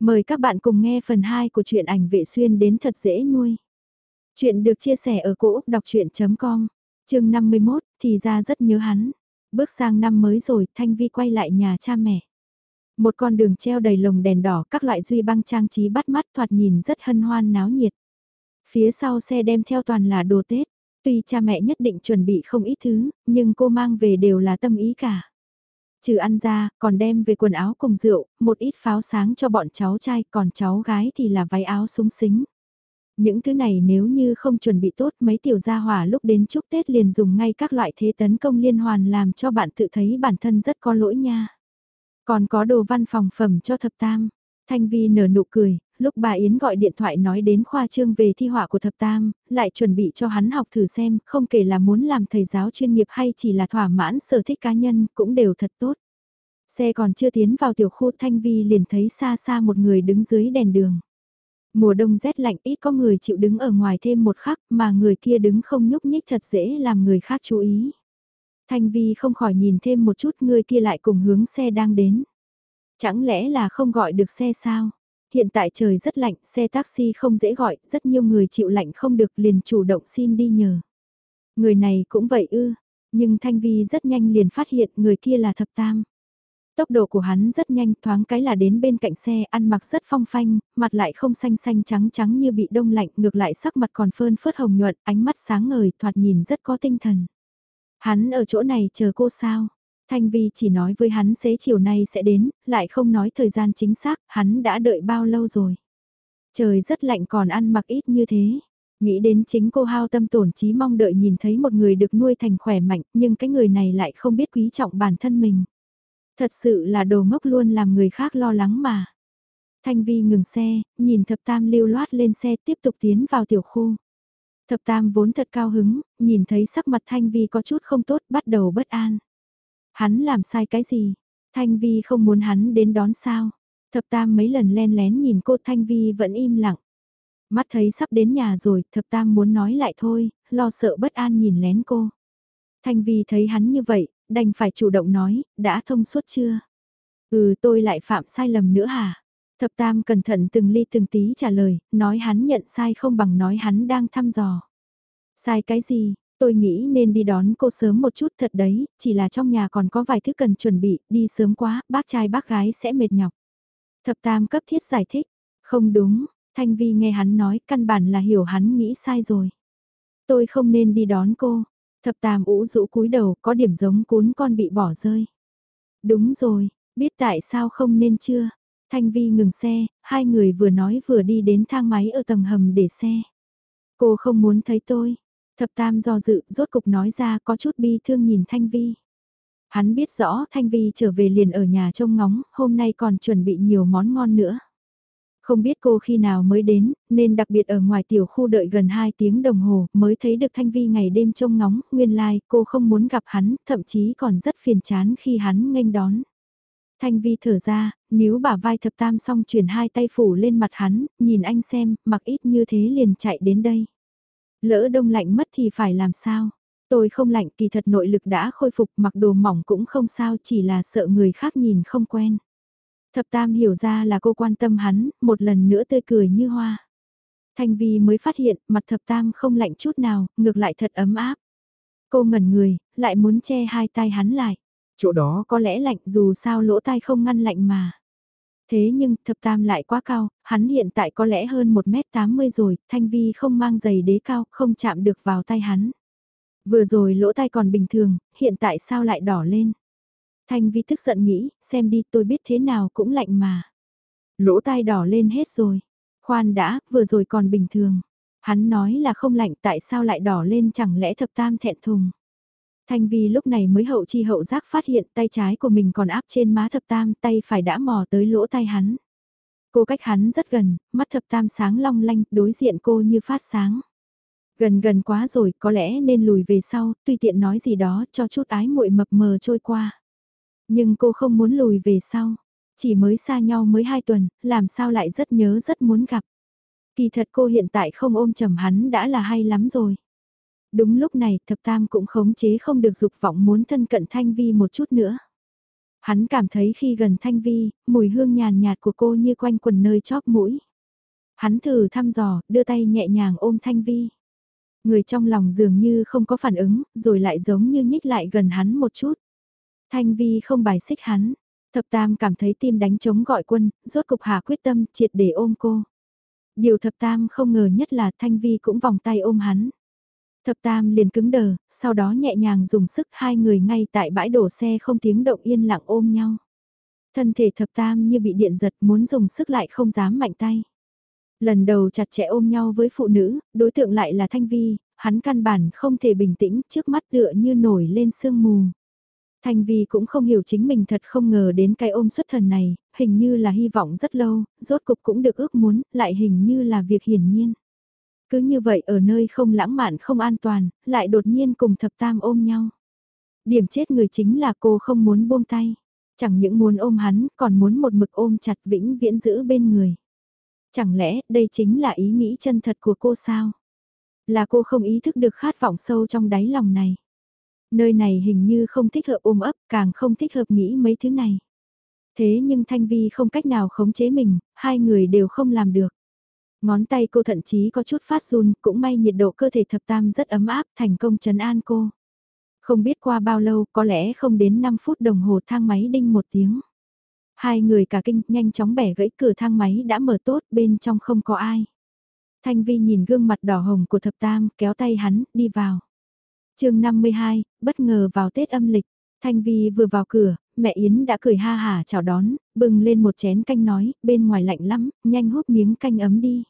Mời các bạn cùng nghe phần 2 của truyện ảnh vệ xuyên đến thật dễ nuôi. Chuyện được chia sẻ ở cỗ đọc chuyện.com, chương 51, thì ra rất nhớ hắn. Bước sang năm mới rồi, Thanh Vi quay lại nhà cha mẹ. Một con đường treo đầy lồng đèn đỏ, các loại duy băng trang trí bắt mắt thoạt nhìn rất hân hoan náo nhiệt. Phía sau xe đem theo toàn là đồ Tết. Tuy cha mẹ nhất định chuẩn bị không ít thứ, nhưng cô mang về đều là tâm ý cả. Trừ ăn ra, còn đem về quần áo cùng rượu, một ít pháo sáng cho bọn cháu trai, còn cháu gái thì là váy áo súng xính. Những thứ này nếu như không chuẩn bị tốt mấy tiểu gia hỏa lúc đến chúc Tết liền dùng ngay các loại thế tấn công liên hoàn làm cho bạn tự thấy bản thân rất có lỗi nha. Còn có đồ văn phòng phẩm cho thập tam. Thanh Vi nở nụ cười, lúc bà Yến gọi điện thoại nói đến khoa trương về thi họa của thập tam, lại chuẩn bị cho hắn học thử xem, không kể là muốn làm thầy giáo chuyên nghiệp hay chỉ là thỏa mãn sở thích cá nhân, cũng đều thật tốt. Xe còn chưa tiến vào tiểu khu Thanh Vi liền thấy xa xa một người đứng dưới đèn đường. Mùa đông rét lạnh ít có người chịu đứng ở ngoài thêm một khắc mà người kia đứng không nhúc nhích thật dễ làm người khác chú ý. Thanh Vi không khỏi nhìn thêm một chút người kia lại cùng hướng xe đang đến. Chẳng lẽ là không gọi được xe sao? Hiện tại trời rất lạnh, xe taxi không dễ gọi, rất nhiều người chịu lạnh không được liền chủ động xin đi nhờ. Người này cũng vậy ư, nhưng Thanh Vi rất nhanh liền phát hiện người kia là thập tam. Tốc độ của hắn rất nhanh thoáng cái là đến bên cạnh xe ăn mặc rất phong phanh, mặt lại không xanh xanh trắng trắng như bị đông lạnh ngược lại sắc mặt còn phơn phớt hồng nhuận, ánh mắt sáng ngời thoạt nhìn rất có tinh thần. Hắn ở chỗ này chờ cô sao? Thanh Vi chỉ nói với hắn xế chiều nay sẽ đến, lại không nói thời gian chính xác, hắn đã đợi bao lâu rồi. Trời rất lạnh còn ăn mặc ít như thế. Nghĩ đến chính cô hao tâm tổn trí mong đợi nhìn thấy một người được nuôi thành khỏe mạnh, nhưng cái người này lại không biết quý trọng bản thân mình. Thật sự là đồ ngốc luôn làm người khác lo lắng mà. Thanh Vi ngừng xe, nhìn thập tam lưu loát lên xe tiếp tục tiến vào tiểu khu. Thập tam vốn thật cao hứng, nhìn thấy sắc mặt Thanh Vi có chút không tốt bắt đầu bất an. Hắn làm sai cái gì? Thanh Vi không muốn hắn đến đón sao? Thập tam mấy lần len lén nhìn cô Thanh Vi vẫn im lặng. Mắt thấy sắp đến nhà rồi, thập tam muốn nói lại thôi, lo sợ bất an nhìn lén cô. Thanh Vi thấy hắn như vậy, đành phải chủ động nói, đã thông suốt chưa? Ừ tôi lại phạm sai lầm nữa hả? Thập tam cẩn thận từng ly từng tí trả lời, nói hắn nhận sai không bằng nói hắn đang thăm dò. Sai cái gì? Tôi nghĩ nên đi đón cô sớm một chút thật đấy, chỉ là trong nhà còn có vài thứ cần chuẩn bị, đi sớm quá, bác trai bác gái sẽ mệt nhọc. Thập tam cấp thiết giải thích, không đúng, Thanh Vi nghe hắn nói căn bản là hiểu hắn nghĩ sai rồi. Tôi không nên đi đón cô, thập tam ủ rũ cúi đầu có điểm giống cuốn con bị bỏ rơi. Đúng rồi, biết tại sao không nên chưa? Thanh Vi ngừng xe, hai người vừa nói vừa đi đến thang máy ở tầng hầm để xe. Cô không muốn thấy tôi, Thập Tam do dự, rốt cục nói ra có chút bi thương nhìn Thanh Vi. Hắn biết rõ Thanh Vi trở về liền ở nhà trông ngóng, hôm nay còn chuẩn bị nhiều món ngon nữa. Không biết cô khi nào mới đến, nên đặc biệt ở ngoài tiểu khu đợi gần 2 tiếng đồng hồ mới thấy được Thanh Vi ngày đêm trông ngóng, nguyên lai like, cô không muốn gặp hắn, thậm chí còn rất phiền chán khi hắn nghênh đón. Thanh Vi thở ra, nếu bả vai thập tam xong chuyển hai tay phủ lên mặt hắn, nhìn anh xem, mặc ít như thế liền chạy đến đây. Lỡ đông lạnh mất thì phải làm sao? Tôi không lạnh kỳ thật nội lực đã khôi phục mặc đồ mỏng cũng không sao chỉ là sợ người khác nhìn không quen. Thập Tam hiểu ra là cô quan tâm hắn, một lần nữa tươi cười như hoa. Thanh Vi mới phát hiện mặt Thập Tam không lạnh chút nào, ngược lại thật ấm áp. Cô ngẩn người, lại muốn che hai tay hắn lại. Chỗ đó có lẽ lạnh dù sao lỗ tai không ngăn lạnh mà. Thế nhưng thập tam lại quá cao, hắn hiện tại có lẽ hơn 1m80 rồi, Thanh Vi không mang giày đế cao, không chạm được vào tay hắn. Vừa rồi lỗ tai còn bình thường, hiện tại sao lại đỏ lên? Thanh Vi tức giận nghĩ, xem đi tôi biết thế nào cũng lạnh mà. Lỗ tai đỏ lên hết rồi. Khoan đã, vừa rồi còn bình thường. Hắn nói là không lạnh tại sao lại đỏ lên chẳng lẽ thập tam thẹn thùng. Thanh Vi lúc này mới hậu chi hậu giác phát hiện tay trái của mình còn áp trên má thập tam, tay phải đã mò tới lỗ tai hắn. Cô cách hắn rất gần, mắt thập tam sáng long lanh, đối diện cô như phát sáng. Gần gần quá rồi, có lẽ nên lùi về sau, tùy tiện nói gì đó cho chút ái muội mập mờ trôi qua. Nhưng cô không muốn lùi về sau, chỉ mới xa nhau mới hai tuần, làm sao lại rất nhớ rất muốn gặp. Kỳ thật cô hiện tại không ôm chầm hắn đã là hay lắm rồi. Đúng lúc này thập tam cũng khống chế không được dục vọng muốn thân cận Thanh Vi một chút nữa. Hắn cảm thấy khi gần Thanh Vi, mùi hương nhàn nhạt của cô như quanh quần nơi chóp mũi. Hắn thử thăm dò, đưa tay nhẹ nhàng ôm Thanh Vi. Người trong lòng dường như không có phản ứng, rồi lại giống như nhích lại gần hắn một chút. Thanh Vi không bài xích hắn. Thập Tam cảm thấy tim đánh trống gọi quân, rốt cục hà quyết tâm triệt để ôm cô. Điều thập tam không ngờ nhất là Thanh Vi cũng vòng tay ôm hắn. Thập tam liền cứng đờ, sau đó nhẹ nhàng dùng sức hai người ngay tại bãi đổ xe không tiếng động yên lặng ôm nhau. Thân thể thập tam như bị điện giật muốn dùng sức lại không dám mạnh tay. Lần đầu chặt chẽ ôm nhau với phụ nữ, đối tượng lại là Thanh Vi, hắn căn bản không thể bình tĩnh trước mắt tựa như nổi lên sương mù. Thanh Vi cũng không hiểu chính mình thật không ngờ đến cái ôm xuất thần này, hình như là hy vọng rất lâu, rốt cục cũng được ước muốn, lại hình như là việc hiển nhiên. Cứ như vậy ở nơi không lãng mạn không an toàn, lại đột nhiên cùng thập tam ôm nhau. Điểm chết người chính là cô không muốn buông tay. Chẳng những muốn ôm hắn, còn muốn một mực ôm chặt vĩnh viễn giữ bên người. Chẳng lẽ đây chính là ý nghĩ chân thật của cô sao? Là cô không ý thức được khát vọng sâu trong đáy lòng này. Nơi này hình như không thích hợp ôm ấp, càng không thích hợp nghĩ mấy thứ này. Thế nhưng Thanh Vi không cách nào khống chế mình, hai người đều không làm được. Ngón tay cô thậm chí có chút phát run, cũng may nhiệt độ cơ thể thập tam rất ấm áp, thành công trấn an cô. Không biết qua bao lâu, có lẽ không đến 5 phút đồng hồ thang máy đinh một tiếng. Hai người cả kinh nhanh chóng bẻ gãy cửa thang máy đã mở tốt, bên trong không có ai. Thanh Vi nhìn gương mặt đỏ hồng của thập tam, kéo tay hắn, đi vào. chương 52, bất ngờ vào Tết âm lịch. Thanh Vi vừa vào cửa, mẹ Yến đã cười ha hả chào đón, bưng lên một chén canh nói, bên ngoài lạnh lắm, nhanh húp miếng canh ấm đi.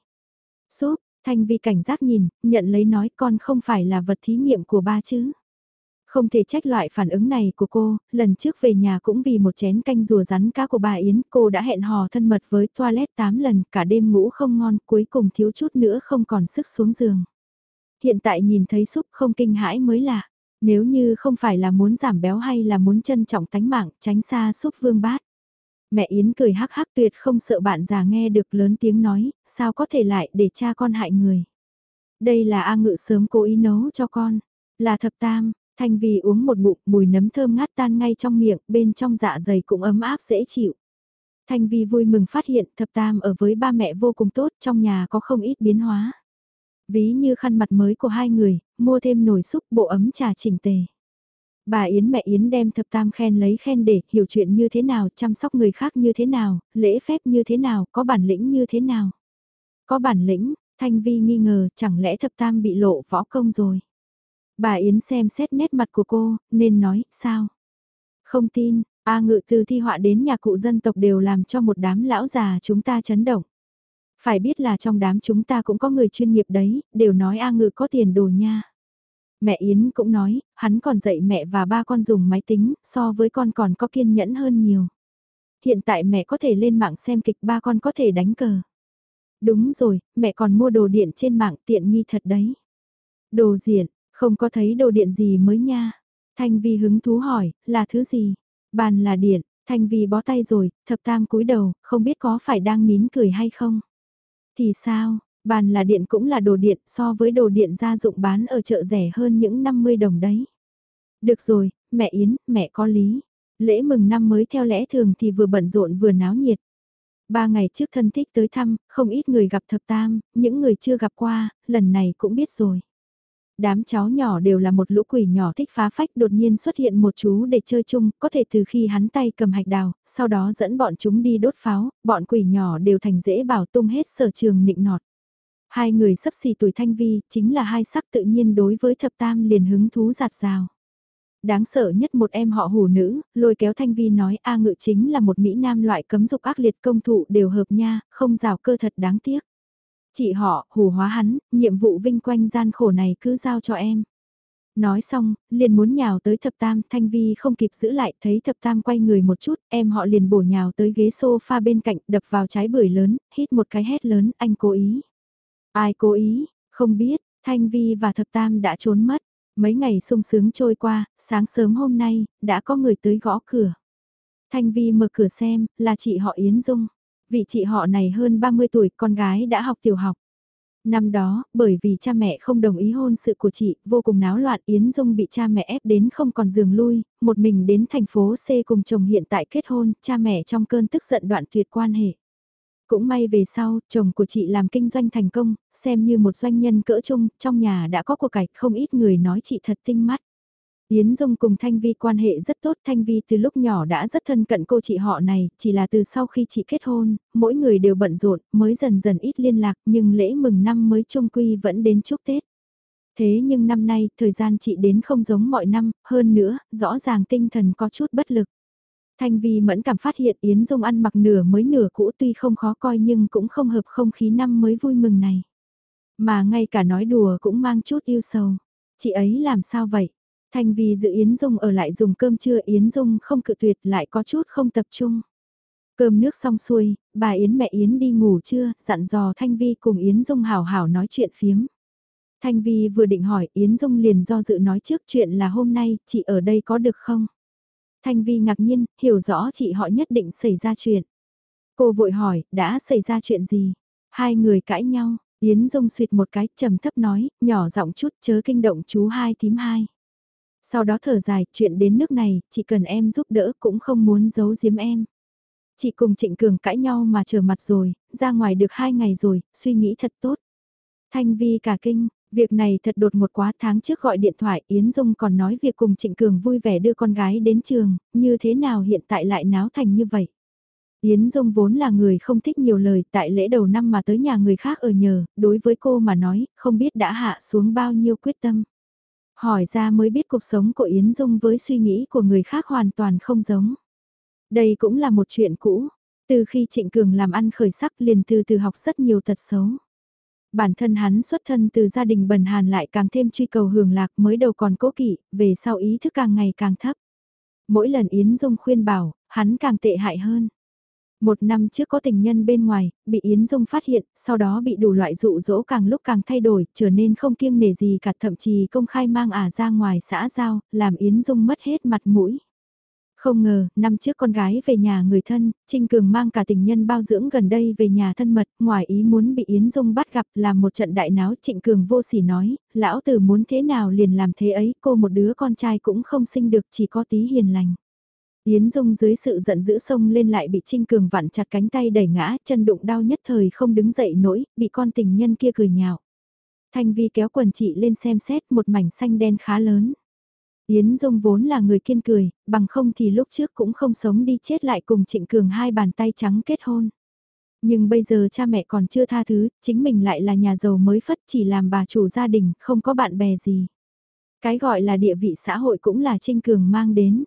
Súp, Thanh Vi cảnh giác nhìn, nhận lấy nói con không phải là vật thí nghiệm của ba chứ. Không thể trách loại phản ứng này của cô, lần trước về nhà cũng vì một chén canh rùa rắn cá của bà Yến, cô đã hẹn hò thân mật với toilet 8 lần, cả đêm ngủ không ngon, cuối cùng thiếu chút nữa không còn sức xuống giường. Hiện tại nhìn thấy súp không kinh hãi mới lạ, nếu như không phải là muốn giảm béo hay là muốn trân trọng tánh mạng, tránh xa súp vương bát. Mẹ Yến cười hắc hắc tuyệt không sợ bạn già nghe được lớn tiếng nói, sao có thể lại để cha con hại người. Đây là A ngự sớm cố ý nấu cho con, là thập tam, Thanh vì uống một bụng mùi nấm thơm ngát tan ngay trong miệng, bên trong dạ dày cũng ấm áp dễ chịu. Thanh Vi vui mừng phát hiện thập tam ở với ba mẹ vô cùng tốt, trong nhà có không ít biến hóa. Ví như khăn mặt mới của hai người, mua thêm nồi súp bộ ấm trà chỉnh tề. Bà Yến mẹ Yến đem thập tam khen lấy khen để hiểu chuyện như thế nào, chăm sóc người khác như thế nào, lễ phép như thế nào, có bản lĩnh như thế nào. Có bản lĩnh, Thanh Vi nghi ngờ chẳng lẽ thập tam bị lộ võ công rồi. Bà Yến xem xét nét mặt của cô, nên nói, sao? Không tin, A ngự từ thi họa đến nhà cụ dân tộc đều làm cho một đám lão già chúng ta chấn động. Phải biết là trong đám chúng ta cũng có người chuyên nghiệp đấy, đều nói A ngự có tiền đồ nha. Mẹ Yến cũng nói, hắn còn dạy mẹ và ba con dùng máy tính, so với con còn có kiên nhẫn hơn nhiều. Hiện tại mẹ có thể lên mạng xem kịch ba con có thể đánh cờ. Đúng rồi, mẹ còn mua đồ điện trên mạng tiện nghi thật đấy. Đồ diện, không có thấy đồ điện gì mới nha. Thanh Vi hứng thú hỏi, là thứ gì? Bàn là điện, Thanh Vi bó tay rồi, thập tam cúi đầu, không biết có phải đang nín cười hay không? Thì sao, bàn là điện cũng là đồ điện so với đồ điện gia dụng bán ở chợ rẻ hơn những 50 đồng đấy. Được rồi, mẹ Yến, mẹ có lý. Lễ mừng năm mới theo lẽ thường thì vừa bận rộn vừa náo nhiệt. Ba ngày trước thân thích tới thăm, không ít người gặp thập tam, những người chưa gặp qua, lần này cũng biết rồi. Đám cháu nhỏ đều là một lũ quỷ nhỏ thích phá phách đột nhiên xuất hiện một chú để chơi chung, có thể từ khi hắn tay cầm hạch đào, sau đó dẫn bọn chúng đi đốt pháo, bọn quỷ nhỏ đều thành dễ bảo tung hết sở trường nịnh nọt. Hai người sắp xì tuổi thanh vi, chính là hai sắc tự nhiên đối với thập tam liền hứng thú giạt rào. Đáng sợ nhất một em họ hủ nữ, lôi kéo Thanh Vi nói A ngự chính là một Mỹ Nam loại cấm dục ác liệt công thụ đều hợp nha, không rào cơ thật đáng tiếc. Chị họ, hù hóa hắn, nhiệm vụ vinh quanh gian khổ này cứ giao cho em. Nói xong, liền muốn nhào tới thập tam, Thanh Vi không kịp giữ lại, thấy thập tam quay người một chút, em họ liền bổ nhào tới ghế sofa bên cạnh, đập vào trái bưởi lớn, hít một cái hét lớn, anh cố ý. Ai cố ý, không biết, Thanh Vi và thập tam đã trốn mất. Mấy ngày sung sướng trôi qua, sáng sớm hôm nay, đã có người tới gõ cửa. Thanh Vi mở cửa xem, là chị họ Yến Dung. Vị chị họ này hơn 30 tuổi, con gái đã học tiểu học. Năm đó, bởi vì cha mẹ không đồng ý hôn sự của chị, vô cùng náo loạn Yến Dung bị cha mẹ ép đến không còn giường lui, một mình đến thành phố C cùng chồng hiện tại kết hôn, cha mẹ trong cơn tức giận đoạn tuyệt quan hệ. Cũng may về sau, chồng của chị làm kinh doanh thành công, xem như một doanh nhân cỡ chung, trong nhà đã có cuộc cải, không ít người nói chị thật tinh mắt. Yến Dung cùng Thanh Vi quan hệ rất tốt, Thanh Vi từ lúc nhỏ đã rất thân cận cô chị họ này, chỉ là từ sau khi chị kết hôn, mỗi người đều bận rộn, mới dần dần ít liên lạc, nhưng lễ mừng năm mới trung quy vẫn đến chúc Tết. Thế nhưng năm nay, thời gian chị đến không giống mọi năm, hơn nữa, rõ ràng tinh thần có chút bất lực. Thanh Vi mẫn cảm phát hiện Yến Dung ăn mặc nửa mới nửa cũ tuy không khó coi nhưng cũng không hợp không khí năm mới vui mừng này. Mà ngay cả nói đùa cũng mang chút yêu sầu. Chị ấy làm sao vậy? Thanh Vi giữ Yến Dung ở lại dùng cơm trưa Yến Dung không cự tuyệt lại có chút không tập trung. Cơm nước xong xuôi, bà Yến mẹ Yến đi ngủ chưa, dặn dò Thanh Vi cùng Yến Dung hảo hảo nói chuyện phiếm. Thanh Vi vừa định hỏi Yến Dung liền do dự nói trước chuyện là hôm nay chị ở đây có được không? Thanh Vi ngạc nhiên, hiểu rõ chị họ nhất định xảy ra chuyện. Cô vội hỏi, đã xảy ra chuyện gì? Hai người cãi nhau, Yến Dung suyệt một cái trầm thấp nói, nhỏ giọng chút chớ kinh động chú hai thím hai. Sau đó thở dài, chuyện đến nước này, chỉ cần em giúp đỡ cũng không muốn giấu giếm em. Chị cùng Trịnh Cường cãi nhau mà trở mặt rồi, ra ngoài được hai ngày rồi, suy nghĩ thật tốt. Thanh Vi cả kinh, việc này thật đột một quá tháng trước gọi điện thoại Yến Dung còn nói việc cùng Trịnh Cường vui vẻ đưa con gái đến trường, như thế nào hiện tại lại náo thành như vậy. Yến Dung vốn là người không thích nhiều lời tại lễ đầu năm mà tới nhà người khác ở nhờ, đối với cô mà nói, không biết đã hạ xuống bao nhiêu quyết tâm. Hỏi ra mới biết cuộc sống của Yến Dung với suy nghĩ của người khác hoàn toàn không giống. Đây cũng là một chuyện cũ. Từ khi Trịnh Cường làm ăn khởi sắc liền từ từ học rất nhiều tật xấu. Bản thân hắn xuất thân từ gia đình bần hàn lại càng thêm truy cầu hưởng lạc mới đầu còn cố kỵ, về sau ý thức càng ngày càng thấp. Mỗi lần Yến Dung khuyên bảo, hắn càng tệ hại hơn. Một năm trước có tình nhân bên ngoài, bị Yến Dung phát hiện, sau đó bị đủ loại dụ dỗ càng lúc càng thay đổi, trở nên không kiêng nể gì cả thậm chí công khai mang ả ra ngoài xã giao, làm Yến Dung mất hết mặt mũi. Không ngờ, năm trước con gái về nhà người thân, Trinh Cường mang cả tình nhân bao dưỡng gần đây về nhà thân mật, ngoài ý muốn bị Yến Dung bắt gặp làm một trận đại náo Trịnh Cường vô sỉ nói, lão tử muốn thế nào liền làm thế ấy, cô một đứa con trai cũng không sinh được chỉ có tí hiền lành. Yến Dung dưới sự giận dữ sông lên lại bị Trinh Cường vặn chặt cánh tay đẩy ngã, chân đụng đau nhất thời không đứng dậy nổi, bị con tình nhân kia cười nhạo. Thanh Vi kéo quần chị lên xem xét một mảnh xanh đen khá lớn. Yến Dung vốn là người kiên cười, bằng không thì lúc trước cũng không sống đi chết lại cùng Trịnh Cường hai bàn tay trắng kết hôn. Nhưng bây giờ cha mẹ còn chưa tha thứ, chính mình lại là nhà giàu mới phất chỉ làm bà chủ gia đình, không có bạn bè gì. Cái gọi là địa vị xã hội cũng là Trinh Cường mang đến.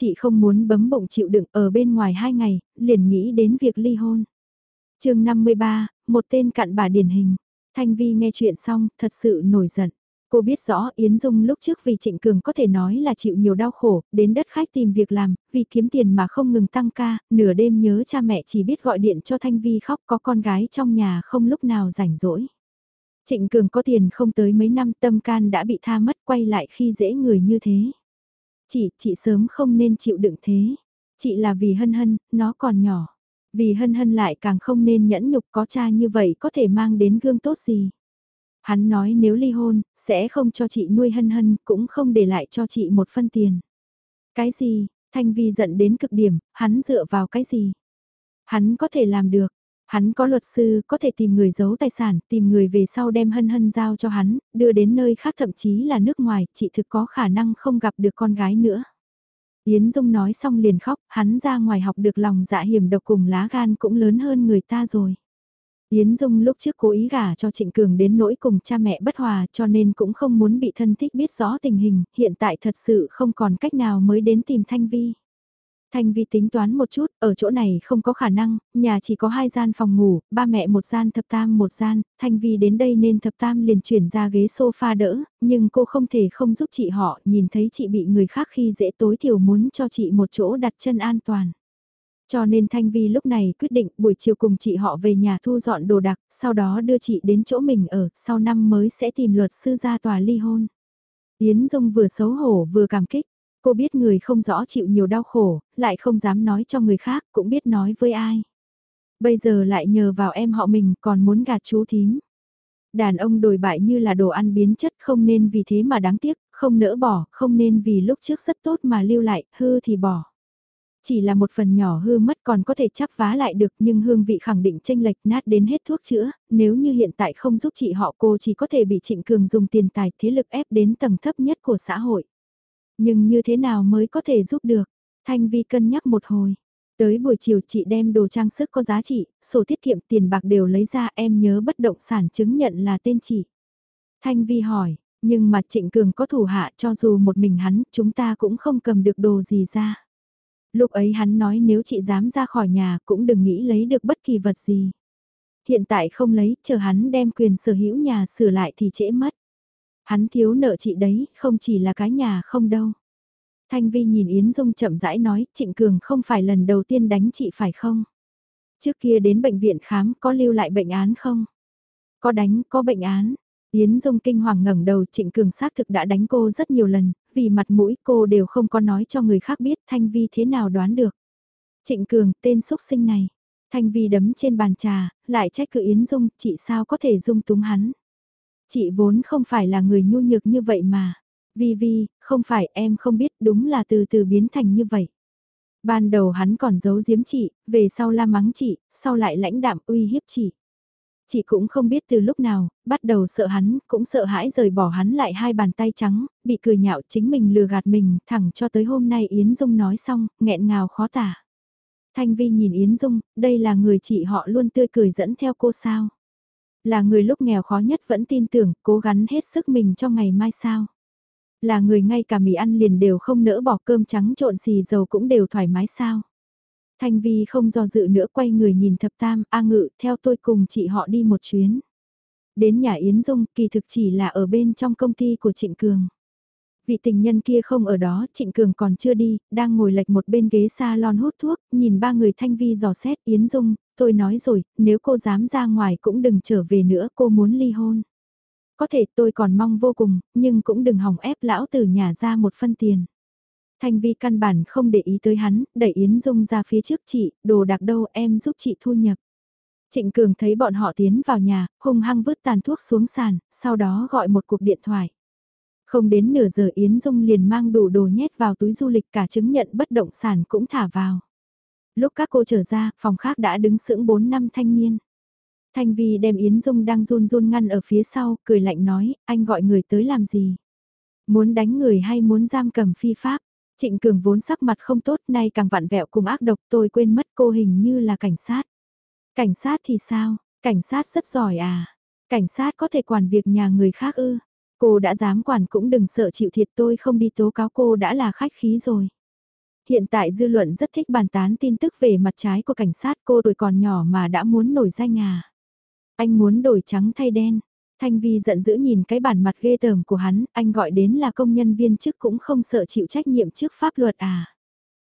Chị không muốn bấm bụng chịu đựng ở bên ngoài hai ngày, liền nghĩ đến việc ly hôn. chương 53, một tên cặn bà điển hình. Thanh Vi nghe chuyện xong, thật sự nổi giận. Cô biết rõ Yến Dung lúc trước vì Trịnh Cường có thể nói là chịu nhiều đau khổ, đến đất khách tìm việc làm, vì kiếm tiền mà không ngừng tăng ca, nửa đêm nhớ cha mẹ chỉ biết gọi điện cho Thanh Vi khóc có con gái trong nhà không lúc nào rảnh rỗi. Trịnh Cường có tiền không tới mấy năm tâm can đã bị tha mất quay lại khi dễ người như thế. Chị, chị sớm không nên chịu đựng thế. Chị là vì hân hân, nó còn nhỏ. Vì hân hân lại càng không nên nhẫn nhục có cha như vậy có thể mang đến gương tốt gì. Hắn nói nếu ly hôn, sẽ không cho chị nuôi hân hân, cũng không để lại cho chị một phân tiền. Cái gì, Thanh Vi giận đến cực điểm, hắn dựa vào cái gì? Hắn có thể làm được, Hắn có luật sư, có thể tìm người giấu tài sản, tìm người về sau đem hân hân giao cho hắn, đưa đến nơi khác thậm chí là nước ngoài, chị thực có khả năng không gặp được con gái nữa. Yến Dung nói xong liền khóc, hắn ra ngoài học được lòng dạ hiểm độc cùng lá gan cũng lớn hơn người ta rồi. Yến Dung lúc trước cố ý gả cho Trịnh Cường đến nỗi cùng cha mẹ bất hòa cho nên cũng không muốn bị thân thích biết rõ tình hình, hiện tại thật sự không còn cách nào mới đến tìm Thanh Vi. Thanh Vi tính toán một chút, ở chỗ này không có khả năng, nhà chỉ có hai gian phòng ngủ, ba mẹ một gian thập tam một gian, Thanh Vi đến đây nên thập tam liền chuyển ra ghế sofa đỡ, nhưng cô không thể không giúp chị họ, nhìn thấy chị bị người khác khi dễ tối thiểu muốn cho chị một chỗ đặt chân an toàn. Cho nên Thanh Vi lúc này quyết định buổi chiều cùng chị họ về nhà thu dọn đồ đạc, sau đó đưa chị đến chỗ mình ở, sau năm mới sẽ tìm luật sư ra tòa ly hôn. Yến Dung vừa xấu hổ vừa cảm kích. Cô biết người không rõ chịu nhiều đau khổ, lại không dám nói cho người khác, cũng biết nói với ai. Bây giờ lại nhờ vào em họ mình còn muốn gạt chú thím. Đàn ông đồi bại như là đồ ăn biến chất không nên vì thế mà đáng tiếc, không nỡ bỏ, không nên vì lúc trước rất tốt mà lưu lại, hư thì bỏ. Chỉ là một phần nhỏ hư mất còn có thể chắp vá lại được nhưng hương vị khẳng định tranh lệch nát đến hết thuốc chữa, nếu như hiện tại không giúp chị họ cô chỉ có thể bị Trịnh Cường dùng tiền tài thế lực ép đến tầng thấp nhất của xã hội. Nhưng như thế nào mới có thể giúp được? Thanh Vi cân nhắc một hồi. Tới buổi chiều chị đem đồ trang sức có giá trị, sổ tiết kiệm tiền bạc đều lấy ra em nhớ bất động sản chứng nhận là tên chị. Thanh Vi hỏi, nhưng mà Trịnh Cường có thủ hạ cho dù một mình hắn, chúng ta cũng không cầm được đồ gì ra. Lúc ấy hắn nói nếu chị dám ra khỏi nhà cũng đừng nghĩ lấy được bất kỳ vật gì. Hiện tại không lấy, chờ hắn đem quyền sở hữu nhà sửa lại thì trễ mất. Hắn thiếu nợ chị đấy, không chỉ là cái nhà không đâu. Thanh Vi nhìn Yến Dung chậm rãi nói, Trịnh Cường không phải lần đầu tiên đánh chị phải không? Trước kia đến bệnh viện khám có lưu lại bệnh án không? Có đánh, có bệnh án. Yến Dung kinh hoàng ngẩng đầu Trịnh Cường xác thực đã đánh cô rất nhiều lần, vì mặt mũi cô đều không có nói cho người khác biết Thanh Vi thế nào đoán được. Trịnh Cường, tên xúc sinh này. Thanh Vi đấm trên bàn trà, lại trách cứ Yến Dung, chị sao có thể dung túng hắn. Chị vốn không phải là người nhu nhược như vậy mà. Vi Vi, không phải em không biết đúng là từ từ biến thành như vậy. Ban đầu hắn còn giấu giếm chị, về sau la mắng chị, sau lại lãnh đạm uy hiếp chị. Chị cũng không biết từ lúc nào, bắt đầu sợ hắn, cũng sợ hãi rời bỏ hắn lại hai bàn tay trắng, bị cười nhạo chính mình lừa gạt mình, thẳng cho tới hôm nay Yến Dung nói xong, nghẹn ngào khó tả. Thanh Vi nhìn Yến Dung, đây là người chị họ luôn tươi cười dẫn theo cô sao. Là người lúc nghèo khó nhất vẫn tin tưởng, cố gắng hết sức mình cho ngày mai sao. Là người ngay cả mì ăn liền đều không nỡ bỏ cơm trắng trộn xì dầu cũng đều thoải mái sao. Thanh Vi không do dự nữa quay người nhìn thập tam, A ngự, theo tôi cùng chị họ đi một chuyến. Đến nhà Yến Dung, kỳ thực chỉ là ở bên trong công ty của Trịnh Cường. Vị tình nhân kia không ở đó, Trịnh Cường còn chưa đi, đang ngồi lệch một bên ghế salon hút thuốc, nhìn ba người Thanh Vi dò xét Yến Dung, tôi nói rồi, nếu cô dám ra ngoài cũng đừng trở về nữa, cô muốn ly hôn. Có thể tôi còn mong vô cùng, nhưng cũng đừng hỏng ép lão từ nhà ra một phân tiền. Thanh Vi căn bản không để ý tới hắn, đẩy Yến Dung ra phía trước chị, đồ đặc đâu em giúp chị thu nhập. Trịnh Cường thấy bọn họ tiến vào nhà, hung hăng vứt tàn thuốc xuống sàn, sau đó gọi một cuộc điện thoại. Không đến nửa giờ Yến Dung liền mang đủ đồ nhét vào túi du lịch cả chứng nhận bất động sản cũng thả vào. Lúc các cô trở ra, phòng khác đã đứng sững 4 năm thanh niên. Thanh Vi đem Yến Dung đang run run ngăn ở phía sau, cười lạnh nói, anh gọi người tới làm gì? Muốn đánh người hay muốn giam cầm phi pháp? Trịnh Cường vốn sắc mặt không tốt nay càng vặn vẹo cùng ác độc tôi quên mất cô hình như là cảnh sát. Cảnh sát thì sao? Cảnh sát rất giỏi à? Cảnh sát có thể quản việc nhà người khác ư? Cô đã dám quản cũng đừng sợ chịu thiệt tôi không đi tố cáo cô đã là khách khí rồi. Hiện tại dư luận rất thích bàn tán tin tức về mặt trái của cảnh sát cô tuổi còn nhỏ mà đã muốn nổi danh à. Anh muốn đổi trắng thay đen. Thanh Vi giận dữ nhìn cái bản mặt ghê tởm của hắn, anh gọi đến là công nhân viên chức cũng không sợ chịu trách nhiệm trước pháp luật à.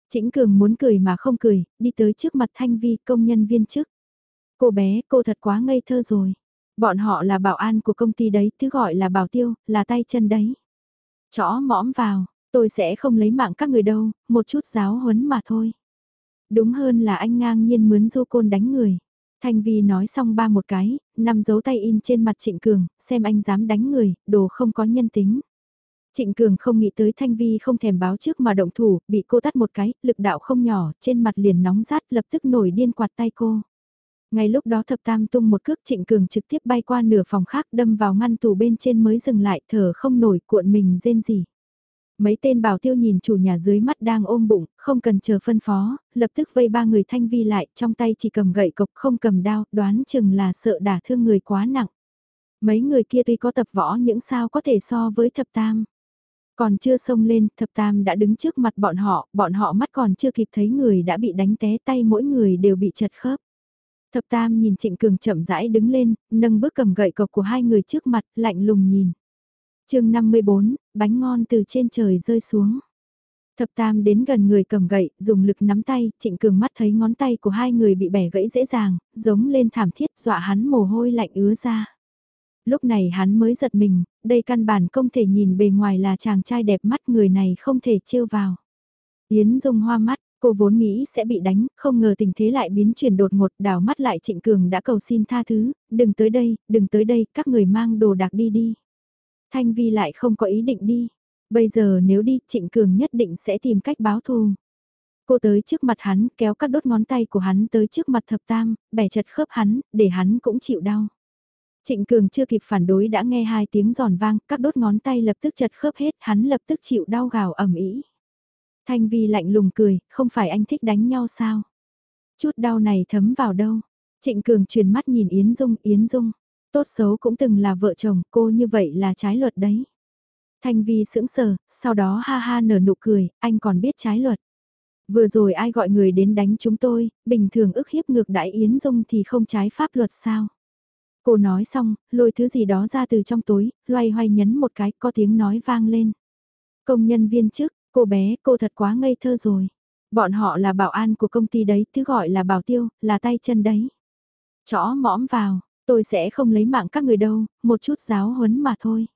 Trịnh Cường muốn cười mà không cười, đi tới trước mặt Thanh Vi công nhân viên chức. Cô bé, cô thật quá ngây thơ rồi. Bọn họ là bảo an của công ty đấy, thứ gọi là bảo tiêu, là tay chân đấy. Chó mõm vào, tôi sẽ không lấy mạng các người đâu, một chút giáo huấn mà thôi. Đúng hơn là anh ngang nhiên mướn du côn đánh người. Thanh Vi nói xong ba một cái, năm dấu tay in trên mặt Trịnh Cường, xem anh dám đánh người, đồ không có nhân tính. Trịnh Cường không nghĩ tới Thanh Vi không thèm báo trước mà động thủ, bị cô tắt một cái, lực đạo không nhỏ, trên mặt liền nóng rát lập tức nổi điên quạt tay cô. Ngay lúc đó thập tam tung một cước Trịnh Cường trực tiếp bay qua nửa phòng khác đâm vào ngăn tủ bên trên mới dừng lại thở không nổi cuộn mình rên gì. Mấy tên bảo tiêu nhìn chủ nhà dưới mắt đang ôm bụng, không cần chờ phân phó, lập tức vây ba người thanh vi lại, trong tay chỉ cầm gậy cộc không cầm đao, đoán chừng là sợ đả thương người quá nặng. Mấy người kia tuy có tập võ những sao có thể so với thập tam. Còn chưa xông lên, thập tam đã đứng trước mặt bọn họ, bọn họ mắt còn chưa kịp thấy người đã bị đánh té tay mỗi người đều bị chật khớp. Thập tam nhìn Trịnh Cường chậm rãi đứng lên, nâng bước cầm gậy cộc của hai người trước mặt, lạnh lùng nhìn chương 54, bánh ngon từ trên trời rơi xuống. Thập tam đến gần người cầm gậy, dùng lực nắm tay, trịnh cường mắt thấy ngón tay của hai người bị bẻ gãy dễ dàng, giống lên thảm thiết dọa hắn mồ hôi lạnh ứa ra. Lúc này hắn mới giật mình, đây căn bản không thể nhìn bề ngoài là chàng trai đẹp mắt người này không thể trêu vào. Yến Dung hoa mắt, Cô vốn nghĩ sẽ bị đánh, không ngờ tình thế lại biến chuyển đột ngột, đảo mắt lại Trịnh Cường đã cầu xin tha thứ, đừng tới đây, đừng tới đây, các người mang đồ đạc đi đi. Thanh Vi lại không có ý định đi. Bây giờ nếu đi, Trịnh Cường nhất định sẽ tìm cách báo thù. Cô tới trước mặt hắn, kéo các đốt ngón tay của hắn tới trước mặt thập tam, bẻ chật khớp hắn, để hắn cũng chịu đau. Trịnh Cường chưa kịp phản đối đã nghe hai tiếng giòn vang, các đốt ngón tay lập tức chật khớp hết, hắn lập tức chịu đau gào ẩm ý. Thanh Vi lạnh lùng cười, không phải anh thích đánh nhau sao? Chút đau này thấm vào đâu? Trịnh Cường truyền mắt nhìn Yến Dung, Yến Dung. Tốt xấu cũng từng là vợ chồng, cô như vậy là trái luật đấy. Thanh Vi sững sờ, sau đó ha ha nở nụ cười, anh còn biết trái luật. Vừa rồi ai gọi người đến đánh chúng tôi, bình thường ức hiếp ngược đại Yến Dung thì không trái pháp luật sao? Cô nói xong, lôi thứ gì đó ra từ trong tối, loay hoay nhấn một cái, có tiếng nói vang lên. Công nhân viên chức, cô bé, cô thật quá ngây thơ rồi. Bọn họ là bảo an của công ty đấy, thứ gọi là bảo tiêu, là tay chân đấy. Chõ mõm vào, tôi sẽ không lấy mạng các người đâu, một chút giáo huấn mà thôi.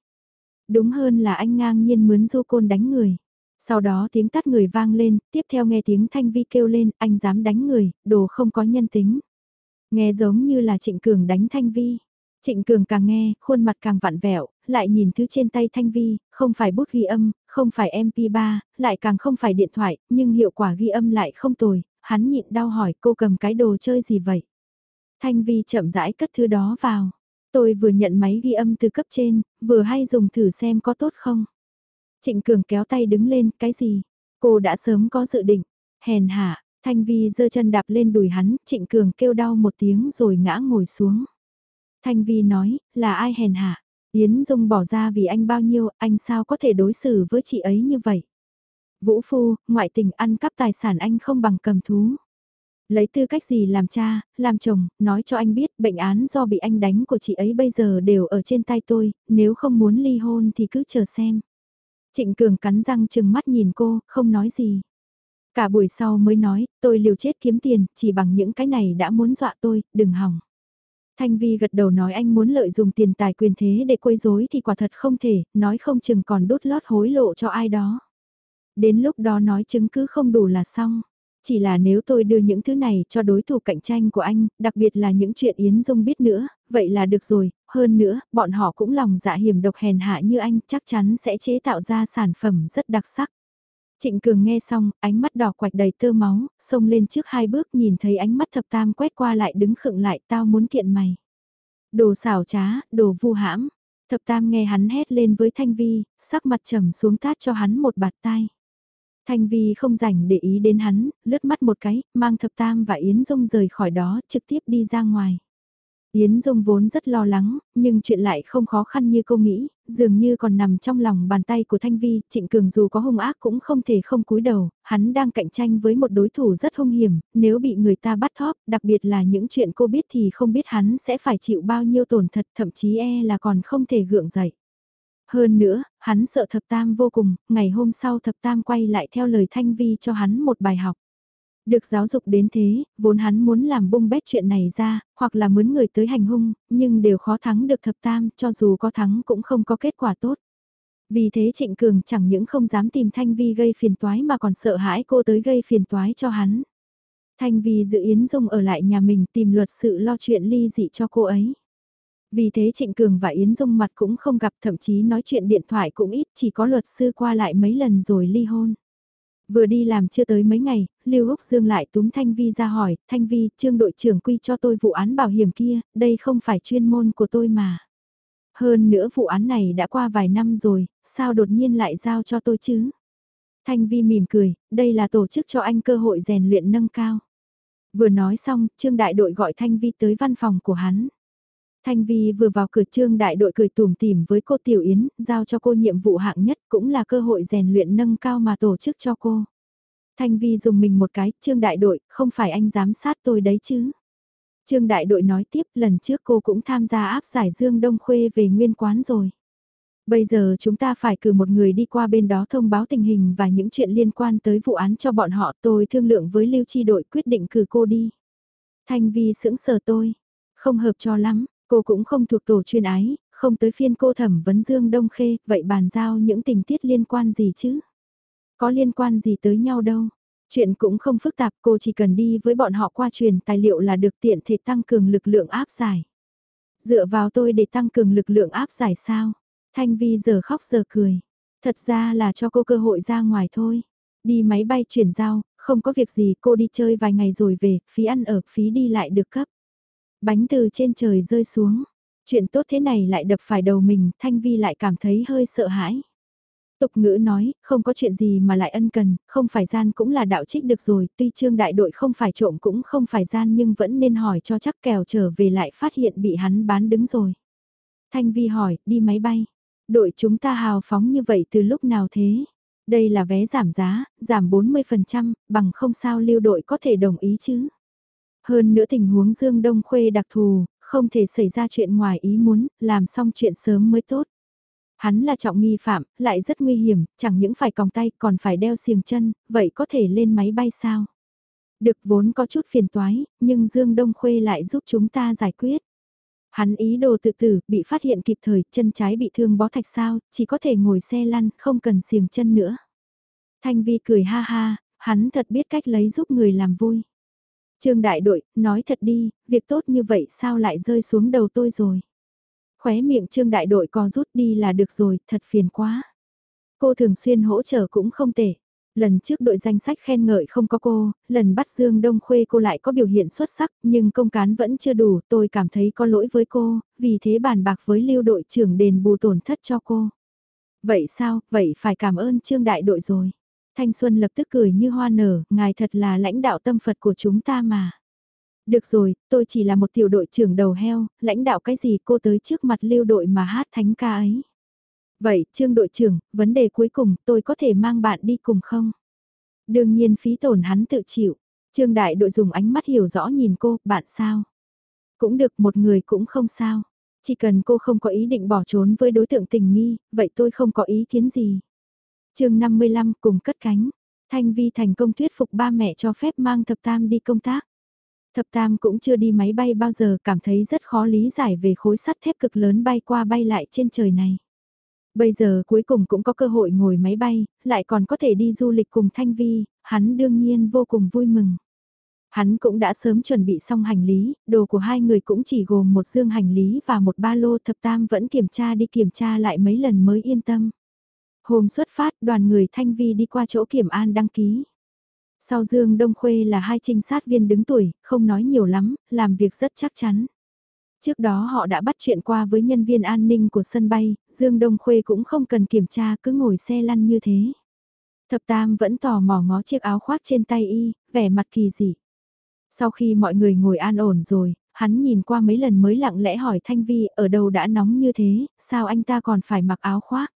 Đúng hơn là anh ngang nhiên mướn du côn đánh người. Sau đó tiếng tắt người vang lên, tiếp theo nghe tiếng Thanh Vi kêu lên, anh dám đánh người, đồ không có nhân tính. Nghe giống như là Trịnh Cường đánh Thanh Vi. Trịnh Cường càng nghe, khuôn mặt càng vặn vẹo, lại nhìn thứ trên tay Thanh Vi, không phải bút ghi âm, không phải MP3, lại càng không phải điện thoại, nhưng hiệu quả ghi âm lại không tồi, hắn nhịn đau hỏi cô cầm cái đồ chơi gì vậy. Thanh Vi chậm rãi cất thứ đó vào. Tôi vừa nhận máy ghi âm từ cấp trên, vừa hay dùng thử xem có tốt không. Trịnh Cường kéo tay đứng lên, cái gì? Cô đã sớm có dự định. Hèn hạ, Thanh Vi giơ chân đạp lên đùi hắn, Trịnh Cường kêu đau một tiếng rồi ngã ngồi xuống. Thanh Vi nói, là ai hèn hạ? Yến Dung bỏ ra vì anh bao nhiêu, anh sao có thể đối xử với chị ấy như vậy? Vũ Phu, ngoại tình ăn cắp tài sản anh không bằng cầm thú. Lấy tư cách gì làm cha, làm chồng, nói cho anh biết bệnh án do bị anh đánh của chị ấy bây giờ đều ở trên tay tôi, nếu không muốn ly hôn thì cứ chờ xem. Trịnh Cường cắn răng chừng mắt nhìn cô, không nói gì. Cả buổi sau mới nói, tôi liều chết kiếm tiền, chỉ bằng những cái này đã muốn dọa tôi, đừng hỏng. Thanh Vi gật đầu nói anh muốn lợi dụng tiền tài quyền thế để quấy rối thì quả thật không thể, nói không chừng còn đốt lót hối lộ cho ai đó. Đến lúc đó nói chứng cứ không đủ là xong. Chỉ là nếu tôi đưa những thứ này cho đối thủ cạnh tranh của anh, đặc biệt là những chuyện Yến Dung biết nữa, vậy là được rồi, hơn nữa, bọn họ cũng lòng dạ hiểm độc hèn hạ như anh chắc chắn sẽ chế tạo ra sản phẩm rất đặc sắc. Trịnh Cường nghe xong, ánh mắt đỏ quạch đầy tơ máu, xông lên trước hai bước nhìn thấy ánh mắt thập tam quét qua lại đứng khựng lại tao muốn kiện mày. Đồ xảo trá, đồ vu hãm. Thập tam nghe hắn hét lên với Thanh Vi, sắc mặt trầm xuống tát cho hắn một bạt tai. Thanh Vi không rảnh để ý đến hắn, lướt mắt một cái, mang thập tam và Yến Dung rời khỏi đó, trực tiếp đi ra ngoài. Yến Dung vốn rất lo lắng, nhưng chuyện lại không khó khăn như cô nghĩ, dường như còn nằm trong lòng bàn tay của Thanh Vi, Trịnh Cường dù có hung ác cũng không thể không cúi đầu, hắn đang cạnh tranh với một đối thủ rất hung hiểm, nếu bị người ta bắt thóp, đặc biệt là những chuyện cô biết thì không biết hắn sẽ phải chịu bao nhiêu tổn thật, thậm chí e là còn không thể gượng dậy. Hơn nữa, hắn sợ thập tam vô cùng, ngày hôm sau thập tam quay lại theo lời Thanh Vi cho hắn một bài học. Được giáo dục đến thế, vốn hắn muốn làm bung bét chuyện này ra, hoặc là mướn người tới hành hung, nhưng đều khó thắng được thập tam, cho dù có thắng cũng không có kết quả tốt. Vì thế Trịnh Cường chẳng những không dám tìm Thanh Vi gây phiền toái mà còn sợ hãi cô tới gây phiền toái cho hắn. Thanh Vi dự Yến Dung ở lại nhà mình tìm luật sự lo chuyện ly dị cho cô ấy. Vì thế Trịnh Cường và Yến Dung mặt cũng không gặp thậm chí nói chuyện điện thoại cũng ít chỉ có luật sư qua lại mấy lần rồi ly hôn. Vừa đi làm chưa tới mấy ngày, Lưu Úc Dương lại túm Thanh Vi ra hỏi, Thanh Vi, trương đội trưởng quy cho tôi vụ án bảo hiểm kia, đây không phải chuyên môn của tôi mà. Hơn nữa vụ án này đã qua vài năm rồi, sao đột nhiên lại giao cho tôi chứ? Thanh Vi mỉm cười, đây là tổ chức cho anh cơ hội rèn luyện nâng cao. Vừa nói xong, Trương Đại đội gọi Thanh Vi tới văn phòng của hắn. Thanh Vi vừa vào cửa trương đại đội cười tủm tỉm với cô Tiểu Yến, giao cho cô nhiệm vụ hạng nhất cũng là cơ hội rèn luyện nâng cao mà tổ chức cho cô. Thanh Vi dùng mình một cái, trương đại đội, không phải anh giám sát tôi đấy chứ. Trương đại đội nói tiếp lần trước cô cũng tham gia áp giải Dương Đông Khuê về nguyên quán rồi. Bây giờ chúng ta phải cử một người đi qua bên đó thông báo tình hình và những chuyện liên quan tới vụ án cho bọn họ tôi thương lượng với lưu chi đội quyết định cử cô đi. Thanh Vi sững sờ tôi, không hợp cho lắm, Cô cũng không thuộc tổ chuyên ái, không tới phiên cô thẩm vấn Dương Đông Khê, vậy bàn giao những tình tiết liên quan gì chứ? Có liên quan gì tới nhau đâu? Chuyện cũng không phức tạp, cô chỉ cần đi với bọn họ qua truyền tài liệu là được tiện thể tăng cường lực lượng áp giải. Dựa vào tôi để tăng cường lực lượng áp giải sao? Thanh Vi giờ khóc giờ cười. Thật ra là cho cô cơ hội ra ngoài thôi. Đi máy bay chuyển giao, không có việc gì cô đi chơi vài ngày rồi về, phí ăn ở, phí đi lại được cấp. Bánh từ trên trời rơi xuống. Chuyện tốt thế này lại đập phải đầu mình, Thanh Vi lại cảm thấy hơi sợ hãi. Tục ngữ nói, không có chuyện gì mà lại ân cần, không phải gian cũng là đạo trích được rồi, tuy trương đại đội không phải trộm cũng không phải gian nhưng vẫn nên hỏi cho chắc kèo trở về lại phát hiện bị hắn bán đứng rồi. Thanh Vi hỏi, đi máy bay. Đội chúng ta hào phóng như vậy từ lúc nào thế? Đây là vé giảm giá, giảm 40%, bằng không sao lưu đội có thể đồng ý chứ. Hơn nữa tình huống Dương Đông Khuê đặc thù, không thể xảy ra chuyện ngoài ý muốn, làm xong chuyện sớm mới tốt. Hắn là trọng nghi phạm, lại rất nguy hiểm, chẳng những phải còng tay còn phải đeo xiềng chân, vậy có thể lên máy bay sao? Được vốn có chút phiền toái, nhưng Dương Đông Khuê lại giúp chúng ta giải quyết. Hắn ý đồ tự tử, bị phát hiện kịp thời, chân trái bị thương bó thạch sao, chỉ có thể ngồi xe lăn, không cần xiềng chân nữa. Thanh Vi cười ha ha, hắn thật biết cách lấy giúp người làm vui. Trương đại đội, nói thật đi, việc tốt như vậy sao lại rơi xuống đầu tôi rồi. Khóe miệng trương đại đội co rút đi là được rồi, thật phiền quá. Cô thường xuyên hỗ trợ cũng không tệ. Lần trước đội danh sách khen ngợi không có cô, lần bắt Dương Đông Khuê cô lại có biểu hiện xuất sắc, nhưng công cán vẫn chưa đủ, tôi cảm thấy có lỗi với cô, vì thế bàn bạc với lưu đội trưởng đền bù tổn thất cho cô. Vậy sao, vậy phải cảm ơn Trương Đại đội rồi. Thanh Xuân lập tức cười như hoa nở, ngài thật là lãnh đạo tâm Phật của chúng ta mà. Được rồi, tôi chỉ là một tiểu đội trưởng đầu heo, lãnh đạo cái gì cô tới trước mặt lưu đội mà hát thánh ca ấy. Vậy, Trương đội trưởng, vấn đề cuối cùng, tôi có thể mang bạn đi cùng không? Đương nhiên phí tổn hắn tự chịu. Trương đại đội dùng ánh mắt hiểu rõ nhìn cô, bạn sao? Cũng được một người cũng không sao. Chỉ cần cô không có ý định bỏ trốn với đối tượng tình nghi, vậy tôi không có ý kiến gì chương 55 cùng cất cánh. Thanh Vi thành công thuyết phục ba mẹ cho phép mang thập tam đi công tác. Thập tam cũng chưa đi máy bay bao giờ cảm thấy rất khó lý giải về khối sắt thép cực lớn bay qua bay lại trên trời này. Bây giờ cuối cùng cũng có cơ hội ngồi máy bay, lại còn có thể đi du lịch cùng Thanh Vi, hắn đương nhiên vô cùng vui mừng. Hắn cũng đã sớm chuẩn bị xong hành lý, đồ của hai người cũng chỉ gồm một dương hành lý và một ba lô thập tam vẫn kiểm tra đi kiểm tra lại mấy lần mới yên tâm. Hôm xuất phát đoàn người Thanh Vi đi qua chỗ kiểm an đăng ký. Sau Dương Đông Khuê là hai trinh sát viên đứng tuổi, không nói nhiều lắm, làm việc rất chắc chắn. Trước đó họ đã bắt chuyện qua với nhân viên an ninh của sân bay, Dương Đông Khuê cũng không cần kiểm tra cứ ngồi xe lăn như thế. Thập Tam vẫn tò mò ngó chiếc áo khoác trên tay y, vẻ mặt kỳ dị. Sau khi mọi người ngồi an ổn rồi, hắn nhìn qua mấy lần mới lặng lẽ hỏi Thanh Vi ở đâu đã nóng như thế, sao anh ta còn phải mặc áo khoác.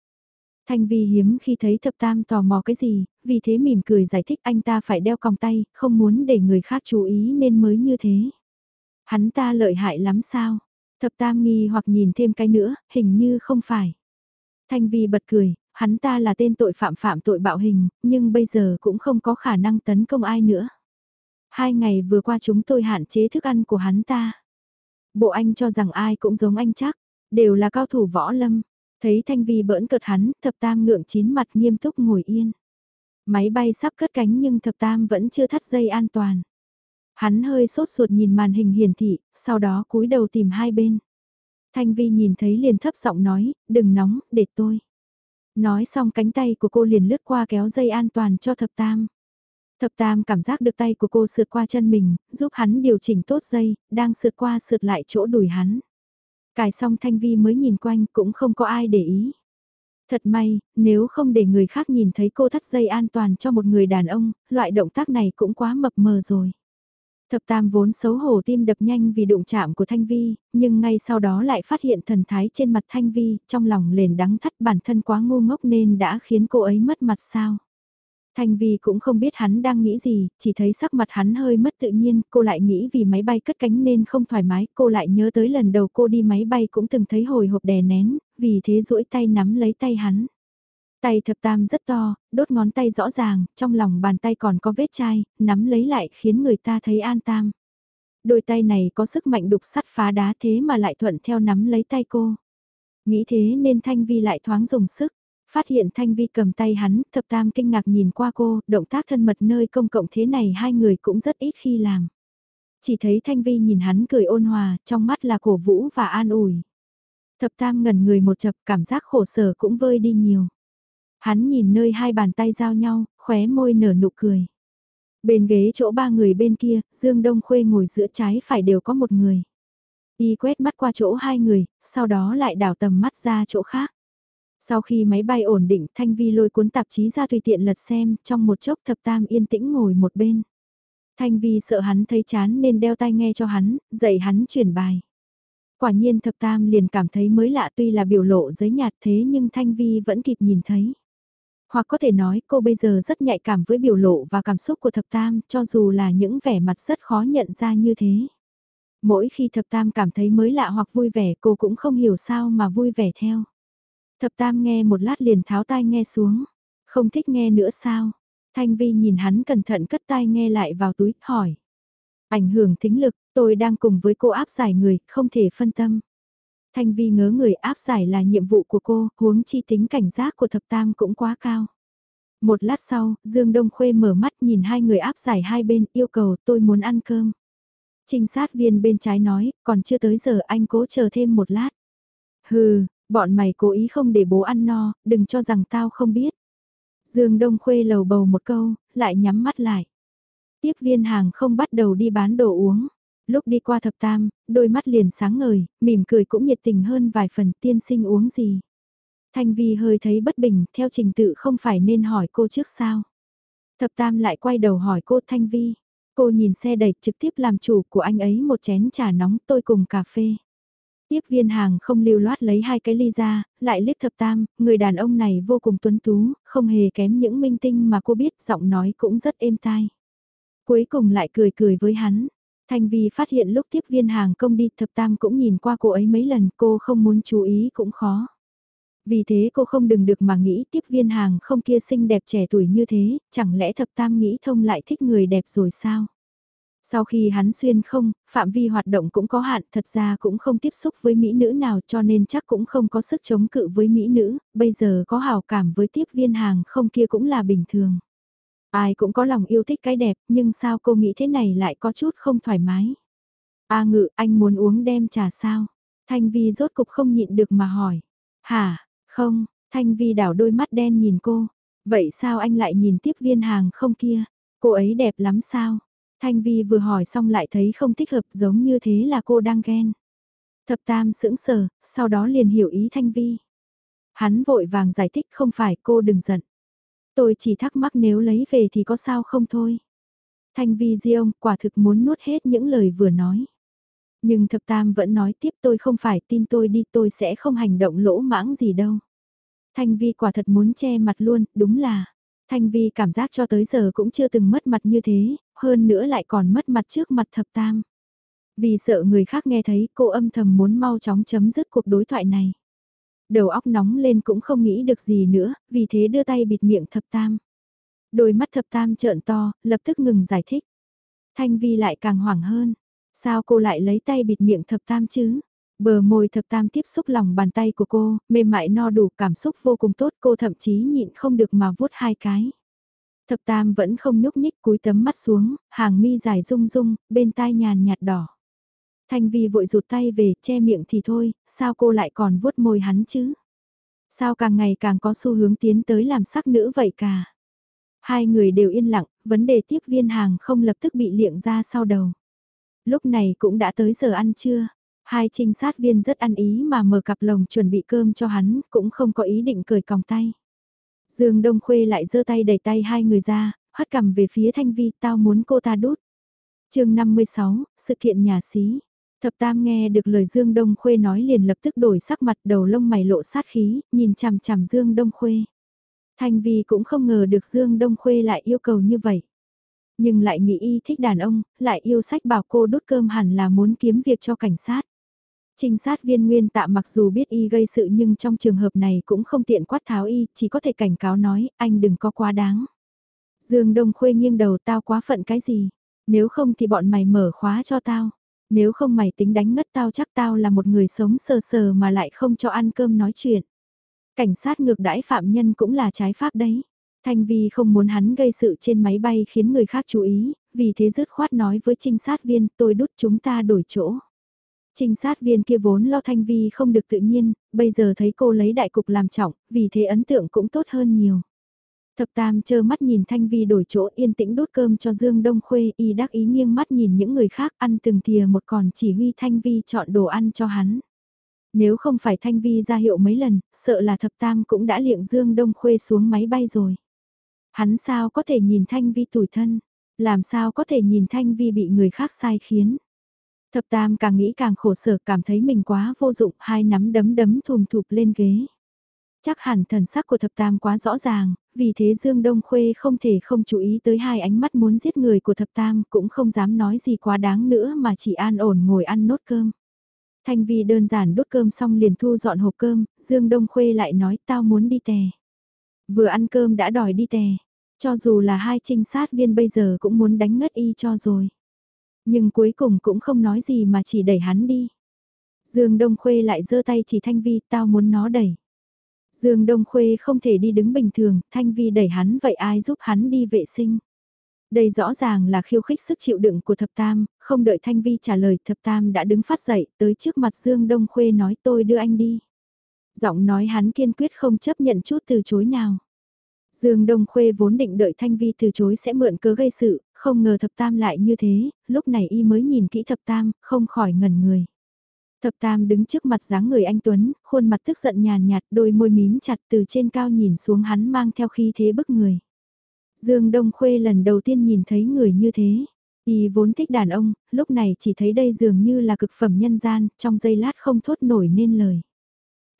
Thanh Vi hiếm khi thấy thập tam tò mò cái gì, vì thế mỉm cười giải thích anh ta phải đeo còng tay, không muốn để người khác chú ý nên mới như thế. Hắn ta lợi hại lắm sao? Thập tam nghi hoặc nhìn thêm cái nữa, hình như không phải. Thanh Vi bật cười, hắn ta là tên tội phạm phạm tội bạo hình, nhưng bây giờ cũng không có khả năng tấn công ai nữa. Hai ngày vừa qua chúng tôi hạn chế thức ăn của hắn ta. Bộ anh cho rằng ai cũng giống anh chắc, đều là cao thủ võ lâm. Thấy Thanh Vi bỡn cợt hắn, thập tam ngượng chín mặt nghiêm túc ngồi yên. Máy bay sắp cất cánh nhưng thập tam vẫn chưa thắt dây an toàn. Hắn hơi sốt ruột nhìn màn hình hiển thị, sau đó cúi đầu tìm hai bên. Thanh Vi nhìn thấy liền thấp giọng nói, đừng nóng, để tôi. Nói xong cánh tay của cô liền lướt qua kéo dây an toàn cho thập tam. Thập tam cảm giác được tay của cô sượt qua chân mình, giúp hắn điều chỉnh tốt dây, đang sượt qua sượt lại chỗ đùi hắn. Cài xong Thanh Vi mới nhìn quanh cũng không có ai để ý. Thật may, nếu không để người khác nhìn thấy cô thắt dây an toàn cho một người đàn ông, loại động tác này cũng quá mập mờ rồi. Thập tam vốn xấu hổ tim đập nhanh vì đụng chạm của Thanh Vi, nhưng ngay sau đó lại phát hiện thần thái trên mặt Thanh Vi, trong lòng lền đắng thắt bản thân quá ngu ngốc nên đã khiến cô ấy mất mặt sao. Thanh Vi cũng không biết hắn đang nghĩ gì, chỉ thấy sắc mặt hắn hơi mất tự nhiên, cô lại nghĩ vì máy bay cất cánh nên không thoải mái, cô lại nhớ tới lần đầu cô đi máy bay cũng từng thấy hồi hộp đè nén, vì thế duỗi tay nắm lấy tay hắn. Tay thập tam rất to, đốt ngón tay rõ ràng, trong lòng bàn tay còn có vết chai, nắm lấy lại khiến người ta thấy an tam. Đôi tay này có sức mạnh đục sắt phá đá thế mà lại thuận theo nắm lấy tay cô. Nghĩ thế nên Thanh Vi lại thoáng dùng sức. Phát hiện Thanh Vi cầm tay hắn, thập tam kinh ngạc nhìn qua cô, động tác thân mật nơi công cộng thế này hai người cũng rất ít khi làm. Chỉ thấy Thanh Vi nhìn hắn cười ôn hòa, trong mắt là cổ vũ và an ủi. Thập tam ngẩn người một chập cảm giác khổ sở cũng vơi đi nhiều. Hắn nhìn nơi hai bàn tay giao nhau, khóe môi nở nụ cười. Bên ghế chỗ ba người bên kia, Dương Đông Khuê ngồi giữa trái phải đều có một người. Y quét mắt qua chỗ hai người, sau đó lại đảo tầm mắt ra chỗ khác. Sau khi máy bay ổn định Thanh Vi lôi cuốn tạp chí ra tùy tiện lật xem, trong một chốc thập tam yên tĩnh ngồi một bên. Thanh Vi sợ hắn thấy chán nên đeo tai nghe cho hắn, dạy hắn chuyển bài. Quả nhiên thập tam liền cảm thấy mới lạ tuy là biểu lộ giấy nhạt thế nhưng Thanh Vi vẫn kịp nhìn thấy. Hoặc có thể nói cô bây giờ rất nhạy cảm với biểu lộ và cảm xúc của thập tam cho dù là những vẻ mặt rất khó nhận ra như thế. Mỗi khi thập tam cảm thấy mới lạ hoặc vui vẻ cô cũng không hiểu sao mà vui vẻ theo. Thập tam nghe một lát liền tháo tai nghe xuống. Không thích nghe nữa sao? Thanh Vi nhìn hắn cẩn thận cất tai nghe lại vào túi, hỏi. Ảnh hưởng thính lực, tôi đang cùng với cô áp giải người, không thể phân tâm. Thanh Vi ngớ người áp giải là nhiệm vụ của cô, huống chi tính cảnh giác của thập tam cũng quá cao. Một lát sau, Dương Đông Khuê mở mắt nhìn hai người áp giải hai bên, yêu cầu tôi muốn ăn cơm. Trinh sát viên bên trái nói, còn chưa tới giờ anh cố chờ thêm một lát. Hừ, bọn mày cố ý không để bố ăn no, đừng cho rằng tao không biết. Dương Đông Khuê lầu bầu một câu, lại nhắm mắt lại. Tiếp viên hàng không bắt đầu đi bán đồ uống. Lúc đi qua thập tam, đôi mắt liền sáng ngời, mỉm cười cũng nhiệt tình hơn vài phần tiên sinh uống gì. Thanh Vi hơi thấy bất bình, theo trình tự không phải nên hỏi cô trước sao. Thập tam lại quay đầu hỏi cô Thanh Vi. Cô nhìn xe đẩy trực tiếp làm chủ của anh ấy một chén trà nóng tôi cùng cà phê. Tiếp viên hàng không lưu loát lấy hai cái ly ra, lại liếc thập tam, người đàn ông này vô cùng tuấn tú, không hề kém những minh tinh mà cô biết giọng nói cũng rất êm tai. Cuối cùng lại cười cười với hắn. Thanh Vi phát hiện lúc tiếp viên hàng công đi thập tam cũng nhìn qua cô ấy mấy lần cô không muốn chú ý cũng khó. Vì thế cô không đừng được mà nghĩ tiếp viên hàng không kia xinh đẹp trẻ tuổi như thế, chẳng lẽ thập tam nghĩ thông lại thích người đẹp rồi sao? Sau khi hắn xuyên không, phạm vi hoạt động cũng có hạn, thật ra cũng không tiếp xúc với mỹ nữ nào cho nên chắc cũng không có sức chống cự với mỹ nữ, bây giờ có hào cảm với tiếp viên hàng không kia cũng là bình thường. Ai cũng có lòng yêu thích cái đẹp, nhưng sao cô nghĩ thế này lại có chút không thoải mái. A ngự, anh muốn uống đem trà sao? Thanh Vi rốt cục không nhịn được mà hỏi. Hả, không, Thanh Vi đảo đôi mắt đen nhìn cô. Vậy sao anh lại nhìn tiếp viên hàng không kia? Cô ấy đẹp lắm sao? Thanh Vi vừa hỏi xong lại thấy không thích hợp giống như thế là cô đang ghen. Thập Tam sững sờ, sau đó liền hiểu ý Thanh Vi. Hắn vội vàng giải thích không phải cô đừng giận. Tôi chỉ thắc mắc nếu lấy về thì có sao không thôi. Thanh Vi di ông quả thực muốn nuốt hết những lời vừa nói. Nhưng thập tam vẫn nói tiếp tôi không phải tin tôi đi tôi sẽ không hành động lỗ mãng gì đâu. Thanh Vi quả thật muốn che mặt luôn, đúng là. Thanh Vi cảm giác cho tới giờ cũng chưa từng mất mặt như thế, hơn nữa lại còn mất mặt trước mặt thập tam. Vì sợ người khác nghe thấy cô âm thầm muốn mau chóng chấm dứt cuộc đối thoại này. Đầu óc nóng lên cũng không nghĩ được gì nữa, vì thế đưa tay bịt miệng thập tam. Đôi mắt thập tam trợn to, lập tức ngừng giải thích. Thanh Vi lại càng hoảng hơn. Sao cô lại lấy tay bịt miệng thập tam chứ? Bờ môi thập tam tiếp xúc lòng bàn tay của cô, mềm mại no đủ cảm xúc vô cùng tốt cô thậm chí nhịn không được mà vuốt hai cái. Thập tam vẫn không nhúc nhích cúi tấm mắt xuống, hàng mi dài rung rung, bên tai nhàn nhạt đỏ. Thanh Vi vội rụt tay về, che miệng thì thôi, sao cô lại còn vuốt môi hắn chứ? Sao càng ngày càng có xu hướng tiến tới làm sắc nữ vậy cả? Hai người đều yên lặng, vấn đề tiếp viên hàng không lập tức bị liệng ra sau đầu. Lúc này cũng đã tới giờ ăn trưa. Hai trinh sát viên rất ăn ý mà mở cặp lồng chuẩn bị cơm cho hắn, cũng không có ý định cười còng tay. Dương Đông Khuê lại giơ tay đẩy tay hai người ra, hất cằm về phía Thanh Vi, tao muốn cô ta đút. chương 56, sự kiện nhà xí. Thập Tam nghe được lời Dương Đông Khuê nói liền lập tức đổi sắc mặt đầu lông mày lộ sát khí, nhìn chằm chằm Dương Đông Khuê. Thanh Vi cũng không ngờ được Dương Đông Khuê lại yêu cầu như vậy. Nhưng lại nghĩ y thích đàn ông, lại yêu sách bảo cô đút cơm hẳn là muốn kiếm việc cho cảnh sát. Trinh sát viên nguyên tạ mặc dù biết y gây sự nhưng trong trường hợp này cũng không tiện quát tháo y, chỉ có thể cảnh cáo nói, anh đừng có quá đáng. Dương Đông Khuê nghiêng đầu tao quá phận cái gì, nếu không thì bọn mày mở khóa cho tao. Nếu không mày tính đánh ngất tao chắc tao là một người sống sờ sờ mà lại không cho ăn cơm nói chuyện. Cảnh sát ngược đãi phạm nhân cũng là trái pháp đấy. Thanh Vi không muốn hắn gây sự trên máy bay khiến người khác chú ý, vì thế dứt khoát nói với trinh sát viên tôi đút chúng ta đổi chỗ. Trinh sát viên kia vốn lo Thanh Vi không được tự nhiên, bây giờ thấy cô lấy đại cục làm trọng, vì thế ấn tượng cũng tốt hơn nhiều. Thập Tam chơ mắt nhìn Thanh Vi đổi chỗ yên tĩnh đốt cơm cho Dương Đông Khuê, y đắc ý nghiêng mắt nhìn những người khác ăn từng thìa một còn chỉ huy Thanh Vi chọn đồ ăn cho hắn. Nếu không phải Thanh Vi ra hiệu mấy lần, sợ là Thập Tam cũng đã liệng Dương Đông Khuê xuống máy bay rồi. Hắn sao có thể nhìn Thanh Vi tủi thân, làm sao có thể nhìn Thanh Vi bị người khác sai khiến. Thập Tam càng nghĩ càng khổ sở cảm thấy mình quá vô dụng, hai nắm đấm đấm thùm thụp lên ghế. Chắc hẳn thần sắc của thập tam quá rõ ràng, vì thế Dương Đông Khuê không thể không chú ý tới hai ánh mắt muốn giết người của thập tam cũng không dám nói gì quá đáng nữa mà chỉ an ổn ngồi ăn nốt cơm. Thanh Vi đơn giản đốt cơm xong liền thu dọn hộp cơm, Dương Đông Khuê lại nói tao muốn đi tè. Vừa ăn cơm đã đòi đi tè, cho dù là hai trinh sát viên bây giờ cũng muốn đánh ngất y cho rồi. Nhưng cuối cùng cũng không nói gì mà chỉ đẩy hắn đi. Dương Đông Khuê lại giơ tay chỉ Thanh Vi tao muốn nó đẩy. Dương Đông Khuê không thể đi đứng bình thường, Thanh Vi đẩy hắn vậy ai giúp hắn đi vệ sinh. Đây rõ ràng là khiêu khích sức chịu đựng của thập tam, không đợi Thanh Vi trả lời thập tam đã đứng phát dậy tới trước mặt Dương Đông Khuê nói tôi đưa anh đi. Giọng nói hắn kiên quyết không chấp nhận chút từ chối nào. Dương Đông Khuê vốn định đợi Thanh Vi từ chối sẽ mượn cớ gây sự, không ngờ thập tam lại như thế, lúc này y mới nhìn kỹ thập tam, không khỏi ngẩn người. Thập tam đứng trước mặt dáng người anh Tuấn, khuôn mặt tức giận nhàn nhạt, đôi môi mím chặt từ trên cao nhìn xuống hắn mang theo khí thế bức người. Dương Đông Khuê lần đầu tiên nhìn thấy người như thế. Y vốn thích đàn ông, lúc này chỉ thấy đây dường như là cực phẩm nhân gian, trong giây lát không thốt nổi nên lời.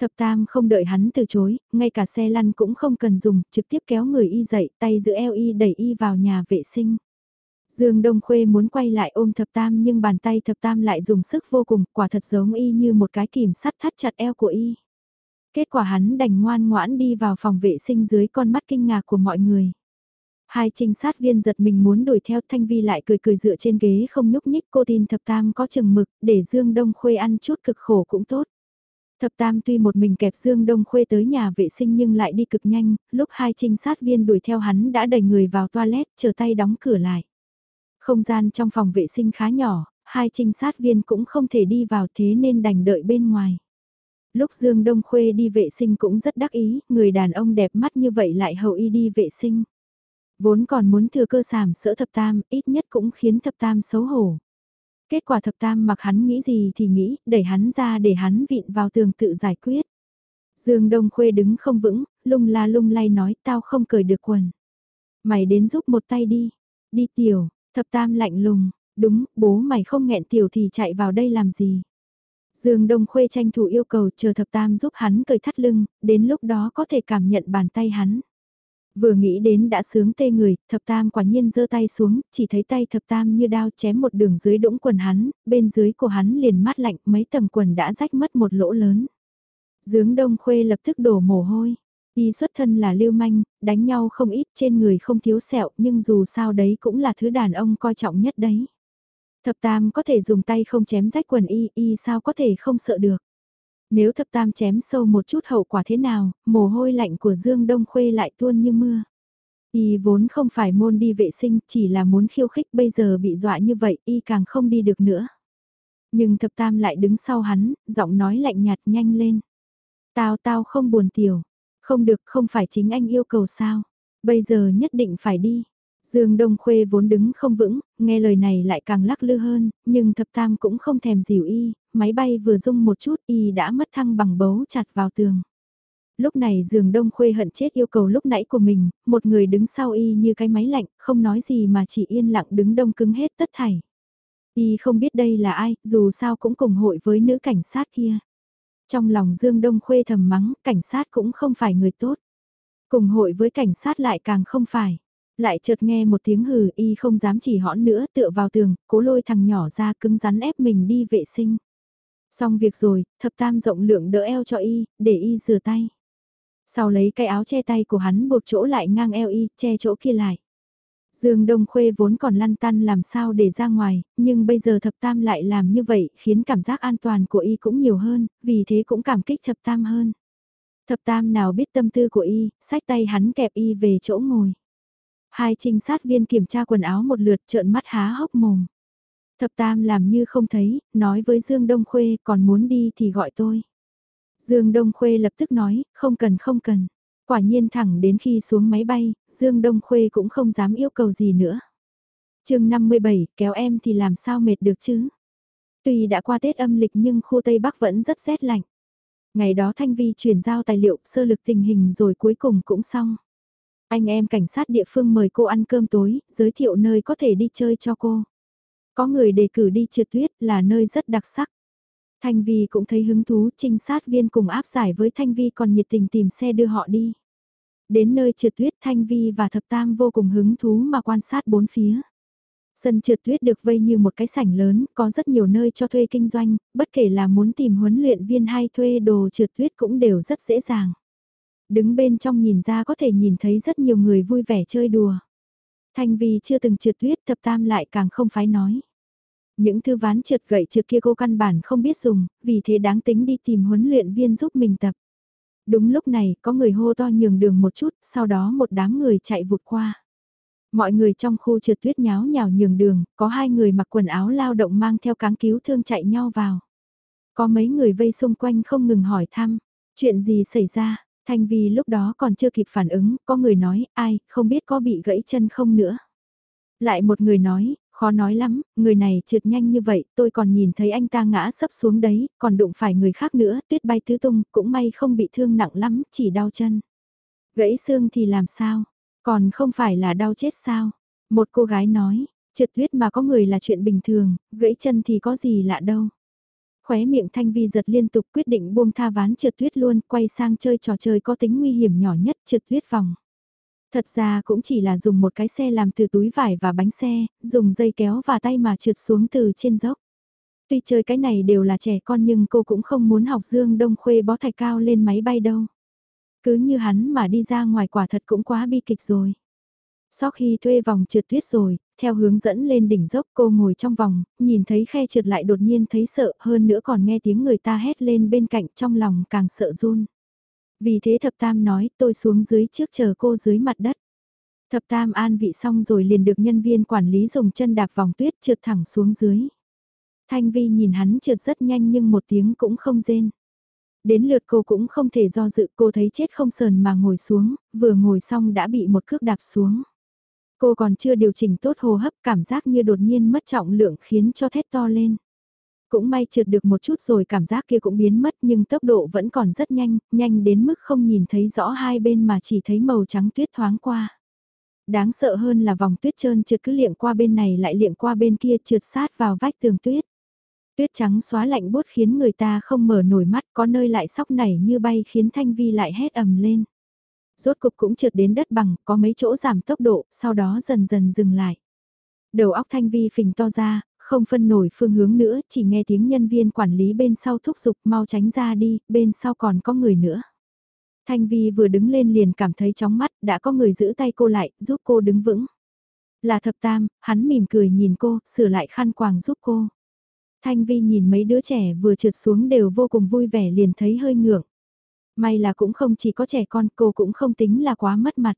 Thập tam không đợi hắn từ chối, ngay cả xe lăn cũng không cần dùng, trực tiếp kéo người y dậy, tay giữ eo y đẩy y vào nhà vệ sinh. Dương Đông Khuê muốn quay lại ôm thập tam nhưng bàn tay thập tam lại dùng sức vô cùng, quả thật giống y như một cái kìm sắt thắt chặt eo của y. Kết quả hắn đành ngoan ngoãn đi vào phòng vệ sinh dưới con mắt kinh ngạc của mọi người. Hai trinh sát viên giật mình muốn đuổi theo Thanh Vi lại cười cười dựa trên ghế không nhúc nhích cô tin thập tam có chừng mực để Dương Đông Khuê ăn chút cực khổ cũng tốt. Thập Tam tuy một mình kẹp Dương Đông Khuê tới nhà vệ sinh nhưng lại đi cực nhanh, lúc hai trinh sát viên đuổi theo hắn đã đẩy người vào toilet chờ tay đóng cửa lại. Không gian trong phòng vệ sinh khá nhỏ, hai trinh sát viên cũng không thể đi vào thế nên đành đợi bên ngoài. Lúc Dương Đông Khuê đi vệ sinh cũng rất đắc ý, người đàn ông đẹp mắt như vậy lại hậu y đi vệ sinh. Vốn còn muốn thừa cơ sàm sỡ thập tam, ít nhất cũng khiến thập tam xấu hổ. Kết quả thập tam mặc hắn nghĩ gì thì nghĩ, đẩy hắn ra để hắn vịn vào tường tự giải quyết. Dương Đông Khuê đứng không vững, lung la lung lay nói tao không cởi được quần. Mày đến giúp một tay đi. Đi tiểu, Thập tam lạnh lùng, đúng, bố mày không nghẹn tiểu thì chạy vào đây làm gì. Dương Đông Khuê tranh thủ yêu cầu chờ thập tam giúp hắn cởi thắt lưng, đến lúc đó có thể cảm nhận bàn tay hắn. Vừa nghĩ đến đã sướng tê người, thập tam quả nhiên giơ tay xuống, chỉ thấy tay thập tam như đao chém một đường dưới đũng quần hắn, bên dưới của hắn liền mát lạnh mấy tầng quần đã rách mất một lỗ lớn. Dương Đông Khuê lập tức đổ mồ hôi. Y xuất thân là lưu manh, đánh nhau không ít trên người không thiếu sẹo nhưng dù sao đấy cũng là thứ đàn ông coi trọng nhất đấy. Thập tam có thể dùng tay không chém rách quần y, y sao có thể không sợ được. Nếu thập tam chém sâu một chút hậu quả thế nào, mồ hôi lạnh của Dương Đông Khuê lại tuôn như mưa. Y vốn không phải môn đi vệ sinh, chỉ là muốn khiêu khích bây giờ bị dọa như vậy, y càng không đi được nữa. Nhưng thập tam lại đứng sau hắn, giọng nói lạnh nhạt nhanh lên. Tao tao không buồn tiểu, không được, không phải chính anh yêu cầu sao? Bây giờ nhất định phải đi. Dương Đông Khuê vốn đứng không vững, nghe lời này lại càng lắc lư hơn, nhưng thập tam cũng không thèm dìu y, máy bay vừa rung một chút y đã mất thăng bằng bấu chặt vào tường. Lúc này Dương Đông Khuê hận chết yêu cầu lúc nãy của mình, một người đứng sau y như cái máy lạnh, không nói gì mà chỉ yên lặng đứng đông cứng hết tất thảy. Y không biết đây là ai, dù sao cũng cùng hội với nữ cảnh sát kia. Trong lòng Dương Đông Khuê thầm mắng, cảnh sát cũng không phải người tốt. Cùng hội với cảnh sát lại càng không phải. Lại chợt nghe một tiếng hừ y không dám chỉ hõn nữa tựa vào tường, cố lôi thằng nhỏ ra cứng rắn ép mình đi vệ sinh. Xong việc rồi, thập tam rộng lượng đỡ eo cho y, để y rửa tay. Sau lấy cái áo che tay của hắn buộc chỗ lại ngang eo y, che chỗ kia lại. Dương Đông Khuê vốn còn lăn tăn làm sao để ra ngoài, nhưng bây giờ thập tam lại làm như vậy khiến cảm giác an toàn của y cũng nhiều hơn, vì thế cũng cảm kích thập tam hơn. Thập tam nào biết tâm tư của y, sách tay hắn kẹp y về chỗ ngồi. Hai trinh sát viên kiểm tra quần áo một lượt trợn mắt há hốc mồm. Thập tam làm như không thấy, nói với Dương Đông Khuê còn muốn đi thì gọi tôi. Dương Đông Khuê lập tức nói, không cần không cần. Quả nhiên thẳng đến khi xuống máy bay, Dương Đông Khuê cũng không dám yêu cầu gì nữa. chương 57, kéo em thì làm sao mệt được chứ? Tuy đã qua Tết âm lịch nhưng khu Tây Bắc vẫn rất rét lạnh. Ngày đó Thanh Vi chuyển giao tài liệu sơ lực tình hình rồi cuối cùng cũng xong. Anh em cảnh sát địa phương mời cô ăn cơm tối, giới thiệu nơi có thể đi chơi cho cô. Có người đề cử đi trượt tuyết là nơi rất đặc sắc. Thanh Vi cũng thấy hứng thú, trinh sát viên cùng áp giải với Thanh Vi còn nhiệt tình tìm xe đưa họ đi. Đến nơi trượt tuyết Thanh Vi và Thập Tam vô cùng hứng thú mà quan sát bốn phía. Sân trượt tuyết được vây như một cái sảnh lớn, có rất nhiều nơi cho thuê kinh doanh, bất kể là muốn tìm huấn luyện viên hay thuê đồ trượt tuyết cũng đều rất dễ dàng. Đứng bên trong nhìn ra có thể nhìn thấy rất nhiều người vui vẻ chơi đùa. Thanh Vi chưa từng trượt tuyết thập tam lại càng không phái nói. Những thư ván trượt gậy trượt kia cô căn bản không biết dùng, vì thế đáng tính đi tìm huấn luyện viên giúp mình tập. Đúng lúc này, có người hô to nhường đường một chút, sau đó một đám người chạy vụt qua. Mọi người trong khu trượt tuyết nháo nhào nhường đường, có hai người mặc quần áo lao động mang theo cáng cứu thương chạy nhau vào. Có mấy người vây xung quanh không ngừng hỏi thăm, chuyện gì xảy ra, Thanh Vi lúc đó còn chưa kịp phản ứng, có người nói, ai, không biết có bị gãy chân không nữa. Lại một người nói, khó nói lắm, người này trượt nhanh như vậy, tôi còn nhìn thấy anh ta ngã sấp xuống đấy, còn đụng phải người khác nữa, tuyết bay tứ tung, cũng may không bị thương nặng lắm, chỉ đau chân. Gãy xương thì làm sao? Còn không phải là đau chết sao? Một cô gái nói, trượt tuyết mà có người là chuyện bình thường, gãy chân thì có gì lạ đâu. Khóe miệng Thanh Vi giật liên tục quyết định buông tha ván trượt tuyết luôn, quay sang chơi trò chơi có tính nguy hiểm nhỏ nhất trượt tuyết vòng. Thật ra cũng chỉ là dùng một cái xe làm từ túi vải và bánh xe, dùng dây kéo và tay mà trượt xuống từ trên dốc. Tuy chơi cái này đều là trẻ con nhưng cô cũng không muốn học Dương Đông Khuê bó thạch cao lên máy bay đâu. Cứ như hắn mà đi ra ngoài quả thật cũng quá bi kịch rồi. Sau khi thuê vòng trượt tuyết rồi, theo hướng dẫn lên đỉnh dốc cô ngồi trong vòng, nhìn thấy khe trượt lại đột nhiên thấy sợ hơn nữa còn nghe tiếng người ta hét lên bên cạnh trong lòng càng sợ run. Vì thế thập tam nói tôi xuống dưới trước chờ cô dưới mặt đất. Thập tam an vị xong rồi liền được nhân viên quản lý dùng chân đạp vòng tuyết trượt thẳng xuống dưới. Thanh Vi nhìn hắn trượt rất nhanh nhưng một tiếng cũng không rên. Đến lượt cô cũng không thể do dự cô thấy chết không sờn mà ngồi xuống, vừa ngồi xong đã bị một cước đạp xuống. Cô còn chưa điều chỉnh tốt hô hấp cảm giác như đột nhiên mất trọng lượng khiến cho thét to lên. Cũng may trượt được một chút rồi cảm giác kia cũng biến mất nhưng tốc độ vẫn còn rất nhanh, nhanh đến mức không nhìn thấy rõ hai bên mà chỉ thấy màu trắng tuyết thoáng qua. Đáng sợ hơn là vòng tuyết trơn trượt cứ liệng qua bên này lại liệng qua bên kia trượt sát vào vách tường tuyết. Tuyết trắng xóa lạnh bốt khiến người ta không mở nổi mắt có nơi lại sóc nảy như bay khiến Thanh Vi lại hét ầm lên. Rốt cục cũng trượt đến đất bằng, có mấy chỗ giảm tốc độ, sau đó dần dần dừng lại. Đầu óc Thanh Vi phình to ra, không phân nổi phương hướng nữa, chỉ nghe tiếng nhân viên quản lý bên sau thúc giục mau tránh ra đi, bên sau còn có người nữa. Thanh Vi vừa đứng lên liền cảm thấy chóng mắt, đã có người giữ tay cô lại, giúp cô đứng vững. Là thập tam, hắn mỉm cười nhìn cô, sửa lại khăn quàng giúp cô. Thanh Vi nhìn mấy đứa trẻ vừa trượt xuống đều vô cùng vui vẻ liền thấy hơi ngượng. May là cũng không chỉ có trẻ con, cô cũng không tính là quá mất mặt.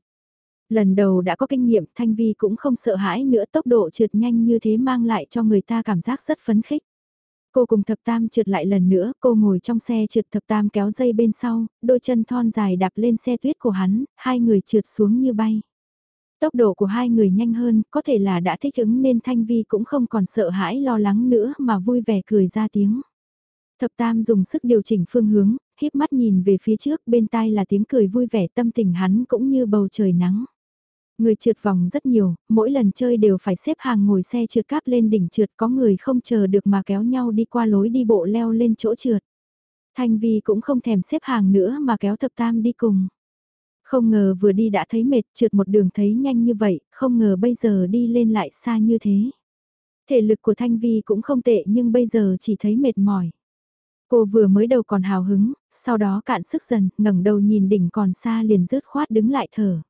Lần đầu đã có kinh nghiệm Thanh Vi cũng không sợ hãi nữa tốc độ trượt nhanh như thế mang lại cho người ta cảm giác rất phấn khích. Cô cùng thập tam trượt lại lần nữa, cô ngồi trong xe trượt thập tam kéo dây bên sau, đôi chân thon dài đạp lên xe tuyết của hắn, hai người trượt xuống như bay. Tốc độ của hai người nhanh hơn, có thể là đã thích ứng nên Thanh Vi cũng không còn sợ hãi lo lắng nữa mà vui vẻ cười ra tiếng. Thập Tam dùng sức điều chỉnh phương hướng, híp mắt nhìn về phía trước bên tai là tiếng cười vui vẻ tâm tình hắn cũng như bầu trời nắng. Người trượt vòng rất nhiều, mỗi lần chơi đều phải xếp hàng ngồi xe trượt cáp lên đỉnh trượt có người không chờ được mà kéo nhau đi qua lối đi bộ leo lên chỗ trượt. Thanh Vi cũng không thèm xếp hàng nữa mà kéo thập tam đi cùng. Không ngờ vừa đi đã thấy mệt trượt một đường thấy nhanh như vậy, không ngờ bây giờ đi lên lại xa như thế. Thể lực của Thanh Vi cũng không tệ nhưng bây giờ chỉ thấy mệt mỏi. Cô vừa mới đầu còn hào hứng, sau đó cạn sức dần, ngẩng đầu nhìn đỉnh còn xa liền rớt khoát đứng lại thở.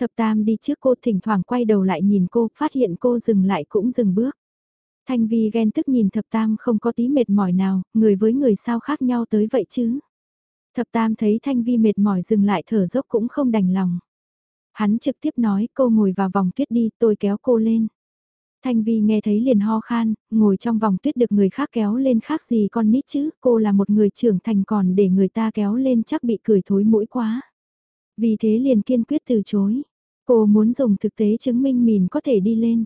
Thập Tam đi trước cô thỉnh thoảng quay đầu lại nhìn cô, phát hiện cô dừng lại cũng dừng bước. Thanh Vi ghen tức nhìn Thập Tam không có tí mệt mỏi nào, người với người sao khác nhau tới vậy chứ. Thập Tam thấy Thanh Vi mệt mỏi dừng lại thở dốc cũng không đành lòng. Hắn trực tiếp nói cô ngồi vào vòng tuyết đi tôi kéo cô lên. Thanh Vi nghe thấy liền ho khan, ngồi trong vòng tuyết được người khác kéo lên khác gì con nít chứ, cô là một người trưởng thành còn để người ta kéo lên chắc bị cười thối mũi quá. Vì thế liền kiên quyết từ chối. Cô muốn dùng thực tế chứng minh mình có thể đi lên.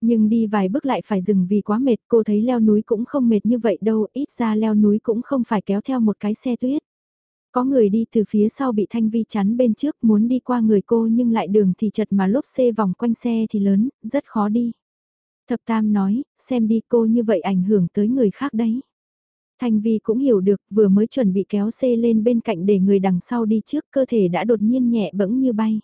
Nhưng đi vài bước lại phải dừng vì quá mệt, cô thấy leo núi cũng không mệt như vậy đâu, ít ra leo núi cũng không phải kéo theo một cái xe tuyết. Có người đi từ phía sau bị Thanh Vi chắn bên trước muốn đi qua người cô nhưng lại đường thì chật mà lốp xe vòng quanh xe thì lớn, rất khó đi. Thập Tam nói, xem đi cô như vậy ảnh hưởng tới người khác đấy. Thanh Vi cũng hiểu được vừa mới chuẩn bị kéo xe lên bên cạnh để người đằng sau đi trước cơ thể đã đột nhiên nhẹ bẫng như bay.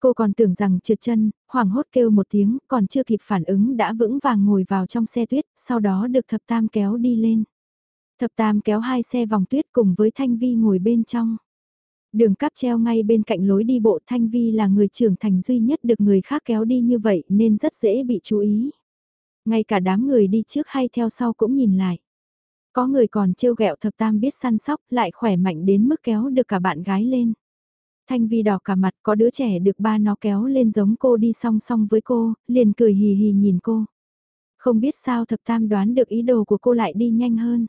Cô còn tưởng rằng trượt chân, hoảng hốt kêu một tiếng, còn chưa kịp phản ứng đã vững vàng ngồi vào trong xe tuyết, sau đó được thập tam kéo đi lên. Thập tam kéo hai xe vòng tuyết cùng với Thanh Vi ngồi bên trong. Đường cáp treo ngay bên cạnh lối đi bộ Thanh Vi là người trưởng thành duy nhất được người khác kéo đi như vậy nên rất dễ bị chú ý. Ngay cả đám người đi trước hay theo sau cũng nhìn lại. Có người còn trêu ghẹo thập tam biết săn sóc lại khỏe mạnh đến mức kéo được cả bạn gái lên. Thanh Vi đỏ cả mặt có đứa trẻ được ba nó kéo lên giống cô đi song song với cô, liền cười hì hì nhìn cô. Không biết sao thập tam đoán được ý đồ của cô lại đi nhanh hơn.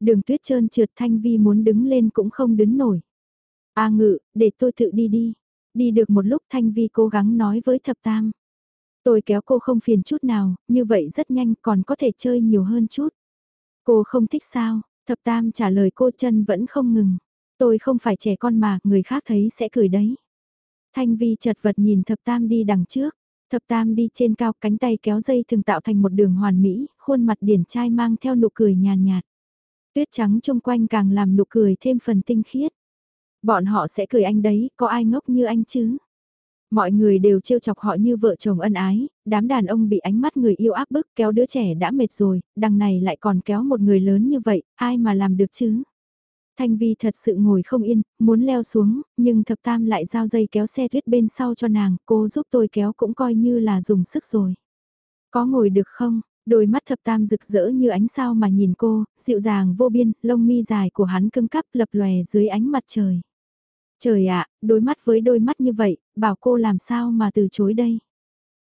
Đường tuyết trơn trượt Thanh Vi muốn đứng lên cũng không đứng nổi. A ngự, để tôi tự đi đi. Đi được một lúc Thanh Vi cố gắng nói với thập tam. Tôi kéo cô không phiền chút nào, như vậy rất nhanh còn có thể chơi nhiều hơn chút. Cô không thích sao, thập tam trả lời cô chân vẫn không ngừng. Tôi không phải trẻ con mà, người khác thấy sẽ cười đấy. Thanh Vi chật vật nhìn thập tam đi đằng trước. Thập tam đi trên cao cánh tay kéo dây thường tạo thành một đường hoàn mỹ, khuôn mặt điển trai mang theo nụ cười nhàn nhạt, Tuyết trắng chung quanh càng làm nụ cười thêm phần tinh khiết. Bọn họ sẽ cười anh đấy, có ai ngốc như anh chứ? Mọi người đều trêu chọc họ như vợ chồng ân ái, đám đàn ông bị ánh mắt người yêu áp bức kéo đứa trẻ đã mệt rồi, đằng này lại còn kéo một người lớn như vậy, ai mà làm được chứ? Thanh Vi thật sự ngồi không yên, muốn leo xuống, nhưng thập tam lại giao dây kéo xe tuyết bên sau cho nàng, cô giúp tôi kéo cũng coi như là dùng sức rồi. Có ngồi được không? Đôi mắt thập tam rực rỡ như ánh sao mà nhìn cô, dịu dàng vô biên, lông mi dài của hắn cưng cắp lập lòe dưới ánh mặt trời. Trời ạ, đối mắt với đôi mắt như vậy, bảo cô làm sao mà từ chối đây.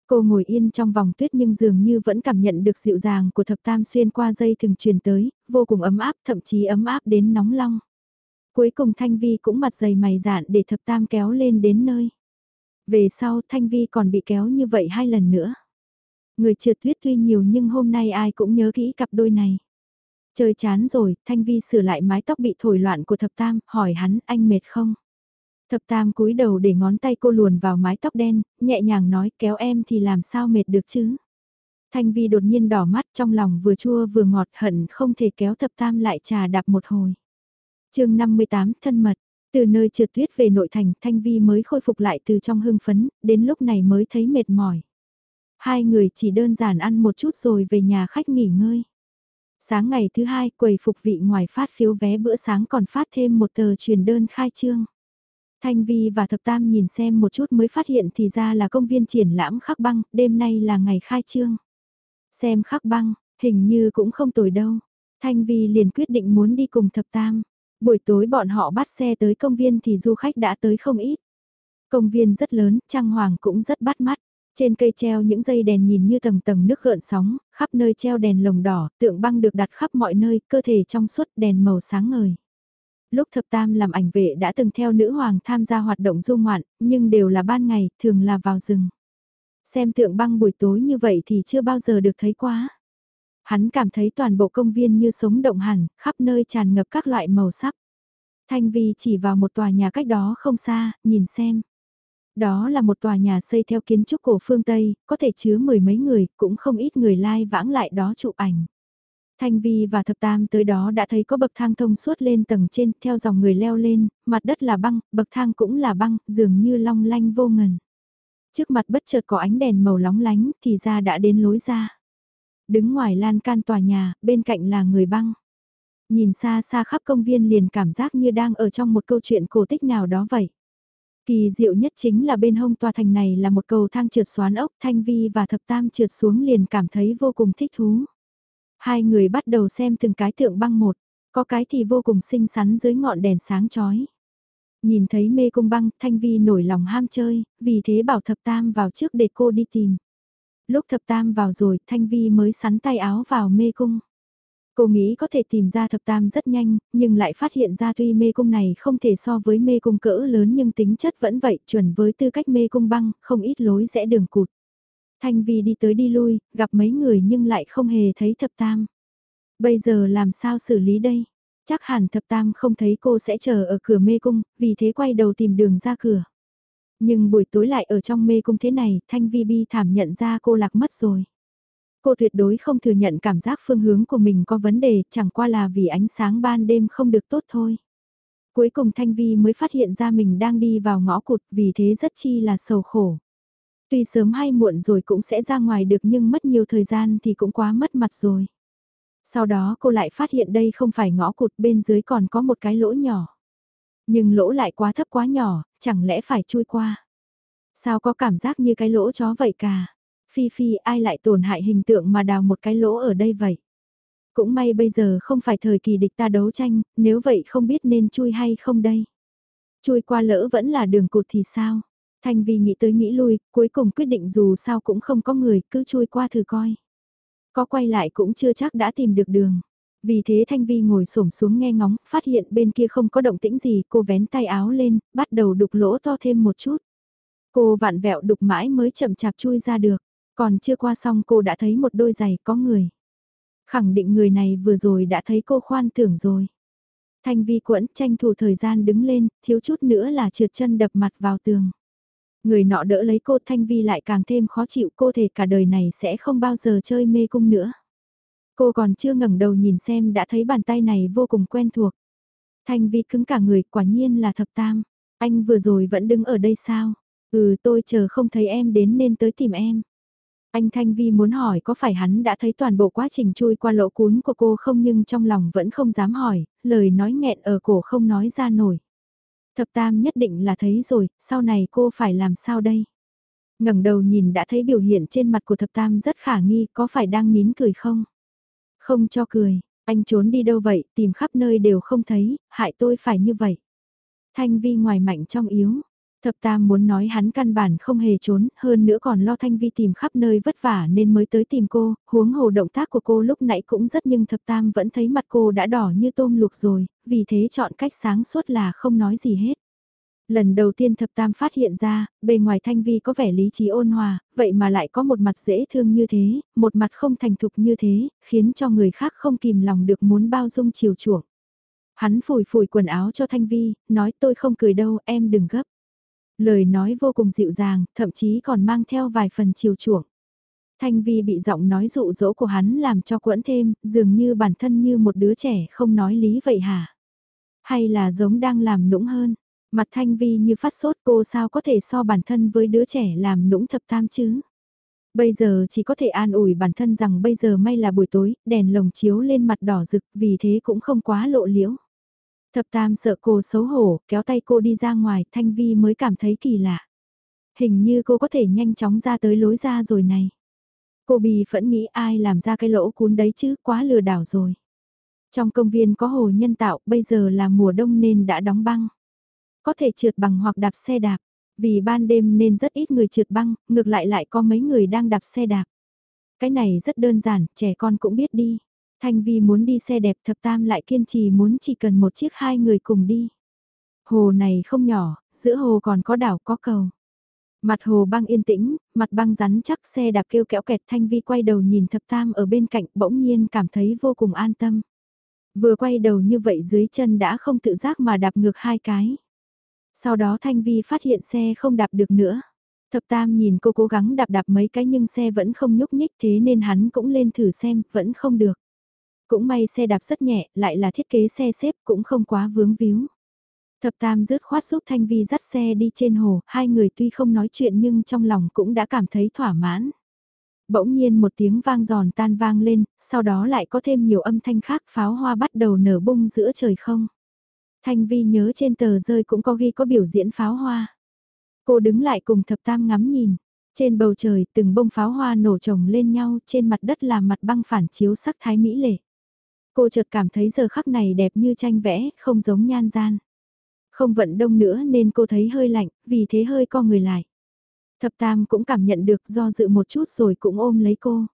Cô ngồi yên trong vòng tuyết nhưng dường như vẫn cảm nhận được dịu dàng của thập tam xuyên qua dây thường truyền tới, vô cùng ấm áp, thậm chí ấm áp đến nóng long. Cuối cùng Thanh Vi cũng mặt dày mày dạn để thập tam kéo lên đến nơi. Về sau Thanh Vi còn bị kéo như vậy hai lần nữa. Người trượt tuyết tuy nhiều nhưng hôm nay ai cũng nhớ kỹ cặp đôi này. Chơi chán rồi, Thanh Vi sửa lại mái tóc bị thổi loạn của thập tam, hỏi hắn anh mệt không? Thập tam cúi đầu để ngón tay cô luồn vào mái tóc đen, nhẹ nhàng nói kéo em thì làm sao mệt được chứ. Thanh Vi đột nhiên đỏ mắt trong lòng vừa chua vừa ngọt hận không thể kéo thập tam lại trà đạp một hồi. chương 58 thân mật, từ nơi trượt tuyết về nội thành Thanh Vi mới khôi phục lại từ trong hưng phấn, đến lúc này mới thấy mệt mỏi. Hai người chỉ đơn giản ăn một chút rồi về nhà khách nghỉ ngơi. Sáng ngày thứ hai quầy phục vị ngoài phát phiếu vé bữa sáng còn phát thêm một tờ truyền đơn khai trương. Thanh Vi và Thập Tam nhìn xem một chút mới phát hiện thì ra là công viên triển lãm khắc băng, đêm nay là ngày khai trương. Xem khắc băng, hình như cũng không tồi đâu. Thanh Vi liền quyết định muốn đi cùng Thập Tam. Buổi tối bọn họ bắt xe tới công viên thì du khách đã tới không ít. Công viên rất lớn, trang hoàng cũng rất bắt mắt. Trên cây treo những dây đèn nhìn như tầng tầng nước gợn sóng, khắp nơi treo đèn lồng đỏ, tượng băng được đặt khắp mọi nơi, cơ thể trong suốt đèn màu sáng ngời lúc thập tam làm ảnh vệ đã từng theo nữ hoàng tham gia hoạt động du ngoạn, nhưng đều là ban ngày, thường là vào rừng. Xem tượng băng buổi tối như vậy thì chưa bao giờ được thấy quá. Hắn cảm thấy toàn bộ công viên như sống động hẳn, khắp nơi tràn ngập các loại màu sắc. Thanh Vi chỉ vào một tòa nhà cách đó không xa, nhìn xem. Đó là một tòa nhà xây theo kiến trúc cổ phương Tây, có thể chứa mười mấy người, cũng không ít người lai like vãng lại đó chụp ảnh. Thanh Vi và Thập Tam tới đó đã thấy có bậc thang thông suốt lên tầng trên, theo dòng người leo lên, mặt đất là băng, bậc thang cũng là băng, dường như long lanh vô ngần. Trước mặt bất chợt có ánh đèn màu lóng lánh, thì ra đã đến lối ra. Đứng ngoài lan can tòa nhà, bên cạnh là người băng. Nhìn xa xa khắp công viên liền cảm giác như đang ở trong một câu chuyện cổ tích nào đó vậy. Kỳ diệu nhất chính là bên hông tòa thành này là một cầu thang trượt xoán ốc, Thanh Vi và Thập Tam trượt xuống liền cảm thấy vô cùng thích thú. Hai người bắt đầu xem từng cái tượng băng một. Có cái thì vô cùng xinh xắn dưới ngọn đèn sáng chói. Nhìn thấy mê cung băng, Thanh Vi nổi lòng ham chơi, vì thế bảo thập tam vào trước để cô đi tìm. Lúc thập tam vào rồi, Thanh Vi mới sắn tay áo vào mê cung. Cô nghĩ có thể tìm ra thập tam rất nhanh, nhưng lại phát hiện ra tuy mê cung này không thể so với mê cung cỡ lớn nhưng tính chất vẫn vậy, chuẩn với tư cách mê cung băng, không ít lối rẽ đường cụt. Thanh Vi đi tới đi lui, gặp mấy người nhưng lại không hề thấy thập tam. Bây giờ làm sao xử lý đây? Chắc hẳn thập tam không thấy cô sẽ chờ ở cửa mê cung, vì thế quay đầu tìm đường ra cửa. Nhưng buổi tối lại ở trong mê cung thế này, Thanh Vi bi thảm nhận ra cô lạc mất rồi. Cô tuyệt đối không thừa nhận cảm giác phương hướng của mình có vấn đề, chẳng qua là vì ánh sáng ban đêm không được tốt thôi. Cuối cùng Thanh Vi mới phát hiện ra mình đang đi vào ngõ cụt vì thế rất chi là sầu khổ. Tuy sớm hay muộn rồi cũng sẽ ra ngoài được nhưng mất nhiều thời gian thì cũng quá mất mặt rồi. Sau đó cô lại phát hiện đây không phải ngõ cụt bên dưới còn có một cái lỗ nhỏ. Nhưng lỗ lại quá thấp quá nhỏ, chẳng lẽ phải chui qua. Sao có cảm giác như cái lỗ chó vậy cả. Phi Phi ai lại tổn hại hình tượng mà đào một cái lỗ ở đây vậy. Cũng may bây giờ không phải thời kỳ địch ta đấu tranh, nếu vậy không biết nên chui hay không đây. Chui qua lỡ vẫn là đường cụt thì sao? Thanh Vi nghĩ tới nghĩ lui, cuối cùng quyết định dù sao cũng không có người, cứ chui qua thử coi. Có quay lại cũng chưa chắc đã tìm được đường. Vì thế Thanh Vi ngồi xổm xuống nghe ngóng, phát hiện bên kia không có động tĩnh gì, cô vén tay áo lên, bắt đầu đục lỗ to thêm một chút. Cô vặn vẹo đục mãi mới chậm chạp chui ra được, còn chưa qua xong cô đã thấy một đôi giày có người. Khẳng định người này vừa rồi đã thấy cô khoan tưởng rồi. Thanh Vi quẫn tranh thủ thời gian đứng lên, thiếu chút nữa là trượt chân đập mặt vào tường. Người nọ đỡ lấy cô Thanh Vi lại càng thêm khó chịu cô thể cả đời này sẽ không bao giờ chơi mê cung nữa. Cô còn chưa ngẩng đầu nhìn xem đã thấy bàn tay này vô cùng quen thuộc. Thanh Vi cứng cả người quả nhiên là thập tam. Anh vừa rồi vẫn đứng ở đây sao? Ừ tôi chờ không thấy em đến nên tới tìm em. Anh Thanh Vi muốn hỏi có phải hắn đã thấy toàn bộ quá trình chui qua lỗ cuốn của cô không nhưng trong lòng vẫn không dám hỏi, lời nói nghẹn ở cổ không nói ra nổi. Thập tam nhất định là thấy rồi, sau này cô phải làm sao đây? ngẩng đầu nhìn đã thấy biểu hiện trên mặt của thập tam rất khả nghi, có phải đang nín cười không? Không cho cười, anh trốn đi đâu vậy, tìm khắp nơi đều không thấy, hại tôi phải như vậy. Thanh vi ngoài mạnh trong yếu, Thập Tam muốn nói hắn căn bản không hề trốn, hơn nữa còn lo Thanh Vi tìm khắp nơi vất vả nên mới tới tìm cô, huống hồ động tác của cô lúc nãy cũng rất nhưng Thập Tam vẫn thấy mặt cô đã đỏ như tôm luộc rồi, vì thế chọn cách sáng suốt là không nói gì hết. Lần đầu tiên Thập Tam phát hiện ra, bề ngoài Thanh Vi có vẻ lý trí ôn hòa, vậy mà lại có một mặt dễ thương như thế, một mặt không thành thục như thế, khiến cho người khác không kìm lòng được muốn bao dung chiều chuộng. Hắn phủi phủi quần áo cho Thanh Vi, nói tôi không cười đâu, em đừng gấp. Lời nói vô cùng dịu dàng, thậm chí còn mang theo vài phần chiều chuộng. Thanh Vi bị giọng nói dụ dỗ của hắn làm cho quẫn thêm, dường như bản thân như một đứa trẻ không nói lý vậy hả? Hay là giống đang làm nũng hơn? Mặt Thanh Vi như phát sốt cô sao có thể so bản thân với đứa trẻ làm nũng thập tam chứ? Bây giờ chỉ có thể an ủi bản thân rằng bây giờ may là buổi tối, đèn lồng chiếu lên mặt đỏ rực vì thế cũng không quá lộ liễu. Thập tam sợ cô xấu hổ, kéo tay cô đi ra ngoài, Thanh Vi mới cảm thấy kỳ lạ. Hình như cô có thể nhanh chóng ra tới lối ra rồi này. Cô bì phẫn nghĩ ai làm ra cái lỗ cún đấy chứ, quá lừa đảo rồi. Trong công viên có hồ nhân tạo, bây giờ là mùa đông nên đã đóng băng. Có thể trượt bằng hoặc đạp xe đạp. Vì ban đêm nên rất ít người trượt băng, ngược lại lại có mấy người đang đạp xe đạp. Cái này rất đơn giản, trẻ con cũng biết đi. Thanh Vi muốn đi xe đẹp thập tam lại kiên trì muốn chỉ cần một chiếc hai người cùng đi. Hồ này không nhỏ, giữa hồ còn có đảo có cầu. Mặt hồ băng yên tĩnh, mặt băng rắn chắc xe đạp kêu kẹo kẹt Thanh Vi quay đầu nhìn thập tam ở bên cạnh bỗng nhiên cảm thấy vô cùng an tâm. Vừa quay đầu như vậy dưới chân đã không tự giác mà đạp ngược hai cái. Sau đó Thanh Vi phát hiện xe không đạp được nữa. Thập Tam nhìn cô cố gắng đạp đạp mấy cái nhưng xe vẫn không nhúc nhích thế nên hắn cũng lên thử xem, vẫn không được. Cũng may xe đạp rất nhẹ, lại là thiết kế xe xếp cũng không quá vướng víu. Thập Tam rước khoát giúp Thanh Vi dắt xe đi trên hồ, hai người tuy không nói chuyện nhưng trong lòng cũng đã cảm thấy thỏa mãn. Bỗng nhiên một tiếng vang giòn tan vang lên, sau đó lại có thêm nhiều âm thanh khác pháo hoa bắt đầu nở bung giữa trời không. Thanh Vi nhớ trên tờ rơi cũng có ghi có biểu diễn pháo hoa. Cô đứng lại cùng thập tam ngắm nhìn. Trên bầu trời từng bông pháo hoa nổ chồng lên nhau trên mặt đất là mặt băng phản chiếu sắc thái mỹ lệ. Cô chợt cảm thấy giờ khắc này đẹp như tranh vẽ, không giống nhan gian. Không vận đông nữa nên cô thấy hơi lạnh, vì thế hơi co người lại. Thập Tam cũng cảm nhận được do dự một chút rồi cũng ôm lấy cô.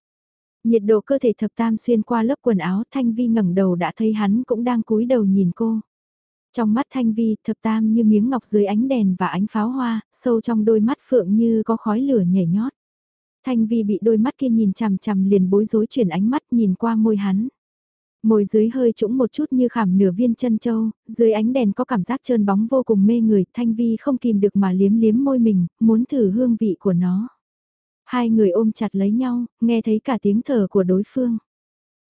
Nhiệt độ cơ thể Thập Tam xuyên qua lớp quần áo Thanh Vi ngẩng đầu đã thấy hắn cũng đang cúi đầu nhìn cô. Trong mắt Thanh Vi, Thập Tam như miếng ngọc dưới ánh đèn và ánh pháo hoa, sâu trong đôi mắt Phượng như có khói lửa nhảy nhót. Thanh Vi bị đôi mắt kia nhìn chằm chằm liền bối rối chuyển ánh mắt nhìn qua môi hắn. Môi dưới hơi trũng một chút như khảm nửa viên chân châu, dưới ánh đèn có cảm giác trơn bóng vô cùng mê người, Thanh Vi không kìm được mà liếm liếm môi mình, muốn thử hương vị của nó. Hai người ôm chặt lấy nhau, nghe thấy cả tiếng thở của đối phương.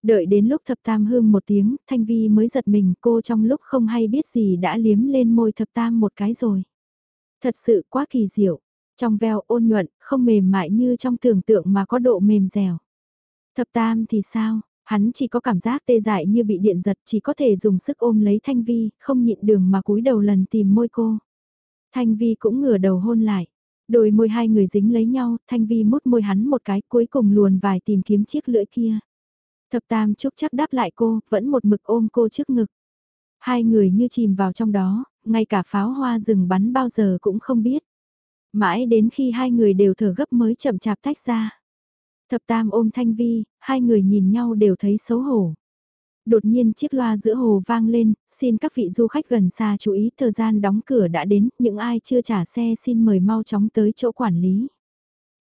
Đợi đến lúc thập tam hương một tiếng, Thanh Vi mới giật mình cô trong lúc không hay biết gì đã liếm lên môi thập tam một cái rồi. Thật sự quá kỳ diệu, trong veo ôn nhuận, không mềm mại như trong tưởng tượng mà có độ mềm dẻo. Thập tam thì sao, hắn chỉ có cảm giác tê dại như bị điện giật chỉ có thể dùng sức ôm lấy Thanh Vi, không nhịn đường mà cúi đầu lần tìm môi cô. Thanh Vi cũng ngửa đầu hôn lại. Đôi môi hai người dính lấy nhau, Thanh Vi mút môi hắn một cái cuối cùng luồn vài tìm kiếm chiếc lưỡi kia. Thập Tam chúc chắc đáp lại cô, vẫn một mực ôm cô trước ngực. Hai người như chìm vào trong đó, ngay cả pháo hoa rừng bắn bao giờ cũng không biết. Mãi đến khi hai người đều thở gấp mới chậm chạp tách ra. Thập Tam ôm Thanh Vi, hai người nhìn nhau đều thấy xấu hổ. Đột nhiên chiếc loa giữa hồ vang lên, xin các vị du khách gần xa chú ý thời gian đóng cửa đã đến, những ai chưa trả xe xin mời mau chóng tới chỗ quản lý.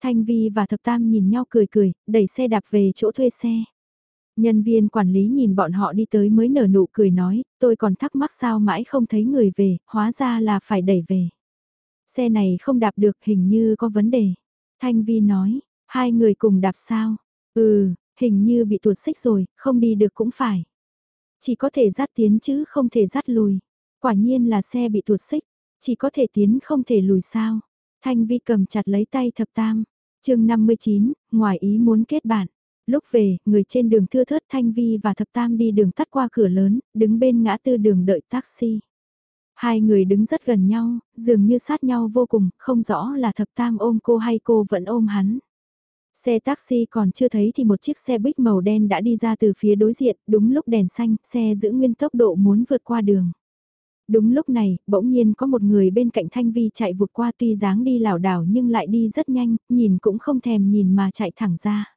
Thanh Vi và Thập Tam nhìn nhau cười cười, đẩy xe đạp về chỗ thuê xe. Nhân viên quản lý nhìn bọn họ đi tới mới nở nụ cười nói, tôi còn thắc mắc sao mãi không thấy người về, hóa ra là phải đẩy về. Xe này không đạp được hình như có vấn đề. Thanh Vi nói, hai người cùng đạp sao? Ừ, hình như bị tuột xích rồi, không đi được cũng phải. Chỉ có thể dắt tiến chứ không thể dắt lùi. Quả nhiên là xe bị tuột xích, chỉ có thể tiến không thể lùi sao. Thanh Vi cầm chặt lấy tay thập tam. chương 59, ngoài ý muốn kết bạn. Lúc về, người trên đường thưa thớt Thanh Vi và thập tam đi đường tắt qua cửa lớn, đứng bên ngã tư đường đợi taxi. Hai người đứng rất gần nhau, dường như sát nhau vô cùng, không rõ là thập tam ôm cô hay cô vẫn ôm hắn. Xe taxi còn chưa thấy thì một chiếc xe buýt màu đen đã đi ra từ phía đối diện, đúng lúc đèn xanh, xe giữ nguyên tốc độ muốn vượt qua đường. Đúng lúc này, bỗng nhiên có một người bên cạnh Thanh Vi chạy vụt qua tuy dáng đi lảo đảo nhưng lại đi rất nhanh, nhìn cũng không thèm nhìn mà chạy thẳng ra.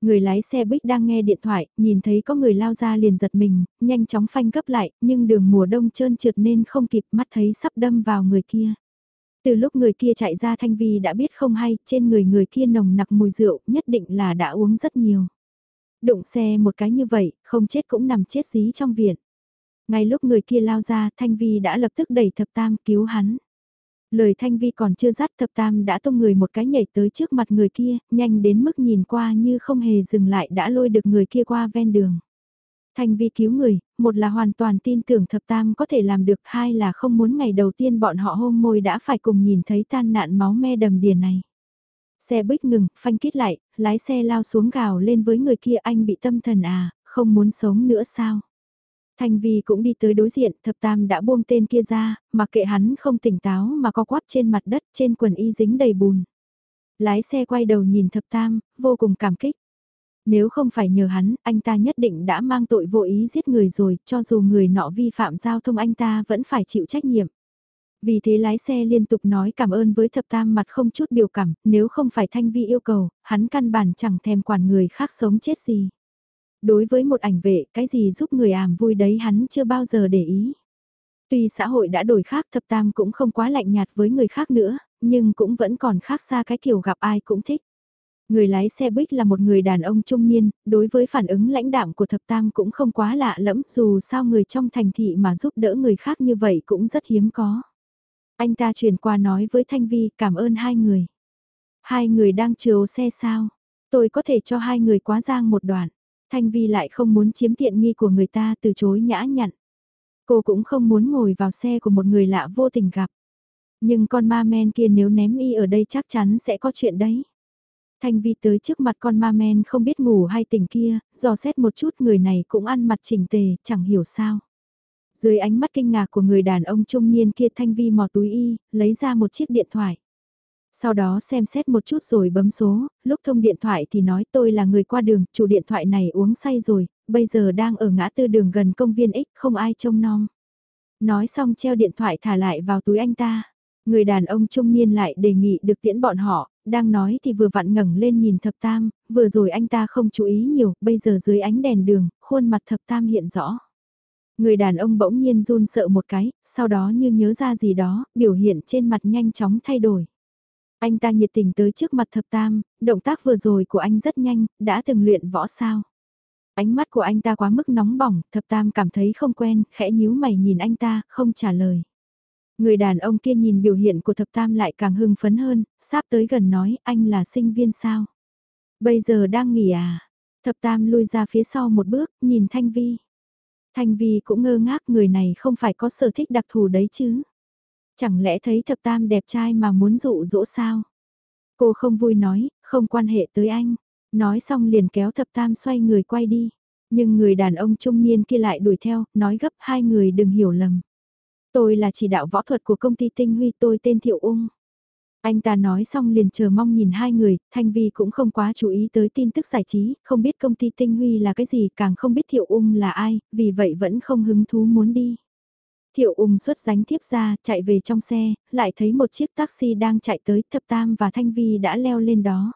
Người lái xe buýt đang nghe điện thoại, nhìn thấy có người lao ra liền giật mình, nhanh chóng phanh gấp lại, nhưng đường mùa đông trơn trượt nên không kịp mắt thấy sắp đâm vào người kia. Từ lúc người kia chạy ra Thanh Vi đã biết không hay, trên người người kia nồng nặc mùi rượu, nhất định là đã uống rất nhiều. Đụng xe một cái như vậy, không chết cũng nằm chết dí trong viện. Ngay lúc người kia lao ra, Thanh Vi đã lập tức đẩy thập tam cứu hắn. Lời Thanh Vi còn chưa dắt thập tam đã tung người một cái nhảy tới trước mặt người kia, nhanh đến mức nhìn qua như không hề dừng lại đã lôi được người kia qua ven đường. Thanh Vi cứu người, một là hoàn toàn tin tưởng thập tam có thể làm được, hai là không muốn ngày đầu tiên bọn họ hôm môi đã phải cùng nhìn thấy tan nạn máu me đầm đìa này. Xe bích ngừng, phanh kít lại, lái xe lao xuống gào lên với người kia anh bị tâm thần à, không muốn sống nữa sao? Thanh Vi cũng đi tới đối diện, thập tam đã buông tên kia ra, mà kệ hắn không tỉnh táo mà co quắp trên mặt đất trên quần y dính đầy bùn. Lái xe quay đầu nhìn thập tam, vô cùng cảm kích. Nếu không phải nhờ hắn, anh ta nhất định đã mang tội vô ý giết người rồi, cho dù người nọ vi phạm giao thông anh ta vẫn phải chịu trách nhiệm. Vì thế lái xe liên tục nói cảm ơn với thập tam mặt không chút biểu cảm, nếu không phải Thanh Vi yêu cầu, hắn căn bản chẳng thèm quản người khác sống chết gì. Đối với một ảnh vệ, cái gì giúp người ảm vui đấy hắn chưa bao giờ để ý. Tuy xã hội đã đổi khác thập tam cũng không quá lạnh nhạt với người khác nữa, nhưng cũng vẫn còn khác xa cái kiểu gặp ai cũng thích. Người lái xe buýt là một người đàn ông trung niên, đối với phản ứng lãnh đạm của thập tam cũng không quá lạ lẫm dù sao người trong thành thị mà giúp đỡ người khác như vậy cũng rất hiếm có. Anh ta chuyển qua nói với Thanh Vi cảm ơn hai người. Hai người đang chiều xe sao? Tôi có thể cho hai người quá giang một đoạn. Thanh Vi lại không muốn chiếm tiện nghi của người ta từ chối nhã nhặn. Cô cũng không muốn ngồi vào xe của một người lạ vô tình gặp. Nhưng con ma men kia nếu ném y ở đây chắc chắn sẽ có chuyện đấy. Thanh Vi tới trước mặt con ma men không biết ngủ hay tỉnh kia, dò xét một chút người này cũng ăn mặt chỉnh tề, chẳng hiểu sao. Dưới ánh mắt kinh ngạc của người đàn ông trung niên kia Thanh Vi mò túi y, lấy ra một chiếc điện thoại. Sau đó xem xét một chút rồi bấm số, lúc thông điện thoại thì nói tôi là người qua đường, chủ điện thoại này uống say rồi, bây giờ đang ở ngã tư đường gần công viên X, không ai trông nom. Nói xong treo điện thoại thả lại vào túi anh ta. Người đàn ông trung niên lại đề nghị được tiễn bọn họ, đang nói thì vừa vặn ngẩng lên nhìn thập tam, vừa rồi anh ta không chú ý nhiều, bây giờ dưới ánh đèn đường, khuôn mặt thập tam hiện rõ. Người đàn ông bỗng nhiên run sợ một cái, sau đó như nhớ ra gì đó, biểu hiện trên mặt nhanh chóng thay đổi. Anh ta nhiệt tình tới trước mặt thập tam, động tác vừa rồi của anh rất nhanh, đã từng luyện võ sao. Ánh mắt của anh ta quá mức nóng bỏng, thập tam cảm thấy không quen, khẽ nhíu mày nhìn anh ta, không trả lời. Người đàn ông kia nhìn biểu hiện của thập tam lại càng hưng phấn hơn, sắp tới gần nói anh là sinh viên sao. Bây giờ đang nghỉ à? Thập tam lui ra phía sau một bước, nhìn Thanh Vi. Thanh Vi cũng ngơ ngác người này không phải có sở thích đặc thù đấy chứ. Chẳng lẽ thấy thập tam đẹp trai mà muốn dụ dỗ sao? Cô không vui nói, không quan hệ tới anh. Nói xong liền kéo thập tam xoay người quay đi. Nhưng người đàn ông trung niên kia lại đuổi theo, nói gấp hai người đừng hiểu lầm. Tôi là chỉ đạo võ thuật của công ty Tinh Huy tôi tên Thiệu Ung. Anh ta nói xong liền chờ mong nhìn hai người, Thanh Vi cũng không quá chú ý tới tin tức giải trí, không biết công ty Tinh Huy là cái gì, càng không biết Thiệu Ung là ai, vì vậy vẫn không hứng thú muốn đi. Thiệu Ung xuất ránh tiếp ra, chạy về trong xe, lại thấy một chiếc taxi đang chạy tới, Thập Tam và Thanh Vi đã leo lên đó.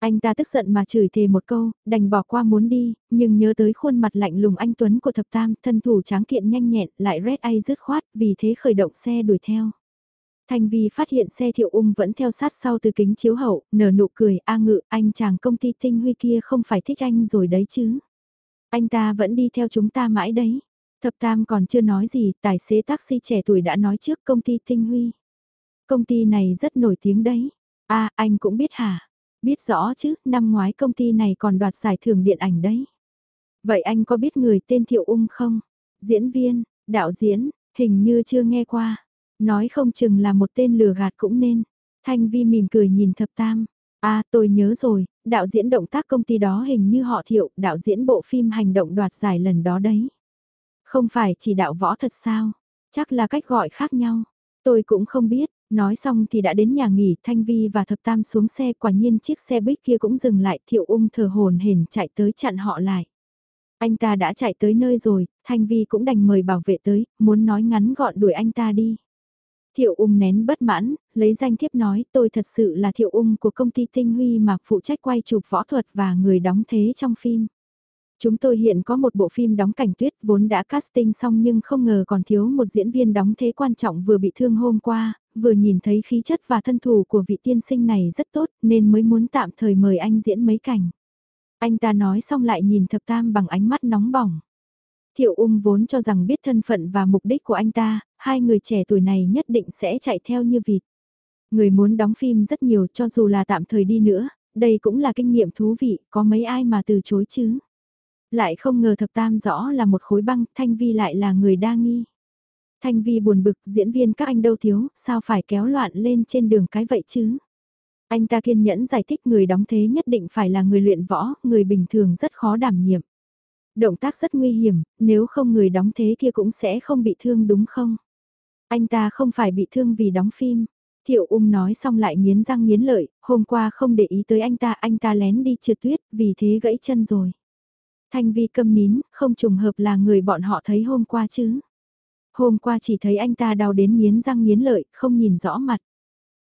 Anh ta tức giận mà chửi thề một câu, đành bỏ qua muốn đi, nhưng nhớ tới khuôn mặt lạnh lùng anh Tuấn của thập tam, thân thủ tráng kiện nhanh nhẹn, lại red ay dứt khoát, vì thế khởi động xe đuổi theo. Thanh Vi phát hiện xe thiệu ung vẫn theo sát sau từ kính chiếu hậu, nở nụ cười, a ngự, anh chàng công ty tinh huy kia không phải thích anh rồi đấy chứ. Anh ta vẫn đi theo chúng ta mãi đấy. Thập tam còn chưa nói gì, tài xế taxi trẻ tuổi đã nói trước công ty tinh huy. Công ty này rất nổi tiếng đấy. a anh cũng biết hả? Biết rõ chứ, năm ngoái công ty này còn đoạt giải thưởng điện ảnh đấy. Vậy anh có biết người tên Thiệu Ung không? Diễn viên, đạo diễn, hình như chưa nghe qua. Nói không chừng là một tên lừa gạt cũng nên. Thanh Vi mỉm cười nhìn thập tam. À tôi nhớ rồi, đạo diễn động tác công ty đó hình như họ thiệu, đạo diễn bộ phim hành động đoạt giải lần đó đấy. Không phải chỉ đạo võ thật sao? Chắc là cách gọi khác nhau. Tôi cũng không biết, Nói xong thì đã đến nhà nghỉ, Thanh Vi và Thập Tam xuống xe, quả nhiên chiếc xe buýt kia cũng dừng lại, Thiệu Ung thở hồn hển chạy tới chặn họ lại. Anh ta đã chạy tới nơi rồi, Thanh Vi cũng đành mời bảo vệ tới, muốn nói ngắn gọn đuổi anh ta đi. Thiệu Ung nén bất mãn, lấy danh thiếp nói tôi thật sự là Thiệu Ung của công ty Tinh Huy mà phụ trách quay chụp võ thuật và người đóng thế trong phim. Chúng tôi hiện có một bộ phim đóng cảnh tuyết vốn đã casting xong nhưng không ngờ còn thiếu một diễn viên đóng thế quan trọng vừa bị thương hôm qua, vừa nhìn thấy khí chất và thân thủ của vị tiên sinh này rất tốt nên mới muốn tạm thời mời anh diễn mấy cảnh. Anh ta nói xong lại nhìn thập tam bằng ánh mắt nóng bỏng. Thiệu ung vốn cho rằng biết thân phận và mục đích của anh ta, hai người trẻ tuổi này nhất định sẽ chạy theo như vịt. Người muốn đóng phim rất nhiều cho dù là tạm thời đi nữa, đây cũng là kinh nghiệm thú vị, có mấy ai mà từ chối chứ. Lại không ngờ thập tam rõ là một khối băng, Thanh Vi lại là người đa nghi. Thanh Vi buồn bực, diễn viên các anh đâu thiếu, sao phải kéo loạn lên trên đường cái vậy chứ? Anh ta kiên nhẫn giải thích người đóng thế nhất định phải là người luyện võ, người bình thường rất khó đảm nhiệm. Động tác rất nguy hiểm, nếu không người đóng thế kia cũng sẽ không bị thương đúng không? Anh ta không phải bị thương vì đóng phim. Thiệu ung nói xong lại nghiến răng nghiến lợi, hôm qua không để ý tới anh ta, anh ta lén đi trượt tuyết, vì thế gãy chân rồi. Thanh vi câm nín, không trùng hợp là người bọn họ thấy hôm qua chứ. Hôm qua chỉ thấy anh ta đau đến miến răng miến lợi, không nhìn rõ mặt.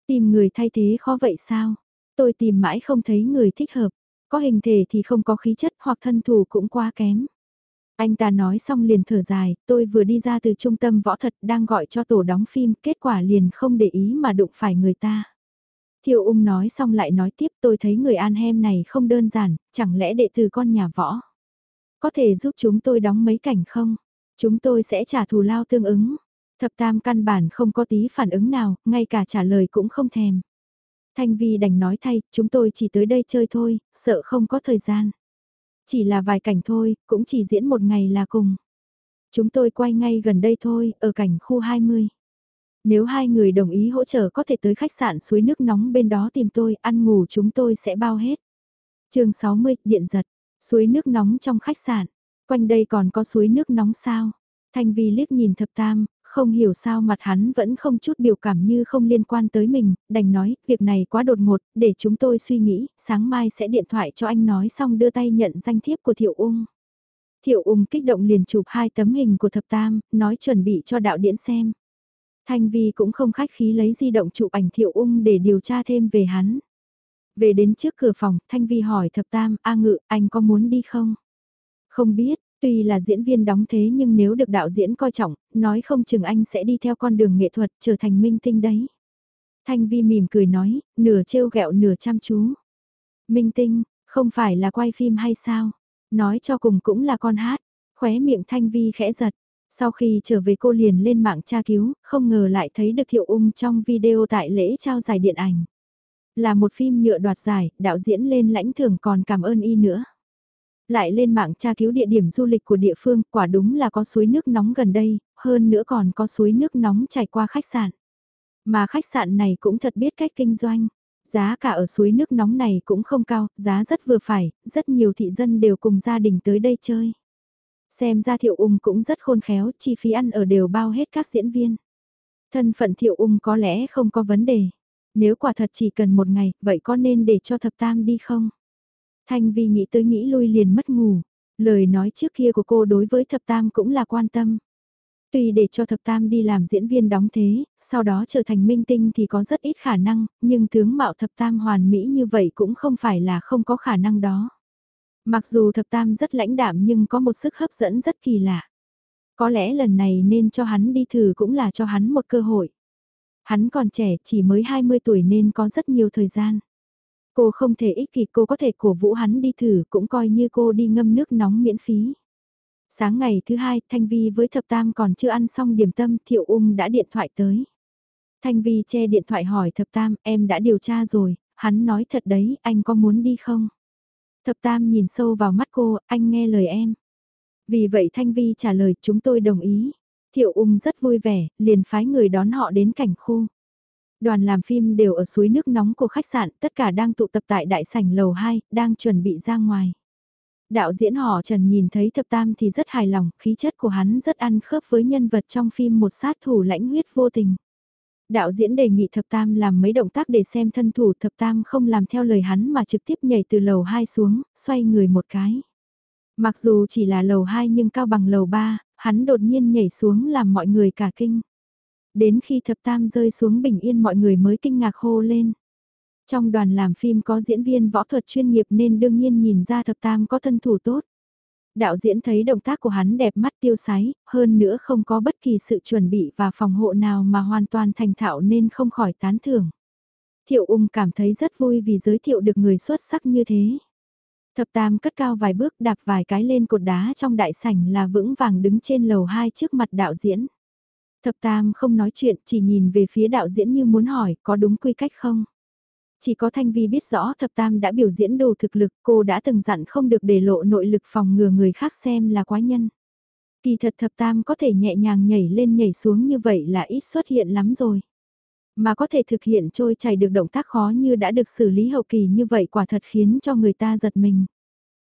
Tìm người thay thế khó vậy sao? Tôi tìm mãi không thấy người thích hợp. Có hình thể thì không có khí chất hoặc thân thủ cũng quá kém. Anh ta nói xong liền thở dài, tôi vừa đi ra từ trung tâm võ thuật đang gọi cho tổ đóng phim, kết quả liền không để ý mà đụng phải người ta. Thiệu ung nói xong lại nói tiếp tôi thấy người An Hem này không đơn giản, chẳng lẽ đệ tử con nhà võ. Có thể giúp chúng tôi đóng mấy cảnh không? Chúng tôi sẽ trả thù lao tương ứng. Thập tam căn bản không có tí phản ứng nào, ngay cả trả lời cũng không thèm. Thanh Vi đành nói thay, chúng tôi chỉ tới đây chơi thôi, sợ không có thời gian. Chỉ là vài cảnh thôi, cũng chỉ diễn một ngày là cùng. Chúng tôi quay ngay gần đây thôi, ở cảnh khu 20. Nếu hai người đồng ý hỗ trợ có thể tới khách sạn suối nước nóng bên đó tìm tôi, ăn ngủ chúng tôi sẽ bao hết. chương 60, điện giật, suối nước nóng trong khách sạn. Quanh đây còn có suối nước nóng sao? Thanh Vi liếc nhìn thập tam, Không hiểu sao mặt hắn vẫn không chút biểu cảm như không liên quan tới mình, đành nói, việc này quá đột ngột, để chúng tôi suy nghĩ, sáng mai sẽ điện thoại cho anh nói xong đưa tay nhận danh thiếp của Thiệu Ung. Thiệu Ung kích động liền chụp hai tấm hình của thập tam, nói chuẩn bị cho đạo diễn xem. Thanh Vi cũng không khách khí lấy di động chụp ảnh Thiệu Ung để điều tra thêm về hắn. Về đến trước cửa phòng, Thanh Vi hỏi thập tam, A ngự, anh có muốn đi không? Không biết, tuy là diễn viên đóng thế nhưng nếu được đạo diễn coi trọng, nói không chừng anh sẽ đi theo con đường nghệ thuật trở thành minh tinh đấy. Thanh Vi mỉm cười nói, nửa trêu ghẹo nửa chăm chú. Minh tinh, không phải là quay phim hay sao? Nói cho cùng cũng là con hát. Khóe miệng Thanh Vi khẽ giật. Sau khi trở về cô liền lên mạng tra cứu, không ngờ lại thấy được Thiệu Ung trong video tại lễ trao giải điện ảnh. Là một phim nhựa đoạt giải, đạo diễn lên lãnh thưởng còn cảm ơn y nữa. Lại lên mạng tra cứu địa điểm du lịch của địa phương, quả đúng là có suối nước nóng gần đây, hơn nữa còn có suối nước nóng chảy qua khách sạn. Mà khách sạn này cũng thật biết cách kinh doanh. Giá cả ở suối nước nóng này cũng không cao, giá rất vừa phải, rất nhiều thị dân đều cùng gia đình tới đây chơi. Xem ra thiệu ung cũng rất khôn khéo, chi phí ăn ở đều bao hết các diễn viên. Thân phận thiệu ung có lẽ không có vấn đề. Nếu quả thật chỉ cần một ngày, vậy có nên để cho thập tam đi không? Thanh Vi nghĩ tới nghĩ lui liền mất ngủ. Lời nói trước kia của cô đối với thập tam cũng là quan tâm. Tuy để cho thập tam đi làm diễn viên đóng thế, sau đó trở thành minh tinh thì có rất ít khả năng, nhưng tướng mạo thập tam hoàn mỹ như vậy cũng không phải là không có khả năng đó. Mặc dù thập tam rất lãnh đạm nhưng có một sức hấp dẫn rất kỳ lạ. Có lẽ lần này nên cho hắn đi thử cũng là cho hắn một cơ hội. Hắn còn trẻ chỉ mới 20 tuổi nên có rất nhiều thời gian. Cô không thể ích kỷ cô có thể cổ vũ hắn đi thử cũng coi như cô đi ngâm nước nóng miễn phí. Sáng ngày thứ hai, Thanh Vi với Thập Tam còn chưa ăn xong điểm tâm, Thiệu Ung đã điện thoại tới. Thanh Vi che điện thoại hỏi Thập Tam, em đã điều tra rồi, hắn nói thật đấy, anh có muốn đi không? Thập Tam nhìn sâu vào mắt cô, anh nghe lời em. Vì vậy Thanh Vi trả lời chúng tôi đồng ý. Thiệu ung rất vui vẻ, liền phái người đón họ đến cảnh khu. Đoàn làm phim đều ở suối nước nóng của khách sạn, tất cả đang tụ tập tại đại sảnh lầu 2, đang chuẩn bị ra ngoài. Đạo diễn họ Trần nhìn thấy thập tam thì rất hài lòng, khí chất của hắn rất ăn khớp với nhân vật trong phim một sát thủ lãnh huyết vô tình. Đạo diễn đề nghị thập tam làm mấy động tác để xem thân thủ thập tam không làm theo lời hắn mà trực tiếp nhảy từ lầu 2 xuống, xoay người một cái. Mặc dù chỉ là lầu 2 nhưng cao bằng lầu 3, hắn đột nhiên nhảy xuống làm mọi người cả kinh. Đến khi thập tam rơi xuống bình yên mọi người mới kinh ngạc hô lên. Trong đoàn làm phim có diễn viên võ thuật chuyên nghiệp nên đương nhiên nhìn ra thập tam có thân thủ tốt. Đạo diễn thấy động tác của hắn đẹp mắt tiêu sái, hơn nữa không có bất kỳ sự chuẩn bị và phòng hộ nào mà hoàn toàn thành thạo nên không khỏi tán thưởng. Thiệu ung cảm thấy rất vui vì giới thiệu được người xuất sắc như thế. Thập tam cất cao vài bước đạp vài cái lên cột đá trong đại sảnh là vững vàng đứng trên lầu 2 trước mặt đạo diễn. Thập tam không nói chuyện, chỉ nhìn về phía đạo diễn như muốn hỏi, có đúng quy cách không. Chỉ có Thanh Vi biết rõ thập tam đã biểu diễn đủ thực lực, cô đã từng dặn không được để lộ nội lực phòng ngừa người khác xem là quái nhân. Kỳ thật thập tam có thể nhẹ nhàng nhảy lên nhảy xuống như vậy là ít xuất hiện lắm rồi. Mà có thể thực hiện trôi chảy được động tác khó như đã được xử lý hậu kỳ như vậy quả thật khiến cho người ta giật mình.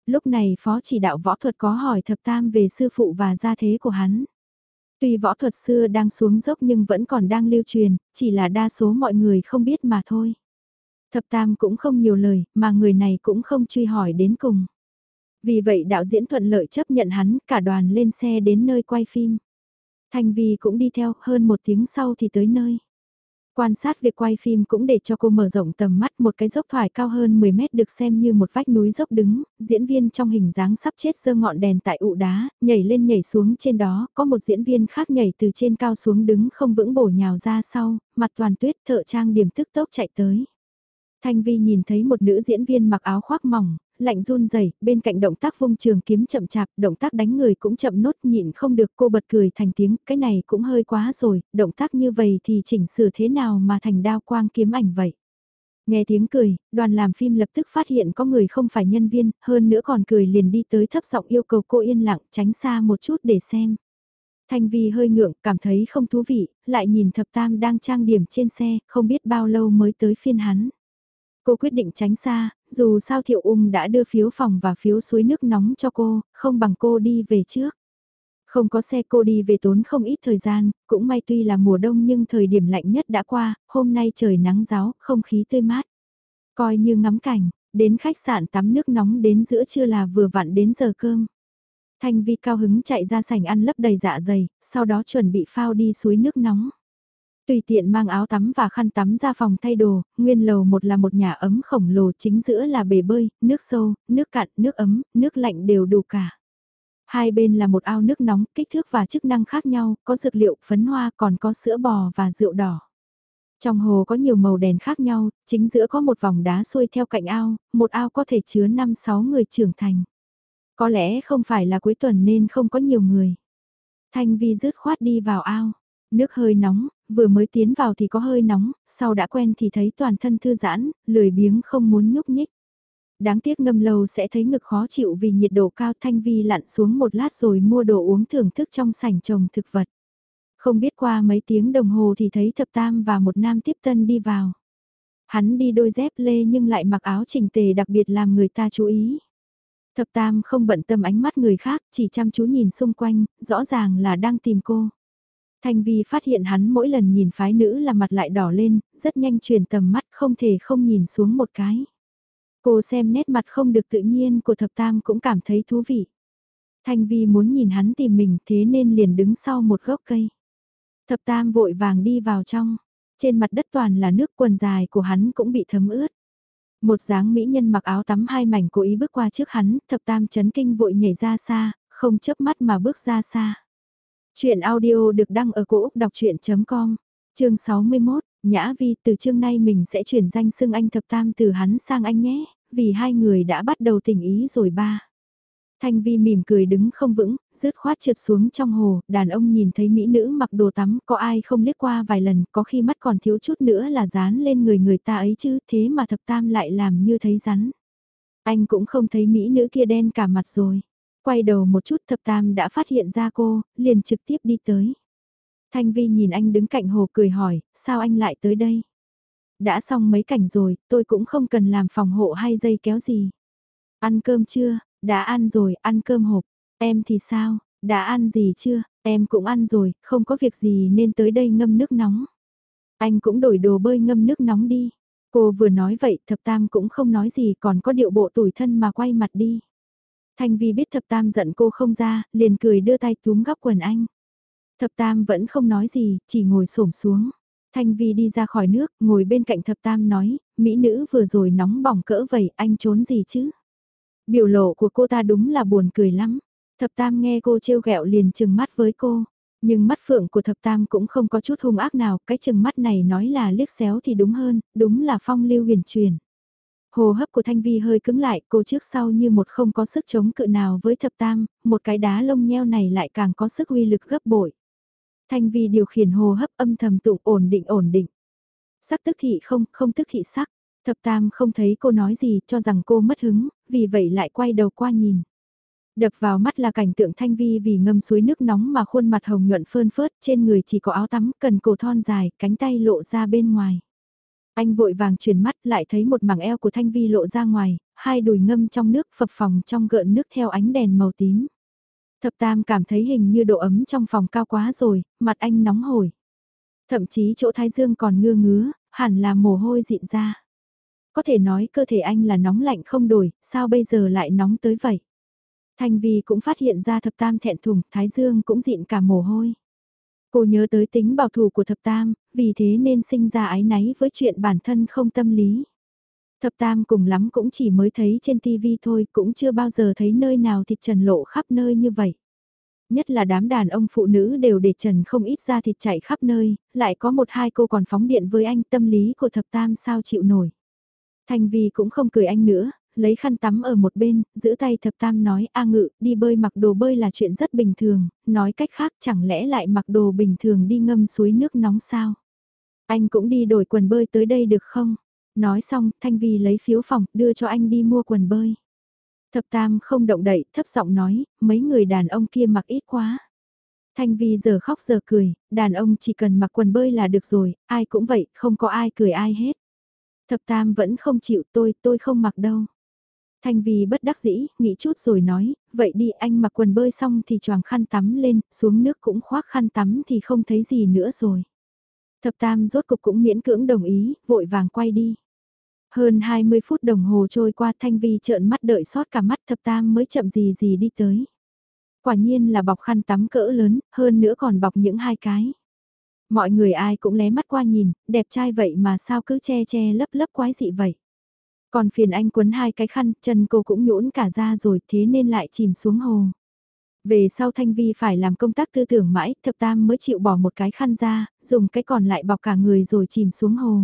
Lúc này phó chỉ đạo võ thuật có hỏi thập tam về sư phụ và gia thế của hắn. Tuy võ thuật xưa đang xuống dốc nhưng vẫn còn đang lưu truyền, chỉ là đa số mọi người không biết mà thôi. Thập tam cũng không nhiều lời, mà người này cũng không truy hỏi đến cùng. Vì vậy đạo diễn thuận lợi chấp nhận hắn, cả đoàn lên xe đến nơi quay phim. Thanh Vi cũng đi theo, hơn một tiếng sau thì tới nơi. Quan sát việc quay phim cũng để cho cô mở rộng tầm mắt một cái dốc thoải cao hơn 10 mét được xem như một vách núi dốc đứng, diễn viên trong hình dáng sắp chết giơ ngọn đèn tại ụ đá, nhảy lên nhảy xuống trên đó, có một diễn viên khác nhảy từ trên cao xuống đứng không vững bổ nhào ra sau, mặt toàn tuyết thợ trang điểm tức tốc chạy tới. Thanh Vi nhìn thấy một nữ diễn viên mặc áo khoác mỏng, lạnh run rẩy bên cạnh động tác vung trường kiếm chậm chạp, động tác đánh người cũng chậm nốt nhịn không được cô bật cười thành tiếng, cái này cũng hơi quá rồi, động tác như vậy thì chỉnh sửa thế nào mà thành đao quang kiếm ảnh vậy. Nghe tiếng cười, đoàn làm phim lập tức phát hiện có người không phải nhân viên, hơn nữa còn cười liền đi tới thấp giọng yêu cầu cô yên lặng tránh xa một chút để xem. Thanh Vi hơi ngượng, cảm thấy không thú vị, lại nhìn thập tam đang trang điểm trên xe, không biết bao lâu mới tới phiên hắn. Cô quyết định tránh xa, dù sao Thiệu Ung đã đưa phiếu phòng và phiếu suối nước nóng cho cô, không bằng cô đi về trước. Không có xe cô đi về tốn không ít thời gian, cũng may tuy là mùa đông nhưng thời điểm lạnh nhất đã qua, hôm nay trời nắng giáo, không khí tươi mát. Coi như ngắm cảnh, đến khách sạn tắm nước nóng đến giữa trưa là vừa vặn đến giờ cơm. Thanh Vi cao hứng chạy ra sảnh ăn lấp đầy dạ dày, sau đó chuẩn bị phao đi suối nước nóng. Tùy tiện mang áo tắm và khăn tắm ra phòng thay đồ, nguyên lầu một là một nhà ấm khổng lồ chính giữa là bể bơi, nước sâu, nước cạn, nước ấm, nước lạnh đều đủ cả. Hai bên là một ao nước nóng, kích thước và chức năng khác nhau, có dược liệu, phấn hoa, còn có sữa bò và rượu đỏ. Trong hồ có nhiều màu đèn khác nhau, chính giữa có một vòng đá xuôi theo cạnh ao, một ao có thể chứa 5-6 người trưởng thành. Có lẽ không phải là cuối tuần nên không có nhiều người. Thanh Vi rứt khoát đi vào ao. Nước hơi nóng, vừa mới tiến vào thì có hơi nóng, sau đã quen thì thấy toàn thân thư giãn, lười biếng không muốn nhúc nhích. Đáng tiếc ngâm lâu sẽ thấy ngực khó chịu vì nhiệt độ cao Thanh Vi lặn xuống một lát rồi mua đồ uống thưởng thức trong sảnh trồng thực vật. Không biết qua mấy tiếng đồng hồ thì thấy thập tam và một nam tiếp tân đi vào. Hắn đi đôi dép lê nhưng lại mặc áo chỉnh tề đặc biệt làm người ta chú ý. Thập tam không bận tâm ánh mắt người khác, chỉ chăm chú nhìn xung quanh, rõ ràng là đang tìm cô. Thanh Vi phát hiện hắn mỗi lần nhìn phái nữ là mặt lại đỏ lên, rất nhanh chuyển tầm mắt không thể không nhìn xuống một cái. Cô xem nét mặt không được tự nhiên của thập tam cũng cảm thấy thú vị. Thanh Vi muốn nhìn hắn tìm mình thế nên liền đứng sau một gốc cây. Thập tam vội vàng đi vào trong, trên mặt đất toàn là nước quần dài của hắn cũng bị thấm ướt. Một dáng mỹ nhân mặc áo tắm hai mảnh cố ý bước qua trước hắn, thập tam chấn kinh vội nhảy ra xa, không chớp mắt mà bước ra xa. Chuyện audio được đăng ở cổ Úc đọc chuyện.com, chương 61, Nhã Vi từ chương nay mình sẽ chuyển danh xưng anh thập tam từ hắn sang anh nhé, vì hai người đã bắt đầu tình ý rồi ba. Thanh Vi mỉm cười đứng không vững, rứt khoát trượt xuống trong hồ, đàn ông nhìn thấy mỹ nữ mặc đồ tắm, có ai không liếc qua vài lần, có khi mắt còn thiếu chút nữa là dán lên người người ta ấy chứ, thế mà thập tam lại làm như thấy rắn. Anh cũng không thấy mỹ nữ kia đen cả mặt rồi. Quay đầu một chút thập tam đã phát hiện ra cô, liền trực tiếp đi tới. Thanh Vi nhìn anh đứng cạnh hồ cười hỏi, sao anh lại tới đây? Đã xong mấy cảnh rồi, tôi cũng không cần làm phòng hộ hay dây kéo gì. Ăn cơm chưa? Đã ăn rồi, ăn cơm hộp. Em thì sao? Đã ăn gì chưa? Em cũng ăn rồi, không có việc gì nên tới đây ngâm nước nóng. Anh cũng đổi đồ bơi ngâm nước nóng đi. Cô vừa nói vậy, thập tam cũng không nói gì còn có điệu bộ tủi thân mà quay mặt đi. Thanh Vi biết thập tam giận cô không ra, liền cười đưa tay túm góc quần anh. Thập tam vẫn không nói gì, chỉ ngồi xổm xuống. Thanh Vi đi ra khỏi nước, ngồi bên cạnh thập tam nói, mỹ nữ vừa rồi nóng bỏng cỡ vậy, anh trốn gì chứ? Biểu lộ của cô ta đúng là buồn cười lắm. Thập tam nghe cô trêu ghẹo liền chừng mắt với cô. Nhưng mắt phượng của thập tam cũng không có chút hung ác nào, cái chừng mắt này nói là liếc xéo thì đúng hơn, đúng là phong lưu huyền truyền. Hồ hấp của Thanh Vi hơi cứng lại, cô trước sau như một không có sức chống cự nào với thập tam, một cái đá lông nheo này lại càng có sức uy lực gấp bội. Thanh Vi điều khiển hồ hấp âm thầm tụng ổn định ổn định. Sắc tức thị không, không tức thị sắc. Thập tam không thấy cô nói gì cho rằng cô mất hứng, vì vậy lại quay đầu qua nhìn. Đập vào mắt là cảnh tượng thanh vi vì ngâm suối nước nóng mà khuôn mặt hồng nhuận phơn phớt trên người chỉ có áo tắm cần cổ thon dài, cánh tay lộ ra bên ngoài. Anh vội vàng chuyển mắt lại thấy một mảng eo của thanh vi lộ ra ngoài, hai đùi ngâm trong nước phập phòng trong gợn nước theo ánh đèn màu tím. Thập tam cảm thấy hình như độ ấm trong phòng cao quá rồi, mặt anh nóng hổi. Thậm chí chỗ thái dương còn ngưa ngứa, hẳn là mồ hôi dịn ra. Có thể nói cơ thể anh là nóng lạnh không đổi, sao bây giờ lại nóng tới vậy? Thanh Vi cũng phát hiện ra thập tam thẹn thùng, thái dương cũng dịn cả mồ hôi. Cô nhớ tới tính bảo thủ của thập tam, vì thế nên sinh ra ái náy với chuyện bản thân không tâm lý. Thập tam cùng lắm cũng chỉ mới thấy trên tivi thôi, cũng chưa bao giờ thấy nơi nào thịt trần lộ khắp nơi như vậy. Nhất là đám đàn ông phụ nữ đều để trần không ít ra thịt chạy khắp nơi, lại có một hai cô còn phóng điện với anh tâm lý của thập tam sao chịu nổi. Thanh Vi cũng không cười anh nữa, lấy khăn tắm ở một bên, giữ tay thập tam nói A ngự, đi bơi mặc đồ bơi là chuyện rất bình thường, nói cách khác chẳng lẽ lại mặc đồ bình thường đi ngâm suối nước nóng sao? Anh cũng đi đổi quần bơi tới đây được không? Nói xong, Thanh Vi lấy phiếu phòng, đưa cho anh đi mua quần bơi. Thập tam không động đậy, thấp giọng nói, mấy người đàn ông kia mặc ít quá. Thanh Vi giờ khóc giờ cười, đàn ông chỉ cần mặc quần bơi là được rồi, ai cũng vậy, không có ai cười ai hết. Thập tam vẫn không chịu tôi, tôi không mặc đâu. Thanh Vi bất đắc dĩ, nghĩ chút rồi nói, vậy đi anh mặc quần bơi xong thì choàng khăn tắm lên, xuống nước cũng khoác khăn tắm thì không thấy gì nữa rồi. Thập Tam rốt cục cũng miễn cưỡng đồng ý, vội vàng quay đi. Hơn 20 phút đồng hồ trôi qua Thanh Vi trợn mắt đợi sót cả mắt Thập Tam mới chậm gì gì đi tới. Quả nhiên là bọc khăn tắm cỡ lớn, hơn nữa còn bọc những hai cái. Mọi người ai cũng lé mắt qua nhìn, đẹp trai vậy mà sao cứ che che lấp lấp quái dị vậy. Còn phiền anh quấn hai cái khăn, chân cô cũng nhũn cả ra rồi thế nên lại chìm xuống hồ. Về sau Thanh Vi phải làm công tác tư tưởng mãi, thập tam mới chịu bỏ một cái khăn ra, dùng cái còn lại bọc cả người rồi chìm xuống hồ.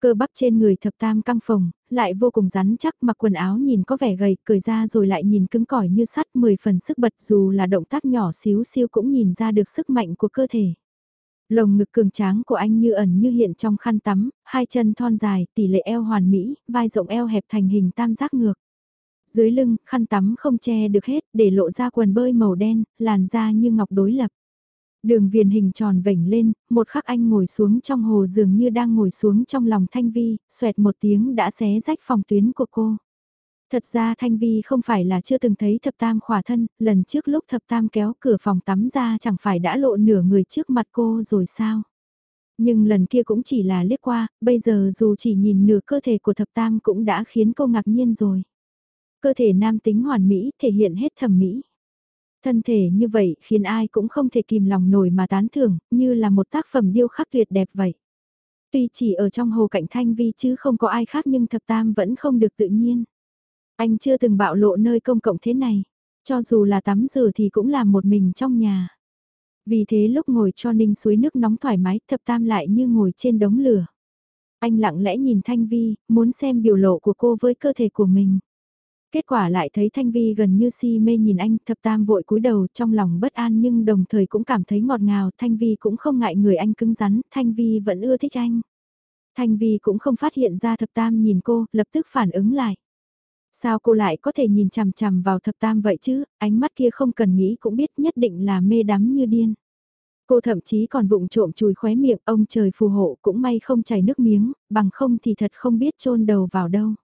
Cơ bắp trên người thập tam căng phồng, lại vô cùng rắn chắc mặc quần áo nhìn có vẻ gầy, cười ra rồi lại nhìn cứng cỏi như sắt 10 phần sức bật dù là động tác nhỏ xíu siêu cũng nhìn ra được sức mạnh của cơ thể. Lồng ngực cường tráng của anh như ẩn như hiện trong khăn tắm, hai chân thon dài, tỷ lệ eo hoàn mỹ, vai rộng eo hẹp thành hình tam giác ngược. Dưới lưng, khăn tắm không che được hết, để lộ ra quần bơi màu đen, làn da như ngọc đối lập. Đường viền hình tròn vểnh lên, một khắc anh ngồi xuống trong hồ dường như đang ngồi xuống trong lòng Thanh Vi, xoẹt một tiếng đã xé rách phòng tuyến của cô. Thật ra Thanh Vi không phải là chưa từng thấy thập tam khỏa thân, lần trước lúc thập tam kéo cửa phòng tắm ra chẳng phải đã lộ nửa người trước mặt cô rồi sao? Nhưng lần kia cũng chỉ là liếc qua, bây giờ dù chỉ nhìn nửa cơ thể của thập tam cũng đã khiến cô ngạc nhiên rồi. Cơ thể nam tính hoàn mỹ thể hiện hết thẩm mỹ. Thân thể như vậy khiến ai cũng không thể kìm lòng nổi mà tán thưởng, như là một tác phẩm điêu khắc tuyệt đẹp vậy. Tuy chỉ ở trong hồ cạnh Thanh Vi chứ không có ai khác nhưng thập tam vẫn không được tự nhiên. Anh chưa từng bạo lộ nơi công cộng thế này, cho dù là tắm rửa thì cũng làm một mình trong nhà. Vì thế lúc ngồi cho ninh suối nước nóng thoải mái thập tam lại như ngồi trên đống lửa. Anh lặng lẽ nhìn Thanh Vi, muốn xem biểu lộ của cô với cơ thể của mình. Kết quả lại thấy Thanh Vi gần như si mê nhìn anh, thập tam vội cúi đầu trong lòng bất an nhưng đồng thời cũng cảm thấy ngọt ngào, Thanh Vi cũng không ngại người anh cứng rắn, Thanh Vi vẫn ưa thích anh. Thanh Vi cũng không phát hiện ra thập tam nhìn cô, lập tức phản ứng lại. Sao cô lại có thể nhìn chằm chằm vào thập tam vậy chứ, ánh mắt kia không cần nghĩ cũng biết nhất định là mê đắm như điên. Cô thậm chí còn vụng trộm chùi khóe miệng ông trời phù hộ cũng may không chảy nước miếng, bằng không thì thật không biết chôn đầu vào đâu.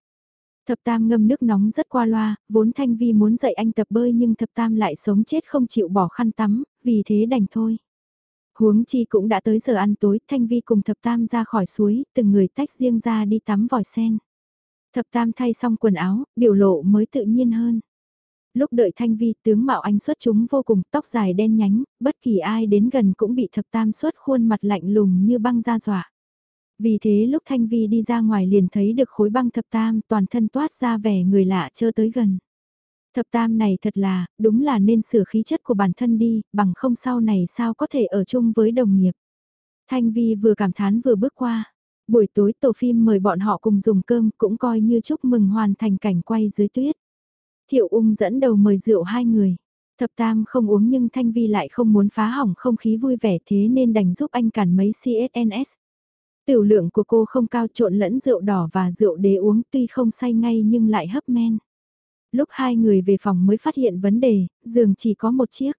Thập tam ngâm nước nóng rất qua loa, vốn Thanh Vi muốn dạy anh tập bơi nhưng thập tam lại sống chết không chịu bỏ khăn tắm, vì thế đành thôi. Huống chi cũng đã tới giờ ăn tối, Thanh Vi cùng thập tam ra khỏi suối, từng người tách riêng ra đi tắm vòi sen. Thập tam thay xong quần áo, biểu lộ mới tự nhiên hơn. Lúc đợi Thanh Vi tướng mạo anh xuất chúng vô cùng tóc dài đen nhánh, bất kỳ ai đến gần cũng bị thập tam xuất khuôn mặt lạnh lùng như băng ra dọa. Vì thế lúc Thanh Vi đi ra ngoài liền thấy được khối băng thập tam toàn thân toát ra vẻ người lạ chưa tới gần. Thập tam này thật là, đúng là nên sửa khí chất của bản thân đi, bằng không sau này sao có thể ở chung với đồng nghiệp. Thanh Vi vừa cảm thán vừa bước qua. Buổi tối tổ phim mời bọn họ cùng dùng cơm cũng coi như chúc mừng hoàn thành cảnh quay dưới tuyết. Thiệu ung dẫn đầu mời rượu hai người. Thập tam không uống nhưng Thanh Vi lại không muốn phá hỏng không khí vui vẻ thế nên đành giúp anh cản mấy CSNS. Tiểu lượng của cô không cao trộn lẫn rượu đỏ và rượu đế uống tuy không say ngay nhưng lại hấp men. Lúc hai người về phòng mới phát hiện vấn đề, giường chỉ có một chiếc.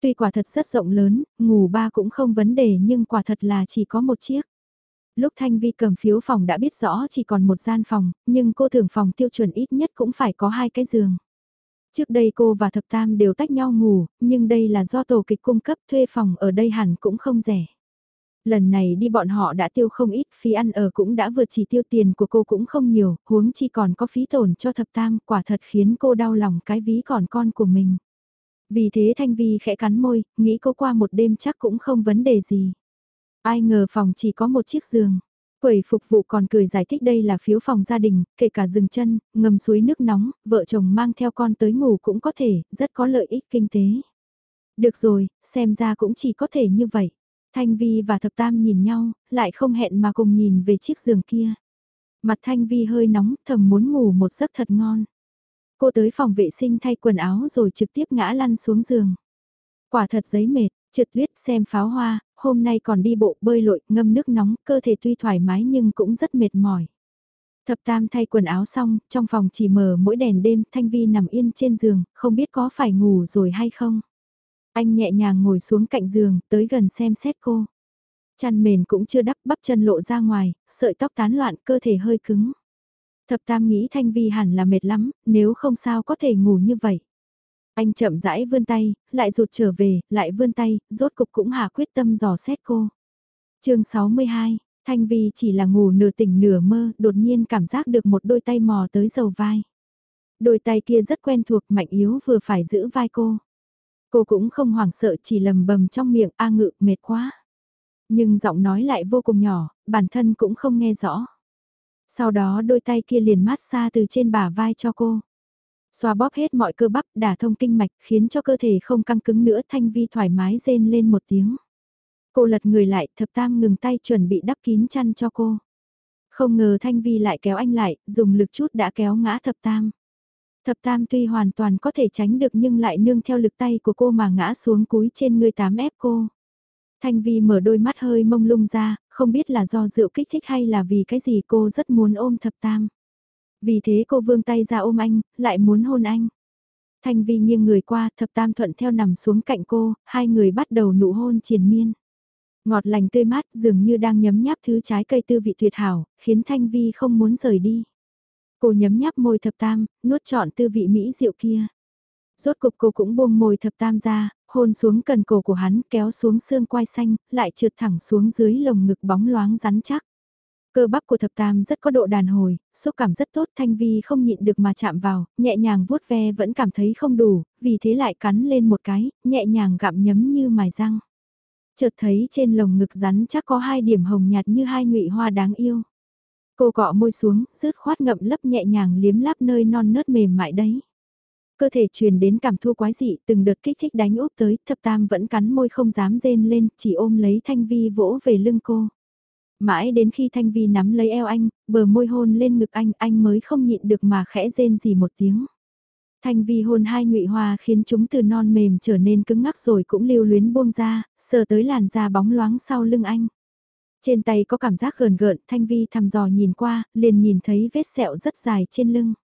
Tuy quả thật rất rộng lớn, ngủ ba cũng không vấn đề nhưng quả thật là chỉ có một chiếc. Lúc Thanh Vi cầm phiếu phòng đã biết rõ chỉ còn một gian phòng, nhưng cô tưởng phòng tiêu chuẩn ít nhất cũng phải có hai cái giường. Trước đây cô và Thập Tam đều tách nhau ngủ, nhưng đây là do tổ kịch cung cấp thuê phòng ở đây hẳn cũng không rẻ. Lần này đi bọn họ đã tiêu không ít, phí ăn ở cũng đã vượt chỉ tiêu tiền của cô cũng không nhiều, huống chi còn có phí tổn cho thập tam, quả thật khiến cô đau lòng cái ví còn con của mình. Vì thế Thanh Vi khẽ cắn môi, nghĩ cô qua một đêm chắc cũng không vấn đề gì. Ai ngờ phòng chỉ có một chiếc giường. Quầy phục vụ còn cười giải thích đây là phiếu phòng gia đình, kể cả rừng chân, ngầm suối nước nóng, vợ chồng mang theo con tới ngủ cũng có thể, rất có lợi ích kinh tế. Được rồi, xem ra cũng chỉ có thể như vậy. Thanh Vi và Thập Tam nhìn nhau, lại không hẹn mà cùng nhìn về chiếc giường kia. Mặt Thanh Vi hơi nóng, thầm muốn ngủ một giấc thật ngon. Cô tới phòng vệ sinh thay quần áo rồi trực tiếp ngã lăn xuống giường. Quả thật giấy mệt, trượt tuyết xem pháo hoa, hôm nay còn đi bộ bơi lội, ngâm nước nóng, cơ thể tuy thoải mái nhưng cũng rất mệt mỏi. Thập Tam thay quần áo xong, trong phòng chỉ mở mỗi đèn đêm, Thanh Vi nằm yên trên giường, không biết có phải ngủ rồi hay không. Anh nhẹ nhàng ngồi xuống cạnh giường, tới gần xem xét cô. Chăn mền cũng chưa đắp bắp chân lộ ra ngoài, sợi tóc tán loạn, cơ thể hơi cứng. Thập Tam nghĩ Thanh Vi hẳn là mệt lắm, nếu không sao có thể ngủ như vậy. Anh chậm rãi vươn tay, lại rụt trở về, lại vươn tay, rốt cục cũng hạ quyết tâm dò xét cô. chương 62, Thanh Vi chỉ là ngủ nửa tỉnh nửa mơ, đột nhiên cảm giác được một đôi tay mò tới dầu vai. Đôi tay kia rất quen thuộc mạnh yếu vừa phải giữ vai cô. Cô cũng không hoảng sợ chỉ lầm bầm trong miệng a ngự mệt quá. Nhưng giọng nói lại vô cùng nhỏ, bản thân cũng không nghe rõ. Sau đó đôi tay kia liền mát xa từ trên bả vai cho cô. Xoa bóp hết mọi cơ bắp đả thông kinh mạch khiến cho cơ thể không căng cứng nữa thanh vi thoải mái rên lên một tiếng. Cô lật người lại thập tam ngừng tay chuẩn bị đắp kín chăn cho cô. Không ngờ thanh vi lại kéo anh lại, dùng lực chút đã kéo ngã thập tam. Thập tam tuy hoàn toàn có thể tránh được nhưng lại nương theo lực tay của cô mà ngã xuống cúi trên người tám ép cô. Thanh Vi mở đôi mắt hơi mông lung ra, không biết là do rượu kích thích hay là vì cái gì cô rất muốn ôm thập tam. Vì thế cô vương tay ra ôm anh, lại muốn hôn anh. Thanh Vi nghiêng người qua, thập tam thuận theo nằm xuống cạnh cô, hai người bắt đầu nụ hôn triền miên. Ngọt lành tươi mát dường như đang nhấm nháp thứ trái cây tư vị tuyệt hảo, khiến Thanh Vi không muốn rời đi. Cô nhấm nháp môi thập tam, nuốt trọn tư vị mỹ rượu kia. Rốt cục cô cũng buông môi thập tam ra, hôn xuống cần cổ của hắn kéo xuống xương quai xanh, lại trượt thẳng xuống dưới lồng ngực bóng loáng rắn chắc. Cơ bắp của thập tam rất có độ đàn hồi, xúc cảm rất tốt thanh vi không nhịn được mà chạm vào, nhẹ nhàng vuốt ve vẫn cảm thấy không đủ, vì thế lại cắn lên một cái, nhẹ nhàng gặm nhấm như mài răng. Chợt thấy trên lồng ngực rắn chắc có hai điểm hồng nhạt như hai ngụy hoa đáng yêu. Cô cọ môi xuống, rứt khoát ngậm lấp nhẹ nhàng liếm láp nơi non nớt mềm mại đấy. Cơ thể truyền đến cảm thua quái dị, từng đợt kích thích đánh úp tới, thập tam vẫn cắn môi không dám rên lên, chỉ ôm lấy Thanh Vi vỗ về lưng cô. Mãi đến khi Thanh Vi nắm lấy eo anh, bờ môi hôn lên ngực anh, anh mới không nhịn được mà khẽ rên gì một tiếng. Thanh Vi hôn hai ngụy hoa khiến chúng từ non mềm trở nên cứng ngắc rồi cũng lưu luyến buông ra, sờ tới làn da bóng loáng sau lưng anh. Trên tay có cảm giác gờn gợn, Thanh Vi thăm dò nhìn qua, liền nhìn thấy vết sẹo rất dài trên lưng.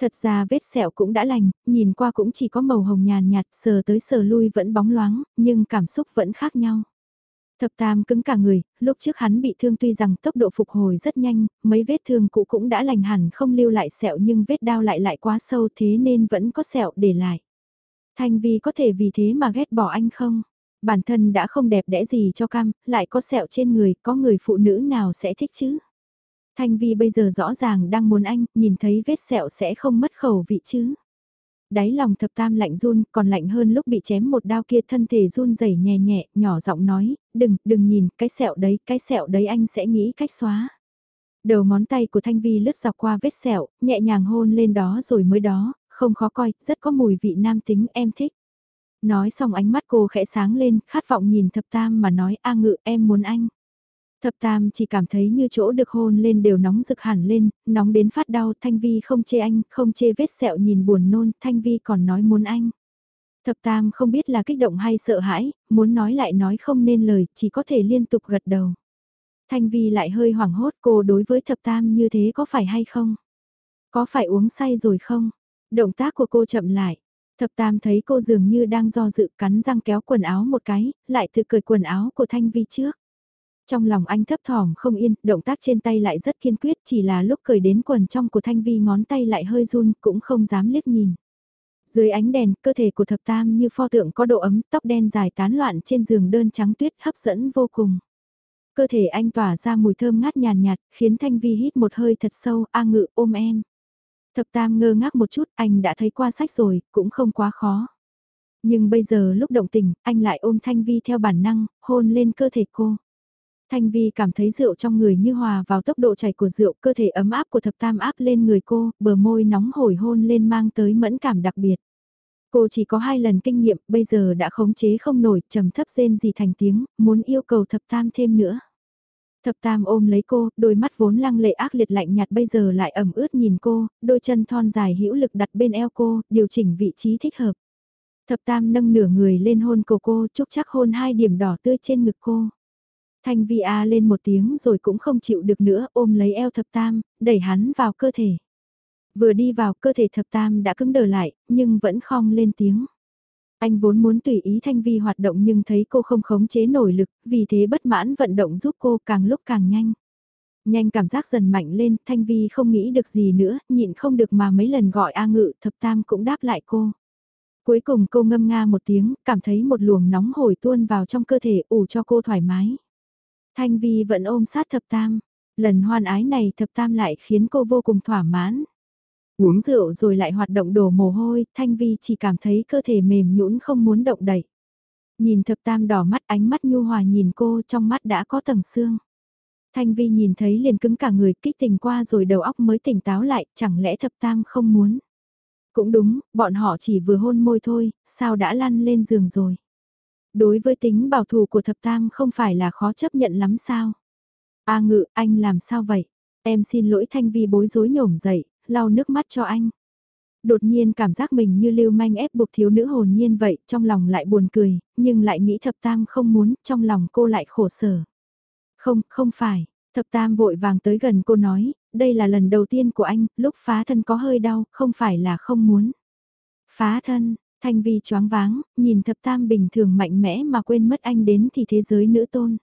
Thật ra vết sẹo cũng đã lành, nhìn qua cũng chỉ có màu hồng nhàn nhạt, sờ tới sờ lui vẫn bóng loáng, nhưng cảm xúc vẫn khác nhau. Thập tam cứng cả người, lúc trước hắn bị thương tuy rằng tốc độ phục hồi rất nhanh, mấy vết thương cũ cũng đã lành hẳn không lưu lại sẹo nhưng vết đau lại lại quá sâu thế nên vẫn có sẹo để lại. Thanh Vi có thể vì thế mà ghét bỏ anh không? Bản thân đã không đẹp đẽ gì cho cam, lại có sẹo trên người, có người phụ nữ nào sẽ thích chứ? Thanh Vi bây giờ rõ ràng đang muốn anh, nhìn thấy vết sẹo sẽ không mất khẩu vị chứ. Đáy lòng thập tam lạnh run, còn lạnh hơn lúc bị chém một đao kia thân thể run rẩy nhẹ nhẹ, nhỏ giọng nói, đừng, đừng nhìn, cái sẹo đấy, cái sẹo đấy anh sẽ nghĩ cách xóa. Đầu ngón tay của Thanh Vi lướt dọc qua vết sẹo, nhẹ nhàng hôn lên đó rồi mới đó, không khó coi, rất có mùi vị nam tính em thích. Nói xong ánh mắt cô khẽ sáng lên, khát vọng nhìn thập tam mà nói a ngự em muốn anh. Thập tam chỉ cảm thấy như chỗ được hôn lên đều nóng rực hẳn lên, nóng đến phát đau, Thanh Vi không chê anh, không chê vết sẹo nhìn buồn nôn, Thanh Vi còn nói muốn anh. Thập tam không biết là kích động hay sợ hãi, muốn nói lại nói không nên lời, chỉ có thể liên tục gật đầu. Thanh Vi lại hơi hoảng hốt cô đối với thập tam như thế có phải hay không? Có phải uống say rồi không? Động tác của cô chậm lại. Thập tam thấy cô dường như đang do dự cắn răng kéo quần áo một cái, lại thử cởi quần áo của Thanh Vi trước. Trong lòng anh thấp thỏm không yên, động tác trên tay lại rất kiên quyết, chỉ là lúc cởi đến quần trong của Thanh Vi ngón tay lại hơi run, cũng không dám liếc nhìn. Dưới ánh đèn, cơ thể của thập tam như pho tượng có độ ấm, tóc đen dài tán loạn trên giường đơn trắng tuyết hấp dẫn vô cùng. Cơ thể anh tỏa ra mùi thơm ngát nhàn nhạt, khiến Thanh Vi hít một hơi thật sâu, a ngự ôm em. Thập tam ngơ ngác một chút, anh đã thấy qua sách rồi, cũng không quá khó. Nhưng bây giờ lúc động tình, anh lại ôm Thanh Vi theo bản năng, hôn lên cơ thể cô. Thanh Vi cảm thấy rượu trong người như hòa vào tốc độ chảy của rượu, cơ thể ấm áp của thập tam áp lên người cô, bờ môi nóng hổi hôn lên mang tới mẫn cảm đặc biệt. Cô chỉ có hai lần kinh nghiệm, bây giờ đã khống chế không nổi, trầm thấp rên gì thành tiếng, muốn yêu cầu thập tam thêm nữa. Thập tam ôm lấy cô, đôi mắt vốn lăng lệ ác liệt lạnh nhạt bây giờ lại ẩm ướt nhìn cô, đôi chân thon dài hữu lực đặt bên eo cô, điều chỉnh vị trí thích hợp. Thập tam nâng nửa người lên hôn cổ cô, chúc chắc hôn hai điểm đỏ tươi trên ngực cô. Thanh vi a lên một tiếng rồi cũng không chịu được nữa ôm lấy eo thập tam, đẩy hắn vào cơ thể. Vừa đi vào cơ thể thập tam đã cứng đờ lại, nhưng vẫn khong lên tiếng. Anh vốn muốn tùy ý Thanh Vi hoạt động nhưng thấy cô không khống chế nổi lực, vì thế bất mãn vận động giúp cô càng lúc càng nhanh. Nhanh cảm giác dần mạnh lên, Thanh Vi không nghĩ được gì nữa, nhịn không được mà mấy lần gọi A Ngự, thập tam cũng đáp lại cô. Cuối cùng cô ngâm nga một tiếng, cảm thấy một luồng nóng hổi tuôn vào trong cơ thể ủ cho cô thoải mái. Thanh Vi vẫn ôm sát thập tam, lần hoan ái này thập tam lại khiến cô vô cùng thỏa mãn. Uống rượu rồi lại hoạt động đổ mồ hôi, Thanh Vi chỉ cảm thấy cơ thể mềm nhũn không muốn động đậy. Nhìn thập tam đỏ mắt ánh mắt nhu hòa nhìn cô trong mắt đã có tầng xương. Thanh Vi nhìn thấy liền cứng cả người kích tình qua rồi đầu óc mới tỉnh táo lại, chẳng lẽ thập tam không muốn. Cũng đúng, bọn họ chỉ vừa hôn môi thôi, sao đã lăn lên giường rồi. Đối với tính bảo thủ của thập tam không phải là khó chấp nhận lắm sao. A ngự, anh làm sao vậy? Em xin lỗi Thanh Vi bối rối nhổm dậy, lau nước mắt cho anh. Đột nhiên cảm giác mình như lưu manh ép buộc thiếu nữ hồn nhiên vậy, trong lòng lại buồn cười, nhưng lại nghĩ thập tam không muốn, trong lòng cô lại khổ sở. Không, không phải, thập tam vội vàng tới gần cô nói, đây là lần đầu tiên của anh, lúc phá thân có hơi đau, không phải là không muốn. Phá thân, Thanh Vi choáng váng, nhìn thập tam bình thường mạnh mẽ mà quên mất anh đến thì thế giới nữ tôn.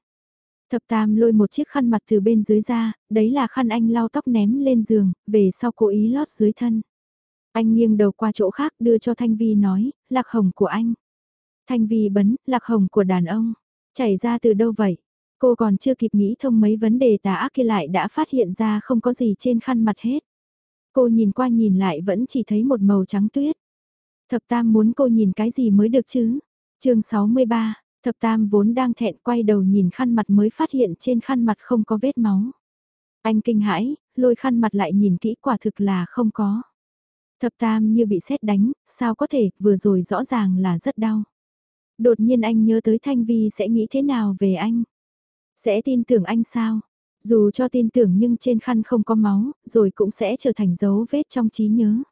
Thập tam lôi một chiếc khăn mặt từ bên dưới ra, đấy là khăn anh lau tóc ném lên giường, về sau cố ý lót dưới thân. Anh nghiêng đầu qua chỗ khác đưa cho Thanh Vi nói, lạc hồng của anh. Thanh Vi bấn, lạc hồng của đàn ông. Chảy ra từ đâu vậy? Cô còn chưa kịp nghĩ thông mấy vấn đề tà ác kia lại đã phát hiện ra không có gì trên khăn mặt hết. Cô nhìn qua nhìn lại vẫn chỉ thấy một màu trắng tuyết. Thập Tam muốn cô nhìn cái gì mới được chứ? chương 63, Thập Tam vốn đang thẹn quay đầu nhìn khăn mặt mới phát hiện trên khăn mặt không có vết máu. Anh kinh hãi, lôi khăn mặt lại nhìn kỹ quả thực là không có. Thập Tam như bị sét đánh, sao có thể, vừa rồi rõ ràng là rất đau. Đột nhiên anh nhớ tới Thanh Vi sẽ nghĩ thế nào về anh. Sẽ tin tưởng anh sao? Dù cho tin tưởng nhưng trên khăn không có máu, rồi cũng sẽ trở thành dấu vết trong trí nhớ.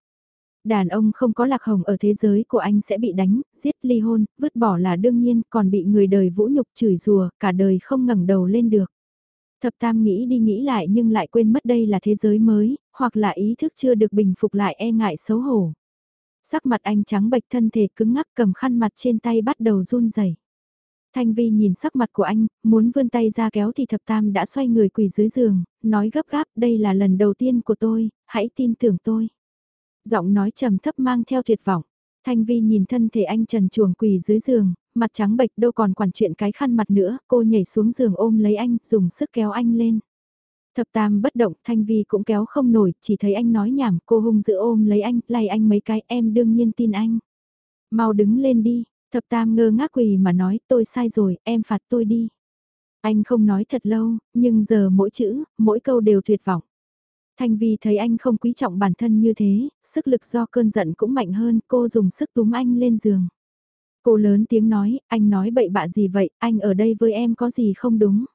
Đàn ông không có lạc hồng ở thế giới của anh sẽ bị đánh, giết ly hôn, vứt bỏ là đương nhiên, còn bị người đời vũ nhục chửi rùa, cả đời không ngẩng đầu lên được. Thập Tam nghĩ đi nghĩ lại nhưng lại quên mất đây là thế giới mới, hoặc là ý thức chưa được bình phục lại e ngại xấu hổ. Sắc mặt anh trắng bệch thân thể cứng ngắc cầm khăn mặt trên tay bắt đầu run rẩy. Thanh Vi nhìn sắc mặt của anh, muốn vươn tay ra kéo thì thập tam đã xoay người quỳ dưới giường, nói gấp gáp đây là lần đầu tiên của tôi, hãy tin tưởng tôi. Giọng nói trầm thấp mang theo tuyệt vọng. Thanh Vi nhìn thân thể anh trần chuồng quỳ dưới giường, mặt trắng bệch đâu còn quản chuyện cái khăn mặt nữa, cô nhảy xuống giường ôm lấy anh, dùng sức kéo anh lên. Thập tam bất động, Thanh Vi cũng kéo không nổi, chỉ thấy anh nói nhảm, cô hung dữ ôm lấy anh, lay anh mấy cái, em đương nhiên tin anh. Mau đứng lên đi, thập tam ngơ ngác quỳ mà nói, tôi sai rồi, em phạt tôi đi. Anh không nói thật lâu, nhưng giờ mỗi chữ, mỗi câu đều tuyệt vọng. Thanh Vi thấy anh không quý trọng bản thân như thế, sức lực do cơn giận cũng mạnh hơn, cô dùng sức túm anh lên giường. Cô lớn tiếng nói, anh nói bậy bạ gì vậy, anh ở đây với em có gì không đúng.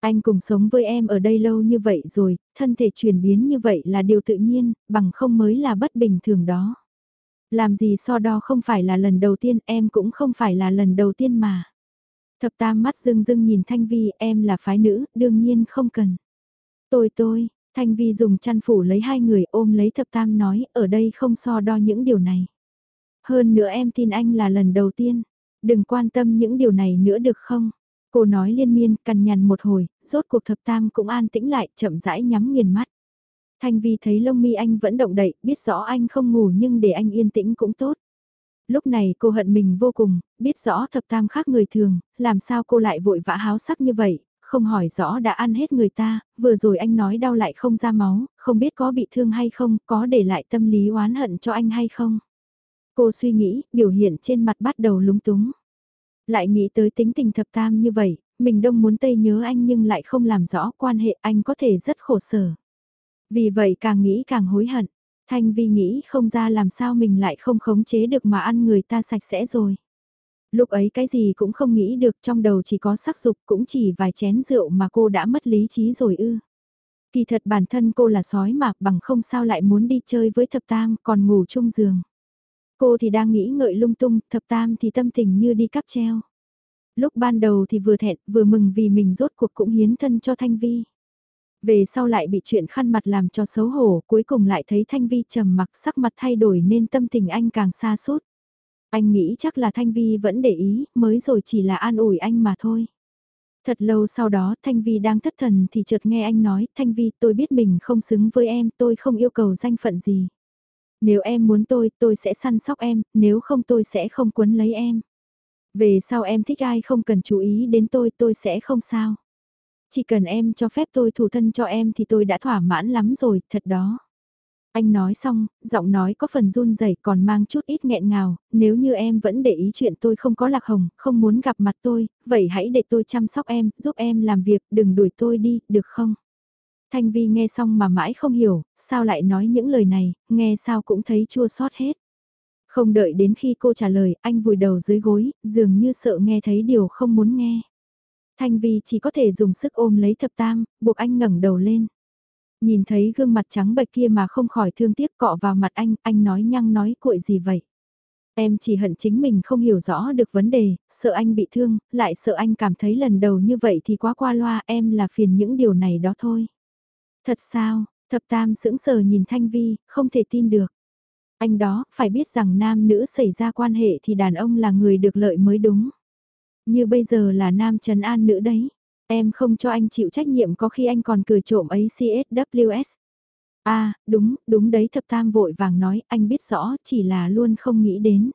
Anh cùng sống với em ở đây lâu như vậy rồi, thân thể chuyển biến như vậy là điều tự nhiên, bằng không mới là bất bình thường đó. Làm gì so đo không phải là lần đầu tiên, em cũng không phải là lần đầu tiên mà. Thập tam mắt dưng dưng nhìn Thanh Vi, em là phái nữ, đương nhiên không cần. Tôi tôi, Thanh Vi dùng chăn phủ lấy hai người ôm lấy thập tam nói, ở đây không so đo những điều này. Hơn nữa em tin anh là lần đầu tiên, đừng quan tâm những điều này nữa được không? Cô nói liên miên, cằn nhằn một hồi, rốt cuộc thập tam cũng an tĩnh lại, chậm rãi nhắm nghiền mắt. Thanh Vi thấy lông mi anh vẫn động đậy, biết rõ anh không ngủ nhưng để anh yên tĩnh cũng tốt. Lúc này cô hận mình vô cùng, biết rõ thập tam khác người thường, làm sao cô lại vội vã háo sắc như vậy, không hỏi rõ đã ăn hết người ta, vừa rồi anh nói đau lại không ra máu, không biết có bị thương hay không, có để lại tâm lý oán hận cho anh hay không. Cô suy nghĩ, biểu hiện trên mặt bắt đầu lúng túng. Lại nghĩ tới tính tình thập tam như vậy, mình đông muốn tây nhớ anh nhưng lại không làm rõ quan hệ anh có thể rất khổ sở. Vì vậy càng nghĩ càng hối hận. Thanh Vi nghĩ không ra làm sao mình lại không khống chế được mà ăn người ta sạch sẽ rồi. Lúc ấy cái gì cũng không nghĩ được trong đầu chỉ có sắc dục cũng chỉ vài chén rượu mà cô đã mất lý trí rồi ư. Kỳ thật bản thân cô là sói mà bằng không sao lại muốn đi chơi với thập tam còn ngủ chung giường. Cô thì đang nghĩ ngợi lung tung, thập tam thì tâm tình như đi cắp treo. Lúc ban đầu thì vừa thẹn vừa mừng vì mình rốt cuộc cũng hiến thân cho Thanh Vi. Về sau lại bị chuyện khăn mặt làm cho xấu hổ, cuối cùng lại thấy Thanh Vi trầm mặc sắc mặt thay đổi nên tâm tình anh càng xa suốt. Anh nghĩ chắc là Thanh Vi vẫn để ý, mới rồi chỉ là an ủi anh mà thôi. Thật lâu sau đó Thanh Vi đang thất thần thì chợt nghe anh nói, Thanh Vi tôi biết mình không xứng với em, tôi không yêu cầu danh phận gì. Nếu em muốn tôi, tôi sẽ săn sóc em, nếu không tôi sẽ không quấn lấy em. Về sau em thích ai không cần chú ý đến tôi, tôi sẽ không sao. Chỉ cần em cho phép tôi thủ thân cho em thì tôi đã thỏa mãn lắm rồi, thật đó. Anh nói xong, giọng nói có phần run rẩy còn mang chút ít nghẹn ngào, nếu như em vẫn để ý chuyện tôi không có lạc hồng, không muốn gặp mặt tôi, vậy hãy để tôi chăm sóc em, giúp em làm việc, đừng đuổi tôi đi, được không? Thanh Vi nghe xong mà mãi không hiểu, sao lại nói những lời này, nghe sao cũng thấy chua xót hết. Không đợi đến khi cô trả lời, anh vùi đầu dưới gối, dường như sợ nghe thấy điều không muốn nghe. Thanh Vi chỉ có thể dùng sức ôm lấy thập tam, buộc anh ngẩng đầu lên. Nhìn thấy gương mặt trắng bệch kia mà không khỏi thương tiếc cọ vào mặt anh, anh nói nhăng nói cuội gì vậy. Em chỉ hận chính mình không hiểu rõ được vấn đề, sợ anh bị thương, lại sợ anh cảm thấy lần đầu như vậy thì quá qua loa em là phiền những điều này đó thôi. Thật sao, thập tam sững sờ nhìn Thanh Vi, không thể tin được. Anh đó, phải biết rằng nam nữ xảy ra quan hệ thì đàn ông là người được lợi mới đúng. Như bây giờ là nam trấn an nữ đấy. Em không cho anh chịu trách nhiệm có khi anh còn cười trộm ấy CSWS. À, đúng, đúng đấy thập tam vội vàng nói, anh biết rõ, chỉ là luôn không nghĩ đến.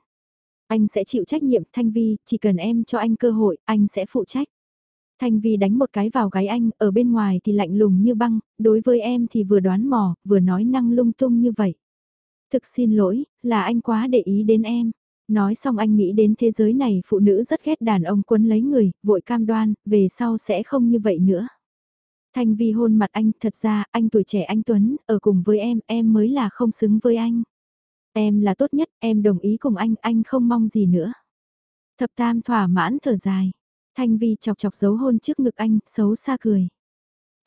Anh sẽ chịu trách nhiệm, Thanh Vi, chỉ cần em cho anh cơ hội, anh sẽ phụ trách. Thanh Vi đánh một cái vào gái anh, ở bên ngoài thì lạnh lùng như băng, đối với em thì vừa đoán mò, vừa nói năng lung tung như vậy. Thực xin lỗi, là anh quá để ý đến em. Nói xong anh nghĩ đến thế giới này phụ nữ rất ghét đàn ông quấn lấy người, vội cam đoan, về sau sẽ không như vậy nữa. Thanh Vi hôn mặt anh, thật ra, anh tuổi trẻ anh Tuấn, ở cùng với em, em mới là không xứng với anh. Em là tốt nhất, em đồng ý cùng anh, anh không mong gì nữa. Thập Tam thỏa mãn thở dài. Thanh Vi chọc chọc dấu hôn trước ngực anh, xấu xa cười.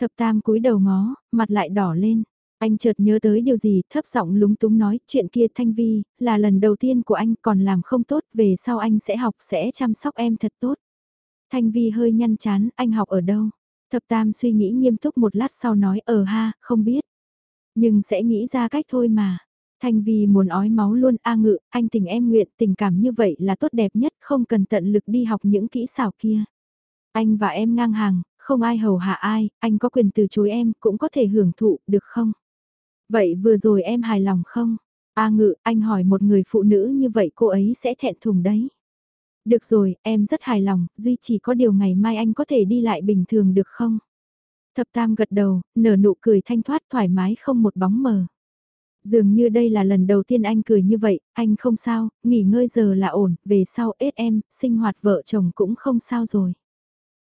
Thập Tam cúi đầu ngó, mặt lại đỏ lên. Anh chợt nhớ tới điều gì, thấp giọng lúng túng nói, chuyện kia Thanh Vi, là lần đầu tiên của anh còn làm không tốt, về sau anh sẽ học, sẽ chăm sóc em thật tốt. Thanh Vi hơi nhăn chán, anh học ở đâu? Thập Tam suy nghĩ nghiêm túc một lát sau nói, ờ ha, không biết. Nhưng sẽ nghĩ ra cách thôi mà. Thanh Vi muốn ói máu luôn, a ngự, anh tình em nguyện, tình cảm như vậy là tốt đẹp nhất, không cần tận lực đi học những kỹ xảo kia. Anh và em ngang hàng, không ai hầu hạ ai, anh có quyền từ chối em, cũng có thể hưởng thụ, được không? Vậy vừa rồi em hài lòng không? A ngự, anh hỏi một người phụ nữ như vậy cô ấy sẽ thẹn thùng đấy. Được rồi, em rất hài lòng, duy chỉ có điều ngày mai anh có thể đi lại bình thường được không? Thập Tam gật đầu, nở nụ cười thanh thoát thoải mái không một bóng mờ. Dường như đây là lần đầu tiên anh cười như vậy, anh không sao, nghỉ ngơi giờ là ổn, về sau ết em, sinh hoạt vợ chồng cũng không sao rồi.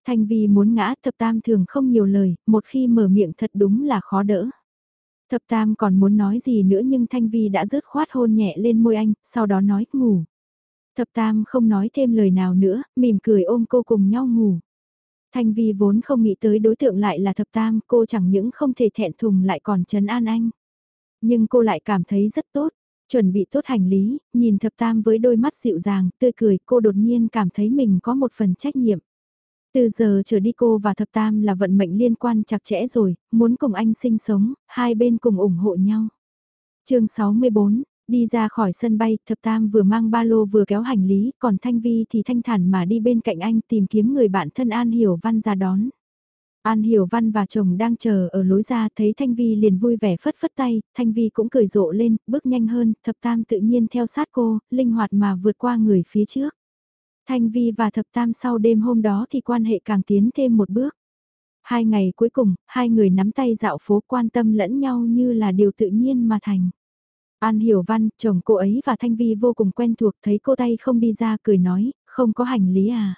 Thanh Vi muốn ngã thập tam thường không nhiều lời, một khi mở miệng thật đúng là khó đỡ. Thập Tam còn muốn nói gì nữa nhưng Thanh Vi đã rớt khoát hôn nhẹ lên môi anh, sau đó nói ngủ. Thập Tam không nói thêm lời nào nữa, mỉm cười ôm cô cùng nhau ngủ. Thanh Vi vốn không nghĩ tới đối tượng lại là Thập Tam, cô chẳng những không thể thẹn thùng lại còn trấn an anh. Nhưng cô lại cảm thấy rất tốt, chuẩn bị tốt hành lý, nhìn Thập Tam với đôi mắt dịu dàng, tươi cười, cô đột nhiên cảm thấy mình có một phần trách nhiệm. Từ giờ trở đi cô và thập tam là vận mệnh liên quan chặt chẽ rồi, muốn cùng anh sinh sống, hai bên cùng ủng hộ nhau. chương 64, đi ra khỏi sân bay, thập tam vừa mang ba lô vừa kéo hành lý, còn Thanh Vi thì thanh thản mà đi bên cạnh anh tìm kiếm người bạn thân An Hiểu Văn ra đón. An Hiểu Văn và chồng đang chờ ở lối ra thấy Thanh Vi liền vui vẻ phất phất tay, Thanh Vi cũng cười rộ lên, bước nhanh hơn, thập tam tự nhiên theo sát cô, linh hoạt mà vượt qua người phía trước. Thanh Vi và thập tam sau đêm hôm đó thì quan hệ càng tiến thêm một bước. Hai ngày cuối cùng, hai người nắm tay dạo phố quan tâm lẫn nhau như là điều tự nhiên mà thành. An Hiểu Văn, chồng cô ấy và Thanh Vi vô cùng quen thuộc thấy cô tay không đi ra cười nói, không có hành lý à.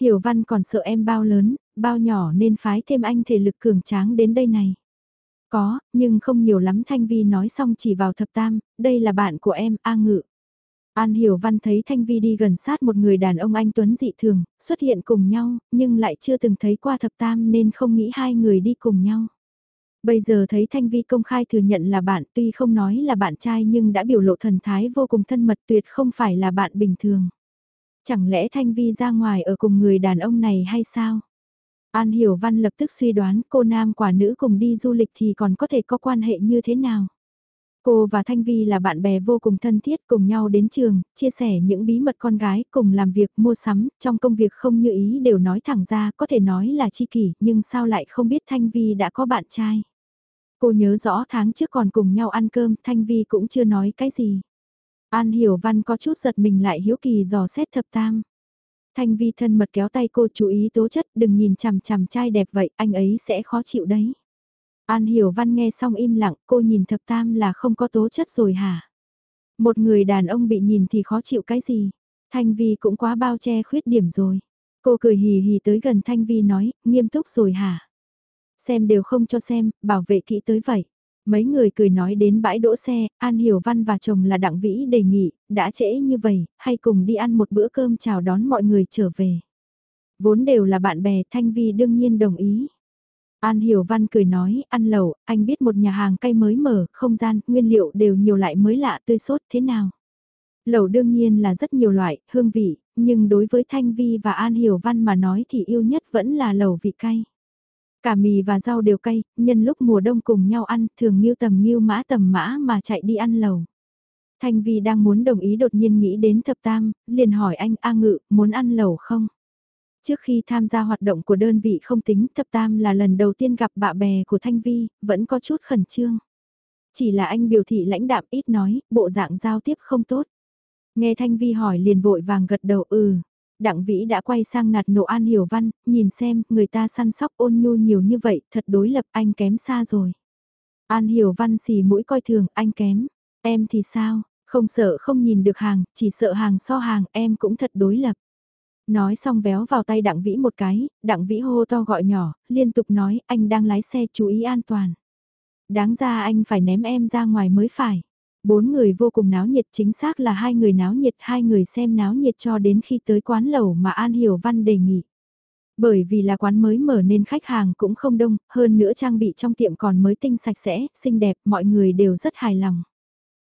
Hiểu Văn còn sợ em bao lớn, bao nhỏ nên phái thêm anh thể lực cường tráng đến đây này. Có, nhưng không nhiều lắm Thanh Vi nói xong chỉ vào thập tam, đây là bạn của em, A Ngự. An Hiểu Văn thấy Thanh Vi đi gần sát một người đàn ông anh Tuấn dị thường, xuất hiện cùng nhau, nhưng lại chưa từng thấy qua thập tam nên không nghĩ hai người đi cùng nhau. Bây giờ thấy Thanh Vi công khai thừa nhận là bạn tuy không nói là bạn trai nhưng đã biểu lộ thần thái vô cùng thân mật tuyệt không phải là bạn bình thường. Chẳng lẽ Thanh Vi ra ngoài ở cùng người đàn ông này hay sao? An Hiểu Văn lập tức suy đoán cô nam quả nữ cùng đi du lịch thì còn có thể có quan hệ như thế nào? Cô và Thanh Vi là bạn bè vô cùng thân thiết cùng nhau đến trường, chia sẻ những bí mật con gái cùng làm việc mua sắm, trong công việc không như ý đều nói thẳng ra có thể nói là chi kỷ nhưng sao lại không biết Thanh Vi đã có bạn trai. Cô nhớ rõ tháng trước còn cùng nhau ăn cơm, Thanh Vi cũng chưa nói cái gì. An Hiểu Văn có chút giật mình lại hiếu kỳ dò xét thập tam. Thanh Vi thân mật kéo tay cô chú ý tố chất đừng nhìn chằm chằm trai đẹp vậy, anh ấy sẽ khó chịu đấy. An Hiểu Văn nghe xong im lặng, cô nhìn thập tam là không có tố chất rồi hả? Một người đàn ông bị nhìn thì khó chịu cái gì? Thanh Vi cũng quá bao che khuyết điểm rồi. Cô cười hì hì tới gần Thanh Vi nói, nghiêm túc rồi hả? Xem đều không cho xem, bảo vệ kỹ tới vậy. Mấy người cười nói đến bãi đỗ xe, An Hiểu Văn và chồng là Đặng Vĩ đề nghị, đã trễ như vậy, hay cùng đi ăn một bữa cơm chào đón mọi người trở về. Vốn đều là bạn bè, Thanh Vi đương nhiên đồng ý. An Hiểu Văn cười nói, ăn lẩu, anh biết một nhà hàng cay mới mở, không gian, nguyên liệu đều nhiều lại mới lạ tươi sốt thế nào. Lẩu đương nhiên là rất nhiều loại, hương vị, nhưng đối với Thanh Vi và An Hiểu Văn mà nói thì yêu nhất vẫn là lẩu vị cay. Cả mì và rau đều cay, nhân lúc mùa đông cùng nhau ăn, thường nghiêu tầm nghiêu mã tầm mã mà chạy đi ăn lẩu. Thanh Vi đang muốn đồng ý đột nhiên nghĩ đến thập tam, liền hỏi anh A Ngự, muốn ăn lẩu không? Trước khi tham gia hoạt động của đơn vị không tính thập tam là lần đầu tiên gặp bạ bè của Thanh Vi, vẫn có chút khẩn trương. Chỉ là anh biểu thị lãnh đạm ít nói, bộ dạng giao tiếp không tốt. Nghe Thanh Vi hỏi liền vội vàng gật đầu ừ. Đặng Vĩ đã quay sang nạt nộ An Hiểu Văn, nhìn xem, người ta săn sóc ôn nhu nhiều như vậy, thật đối lập anh kém xa rồi. An Hiểu Văn xì mũi coi thường, anh kém. Em thì sao, không sợ không nhìn được hàng, chỉ sợ hàng so hàng, em cũng thật đối lập. Nói xong véo vào tay đặng vĩ một cái, đặng vĩ hô to gọi nhỏ, liên tục nói anh đang lái xe chú ý an toàn. Đáng ra anh phải ném em ra ngoài mới phải. Bốn người vô cùng náo nhiệt chính xác là hai người náo nhiệt hai người xem náo nhiệt cho đến khi tới quán lẩu mà An Hiểu Văn đề nghị. Bởi vì là quán mới mở nên khách hàng cũng không đông, hơn nữa trang bị trong tiệm còn mới tinh sạch sẽ, xinh đẹp, mọi người đều rất hài lòng.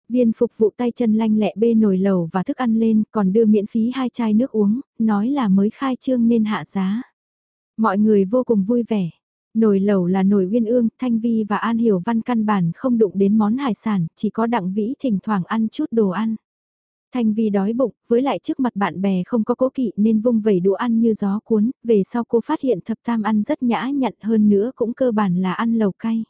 Viên phục vụ tay chân lanh lẹ bê nồi lẩu và thức ăn lên, còn đưa miễn phí hai chai nước uống, nói là mới khai trương nên hạ giá. Mọi người vô cùng vui vẻ. Nồi lẩu là nồi uyên ương, Thanh Vi và An Hiểu Văn căn bản không đụng đến món hải sản, chỉ có đặng vĩ thỉnh thoảng ăn chút đồ ăn. Thanh Vi đói bụng, với lại trước mặt bạn bè không có cố kỵ nên vung vẩy đũa ăn như gió cuốn, về sau cô phát hiện thập tam ăn rất nhã nhặn hơn nữa cũng cơ bản là ăn lẩu cay.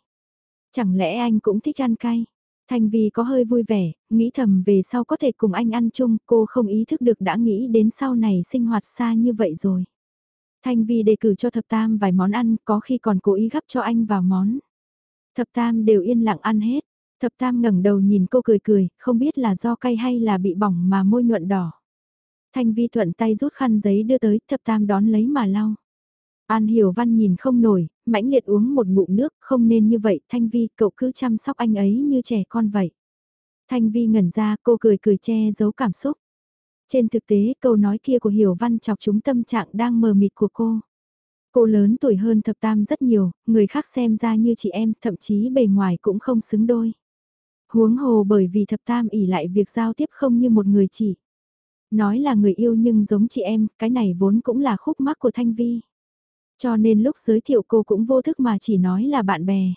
Chẳng lẽ anh cũng thích ăn cay? Thanh Vi có hơi vui vẻ, nghĩ thầm về sau có thể cùng anh ăn chung, cô không ý thức được đã nghĩ đến sau này sinh hoạt xa như vậy rồi. Thanh Vi đề cử cho thập tam vài món ăn, có khi còn cố ý gắp cho anh vào món. Thập tam đều yên lặng ăn hết. Thập tam ngẩng đầu nhìn cô cười cười, không biết là do cay hay là bị bỏng mà môi nhuận đỏ. Thanh Vi thuận tay rút khăn giấy đưa tới, thập tam đón lấy mà lau. An Hiểu Văn nhìn không nổi, mãnh liệt uống một ngụm nước, không nên như vậy, Thanh Vi, cậu cứ chăm sóc anh ấy như trẻ con vậy. Thanh Vi ngẩn ra, cô cười cười che giấu cảm xúc. Trên thực tế, câu nói kia của Hiểu Văn chọc chúng tâm trạng đang mờ mịt của cô. Cô lớn tuổi hơn thập tam rất nhiều, người khác xem ra như chị em, thậm chí bề ngoài cũng không xứng đôi. Huống hồ bởi vì thập tam ỉ lại việc giao tiếp không như một người chỉ. Nói là người yêu nhưng giống chị em, cái này vốn cũng là khúc mắc của Thanh Vi. Cho nên lúc giới thiệu cô cũng vô thức mà chỉ nói là bạn bè.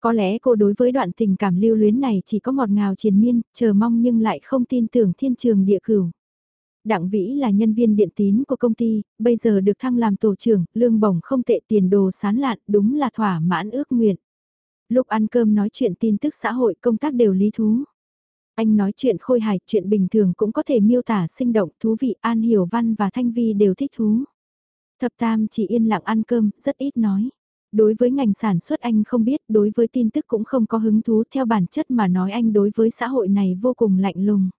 Có lẽ cô đối với đoạn tình cảm lưu luyến này chỉ có ngọt ngào triền miên, chờ mong nhưng lại không tin tưởng thiên trường địa cửu. Đặng Vĩ là nhân viên điện tín của công ty, bây giờ được thăng làm tổ trưởng, lương bổng không tệ tiền đồ sán lạn, đúng là thỏa mãn ước nguyện. Lúc ăn cơm nói chuyện tin tức xã hội công tác đều lý thú. Anh nói chuyện khôi hài, chuyện bình thường cũng có thể miêu tả sinh động, thú vị, An Hiểu Văn và Thanh Vi đều thích thú. Thập Tam chỉ yên lặng ăn cơm, rất ít nói. Đối với ngành sản xuất anh không biết, đối với tin tức cũng không có hứng thú theo bản chất mà nói anh đối với xã hội này vô cùng lạnh lùng.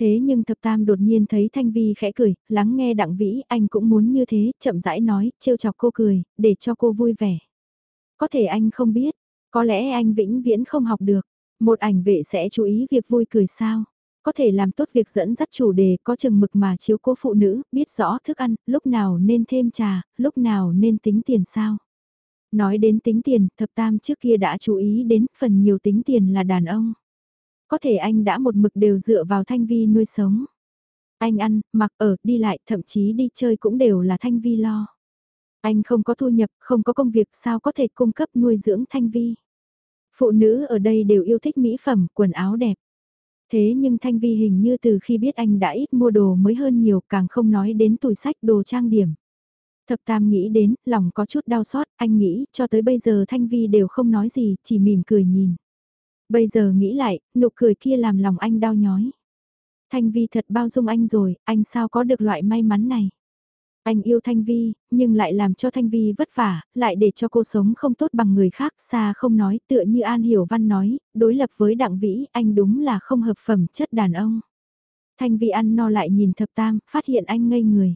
Thế nhưng thập tam đột nhiên thấy Thanh Vi khẽ cười, lắng nghe đặng vĩ, anh cũng muốn như thế, chậm rãi nói, trêu chọc cô cười, để cho cô vui vẻ. Có thể anh không biết, có lẽ anh vĩnh viễn không học được, một ảnh vệ sẽ chú ý việc vui cười sao. Có thể làm tốt việc dẫn dắt chủ đề có chừng mực mà chiếu cố phụ nữ, biết rõ thức ăn, lúc nào nên thêm trà, lúc nào nên tính tiền sao. Nói đến tính tiền, thập tam trước kia đã chú ý đến phần nhiều tính tiền là đàn ông. Có thể anh đã một mực đều dựa vào Thanh Vi nuôi sống. Anh ăn, mặc ở, đi lại, thậm chí đi chơi cũng đều là Thanh Vi lo. Anh không có thu nhập, không có công việc sao có thể cung cấp nuôi dưỡng Thanh Vi. Phụ nữ ở đây đều yêu thích mỹ phẩm, quần áo đẹp. Thế nhưng Thanh Vi hình như từ khi biết anh đã ít mua đồ mới hơn nhiều càng không nói đến tủi sách đồ trang điểm. Thập Tam nghĩ đến, lòng có chút đau xót, anh nghĩ, cho tới bây giờ Thanh Vi đều không nói gì, chỉ mỉm cười nhìn. Bây giờ nghĩ lại, nụ cười kia làm lòng anh đau nhói. Thanh Vi thật bao dung anh rồi, anh sao có được loại may mắn này. Anh yêu Thanh Vi, nhưng lại làm cho Thanh Vi vất vả, lại để cho cô sống không tốt bằng người khác, xa không nói, tựa như An Hiểu Văn nói, đối lập với Đặng Vĩ, anh đúng là không hợp phẩm chất đàn ông. Thanh Vi ăn no lại nhìn thập tam, phát hiện anh ngây người.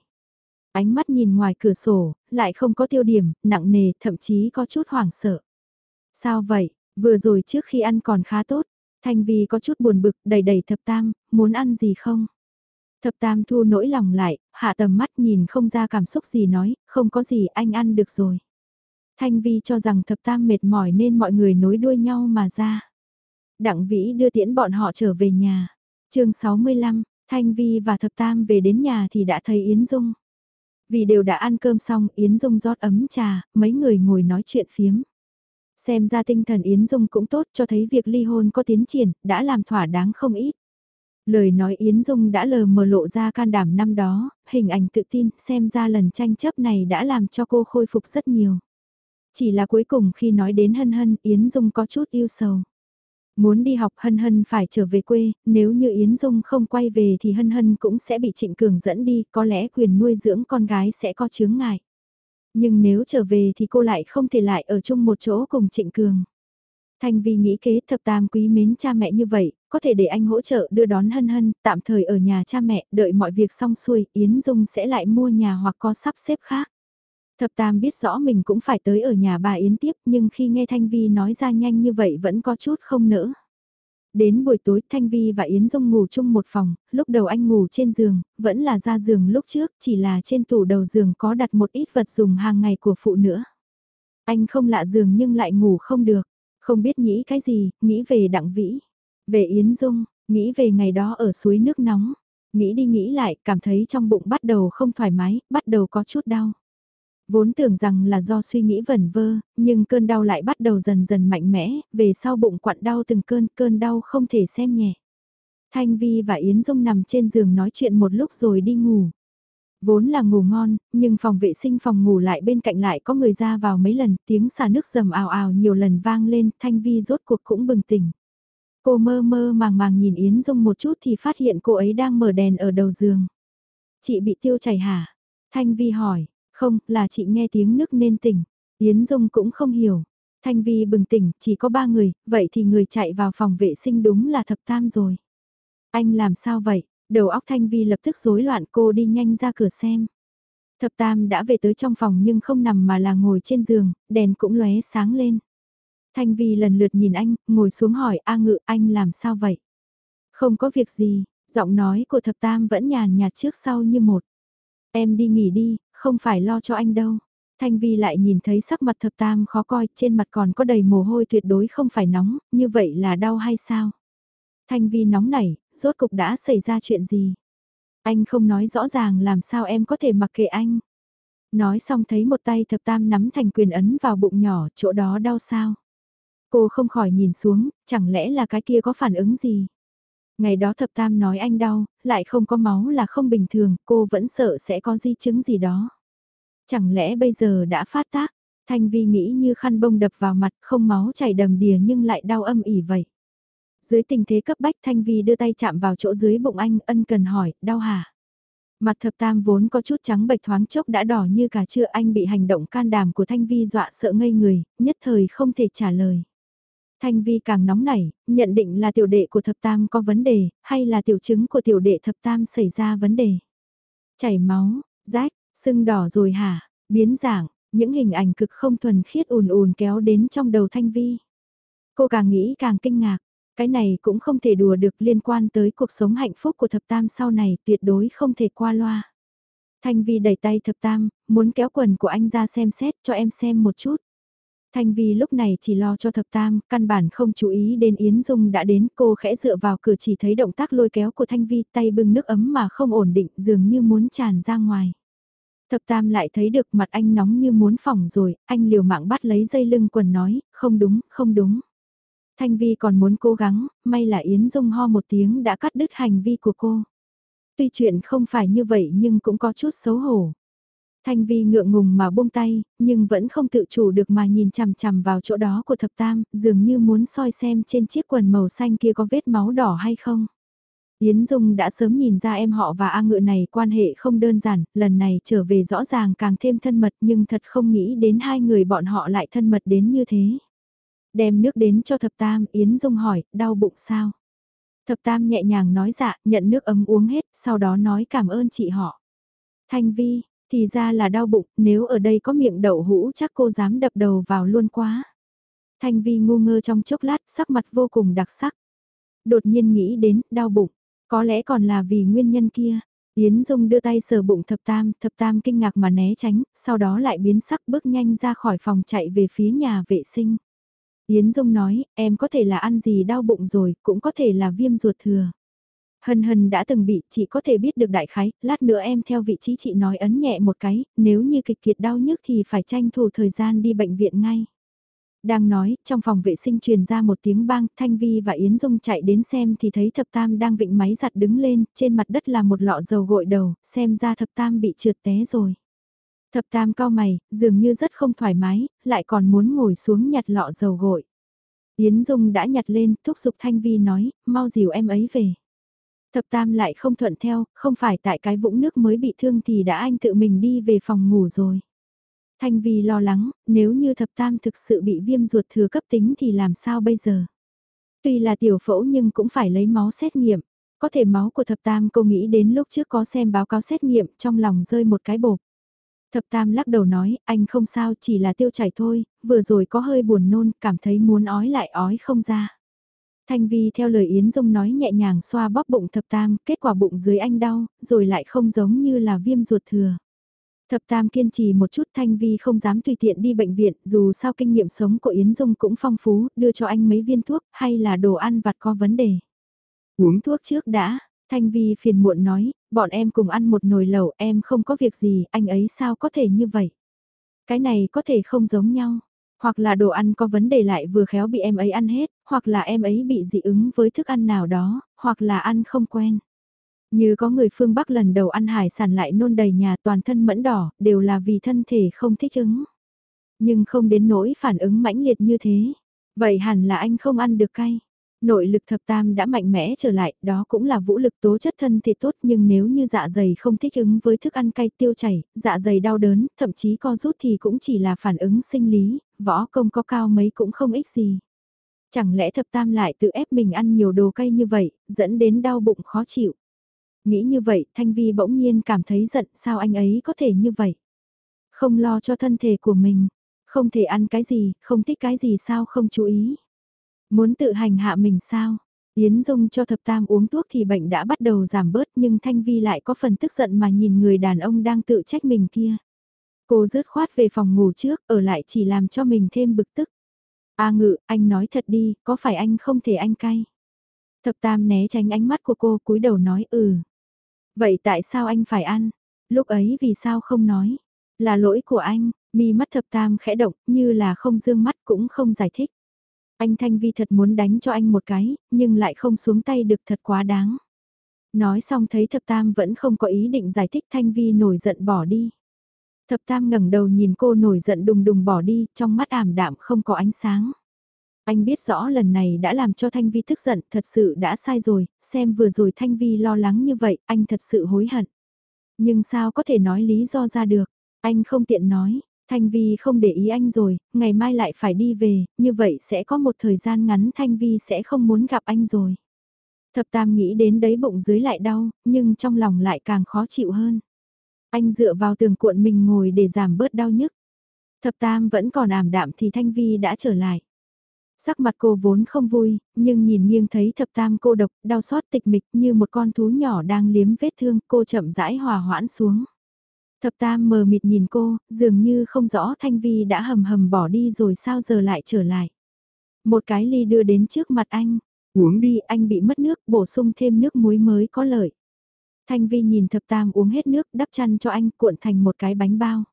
Ánh mắt nhìn ngoài cửa sổ, lại không có tiêu điểm, nặng nề, thậm chí có chút hoảng sợ. Sao vậy, vừa rồi trước khi ăn còn khá tốt, Thanh Vi có chút buồn bực, đầy đầy thập tam, muốn ăn gì không? Thập tam thu nỗi lòng lại, hạ tầm mắt nhìn không ra cảm xúc gì nói, không có gì anh ăn được rồi. Thanh Vi cho rằng thập tam mệt mỏi nên mọi người nối đuôi nhau mà ra. Đặng Vĩ đưa tiễn bọn họ trở về nhà. chương 65, Thanh Vi và thập tam về đến nhà thì đã thấy Yến Dung. Vì đều đã ăn cơm xong Yến Dung rót ấm trà, mấy người ngồi nói chuyện phiếm. Xem ra tinh thần Yến Dung cũng tốt cho thấy việc ly hôn có tiến triển, đã làm thỏa đáng không ít. Lời nói Yến Dung đã lờ mờ lộ ra can đảm năm đó, hình ảnh tự tin, xem ra lần tranh chấp này đã làm cho cô khôi phục rất nhiều. Chỉ là cuối cùng khi nói đến hân hân, Yến Dung có chút yêu sầu. Muốn đi học hân hân phải trở về quê, nếu như Yến Dung không quay về thì hân hân cũng sẽ bị Trịnh Cường dẫn đi, có lẽ quyền nuôi dưỡng con gái sẽ có chướng ngại. Nhưng nếu trở về thì cô lại không thể lại ở chung một chỗ cùng Trịnh Cường. Thanh Vi nghĩ kế thập tam quý mến cha mẹ như vậy, có thể để anh hỗ trợ đưa đón hân hân, tạm thời ở nhà cha mẹ, đợi mọi việc xong xuôi, Yến Dung sẽ lại mua nhà hoặc có sắp xếp khác. Thập tam biết rõ mình cũng phải tới ở nhà bà Yến tiếp nhưng khi nghe Thanh Vi nói ra nhanh như vậy vẫn có chút không nỡ. Đến buổi tối Thanh Vi và Yến Dung ngủ chung một phòng, lúc đầu anh ngủ trên giường, vẫn là ra giường lúc trước, chỉ là trên tủ đầu giường có đặt một ít vật dùng hàng ngày của phụ nữa. Anh không lạ giường nhưng lại ngủ không được, không biết nghĩ cái gì, nghĩ về đặng vĩ, về Yến Dung, nghĩ về ngày đó ở suối nước nóng, nghĩ đi nghĩ lại, cảm thấy trong bụng bắt đầu không thoải mái, bắt đầu có chút đau. Vốn tưởng rằng là do suy nghĩ vẩn vơ, nhưng cơn đau lại bắt đầu dần dần mạnh mẽ, về sau bụng quặn đau từng cơn, cơn đau không thể xem nhẹ. Thanh Vi và Yến Dung nằm trên giường nói chuyện một lúc rồi đi ngủ. Vốn là ngủ ngon, nhưng phòng vệ sinh phòng ngủ lại bên cạnh lại có người ra vào mấy lần, tiếng xả nước rầm ào ào nhiều lần vang lên, Thanh Vi rốt cuộc cũng bừng tỉnh. Cô mơ mơ màng màng nhìn Yến Dung một chút thì phát hiện cô ấy đang mở đèn ở đầu giường. Chị bị tiêu chảy hả? Thanh Vi hỏi, không, là chị nghe tiếng nước nên tỉnh. Yến Dung cũng không hiểu. Thanh Vi bừng tỉnh, chỉ có ba người, vậy thì người chạy vào phòng vệ sinh đúng là thập tam rồi. Anh làm sao vậy? Đầu óc Thanh Vi lập tức rối loạn cô đi nhanh ra cửa xem. Thập tam đã về tới trong phòng nhưng không nằm mà là ngồi trên giường, đèn cũng lóe sáng lên. Thanh Vi lần lượt nhìn anh, ngồi xuống hỏi A ngự anh làm sao vậy? Không có việc gì, giọng nói của thập tam vẫn nhàn nhạt trước sau như một. Em đi nghỉ đi, không phải lo cho anh đâu. Thanh Vi lại nhìn thấy sắc mặt thập tam khó coi, trên mặt còn có đầy mồ hôi tuyệt đối không phải nóng, như vậy là đau hay sao? Thanh Vi nóng nảy, rốt cục đã xảy ra chuyện gì? Anh không nói rõ ràng làm sao em có thể mặc kệ anh. Nói xong thấy một tay thập tam nắm thành quyền ấn vào bụng nhỏ, chỗ đó đau sao? Cô không khỏi nhìn xuống, chẳng lẽ là cái kia có phản ứng gì? Ngày đó thập tam nói anh đau, lại không có máu là không bình thường, cô vẫn sợ sẽ có di chứng gì đó. Chẳng lẽ bây giờ đã phát tác? Thanh Vi nghĩ như khăn bông đập vào mặt, không máu chảy đầm đìa nhưng lại đau âm ỉ vậy. Dưới tình thế cấp bách Thanh Vi đưa tay chạm vào chỗ dưới bụng anh, ân cần hỏi, đau hả? Mặt thập tam vốn có chút trắng bệch thoáng chốc đã đỏ như cả trưa anh bị hành động can đảm của Thanh Vi dọa sợ ngây người, nhất thời không thể trả lời. Thanh Vi càng nóng nảy, nhận định là tiểu đệ của thập tam có vấn đề, hay là tiểu chứng của tiểu đệ thập tam xảy ra vấn đề. Chảy máu, rách, sưng đỏ rồi hả, biến dạng, những hình ảnh cực không thuần khiết ùn ùn kéo đến trong đầu Thanh Vi. Cô càng nghĩ càng kinh ngạc, cái này cũng không thể đùa được liên quan tới cuộc sống hạnh phúc của thập tam sau này tuyệt đối không thể qua loa. Thanh Vi đẩy tay thập tam, muốn kéo quần của anh ra xem xét cho em xem một chút. Thanh Vi lúc này chỉ lo cho thập tam, căn bản không chú ý đến Yến Dung đã đến cô khẽ dựa vào cửa chỉ thấy động tác lôi kéo của Thanh Vi tay bưng nước ấm mà không ổn định dường như muốn tràn ra ngoài. Thập tam lại thấy được mặt anh nóng như muốn phỏng rồi, anh liều mạng bắt lấy dây lưng quần nói, không đúng, không đúng. Thanh Vi còn muốn cố gắng, may là Yến Dung ho một tiếng đã cắt đứt hành vi của cô. Tuy chuyện không phải như vậy nhưng cũng có chút xấu hổ. Thanh Vi ngượng ngùng mà buông tay, nhưng vẫn không tự chủ được mà nhìn chằm chằm vào chỗ đó của thập tam, dường như muốn soi xem trên chiếc quần màu xanh kia có vết máu đỏ hay không. Yến Dung đã sớm nhìn ra em họ và A Ngự này quan hệ không đơn giản, lần này trở về rõ ràng càng thêm thân mật nhưng thật không nghĩ đến hai người bọn họ lại thân mật đến như thế. Đem nước đến cho thập tam, Yến Dung hỏi, đau bụng sao? Thập tam nhẹ nhàng nói dạ, nhận nước ấm uống hết, sau đó nói cảm ơn chị họ. Thanh Vi, thì ra là đau bụng, nếu ở đây có miệng đậu hũ chắc cô dám đập đầu vào luôn quá. Thanh Vi ngu ngơ trong chốc lát, sắc mặt vô cùng đặc sắc. Đột nhiên nghĩ đến, đau bụng, có lẽ còn là vì nguyên nhân kia. Yến Dung đưa tay sờ bụng thập tam, thập tam kinh ngạc mà né tránh, sau đó lại biến sắc bước nhanh ra khỏi phòng chạy về phía nhà vệ sinh. Yến Dung nói, em có thể là ăn gì đau bụng rồi, cũng có thể là viêm ruột thừa. Hân hân đã từng bị, chị có thể biết được đại khái, lát nữa em theo vị trí chị nói ấn nhẹ một cái, nếu như kịch kiệt đau nhức thì phải tranh thủ thời gian đi bệnh viện ngay. Đang nói, trong phòng vệ sinh truyền ra một tiếng bang, Thanh Vi và Yến Dung chạy đến xem thì thấy thập tam đang vịnh máy giặt đứng lên, trên mặt đất là một lọ dầu gội đầu, xem ra thập tam bị trượt té rồi. Thập tam cao mày, dường như rất không thoải mái, lại còn muốn ngồi xuống nhặt lọ dầu gội. Yến Dung đã nhặt lên, thúc giục Thanh Vi nói, mau dìu em ấy về. Thập tam lại không thuận theo, không phải tại cái vũng nước mới bị thương thì đã anh tự mình đi về phòng ngủ rồi. Thanh Vi lo lắng, nếu như thập tam thực sự bị viêm ruột thừa cấp tính thì làm sao bây giờ? Tuy là tiểu phẫu nhưng cũng phải lấy máu xét nghiệm. Có thể máu của thập tam cô nghĩ đến lúc trước có xem báo cáo xét nghiệm trong lòng rơi một cái bột. Thập tam lắc đầu nói, anh không sao chỉ là tiêu chảy thôi, vừa rồi có hơi buồn nôn, cảm thấy muốn ói lại ói không ra. Thanh Vi theo lời Yến Dung nói nhẹ nhàng xoa bóp bụng thập tam, kết quả bụng dưới anh đau, rồi lại không giống như là viêm ruột thừa. Thập tam kiên trì một chút Thanh Vi không dám tùy tiện đi bệnh viện, dù sao kinh nghiệm sống của Yến Dung cũng phong phú, đưa cho anh mấy viên thuốc, hay là đồ ăn vặt có vấn đề. Uống thuốc trước đã, Thanh Vi phiền muộn nói, bọn em cùng ăn một nồi lẩu, em không có việc gì, anh ấy sao có thể như vậy? Cái này có thể không giống nhau. Hoặc là đồ ăn có vấn đề lại vừa khéo bị em ấy ăn hết, hoặc là em ấy bị dị ứng với thức ăn nào đó, hoặc là ăn không quen. Như có người phương Bắc lần đầu ăn hải sản lại nôn đầy nhà toàn thân mẫn đỏ, đều là vì thân thể không thích ứng. Nhưng không đến nỗi phản ứng mãnh liệt như thế. Vậy hẳn là anh không ăn được cay. Nội lực thập tam đã mạnh mẽ trở lại, đó cũng là vũ lực tố chất thân thể tốt nhưng nếu như dạ dày không thích ứng với thức ăn cay tiêu chảy, dạ dày đau đớn, thậm chí co rút thì cũng chỉ là phản ứng sinh lý, võ công có cao mấy cũng không ích gì. Chẳng lẽ thập tam lại tự ép mình ăn nhiều đồ cay như vậy, dẫn đến đau bụng khó chịu. Nghĩ như vậy, Thanh Vi bỗng nhiên cảm thấy giận sao anh ấy có thể như vậy. Không lo cho thân thể của mình, không thể ăn cái gì, không thích cái gì sao không chú ý. Muốn tự hành hạ mình sao? Yến Dung cho thập tam uống thuốc thì bệnh đã bắt đầu giảm bớt nhưng Thanh Vi lại có phần tức giận mà nhìn người đàn ông đang tự trách mình kia. Cô rớt khoát về phòng ngủ trước, ở lại chỉ làm cho mình thêm bực tức. A ngự, anh nói thật đi, có phải anh không thể anh cay? Thập tam né tránh ánh mắt của cô cúi đầu nói ừ. Vậy tại sao anh phải ăn? Lúc ấy vì sao không nói? Là lỗi của anh, mi mắt thập tam khẽ động như là không dương mắt cũng không giải thích. Anh Thanh Vi thật muốn đánh cho anh một cái, nhưng lại không xuống tay được thật quá đáng. Nói xong thấy thập tam vẫn không có ý định giải thích Thanh Vi nổi giận bỏ đi. Thập tam ngẩng đầu nhìn cô nổi giận đùng đùng bỏ đi, trong mắt ảm đạm không có ánh sáng. Anh biết rõ lần này đã làm cho Thanh Vi tức giận, thật sự đã sai rồi, xem vừa rồi Thanh Vi lo lắng như vậy, anh thật sự hối hận. Nhưng sao có thể nói lý do ra được, anh không tiện nói, Thanh Vi không để ý anh rồi, ngày mai lại phải đi về, như vậy sẽ có một thời gian ngắn Thanh Vi sẽ không muốn gặp anh rồi. Thập Tam nghĩ đến đấy bụng dưới lại đau, nhưng trong lòng lại càng khó chịu hơn. Anh dựa vào tường cuộn mình ngồi để giảm bớt đau nhức. Thập Tam vẫn còn ảm đạm thì Thanh Vi đã trở lại. Sắc mặt cô vốn không vui, nhưng nhìn nghiêng thấy thập tam cô độc, đau xót tịch mịch như một con thú nhỏ đang liếm vết thương, cô chậm rãi hòa hoãn xuống. Thập tam mờ mịt nhìn cô, dường như không rõ Thanh Vi đã hầm hầm bỏ đi rồi sao giờ lại trở lại. Một cái ly đưa đến trước mặt anh, uống đi anh bị mất nước, bổ sung thêm nước muối mới có lợi. Thanh Vi nhìn thập tam uống hết nước, đắp chăn cho anh cuộn thành một cái bánh bao.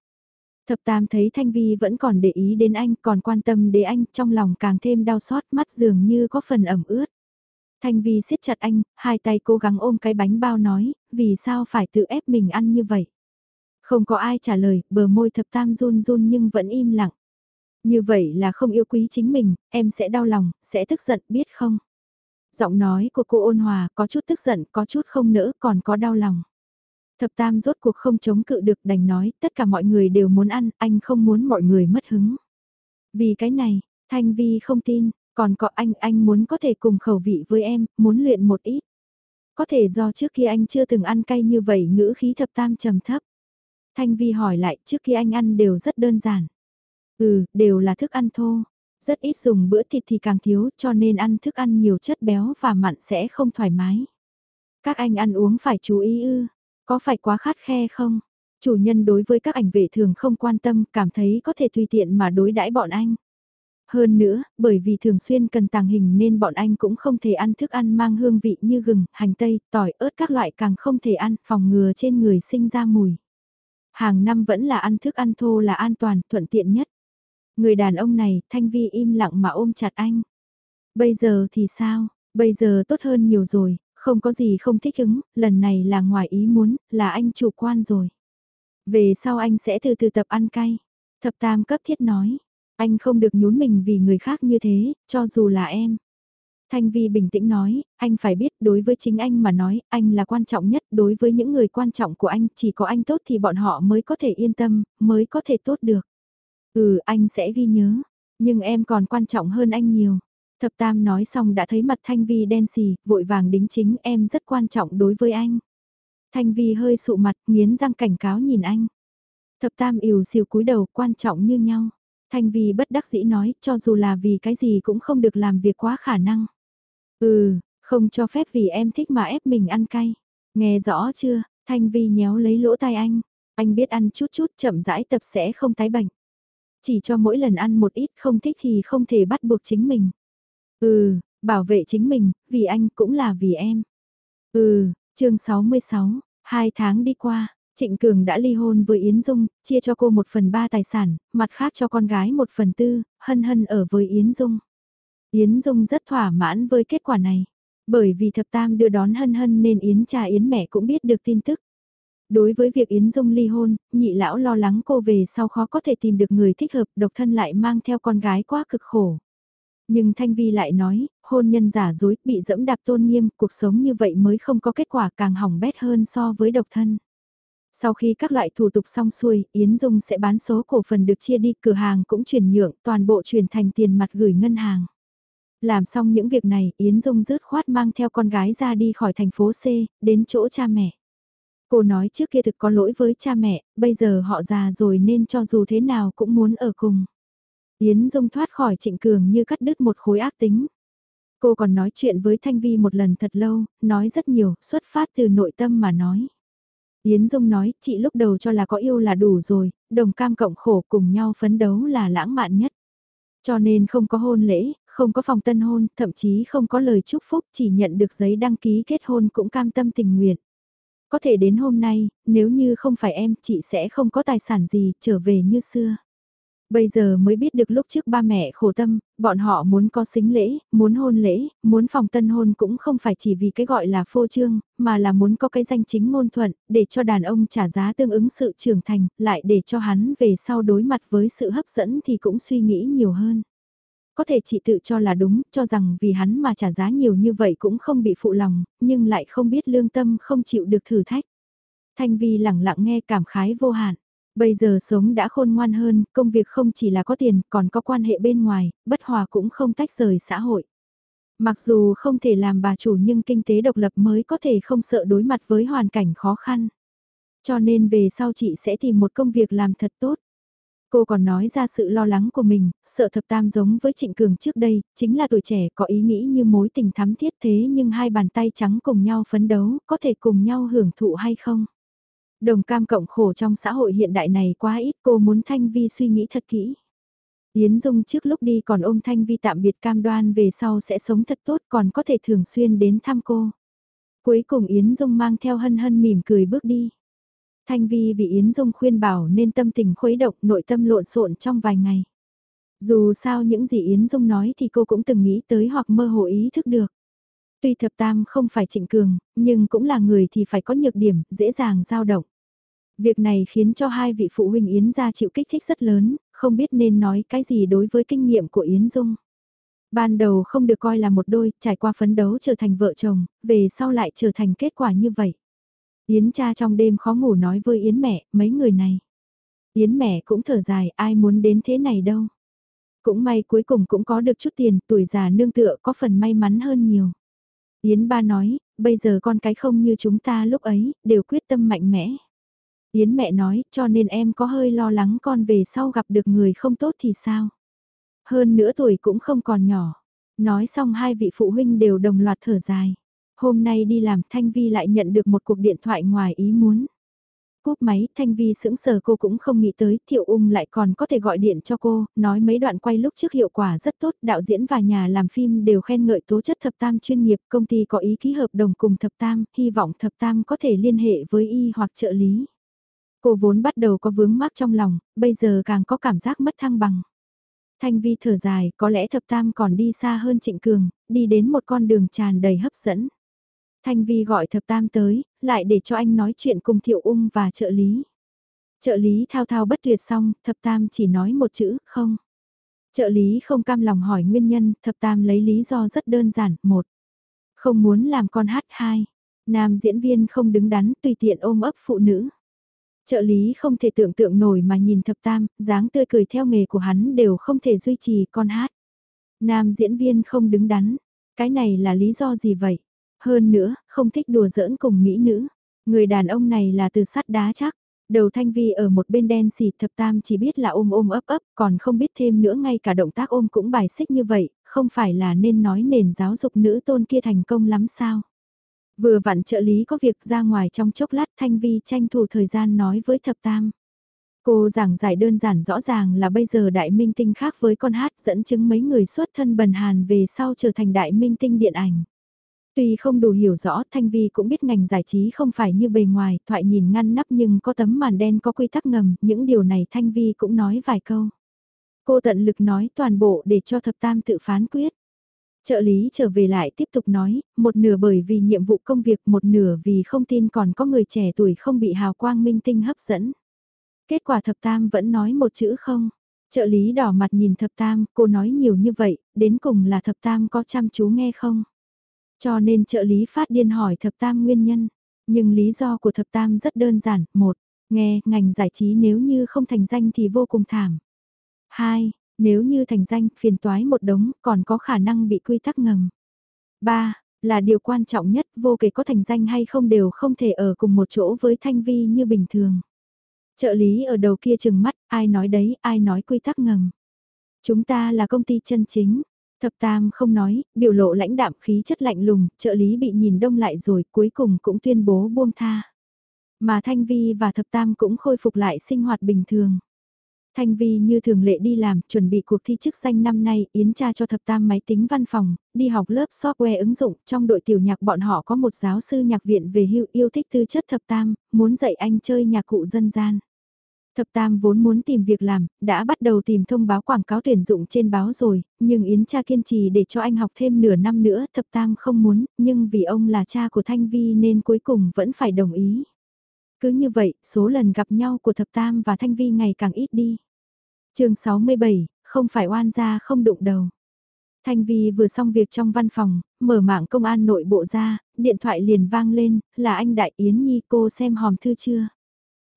Thập Tam thấy Thanh Vi vẫn còn để ý đến anh, còn quan tâm đến anh, trong lòng càng thêm đau xót, mắt dường như có phần ẩm ướt. Thanh Vi siết chặt anh, hai tay cố gắng ôm cái bánh bao nói, vì sao phải tự ép mình ăn như vậy. Không có ai trả lời, bờ môi thập tam run run nhưng vẫn im lặng. Như vậy là không yêu quý chính mình, em sẽ đau lòng, sẽ tức giận biết không? Giọng nói của cô ôn hòa có chút tức giận, có chút không nỡ, còn có đau lòng. Thập tam rốt cuộc không chống cự được đành nói, tất cả mọi người đều muốn ăn, anh không muốn mọi người mất hứng. Vì cái này, Thanh Vi không tin, còn có anh, anh muốn có thể cùng khẩu vị với em, muốn luyện một ít. Có thể do trước kia anh chưa từng ăn cay như vậy ngữ khí thập tam trầm thấp. Thanh Vi hỏi lại trước khi anh ăn đều rất đơn giản. Ừ, đều là thức ăn thô. Rất ít dùng bữa thịt thì càng thiếu cho nên ăn thức ăn nhiều chất béo và mặn sẽ không thoải mái. Các anh ăn uống phải chú ý ư, có phải quá khát khe không? Chủ nhân đối với các ảnh vệ thường không quan tâm, cảm thấy có thể tùy tiện mà đối đãi bọn anh. Hơn nữa, bởi vì thường xuyên cần tàng hình nên bọn anh cũng không thể ăn thức ăn mang hương vị như gừng, hành tây, tỏi, ớt các loại càng không thể ăn, phòng ngừa trên người sinh ra mùi. Hàng năm vẫn là ăn thức ăn thô là an toàn, thuận tiện nhất. Người đàn ông này, Thanh Vi im lặng mà ôm chặt anh. Bây giờ thì sao? Bây giờ tốt hơn nhiều rồi, không có gì không thích ứng, lần này là ngoài ý muốn, là anh chủ quan rồi. Về sau anh sẽ từ từ tập ăn cay. Thập tam cấp thiết nói, anh không được nhún mình vì người khác như thế, cho dù là em. Thanh Vi bình tĩnh nói, anh phải biết đối với chính anh mà nói, anh là quan trọng nhất, đối với những người quan trọng của anh, chỉ có anh tốt thì bọn họ mới có thể yên tâm, mới có thể tốt được. Ừ, anh sẽ ghi nhớ, nhưng em còn quan trọng hơn anh nhiều. Thập Tam nói xong đã thấy mặt Thanh Vi đen xì, vội vàng đính chính em rất quan trọng đối với anh. Thanh Vi hơi sụ mặt, nghiến răng cảnh cáo nhìn anh. Thập Tam ỉu xìu cúi đầu, quan trọng như nhau. Thanh Vi bất đắc dĩ nói, cho dù là vì cái gì cũng không được làm việc quá khả năng. Ừ, không cho phép vì em thích mà ép mình ăn cay. Nghe rõ chưa, Thanh Vi nhéo lấy lỗ tai anh. Anh biết ăn chút chút chậm rãi tập sẽ không tái bệnh. Chỉ cho mỗi lần ăn một ít không thích thì không thể bắt buộc chính mình. Ừ, bảo vệ chính mình, vì anh cũng là vì em. Ừ, chương 66, hai tháng đi qua, Trịnh Cường đã ly hôn với Yến Dung, chia cho cô một phần ba tài sản, mặt khác cho con gái một phần tư, hân hân ở với Yến Dung. Yến Dung rất thỏa mãn với kết quả này. Bởi vì thập tam đưa đón hân hân nên Yến cha Yến mẹ cũng biết được tin tức. Đối với việc Yến Dung ly hôn, nhị lão lo lắng cô về sau khó có thể tìm được người thích hợp, độc thân lại mang theo con gái quá cực khổ. Nhưng Thanh Vi lại nói, hôn nhân giả dối, bị dẫm đạp tôn nghiêm, cuộc sống như vậy mới không có kết quả càng hỏng bét hơn so với độc thân. Sau khi các loại thủ tục xong xuôi, Yến Dung sẽ bán số cổ phần được chia đi, cửa hàng cũng chuyển nhượng, toàn bộ chuyển thành tiền mặt gửi ngân hàng. Làm xong những việc này, Yến Dung rứt khoát mang theo con gái ra đi khỏi thành phố C, đến chỗ cha mẹ. Cô nói trước kia thực có lỗi với cha mẹ, bây giờ họ già rồi nên cho dù thế nào cũng muốn ở cùng. Yến Dung thoát khỏi Trịnh Cường như cắt đứt một khối ác tính. Cô còn nói chuyện với Thanh Vi một lần thật lâu, nói rất nhiều, xuất phát từ nội tâm mà nói. Yến Dung nói, chị lúc đầu cho là có yêu là đủ rồi, đồng cam cộng khổ cùng nhau phấn đấu là lãng mạn nhất. Cho nên không có hôn lễ, không có phòng tân hôn, thậm chí không có lời chúc phúc, chỉ nhận được giấy đăng ký kết hôn cũng cam tâm tình nguyện. Có thể đến hôm nay, nếu như không phải em, chị sẽ không có tài sản gì, trở về như xưa. Bây giờ mới biết được lúc trước ba mẹ khổ tâm, bọn họ muốn có xính lễ, muốn hôn lễ, muốn phòng tân hôn cũng không phải chỉ vì cái gọi là phô trương, mà là muốn có cái danh chính ngôn thuận, để cho đàn ông trả giá tương ứng sự trưởng thành, lại để cho hắn về sau đối mặt với sự hấp dẫn thì cũng suy nghĩ nhiều hơn. Có thể chị tự cho là đúng, cho rằng vì hắn mà trả giá nhiều như vậy cũng không bị phụ lòng, nhưng lại không biết lương tâm không chịu được thử thách. Thanh Vi lặng lặng nghe cảm khái vô hạn. Bây giờ sống đã khôn ngoan hơn, công việc không chỉ là có tiền, còn có quan hệ bên ngoài, bất hòa cũng không tách rời xã hội. Mặc dù không thể làm bà chủ nhưng kinh tế độc lập mới có thể không sợ đối mặt với hoàn cảnh khó khăn. Cho nên về sau chị sẽ tìm một công việc làm thật tốt. Cô còn nói ra sự lo lắng của mình, sợ thập tam giống với Trịnh Cường trước đây, chính là tuổi trẻ có ý nghĩ như mối tình thắm thiết thế nhưng hai bàn tay trắng cùng nhau phấn đấu, có thể cùng nhau hưởng thụ hay không? Đồng cam cộng khổ trong xã hội hiện đại này quá ít cô muốn Thanh Vi suy nghĩ thật kỹ. Yến Dung trước lúc đi còn ôm Thanh Vi tạm biệt cam đoan về sau sẽ sống thật tốt còn có thể thường xuyên đến thăm cô. Cuối cùng Yến Dung mang theo hân hân mỉm cười bước đi. Thanh Vi vì Yến Dung khuyên bảo nên tâm tình khuấy động nội tâm lộn xộn trong vài ngày. Dù sao những gì Yến Dung nói thì cô cũng từng nghĩ tới hoặc mơ hồ ý thức được. Tuy thập tam không phải trịnh cường, nhưng cũng là người thì phải có nhược điểm, dễ dàng dao động. Việc này khiến cho hai vị phụ huynh Yến gia chịu kích thích rất lớn, không biết nên nói cái gì đối với kinh nghiệm của Yến Dung. Ban đầu không được coi là một đôi, trải qua phấn đấu trở thành vợ chồng, về sau lại trở thành kết quả như vậy. Yến cha trong đêm khó ngủ nói với Yến mẹ, mấy người này. Yến mẹ cũng thở dài, ai muốn đến thế này đâu. Cũng may cuối cùng cũng có được chút tiền, tuổi già nương tựa có phần may mắn hơn nhiều. Yến ba nói, bây giờ con cái không như chúng ta lúc ấy, đều quyết tâm mạnh mẽ. Yến mẹ nói, cho nên em có hơi lo lắng con về sau gặp được người không tốt thì sao? Hơn nữa tuổi cũng không còn nhỏ. Nói xong hai vị phụ huynh đều đồng loạt thở dài. Hôm nay đi làm Thanh Vi lại nhận được một cuộc điện thoại ngoài ý muốn. Cúp máy, Thanh Vi sững sờ cô cũng không nghĩ tới, Thiệu Ung lại còn có thể gọi điện cho cô, nói mấy đoạn quay lúc trước hiệu quả rất tốt, đạo diễn và nhà làm phim đều khen ngợi tố chất thập tam chuyên nghiệp, công ty có ý ký hợp đồng cùng thập tam, hy vọng thập tam có thể liên hệ với y hoặc trợ lý. Cô vốn bắt đầu có vướng mắc trong lòng, bây giờ càng có cảm giác mất thăng bằng. Thanh Vi thở dài, có lẽ thập tam còn đi xa hơn Trịnh Cường, đi đến một con đường tràn đầy hấp dẫn. Thanh Vi gọi thập tam tới, lại để cho anh nói chuyện cùng Thiệu Ung và trợ lý. Trợ lý thao thao bất tuyệt xong, thập tam chỉ nói một chữ, không. Trợ lý không cam lòng hỏi nguyên nhân, thập tam lấy lý do rất đơn giản, một. Không muốn làm con hát hai. Nam diễn viên không đứng đắn tùy tiện ôm ấp phụ nữ. Trợ lý không thể tưởng tượng nổi mà nhìn thập tam, dáng tươi cười theo nghề của hắn đều không thể duy trì con hát. Nam diễn viên không đứng đắn, cái này là lý do gì vậy? Hơn nữa, không thích đùa giỡn cùng mỹ nữ. Người đàn ông này là từ sắt đá chắc. Đầu thanh vi ở một bên đen xịt thập tam chỉ biết là ôm ôm ấp ấp, còn không biết thêm nữa ngay cả động tác ôm cũng bài xích như vậy, không phải là nên nói nền giáo dục nữ tôn kia thành công lắm sao. Vừa vặn trợ lý có việc ra ngoài trong chốc lát Thanh Vi tranh thủ thời gian nói với thập tam. Cô giảng giải đơn giản rõ ràng là bây giờ đại minh tinh khác với con hát dẫn chứng mấy người xuất thân bần hàn về sau trở thành đại minh tinh điện ảnh. Tuy không đủ hiểu rõ Thanh Vi cũng biết ngành giải trí không phải như bề ngoài, thoại nhìn ngăn nắp nhưng có tấm màn đen có quy tắc ngầm, những điều này Thanh Vi cũng nói vài câu. Cô tận lực nói toàn bộ để cho thập tam tự phán quyết. Trợ lý trở về lại tiếp tục nói, một nửa bởi vì nhiệm vụ công việc, một nửa vì không tin còn có người trẻ tuổi không bị hào quang minh tinh hấp dẫn. Kết quả thập tam vẫn nói một chữ không. Trợ lý đỏ mặt nhìn thập tam, cô nói nhiều như vậy, đến cùng là thập tam có chăm chú nghe không? Cho nên trợ lý phát điên hỏi thập tam nguyên nhân. Nhưng lý do của thập tam rất đơn giản. Một, nghe, ngành giải trí nếu như không thành danh thì vô cùng thảm. Hai, nếu như thành danh, phiền toái một đống, còn có khả năng bị quy tắc ngầm. ba Là điều quan trọng nhất, vô kể có thành danh hay không đều không thể ở cùng một chỗ với Thanh Vi như bình thường. Trợ lý ở đầu kia chừng mắt, ai nói đấy, ai nói quy tắc ngầm. Chúng ta là công ty chân chính. Thập Tam không nói, biểu lộ lãnh đạm khí chất lạnh lùng, trợ lý bị nhìn đông lại rồi cuối cùng cũng tuyên bố buông tha. Mà Thanh Vi và Thập Tam cũng khôi phục lại sinh hoạt bình thường. Thanh Vi như thường lệ đi làm, chuẩn bị cuộc thi chức danh năm nay, Yến tra cho thập tam máy tính văn phòng, đi học lớp software ứng dụng, trong đội tiểu nhạc bọn họ có một giáo sư nhạc viện về hưu yêu thích tư chất thập tam, muốn dạy anh chơi nhạc cụ dân gian. Thập Tam vốn muốn tìm việc làm, đã bắt đầu tìm thông báo quảng cáo tuyển dụng trên báo rồi, nhưng Yến cha kiên trì để cho anh học thêm nửa năm nữa, Thập Tam không muốn, nhưng vì ông là cha của Thanh Vi nên cuối cùng vẫn phải đồng ý. Cứ như vậy, số lần gặp nhau của Thập Tam và Thanh Vi ngày càng ít đi. chương 67, không phải oan gia không đụng đầu. Thanh Vi vừa xong việc trong văn phòng, mở mạng công an nội bộ ra, điện thoại liền vang lên, là anh Đại Yến Nhi cô xem hòm thư chưa?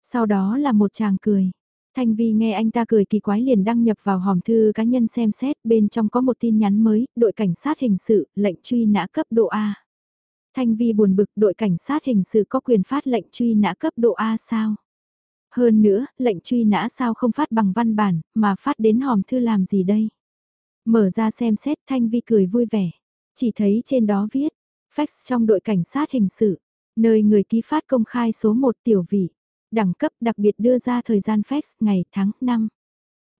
Sau đó là một chàng cười. Thanh Vi nghe anh ta cười kỳ quái liền đăng nhập vào hòm thư cá nhân xem xét bên trong có một tin nhắn mới, đội cảnh sát hình sự, lệnh truy nã cấp độ A. Thanh Vi buồn bực đội cảnh sát hình sự có quyền phát lệnh truy nã cấp độ A sao? Hơn nữa, lệnh truy nã sao không phát bằng văn bản, mà phát đến hòm thư làm gì đây? Mở ra xem xét Thanh Vi cười vui vẻ. Chỉ thấy trên đó viết, fax trong đội cảnh sát hình sự, nơi người ký phát công khai số 1 tiểu vị. Đẳng cấp đặc biệt đưa ra thời gian fax ngày tháng năm.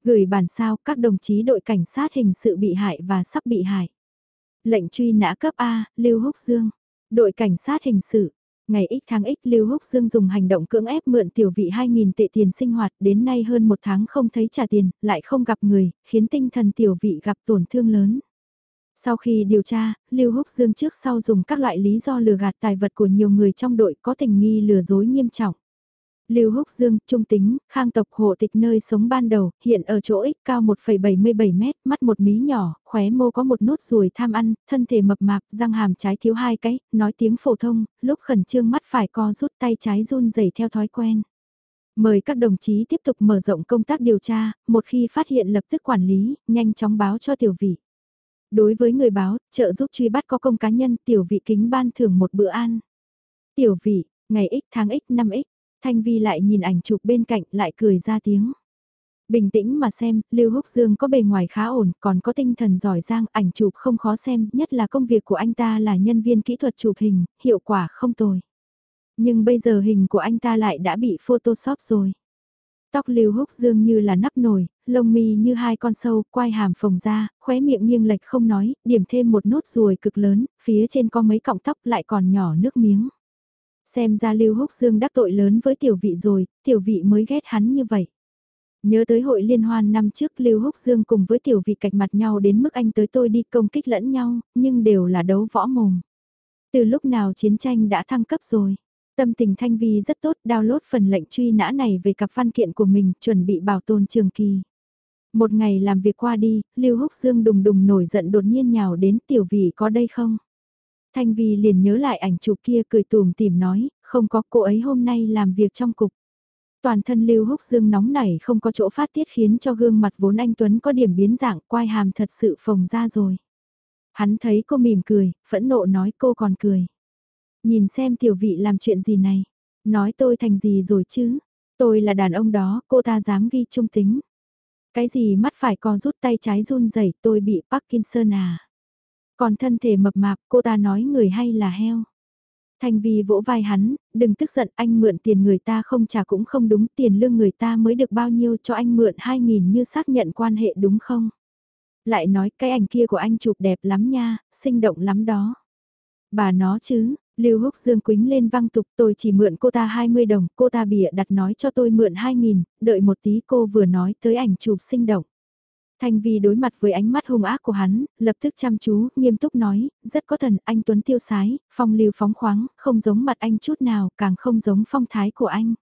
Gửi bản sao các đồng chí đội cảnh sát hình sự bị hại và sắp bị hại. Lệnh truy nã cấp A, Lưu Húc Dương. Đội cảnh sát hình sự, Ngày ít tháng ít Lưu Húc Dương dùng hành động cưỡng ép mượn tiểu vị 2.000 tệ tiền sinh hoạt đến nay hơn một tháng không thấy trả tiền, lại không gặp người, khiến tinh thần tiểu vị gặp tổn thương lớn. Sau khi điều tra, Lưu Húc Dương trước sau dùng các loại lý do lừa gạt tài vật của nhiều người trong đội có tình nghi lừa dối nghiêm trọng. Lưu Húc Dương, trung tính, khang tộc hộ tịch nơi sống ban đầu, hiện ở chỗ ích cao 1,77 mét, mắt một mí nhỏ, khóe mô có một nốt ruồi tham ăn, thân thể mập mạp, răng hàm trái thiếu hai cái, nói tiếng phổ thông, lúc khẩn trương mắt phải co rút tay trái run rẩy theo thói quen. Mời các đồng chí tiếp tục mở rộng công tác điều tra, một khi phát hiện lập tức quản lý, nhanh chóng báo cho tiểu vị. Đối với người báo, trợ giúp truy bắt có công cá nhân tiểu vị kính ban thưởng một bữa ăn. Tiểu vị, ngày x tháng x năm x Thanh Vi lại nhìn ảnh chụp bên cạnh lại cười ra tiếng. Bình tĩnh mà xem, Lưu Húc Dương có bề ngoài khá ổn, còn có tinh thần giỏi giang, ảnh chụp không khó xem, nhất là công việc của anh ta là nhân viên kỹ thuật chụp hình, hiệu quả không tồi. Nhưng bây giờ hình của anh ta lại đã bị photoshop rồi. Tóc Lưu Húc Dương như là nắp nồi, lông mi như hai con sâu, quai hàm phồng ra, khóe miệng nghiêng lệch không nói, điểm thêm một nốt ruồi cực lớn, phía trên có mấy cọng tóc lại còn nhỏ nước miếng. Xem ra Lưu Húc Dương đắc tội lớn với tiểu vị rồi, tiểu vị mới ghét hắn như vậy. Nhớ tới hội liên hoan năm trước Lưu Húc Dương cùng với tiểu vị cạch mặt nhau đến mức anh tới tôi đi công kích lẫn nhau, nhưng đều là đấu võ mồm. Từ lúc nào chiến tranh đã thăng cấp rồi. Tâm tình Thanh Vi rất tốt download phần lệnh truy nã này về cặp văn kiện của mình chuẩn bị bảo tồn trường kỳ. Một ngày làm việc qua đi, Lưu Húc Dương đùng đùng nổi giận đột nhiên nhào đến tiểu vị có đây không? Thanh Vi liền nhớ lại ảnh chụp kia cười tùm tìm nói, không có cô ấy hôm nay làm việc trong cục. Toàn thân Lưu Húc Dương nóng nảy không có chỗ phát tiết khiến cho gương mặt vốn anh Tuấn có điểm biến dạng quai hàm thật sự phồng ra rồi. Hắn thấy cô mỉm cười, phẫn nộ nói cô còn cười. Nhìn xem tiểu vị làm chuyện gì này, nói tôi thành gì rồi chứ, tôi là đàn ông đó, cô ta dám ghi trung tính. Cái gì mắt phải co rút tay trái run rẩy tôi bị Parkinson à. Còn thân thể mập mạp cô ta nói người hay là heo. Thanh Vi vỗ vai hắn, đừng tức giận anh mượn tiền người ta không trả cũng không đúng tiền lương người ta mới được bao nhiêu cho anh mượn 2.000 như xác nhận quan hệ đúng không? Lại nói cái ảnh kia của anh chụp đẹp lắm nha, sinh động lắm đó. Bà nó chứ, Lưu Húc Dương quính lên văng tục tôi chỉ mượn cô ta 20 đồng, cô ta bịa đặt nói cho tôi mượn 2.000, đợi một tí cô vừa nói tới ảnh chụp sinh động. Thanh Vi đối mặt với ánh mắt hung ác của hắn, lập tức chăm chú, nghiêm túc nói, rất có thần, anh Tuấn tiêu sái, phong lưu phóng khoáng, không giống mặt anh chút nào, càng không giống phong thái của anh.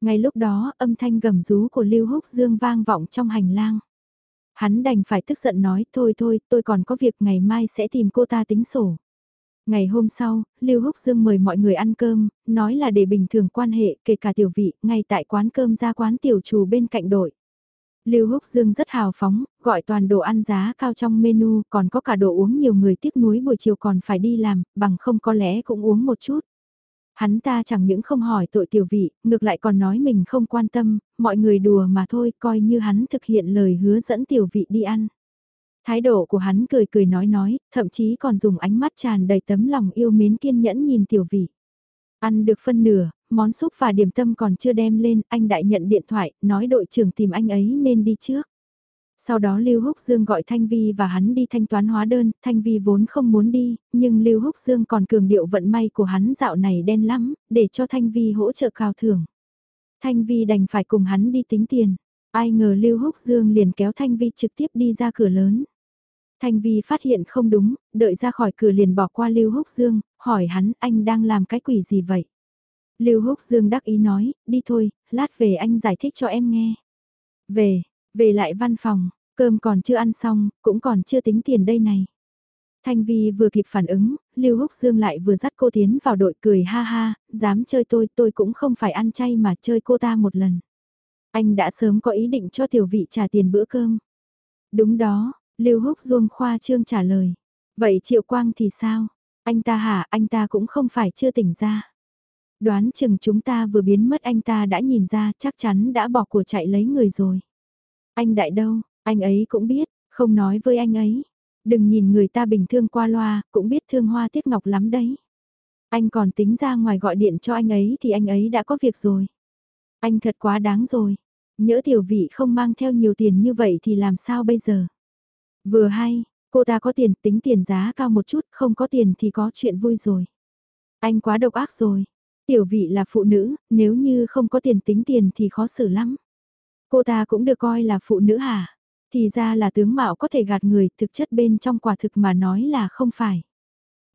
Ngay lúc đó, âm thanh gầm rú của Lưu Húc Dương vang vọng trong hành lang. Hắn đành phải tức giận nói, thôi thôi, tôi còn có việc ngày mai sẽ tìm cô ta tính sổ. Ngày hôm sau, Lưu Húc Dương mời mọi người ăn cơm, nói là để bình thường quan hệ kể cả tiểu vị, ngay tại quán cơm ra quán tiểu trù bên cạnh đội. Lưu Húc Dương rất hào phóng, gọi toàn đồ ăn giá cao trong menu, còn có cả đồ uống nhiều người tiếc nuối buổi chiều còn phải đi làm, bằng không có lẽ cũng uống một chút. Hắn ta chẳng những không hỏi tội tiểu vị, ngược lại còn nói mình không quan tâm, mọi người đùa mà thôi, coi như hắn thực hiện lời hứa dẫn tiểu vị đi ăn. Thái độ của hắn cười cười nói nói, thậm chí còn dùng ánh mắt tràn đầy tấm lòng yêu mến kiên nhẫn nhìn tiểu vị. Ăn được phân nửa, món súp và điểm tâm còn chưa đem lên, anh đại nhận điện thoại, nói đội trưởng tìm anh ấy nên đi trước. Sau đó Lưu Húc Dương gọi Thanh Vi và hắn đi thanh toán hóa đơn, Thanh Vi vốn không muốn đi, nhưng Lưu Húc Dương còn cường điệu vận may của hắn dạo này đen lắm, để cho Thanh Vi hỗ trợ cao thưởng. Thanh Vi đành phải cùng hắn đi tính tiền, ai ngờ Lưu Húc Dương liền kéo Thanh Vi trực tiếp đi ra cửa lớn. Thanh Vi phát hiện không đúng, đợi ra khỏi cửa liền bỏ qua Lưu Húc Dương, hỏi hắn anh đang làm cái quỷ gì vậy? Lưu Húc Dương đắc ý nói, đi thôi, lát về anh giải thích cho em nghe. Về, về lại văn phòng, cơm còn chưa ăn xong, cũng còn chưa tính tiền đây này. Thanh Vi vừa kịp phản ứng, Lưu Húc Dương lại vừa dắt cô tiến vào đội cười ha ha, dám chơi tôi, tôi cũng không phải ăn chay mà chơi cô ta một lần. Anh đã sớm có ý định cho tiểu vị trả tiền bữa cơm. Đúng đó, Lưu Húc Dương khoa trương trả lời. Vậy Triệu Quang thì sao? Anh ta hả, anh ta cũng không phải chưa tỉnh ra. Đoán chừng chúng ta vừa biến mất anh ta đã nhìn ra chắc chắn đã bỏ của chạy lấy người rồi. Anh đại đâu, anh ấy cũng biết, không nói với anh ấy. Đừng nhìn người ta bình thường qua loa, cũng biết thương hoa tiếc ngọc lắm đấy. Anh còn tính ra ngoài gọi điện cho anh ấy thì anh ấy đã có việc rồi. Anh thật quá đáng rồi. Nhỡ tiểu vị không mang theo nhiều tiền như vậy thì làm sao bây giờ? Vừa hay, cô ta có tiền tính tiền giá cao một chút, không có tiền thì có chuyện vui rồi. Anh quá độc ác rồi. Tiểu vị là phụ nữ, nếu như không có tiền tính tiền thì khó xử lắm. Cô ta cũng được coi là phụ nữ hả? Thì ra là tướng mạo có thể gạt người, thực chất bên trong quả thực mà nói là không phải.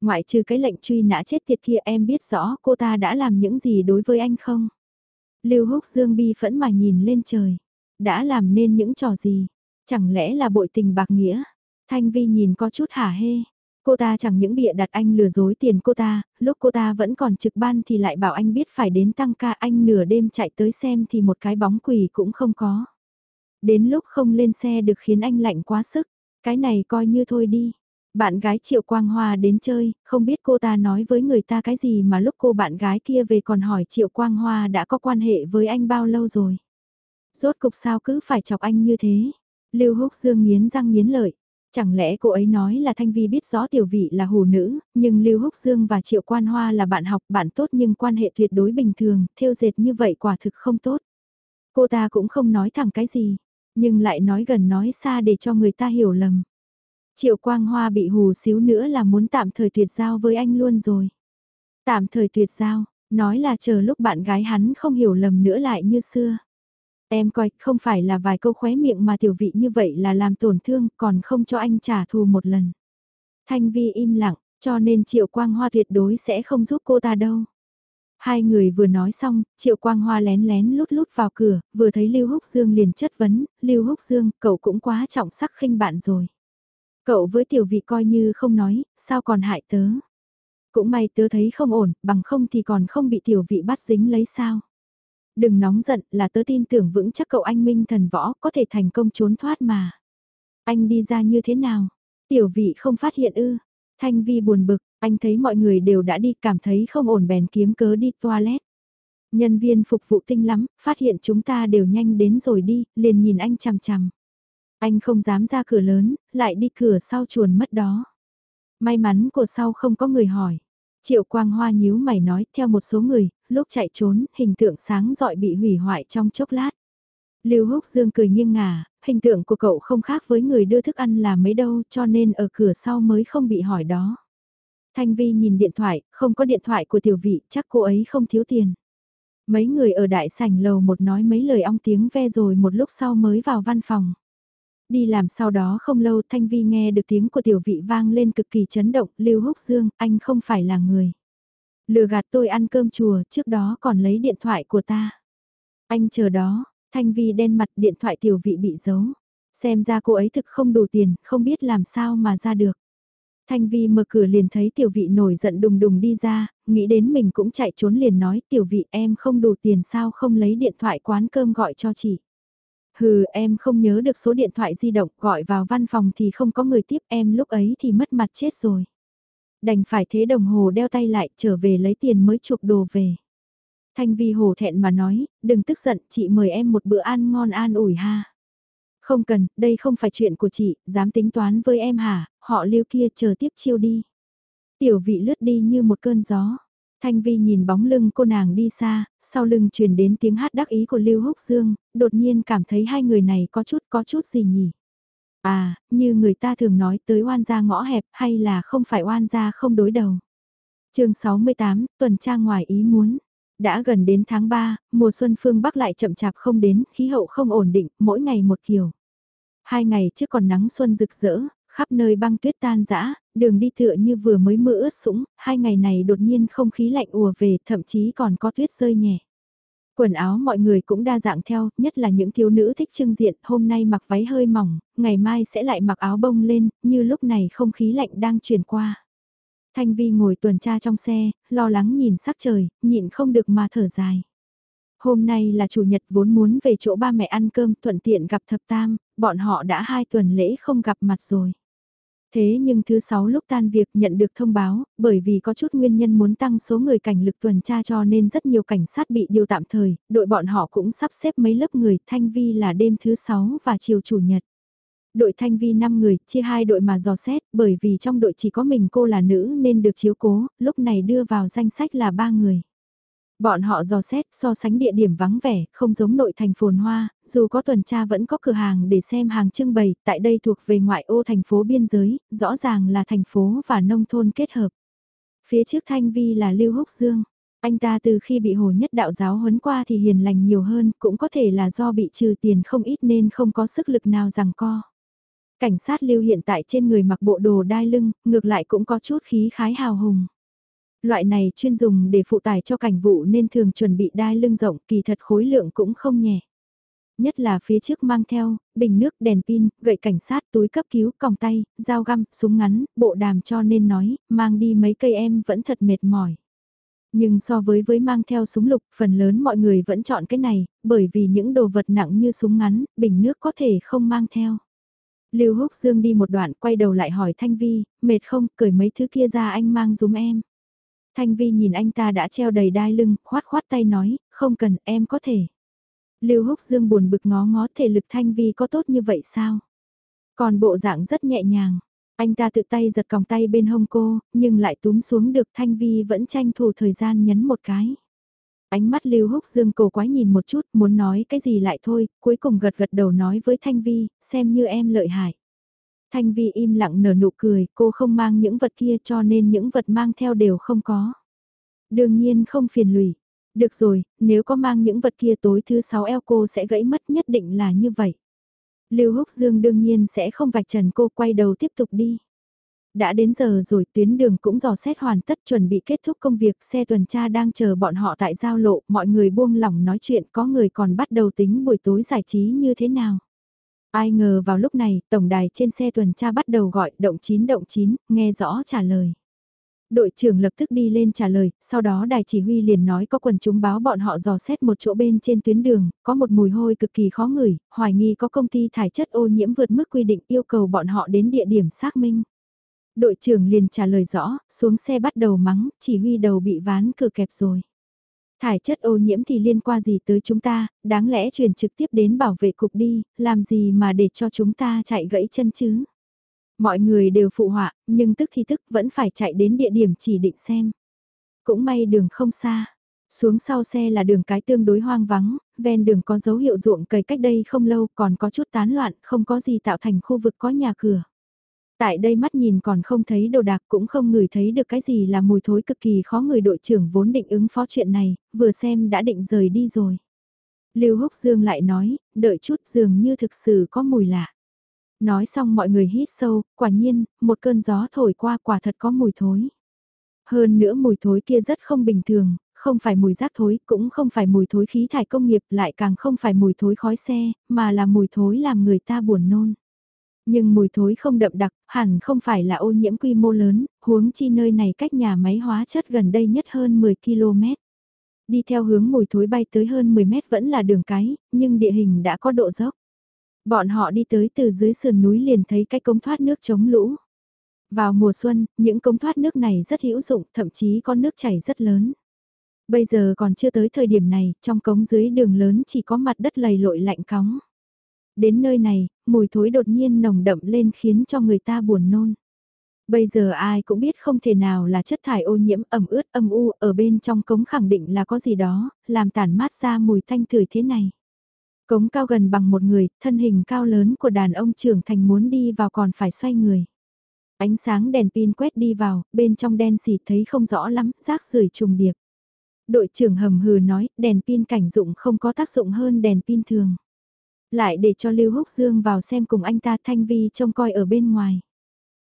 Ngoại trừ cái lệnh truy nã chết tiệt kia em biết rõ cô ta đã làm những gì đối với anh không? Lưu Húc Dương bi phẫn mà nhìn lên trời. Đã làm nên những trò gì? Chẳng lẽ là bội tình bạc nghĩa? Thanh Vi nhìn có chút hả hê. Cô ta chẳng những bịa đặt anh lừa dối tiền cô ta, lúc cô ta vẫn còn trực ban thì lại bảo anh biết phải đến tăng ca anh nửa đêm chạy tới xem thì một cái bóng quỷ cũng không có. Đến lúc không lên xe được khiến anh lạnh quá sức, cái này coi như thôi đi. Bạn gái Triệu Quang Hoa đến chơi, không biết cô ta nói với người ta cái gì mà lúc cô bạn gái kia về còn hỏi Triệu Quang Hoa đã có quan hệ với anh bao lâu rồi. Rốt cục sao cứ phải chọc anh như thế. Lưu Húc Dương nghiến răng nghiến lợi. Chẳng lẽ cô ấy nói là Thanh Vi biết rõ tiểu vị là hồ nữ, nhưng Lưu Húc Dương và Triệu Quan Hoa là bạn học bạn tốt nhưng quan hệ tuyệt đối bình thường, theo dệt như vậy quả thực không tốt. Cô ta cũng không nói thẳng cái gì, nhưng lại nói gần nói xa để cho người ta hiểu lầm. Triệu Quang Hoa bị hù xíu nữa là muốn tạm thời tuyệt giao với anh luôn rồi. Tạm thời tuyệt giao, nói là chờ lúc bạn gái hắn không hiểu lầm nữa lại như xưa. Em coi, không phải là vài câu khóe miệng mà tiểu vị như vậy là làm tổn thương, còn không cho anh trả thù một lần. Thanh Vi im lặng, cho nên Triệu Quang Hoa tuyệt đối sẽ không giúp cô ta đâu. Hai người vừa nói xong, Triệu Quang Hoa lén lén lút lút vào cửa, vừa thấy Lưu Húc Dương liền chất vấn, Lưu Húc Dương, cậu cũng quá trọng sắc khinh bạn rồi. Cậu với tiểu vị coi như không nói, sao còn hại tớ. Cũng may tớ thấy không ổn, bằng không thì còn không bị tiểu vị bắt dính lấy sao. Đừng nóng giận là tớ tin tưởng vững chắc cậu anh minh thần võ có thể thành công trốn thoát mà. Anh đi ra như thế nào? Tiểu vị không phát hiện ư. Thanh vi buồn bực, anh thấy mọi người đều đã đi cảm thấy không ổn bèn kiếm cớ đi toilet. Nhân viên phục vụ tinh lắm, phát hiện chúng ta đều nhanh đến rồi đi, liền nhìn anh chằm chằm. Anh không dám ra cửa lớn, lại đi cửa sau chuồn mất đó. May mắn của sau không có người hỏi. Triệu Quang Hoa nhíu mày nói theo một số người, lúc chạy trốn, hình tượng sáng dọi bị hủy hoại trong chốc lát. Lưu Húc Dương cười nghiêng ngả, hình tượng của cậu không khác với người đưa thức ăn là mấy đâu cho nên ở cửa sau mới không bị hỏi đó. Thanh Vi nhìn điện thoại, không có điện thoại của tiểu vị, chắc cô ấy không thiếu tiền. Mấy người ở đại sảnh lầu một nói mấy lời ong tiếng ve rồi một lúc sau mới vào văn phòng. Đi làm sau đó không lâu Thanh Vi nghe được tiếng của tiểu vị vang lên cực kỳ chấn động, Lưu Húc Dương, anh không phải là người. Lừa gạt tôi ăn cơm chùa, trước đó còn lấy điện thoại của ta. Anh chờ đó, Thanh Vi đen mặt điện thoại tiểu vị bị giấu. Xem ra cô ấy thực không đủ tiền, không biết làm sao mà ra được. Thanh Vi mở cửa liền thấy tiểu vị nổi giận đùng đùng đi ra, nghĩ đến mình cũng chạy trốn liền nói tiểu vị em không đủ tiền sao không lấy điện thoại quán cơm gọi cho chị. Hừ em không nhớ được số điện thoại di động gọi vào văn phòng thì không có người tiếp em lúc ấy thì mất mặt chết rồi. Đành phải thế đồng hồ đeo tay lại trở về lấy tiền mới chụp đồ về. Thanh Vi hổ thẹn mà nói, đừng tức giận chị mời em một bữa ăn ngon an ủi ha. Không cần, đây không phải chuyện của chị, dám tính toán với em hả, họ lưu kia chờ tiếp chiêu đi. Tiểu vị lướt đi như một cơn gió. Thanh Vi nhìn bóng lưng cô nàng đi xa, sau lưng truyền đến tiếng hát đắc ý của Lưu Húc Dương, đột nhiên cảm thấy hai người này có chút có chút gì nhỉ. À, như người ta thường nói tới oan gia ngõ hẹp hay là không phải oan gia không đối đầu. chương 68, tuần tra ngoài ý muốn. Đã gần đến tháng 3, mùa xuân phương Bắc lại chậm chạp không đến, khí hậu không ổn định, mỗi ngày một kiểu. Hai ngày trước còn nắng xuân rực rỡ, khắp nơi băng tuyết tan rã, đường đi tựa như vừa mới mưa ướt sũng, hai ngày này đột nhiên không khí lạnh ùa về, thậm chí còn có tuyết rơi nhẹ. Quần áo mọi người cũng đa dạng theo, nhất là những thiếu nữ thích trưng diện, hôm nay mặc váy hơi mỏng, ngày mai sẽ lại mặc áo bông lên, như lúc này không khí lạnh đang truyền qua. Thanh Vi ngồi tuần tra trong xe, lo lắng nhìn sắc trời, nhịn không được mà thở dài. Hôm nay là chủ nhật vốn muốn về chỗ ba mẹ ăn cơm thuận tiện gặp thập tam, bọn họ đã hai tuần lễ không gặp mặt rồi. Thế nhưng thứ sáu lúc tan việc nhận được thông báo, bởi vì có chút nguyên nhân muốn tăng số người cảnh lực tuần tra cho nên rất nhiều cảnh sát bị điều tạm thời, đội bọn họ cũng sắp xếp mấy lớp người, thanh vi là đêm thứ sáu và chiều chủ nhật. Đội thanh vi 5 người, chia hai đội mà dò xét, bởi vì trong đội chỉ có mình cô là nữ nên được chiếu cố, lúc này đưa vào danh sách là ba người. Bọn họ dò xét so sánh địa điểm vắng vẻ, không giống nội thành phồn hoa, dù có tuần tra vẫn có cửa hàng để xem hàng trưng bày, tại đây thuộc về ngoại ô thành phố biên giới, rõ ràng là thành phố và nông thôn kết hợp. Phía trước Thanh Vi là Lưu Húc Dương. Anh ta từ khi bị hồ nhất đạo giáo huấn qua thì hiền lành nhiều hơn, cũng có thể là do bị trừ tiền không ít nên không có sức lực nào rằng co. Cảnh sát lưu hiện tại trên người mặc bộ đồ đai lưng, ngược lại cũng có chút khí khái hào hùng. Loại này chuyên dùng để phụ tải cho cảnh vụ nên thường chuẩn bị đai lưng rộng kỳ thật khối lượng cũng không nhẹ. Nhất là phía trước mang theo, bình nước, đèn pin, gậy cảnh sát, túi cấp cứu, còng tay, dao găm, súng ngắn, bộ đàm cho nên nói, mang đi mấy cây em vẫn thật mệt mỏi. Nhưng so với với mang theo súng lục, phần lớn mọi người vẫn chọn cái này, bởi vì những đồ vật nặng như súng ngắn, bình nước có thể không mang theo. Lưu Húc Dương đi một đoạn quay đầu lại hỏi Thanh Vi, mệt không, cởi mấy thứ kia ra anh mang dùm em. Thanh Vi nhìn anh ta đã treo đầy đai lưng, khoát khoát tay nói, không cần, em có thể. Lưu Húc Dương buồn bực ngó ngó thể lực Thanh Vi có tốt như vậy sao? Còn bộ dạng rất nhẹ nhàng, anh ta tự tay giật còng tay bên hông cô, nhưng lại túm xuống được Thanh Vi vẫn tranh thủ thời gian nhấn một cái. Ánh mắt Lưu Húc Dương cổ quái nhìn một chút, muốn nói cái gì lại thôi, cuối cùng gật gật đầu nói với Thanh Vi, xem như em lợi hại. Thanh Vi im lặng nở nụ cười, cô không mang những vật kia cho nên những vật mang theo đều không có. Đương nhiên không phiền lụy. Được rồi, nếu có mang những vật kia tối thứ sáu eo cô sẽ gãy mất nhất định là như vậy. Lưu Húc Dương đương nhiên sẽ không vạch trần cô quay đầu tiếp tục đi. Đã đến giờ rồi tuyến đường cũng dò xét hoàn tất chuẩn bị kết thúc công việc xe tuần tra đang chờ bọn họ tại giao lộ, mọi người buông lỏng nói chuyện có người còn bắt đầu tính buổi tối giải trí như thế nào. Ai ngờ vào lúc này, tổng đài trên xe tuần tra bắt đầu gọi động 9 động 9, nghe rõ trả lời. Đội trưởng lập tức đi lên trả lời, sau đó đài chỉ huy liền nói có quần chúng báo bọn họ dò xét một chỗ bên trên tuyến đường, có một mùi hôi cực kỳ khó ngửi, hoài nghi có công ty thải chất ô nhiễm vượt mức quy định yêu cầu bọn họ đến địa điểm xác minh. Đội trưởng liền trả lời rõ, xuống xe bắt đầu mắng, chỉ huy đầu bị ván cửa kẹp rồi. Thải chất ô nhiễm thì liên quan gì tới chúng ta, đáng lẽ truyền trực tiếp đến bảo vệ cục đi, làm gì mà để cho chúng ta chạy gãy chân chứ. Mọi người đều phụ họa, nhưng tức thì tức vẫn phải chạy đến địa điểm chỉ định xem. Cũng may đường không xa. Xuống sau xe là đường cái tương đối hoang vắng, ven đường có dấu hiệu ruộng cày cách đây không lâu còn có chút tán loạn, không có gì tạo thành khu vực có nhà cửa. Tại đây mắt nhìn còn không thấy đồ đạc cũng không ngửi thấy được cái gì là mùi thối cực kỳ khó người đội trưởng vốn định ứng phó chuyện này, vừa xem đã định rời đi rồi. Lưu Húc Dương lại nói, đợi chút dường như thực sự có mùi lạ. Nói xong mọi người hít sâu, quả nhiên, một cơn gió thổi qua quả thật có mùi thối. Hơn nữa mùi thối kia rất không bình thường, không phải mùi rác thối, cũng không phải mùi thối khí thải công nghiệp, lại càng không phải mùi thối khói xe, mà là mùi thối làm người ta buồn nôn. Nhưng mùi thối không đậm đặc, hẳn không phải là ô nhiễm quy mô lớn, huống chi nơi này cách nhà máy hóa chất gần đây nhất hơn 10 km. Đi theo hướng mùi thối bay tới hơn 10 mét vẫn là đường cái, nhưng địa hình đã có độ dốc. Bọn họ đi tới từ dưới sườn núi liền thấy cái cống thoát nước chống lũ. Vào mùa xuân, những cống thoát nước này rất hữu dụng, thậm chí có nước chảy rất lớn. Bây giờ còn chưa tới thời điểm này, trong cống dưới đường lớn chỉ có mặt đất lầy lội lạnh cóng. Đến nơi này, mùi thối đột nhiên nồng đậm lên khiến cho người ta buồn nôn. Bây giờ ai cũng biết không thể nào là chất thải ô nhiễm ẩm ướt âm u ở bên trong cống khẳng định là có gì đó, làm tản mát ra mùi thanh tưởi thế này. Cống cao gần bằng một người, thân hình cao lớn của đàn ông trưởng thành muốn đi vào còn phải xoay người. Ánh sáng đèn pin quét đi vào, bên trong đen xịt thấy không rõ lắm, rác rưởi trùng điệp. Đội trưởng hầm hừ nói, đèn pin cảnh dụng không có tác dụng hơn đèn pin thường. Lại để cho Lưu Húc Dương vào xem cùng anh ta Thanh Vi trông coi ở bên ngoài.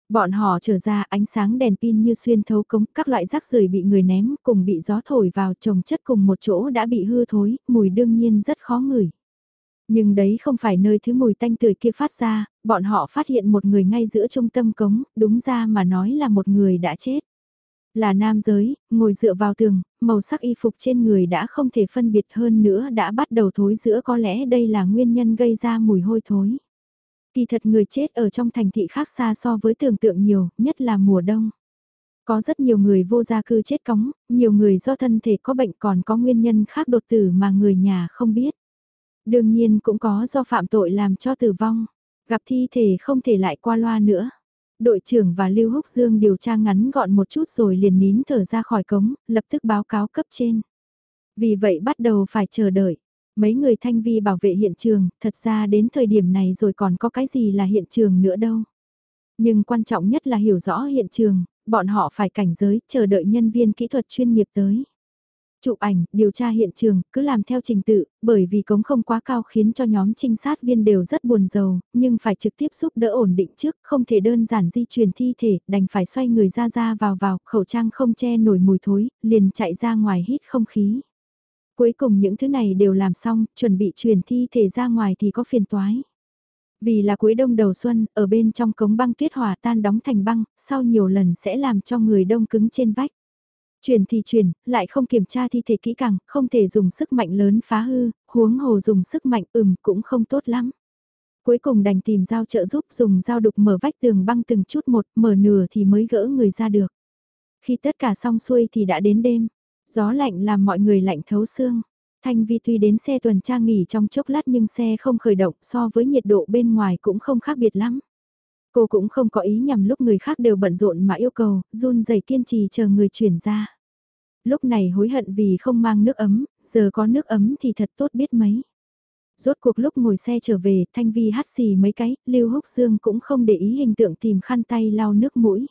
Bọn họ trở ra ánh sáng đèn pin như xuyên thấu cống, các loại rác rưởi bị người ném cùng bị gió thổi vào trồng chất cùng một chỗ đã bị hư thối, mùi đương nhiên rất khó ngửi. Nhưng đấy không phải nơi thứ mùi tanh tưởi kia phát ra, bọn họ phát hiện một người ngay giữa trung tâm cống, đúng ra mà nói là một người đã chết. Là nam giới, ngồi dựa vào tường, màu sắc y phục trên người đã không thể phân biệt hơn nữa đã bắt đầu thối giữa có lẽ đây là nguyên nhân gây ra mùi hôi thối. Kỳ thật người chết ở trong thành thị khác xa so với tưởng tượng nhiều, nhất là mùa đông. Có rất nhiều người vô gia cư chết cống, nhiều người do thân thể có bệnh còn có nguyên nhân khác đột tử mà người nhà không biết. Đương nhiên cũng có do phạm tội làm cho tử vong. Gặp thi thể không thể lại qua loa nữa. Đội trưởng và Lưu Húc Dương điều tra ngắn gọn một chút rồi liền nín thở ra khỏi cống, lập tức báo cáo cấp trên. Vì vậy bắt đầu phải chờ đợi. Mấy người thanh vi bảo vệ hiện trường, thật ra đến thời điểm này rồi còn có cái gì là hiện trường nữa đâu. Nhưng quan trọng nhất là hiểu rõ hiện trường, bọn họ phải cảnh giới, chờ đợi nhân viên kỹ thuật chuyên nghiệp tới. Chụp ảnh, điều tra hiện trường, cứ làm theo trình tự, bởi vì cống không quá cao khiến cho nhóm trinh sát viên đều rất buồn giàu, nhưng phải trực tiếp giúp đỡ ổn định trước, không thể đơn giản di chuyển thi thể, đành phải xoay người ra ra vào vào, khẩu trang không che nổi mùi thối, liền chạy ra ngoài hít không khí. Cuối cùng những thứ này đều làm xong, chuẩn bị chuyển thi thể ra ngoài thì có phiền toái. Vì là cuối đông đầu xuân, ở bên trong cống băng tuyết hòa tan đóng thành băng, sau nhiều lần sẽ làm cho người đông cứng trên vách. Chuyển thì chuyển, lại không kiểm tra thi thể kỹ càng, không thể dùng sức mạnh lớn phá hư, huống hồ dùng sức mạnh ừm cũng không tốt lắm. Cuối cùng đành tìm dao trợ giúp dùng dao đục mở vách tường băng từng chút một, mở nửa thì mới gỡ người ra được. Khi tất cả xong xuôi thì đã đến đêm, gió lạnh làm mọi người lạnh thấu xương. Thanh Vi tuy đến xe tuần tra nghỉ trong chốc lát nhưng xe không khởi động so với nhiệt độ bên ngoài cũng không khác biệt lắm. Cô cũng không có ý nhằm lúc người khác đều bận rộn mà yêu cầu, run rẩy kiên trì chờ người chuyển ra. Lúc này hối hận vì không mang nước ấm, giờ có nước ấm thì thật tốt biết mấy. Rốt cuộc lúc ngồi xe trở về, Thanh Vi hắt xì mấy cái, Lưu Húc Dương cũng không để ý hình tượng tìm khăn tay lau nước mũi.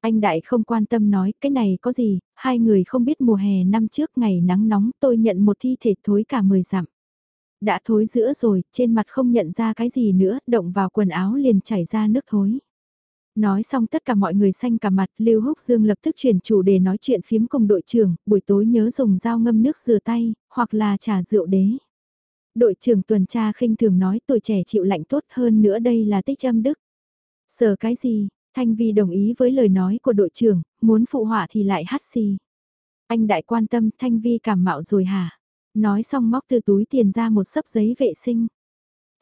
Anh Đại không quan tâm nói, cái này có gì, hai người không biết mùa hè năm trước ngày nắng nóng tôi nhận một thi thể thối cả mười dặm. Đã thối giữa rồi, trên mặt không nhận ra cái gì nữa, động vào quần áo liền chảy ra nước thối. Nói xong tất cả mọi người xanh cả mặt, Lưu Húc Dương lập tức chuyển chủ đề nói chuyện phiếm cùng đội trưởng, buổi tối nhớ dùng dao ngâm nước rửa tay, hoặc là trà rượu đế. Đội trưởng tuần tra khinh thường nói tuổi trẻ chịu lạnh tốt hơn nữa đây là tích âm đức. Sợ cái gì, Thanh Vi đồng ý với lời nói của đội trưởng, muốn phụ họa thì lại hát xì. Anh đại quan tâm Thanh Vi cảm mạo rồi hả? Nói xong móc từ túi tiền ra một sấp giấy vệ sinh.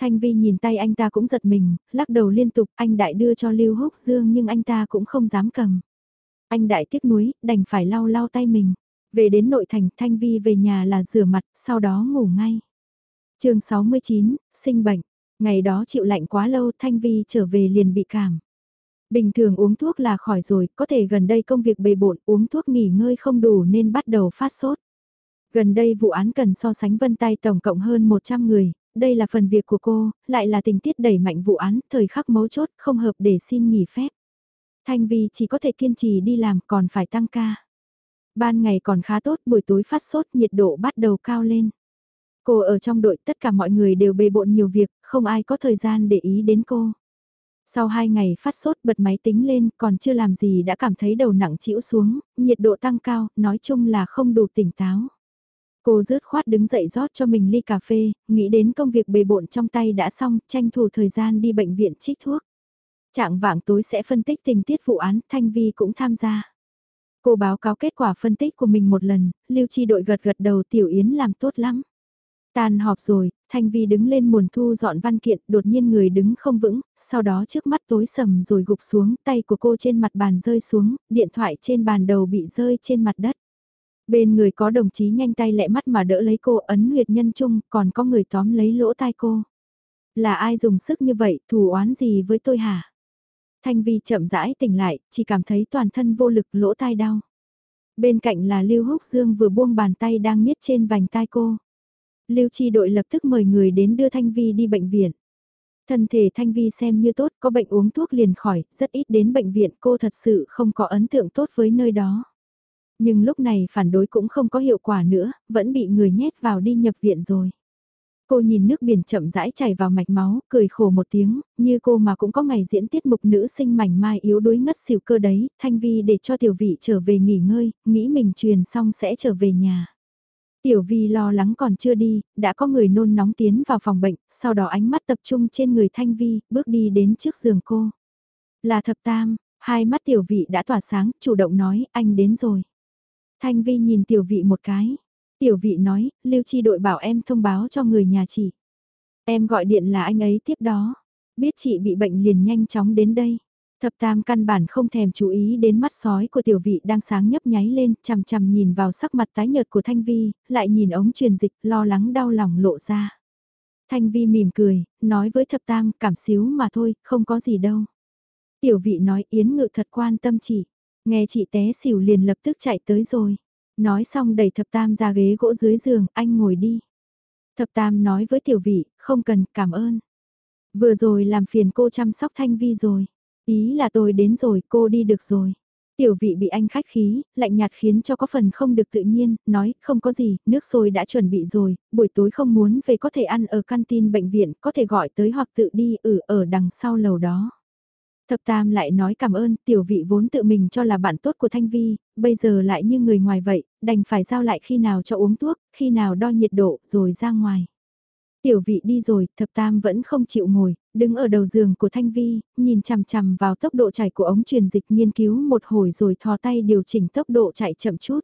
Thanh Vi nhìn tay anh ta cũng giật mình, lắc đầu liên tục, anh đại đưa cho Lưu Húc Dương nhưng anh ta cũng không dám cầm. Anh đại tiếc nuối, đành phải lau lau tay mình. Về đến nội thành, Thanh Vi về nhà là rửa mặt, sau đó ngủ ngay. chương 69, sinh bệnh. Ngày đó chịu lạnh quá lâu, Thanh Vi trở về liền bị cảm. Bình thường uống thuốc là khỏi rồi, có thể gần đây công việc bề bộn uống thuốc nghỉ ngơi không đủ nên bắt đầu phát sốt. Gần đây vụ án cần so sánh vân tay tổng cộng hơn 100 người, đây là phần việc của cô, lại là tình tiết đẩy mạnh vụ án, thời khắc mấu chốt không hợp để xin nghỉ phép. Thanh Vi chỉ có thể kiên trì đi làm còn phải tăng ca. Ban ngày còn khá tốt, buổi tối phát sốt nhiệt độ bắt đầu cao lên. Cô ở trong đội tất cả mọi người đều bề bộn nhiều việc, không ai có thời gian để ý đến cô. Sau hai ngày phát sốt bật máy tính lên còn chưa làm gì đã cảm thấy đầu nặng chịu xuống, nhiệt độ tăng cao, nói chung là không đủ tỉnh táo. Cô rớt khoát đứng dậy rót cho mình ly cà phê, nghĩ đến công việc bề bộn trong tay đã xong, tranh thủ thời gian đi bệnh viện trích thuốc. Trạng vạng tối sẽ phân tích tình tiết vụ án, Thanh Vi cũng tham gia. Cô báo cáo kết quả phân tích của mình một lần, lưu chi đội gật gật đầu Tiểu Yến làm tốt lắm. Tàn họp rồi, Thanh Vi đứng lên muồn thu dọn văn kiện, đột nhiên người đứng không vững, sau đó trước mắt tối sầm rồi gục xuống, tay của cô trên mặt bàn rơi xuống, điện thoại trên bàn đầu bị rơi trên mặt đất. Bên người có đồng chí nhanh tay lẹ mắt mà đỡ lấy cô ấn huyệt nhân trung, còn có người tóm lấy lỗ tai cô. Là ai dùng sức như vậy, thù oán gì với tôi hả? Thanh Vi chậm rãi tỉnh lại, chỉ cảm thấy toàn thân vô lực lỗ tai đau. Bên cạnh là Lưu Húc Dương vừa buông bàn tay đang niết trên vành tai cô. Lưu Chi đội lập tức mời người đến đưa Thanh Vi đi bệnh viện. Thân thể Thanh Vi xem như tốt, có bệnh uống thuốc liền khỏi, rất ít đến bệnh viện cô thật sự không có ấn tượng tốt với nơi đó. Nhưng lúc này phản đối cũng không có hiệu quả nữa, vẫn bị người nhét vào đi nhập viện rồi. Cô nhìn nước biển chậm rãi chảy vào mạch máu, cười khổ một tiếng, như cô mà cũng có ngày diễn tiết mục nữ sinh mảnh mai yếu đuối ngất xỉu cơ đấy, Thanh Vi để cho tiểu vị trở về nghỉ ngơi, nghĩ mình truyền xong sẽ trở về nhà. Tiểu Vi lo lắng còn chưa đi, đã có người nôn nóng tiến vào phòng bệnh, sau đó ánh mắt tập trung trên người Thanh Vi, bước đi đến trước giường cô. Là thập tam, hai mắt tiểu vị đã tỏa sáng, chủ động nói, anh đến rồi. Thanh Vi nhìn tiểu vị một cái. Tiểu vị nói, lưu chi đội bảo em thông báo cho người nhà chị. Em gọi điện là anh ấy tiếp đó. Biết chị bị bệnh liền nhanh chóng đến đây. Thập tam căn bản không thèm chú ý đến mắt sói của tiểu vị đang sáng nhấp nháy lên, chằm chằm nhìn vào sắc mặt tái nhợt của Thanh Vi, lại nhìn ống truyền dịch, lo lắng đau lòng lộ ra. Thanh Vi mỉm cười, nói với thập tam, cảm xíu mà thôi, không có gì đâu. Tiểu vị nói Yến Ngự thật quan tâm chị, nghe chị té xỉu liền lập tức chạy tới rồi. Nói xong đẩy thập tam ra ghế gỗ dưới giường, anh ngồi đi. Thập tam nói với tiểu vị, không cần, cảm ơn. Vừa rồi làm phiền cô chăm sóc Thanh Vi rồi. Ý là tôi đến rồi, cô đi được rồi. Tiểu vị bị anh khách khí, lạnh nhạt khiến cho có phần không được tự nhiên, nói không có gì, nước sôi đã chuẩn bị rồi, buổi tối không muốn về có thể ăn ở canteen bệnh viện, có thể gọi tới hoặc tự đi ở ở đằng sau lầu đó. Thập Tam lại nói cảm ơn, tiểu vị vốn tự mình cho là bạn tốt của Thanh Vi, bây giờ lại như người ngoài vậy, đành phải giao lại khi nào cho uống thuốc, khi nào đo nhiệt độ, rồi ra ngoài. Tiểu vị đi rồi, thập tam vẫn không chịu ngồi, đứng ở đầu giường của Thanh Vi, nhìn chằm chằm vào tốc độ chạy của ống truyền dịch nghiên cứu một hồi rồi thò tay điều chỉnh tốc độ chạy chậm chút.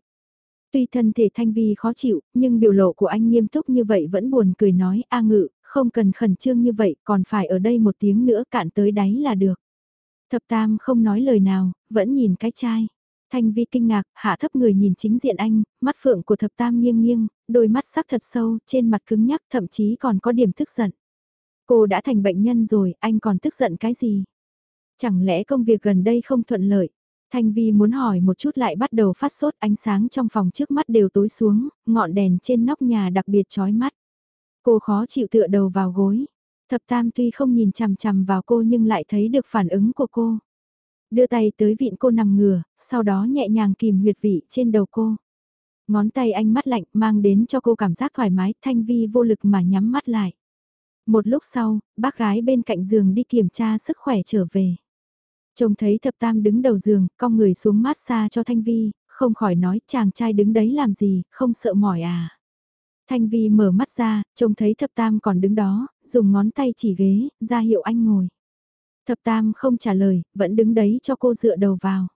Tuy thân thể Thanh Vi khó chịu, nhưng biểu lộ của anh nghiêm túc như vậy vẫn buồn cười nói, A ngự, không cần khẩn trương như vậy, còn phải ở đây một tiếng nữa cạn tới đáy là được. Thập tam không nói lời nào, vẫn nhìn cái chai. Thanh vi kinh ngạc, hạ thấp người nhìn chính diện anh, mắt phượng của thập tam nghiêng nghiêng, đôi mắt sắc thật sâu, trên mặt cứng nhắc thậm chí còn có điểm tức giận. Cô đã thành bệnh nhân rồi, anh còn tức giận cái gì? Chẳng lẽ công việc gần đây không thuận lợi? Thanh Vi muốn hỏi một chút lại bắt đầu phát sốt ánh sáng trong phòng trước mắt đều tối xuống, ngọn đèn trên nóc nhà đặc biệt chói mắt. Cô khó chịu tựa đầu vào gối. Thập Tam tuy không nhìn chằm chằm vào cô nhưng lại thấy được phản ứng của cô. Đưa tay tới vịn cô nằm ngửa, sau đó nhẹ nhàng kìm huyệt vị trên đầu cô. Ngón tay anh mắt lạnh mang đến cho cô cảm giác thoải mái, thanh vi vô lực mà nhắm mắt lại. Một lúc sau, bác gái bên cạnh giường đi kiểm tra sức khỏe trở về. Trông thấy thập tam đứng đầu giường, cong người xuống mát xa cho Thanh Vi, không khỏi nói chàng trai đứng đấy làm gì, không sợ mỏi à. Thanh Vi mở mắt ra, trông thấy thập tam còn đứng đó, dùng ngón tay chỉ ghế, ra hiệu anh ngồi. Thập tam không trả lời, vẫn đứng đấy cho cô dựa đầu vào.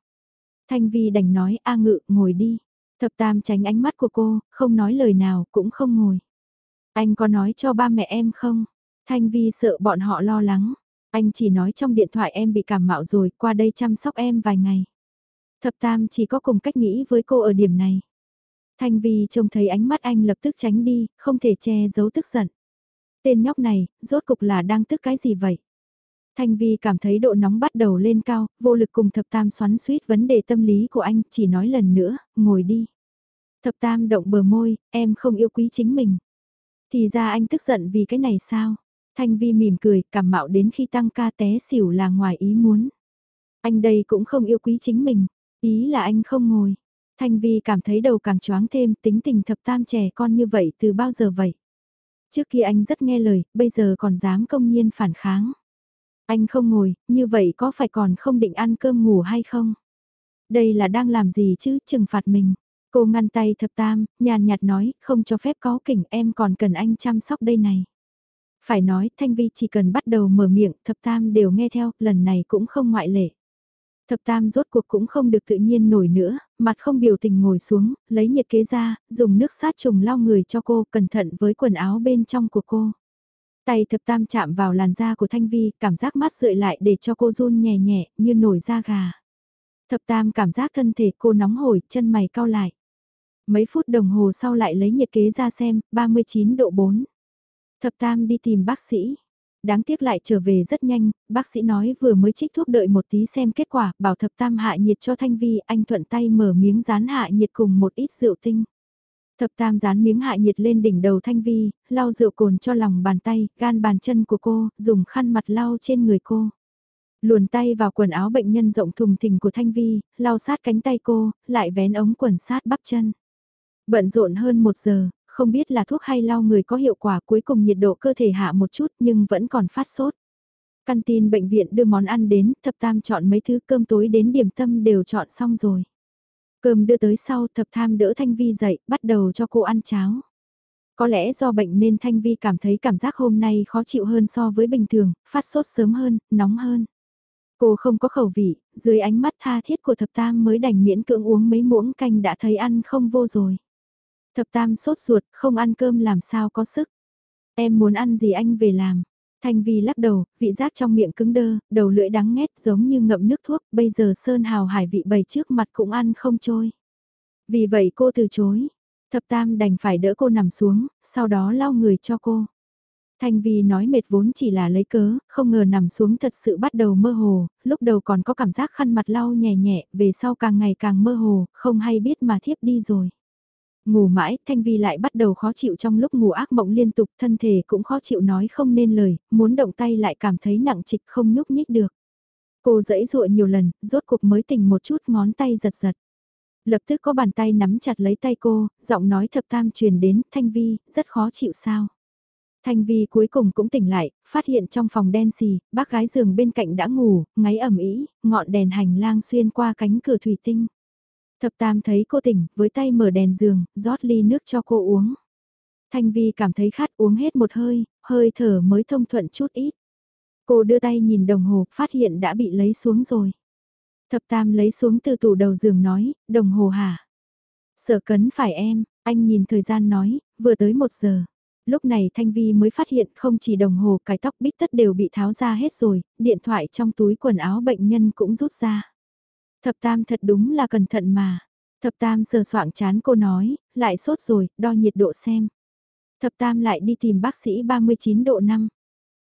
Thanh Vi đành nói A ngự, ngồi đi. Thập tam tránh ánh mắt của cô, không nói lời nào, cũng không ngồi. Anh có nói cho ba mẹ em không? Thanh Vi sợ bọn họ lo lắng. Anh chỉ nói trong điện thoại em bị cảm mạo rồi, qua đây chăm sóc em vài ngày. Thập tam chỉ có cùng cách nghĩ với cô ở điểm này. Thanh Vi trông thấy ánh mắt anh lập tức tránh đi, không thể che giấu tức giận. Tên nhóc này, rốt cục là đang tức cái gì vậy? Thanh Vi cảm thấy độ nóng bắt đầu lên cao, vô lực cùng thập tam xoắn suýt vấn đề tâm lý của anh, chỉ nói lần nữa, ngồi đi. Thập tam động bờ môi, em không yêu quý chính mình. Thì ra anh tức giận vì cái này sao? Thanh Vi mỉm cười, cảm mạo đến khi tăng ca té xỉu là ngoài ý muốn. Anh đây cũng không yêu quý chính mình, ý là anh không ngồi. Thanh Vi cảm thấy đầu càng choáng thêm tính tình thập tam trẻ con như vậy từ bao giờ vậy? Trước kia anh rất nghe lời, bây giờ còn dám công nhiên phản kháng. Anh không ngồi, như vậy có phải còn không định ăn cơm ngủ hay không? Đây là đang làm gì chứ, trừng phạt mình. Cô ngăn tay thập tam, nhàn nhạt nói, không cho phép có kỉnh em còn cần anh chăm sóc đây này. Phải nói, Thanh Vi chỉ cần bắt đầu mở miệng, thập tam đều nghe theo, lần này cũng không ngoại lệ. Thập tam rốt cuộc cũng không được tự nhiên nổi nữa, mặt không biểu tình ngồi xuống, lấy nhiệt kế ra, dùng nước sát trùng lau người cho cô, cẩn thận với quần áo bên trong của cô. Tay thập tam chạm vào làn da của Thanh Vi, cảm giác mát rượi lại để cho cô run nhẹ nhẹ, như nổi da gà. Thập tam cảm giác thân thể cô nóng hổi, chân mày cau lại. Mấy phút đồng hồ sau lại lấy nhiệt kế ra xem, 39 độ 4. Thập tam đi tìm bác sĩ. Đáng tiếc lại trở về rất nhanh, bác sĩ nói vừa mới trích thuốc đợi một tí xem kết quả, bảo thập tam hạ nhiệt cho Thanh Vi, anh thuận tay mở miếng rán hạ nhiệt cùng một ít rượu tinh. Thập tam dán miếng hạ nhiệt lên đỉnh đầu Thanh Vi, lau rượu cồn cho lòng bàn tay, gan bàn chân của cô, dùng khăn mặt lau trên người cô. Luồn tay vào quần áo bệnh nhân rộng thùng thình của Thanh Vi, lau sát cánh tay cô, lại vén ống quần sát bắp chân. Bận rộn hơn một giờ, không biết là thuốc hay lau người có hiệu quả cuối cùng nhiệt độ cơ thể hạ một chút nhưng vẫn còn phát sốt. Căn tin bệnh viện đưa món ăn đến, thập tam chọn mấy thứ cơm tối đến điểm tâm đều chọn xong rồi. Cơm đưa tới sau thập tham đỡ Thanh Vi dậy, bắt đầu cho cô ăn cháo. Có lẽ do bệnh nên Thanh Vi cảm thấy cảm giác hôm nay khó chịu hơn so với bình thường, phát sốt sớm hơn, nóng hơn. Cô không có khẩu vị, dưới ánh mắt tha thiết của thập tam mới đành miễn cưỡng uống mấy muỗng canh đã thấy ăn không vô rồi. Thập tam sốt ruột, không ăn cơm làm sao có sức. Em muốn ăn gì anh về làm. Thanh Vi lắc đầu, vị giác trong miệng cứng đơ, đầu lưỡi đắng nghét giống như ngậm nước thuốc, bây giờ Sơn Hào Hải vị bày trước mặt cũng ăn không trôi. Vì vậy cô từ chối. Thập Tam đành phải đỡ cô nằm xuống, sau đó lau người cho cô. Thanh Vi nói mệt vốn chỉ là lấy cớ, không ngờ nằm xuống thật sự bắt đầu mơ hồ, lúc đầu còn có cảm giác khăn mặt lau nhẹ nhẹ, về sau càng ngày càng mơ hồ, không hay biết mà thiếp đi rồi. Ngủ mãi, Thanh Vi lại bắt đầu khó chịu trong lúc ngủ ác mộng liên tục, thân thể cũng khó chịu nói không nên lời, muốn động tay lại cảm thấy nặng trịch không nhúc nhích được. Cô dẫy dụa nhiều lần, rốt cuộc mới tỉnh một chút ngón tay giật giật. Lập tức có bàn tay nắm chặt lấy tay cô, giọng nói thập tam truyền đến, Thanh Vi, rất khó chịu sao. Thanh Vi cuối cùng cũng tỉnh lại, phát hiện trong phòng đen xì, bác gái giường bên cạnh đã ngủ, ngáy ẩm ý, ngọn đèn hành lang xuyên qua cánh cửa thủy tinh. Thập Tam thấy cô tỉnh, với tay mở đèn giường, rót ly nước cho cô uống. Thanh Vi cảm thấy khát uống hết một hơi, hơi thở mới thông thuận chút ít. Cô đưa tay nhìn đồng hồ, phát hiện đã bị lấy xuống rồi. Thập Tam lấy xuống từ tủ đầu giường nói, đồng hồ hả? Sợ cấn phải em, anh nhìn thời gian nói, vừa tới một giờ. Lúc này Thanh Vi mới phát hiện không chỉ đồng hồ cái tóc bít tất đều bị tháo ra hết rồi, điện thoại trong túi quần áo bệnh nhân cũng rút ra. Thập Tam thật đúng là cẩn thận mà. Thập Tam sờ soạng chán cô nói, lại sốt rồi, đo nhiệt độ xem. Thập Tam lại đi tìm bác sĩ 39 độ 5.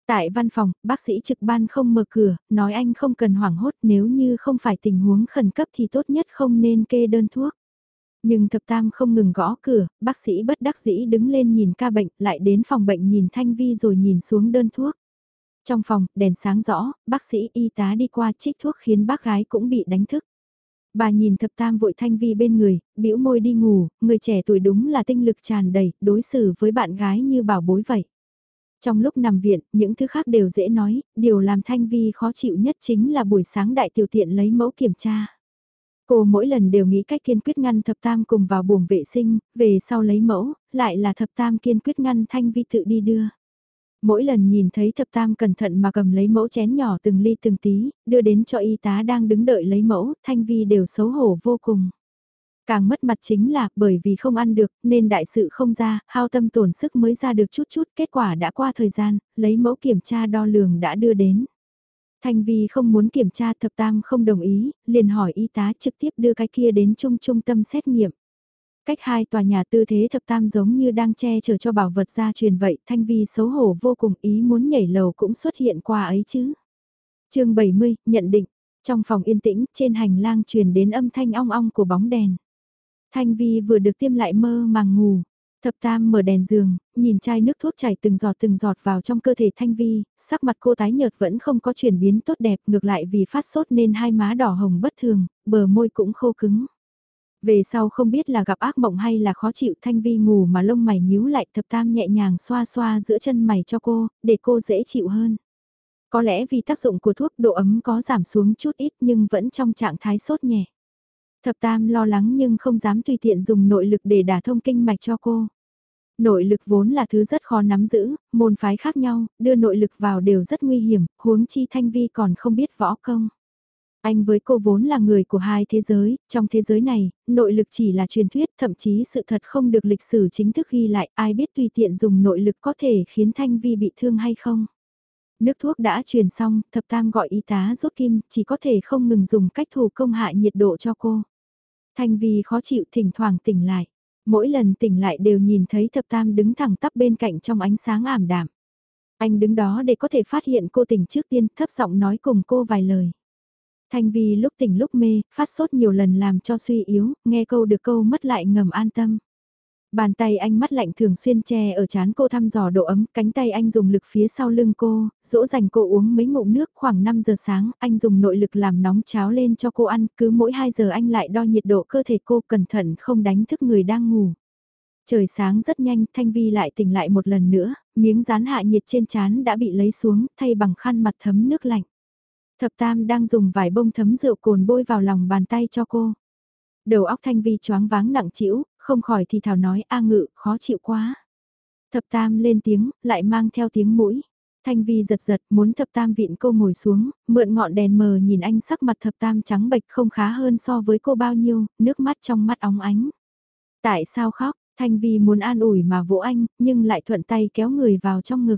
Tại văn phòng, bác sĩ trực ban không mở cửa, nói anh không cần hoảng hốt nếu như không phải tình huống khẩn cấp thì tốt nhất không nên kê đơn thuốc. Nhưng thập tam không ngừng gõ cửa, bác sĩ bất đắc dĩ đứng lên nhìn ca bệnh, lại đến phòng bệnh nhìn Thanh Vi rồi nhìn xuống đơn thuốc. Trong phòng, đèn sáng rõ, bác sĩ y tá đi qua trích thuốc khiến bác gái cũng bị đánh thức. Bà nhìn thập tam vội Thanh Vi bên người, bĩu môi đi ngủ, người trẻ tuổi đúng là tinh lực tràn đầy, đối xử với bạn gái như bảo bối vậy. Trong lúc nằm viện, những thứ khác đều dễ nói, điều làm Thanh Vi khó chịu nhất chính là buổi sáng đại tiểu tiện lấy mẫu kiểm tra. Cô mỗi lần đều nghĩ cách kiên quyết ngăn thập tam cùng vào buồng vệ sinh, về sau lấy mẫu, lại là thập tam kiên quyết ngăn Thanh Vi tự đi đưa. Mỗi lần nhìn thấy thập tam cẩn thận mà cầm lấy mẫu chén nhỏ từng ly từng tí, đưa đến cho y tá đang đứng đợi lấy mẫu, Thanh Vi đều xấu hổ vô cùng. Càng mất mặt chính là bởi vì không ăn được nên đại sự không ra, hao tâm tổn sức mới ra được chút chút, kết quả đã qua thời gian, lấy mẫu kiểm tra đo lường đã đưa đến. Thanh Vi không muốn kiểm tra thập tam không đồng ý, liền hỏi y tá trực tiếp đưa cái kia đến trung trung tâm xét nghiệm. Cách hai tòa nhà tư thế thập tam giống như đang che chở cho bảo vật gia truyền vậy, Thanh Vi xấu hổ vô cùng ý muốn nhảy lầu cũng xuất hiện qua ấy chứ. chương 70, nhận định, trong phòng yên tĩnh, trên hành lang truyền đến âm thanh ong ong của bóng đèn. Thanh Vi vừa được tiêm lại mơ màng ngủ. Thập Tam mở đèn giường, nhìn chai nước thuốc chảy từng giọt từng giọt vào trong cơ thể Thanh Vi, sắc mặt cô tái nhợt vẫn không có chuyển biến tốt đẹp, ngược lại vì phát sốt nên hai má đỏ hồng bất thường, bờ môi cũng khô cứng. Về sau không biết là gặp ác mộng hay là khó chịu Thanh Vi ngủ mà lông mày nhíu lại Thập Tam nhẹ nhàng xoa xoa giữa chân mày cho cô, để cô dễ chịu hơn. Có lẽ vì tác dụng của thuốc độ ấm có giảm xuống chút ít nhưng vẫn trong trạng thái sốt nhẹ. Thập Tam lo lắng nhưng không dám tùy tiện dùng nội lực để đả thông kinh mạch cho cô. Nội lực vốn là thứ rất khó nắm giữ, môn phái khác nhau, đưa nội lực vào đều rất nguy hiểm, huống chi Thanh Vi còn không biết võ công. Anh với cô vốn là người của hai thế giới, trong thế giới này, nội lực chỉ là truyền thuyết, thậm chí sự thật không được lịch sử chính thức ghi lại, ai biết tùy tiện dùng nội lực có thể khiến Thanh Vi bị thương hay không. Nước thuốc đã truyền xong, thập tam gọi y tá rút kim, chỉ có thể không ngừng dùng cách thủ công hạ nhiệt độ cho cô. Thanh Vi khó chịu thỉnh thoảng tỉnh lại. Mỗi lần tỉnh lại đều nhìn thấy thập tam đứng thẳng tắp bên cạnh trong ánh sáng ảm đạm. Anh đứng đó để có thể phát hiện cô tỉnh trước tiên thấp giọng nói cùng cô vài lời. Thanh Vi lúc tỉnh lúc mê, phát sốt nhiều lần làm cho suy yếu, nghe câu được câu mất lại ngầm an tâm. Bàn tay anh mắt lạnh thường xuyên che ở chán cô thăm dò độ ấm, cánh tay anh dùng lực phía sau lưng cô, dỗ dành cô uống mấy ngụm nước khoảng 5 giờ sáng, anh dùng nội lực làm nóng cháo lên cho cô ăn, cứ mỗi 2 giờ anh lại đo nhiệt độ cơ thể cô cẩn thận không đánh thức người đang ngủ. Trời sáng rất nhanh, Thanh Vi lại tỉnh lại một lần nữa, miếng rán hạ nhiệt trên chán đã bị lấy xuống, thay bằng khăn mặt thấm nước lạnh. Thập Tam đang dùng vải bông thấm rượu cồn bôi vào lòng bàn tay cho cô. Đầu óc Thanh Vi choáng váng nặng trĩu, không khỏi thì thảo nói a ngự, khó chịu quá. Thập tam lên tiếng, lại mang theo tiếng mũi. Thanh Vi giật giật muốn thập tam vịn cô ngồi xuống, mượn ngọn đèn mờ nhìn anh sắc mặt thập tam trắng bệch không khá hơn so với cô bao nhiêu, nước mắt trong mắt óng ánh. Tại sao khóc, Thanh Vi muốn an ủi mà vỗ anh, nhưng lại thuận tay kéo người vào trong ngực.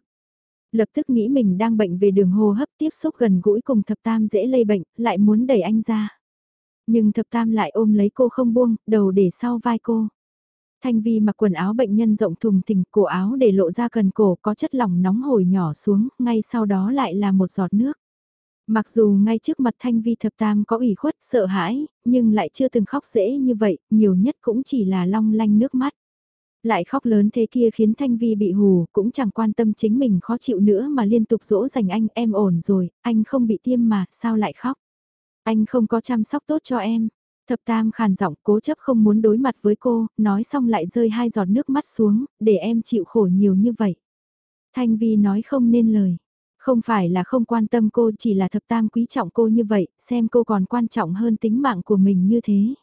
Lập tức nghĩ mình đang bệnh về đường hô hấp tiếp xúc gần gũi cùng thập tam dễ lây bệnh, lại muốn đẩy anh ra. Nhưng thập tam lại ôm lấy cô không buông, đầu để sau vai cô. Thanh Vi mặc quần áo bệnh nhân rộng thùng thình, cổ áo để lộ ra cần cổ có chất lỏng nóng hổi nhỏ xuống, ngay sau đó lại là một giọt nước. Mặc dù ngay trước mặt Thanh Vi thập tam có ủy khuất, sợ hãi, nhưng lại chưa từng khóc dễ như vậy, nhiều nhất cũng chỉ là long lanh nước mắt. Lại khóc lớn thế kia khiến Thanh Vi bị hù, cũng chẳng quan tâm chính mình khó chịu nữa mà liên tục dỗ dành anh, em ổn rồi, anh không bị tiêm mà, sao lại khóc? Anh không có chăm sóc tốt cho em. Thập Tam khàn giọng cố chấp không muốn đối mặt với cô, nói xong lại rơi hai giọt nước mắt xuống, để em chịu khổ nhiều như vậy. Thanh Vi nói không nên lời. Không phải là không quan tâm cô chỉ là thập tam quý trọng cô như vậy, xem cô còn quan trọng hơn tính mạng của mình như thế.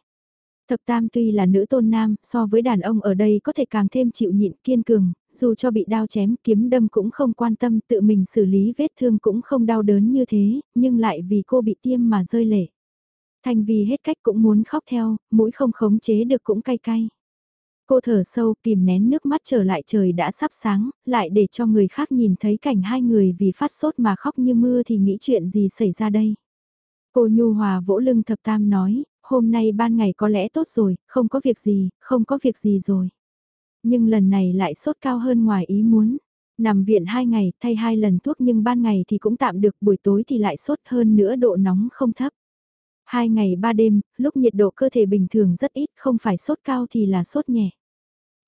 Thập tam tuy là nữ tôn nam, so với đàn ông ở đây có thể càng thêm chịu nhịn kiên cường, dù cho bị đao chém kiếm đâm cũng không quan tâm tự mình xử lý vết thương cũng không đau đớn như thế, nhưng lại vì cô bị tiêm mà rơi lệ. Thành vì hết cách cũng muốn khóc theo, mũi không khống chế được cũng cay cay. Cô thở sâu kìm nén nước mắt trở lại trời đã sắp sáng, lại để cho người khác nhìn thấy cảnh hai người vì phát sốt mà khóc như mưa thì nghĩ chuyện gì xảy ra đây. Cô Nhu Hòa vỗ lưng thập tam nói, hôm nay ban ngày có lẽ tốt rồi, không có việc gì, không có việc gì rồi. Nhưng lần này lại sốt cao hơn ngoài ý muốn. Nằm viện hai ngày, thay hai lần thuốc nhưng ban ngày thì cũng tạm được, buổi tối thì lại sốt hơn nữa độ nóng không thấp. Hai ngày ba đêm, lúc nhiệt độ cơ thể bình thường rất ít, không phải sốt cao thì là sốt nhẹ.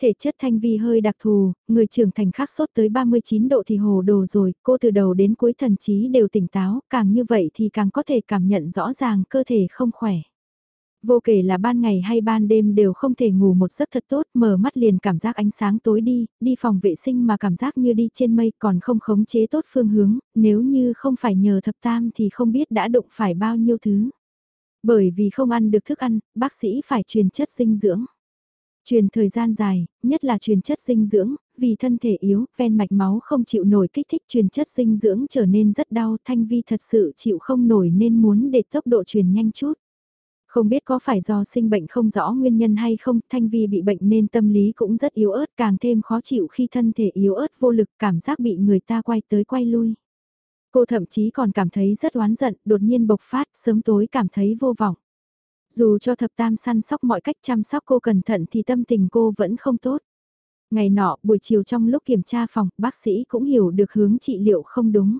Thể chất thanh vi hơi đặc thù, người trưởng thành khác sốt tới 39 độ thì hồ đồ rồi, cô từ đầu đến cuối thần trí đều tỉnh táo, càng như vậy thì càng có thể cảm nhận rõ ràng cơ thể không khỏe. Vô kể là ban ngày hay ban đêm đều không thể ngủ một giấc thật tốt, mở mắt liền cảm giác ánh sáng tối đi, đi phòng vệ sinh mà cảm giác như đi trên mây còn không khống chế tốt phương hướng, nếu như không phải nhờ thập tam thì không biết đã đụng phải bao nhiêu thứ. Bởi vì không ăn được thức ăn, bác sĩ phải truyền chất dinh dưỡng. Truyền thời gian dài, nhất là truyền chất dinh dưỡng, vì thân thể yếu, ven mạch máu không chịu nổi kích thích truyền chất dinh dưỡng trở nên rất đau, thanh vi thật sự chịu không nổi nên muốn để tốc độ truyền nhanh chút. Không biết có phải do sinh bệnh không rõ nguyên nhân hay không, Thanh Vi bị bệnh nên tâm lý cũng rất yếu ớt càng thêm khó chịu khi thân thể yếu ớt vô lực cảm giác bị người ta quay tới quay lui. Cô thậm chí còn cảm thấy rất oán giận, đột nhiên bộc phát, sớm tối cảm thấy vô vọng. Dù cho thập tam săn sóc mọi cách chăm sóc cô cẩn thận thì tâm tình cô vẫn không tốt. Ngày nọ, buổi chiều trong lúc kiểm tra phòng, bác sĩ cũng hiểu được hướng trị liệu không đúng.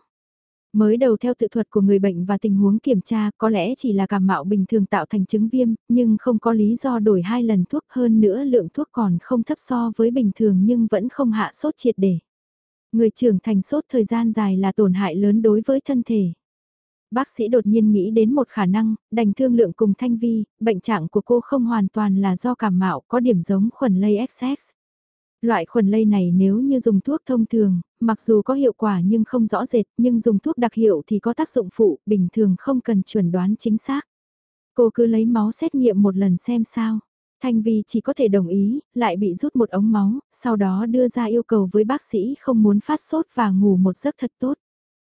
Mới đầu theo tự thuật của người bệnh và tình huống kiểm tra có lẽ chỉ là cảm mạo bình thường tạo thành chứng viêm, nhưng không có lý do đổi hai lần thuốc hơn nữa lượng thuốc còn không thấp so với bình thường nhưng vẫn không hạ sốt triệt để. Người trưởng thành sốt thời gian dài là tổn hại lớn đối với thân thể. Bác sĩ đột nhiên nghĩ đến một khả năng, đành thương lượng cùng Thanh Vi, bệnh trạng của cô không hoàn toàn là do cảm mạo có điểm giống khuẩn lây XX. Loại khuẩn lây này nếu như dùng thuốc thông thường, mặc dù có hiệu quả nhưng không rõ rệt, nhưng dùng thuốc đặc hiệu thì có tác dụng phụ, bình thường không cần chuẩn đoán chính xác. Cô cứ lấy máu xét nghiệm một lần xem sao. Thanh Vi chỉ có thể đồng ý, lại bị rút một ống máu, sau đó đưa ra yêu cầu với bác sĩ không muốn phát sốt và ngủ một giấc thật tốt.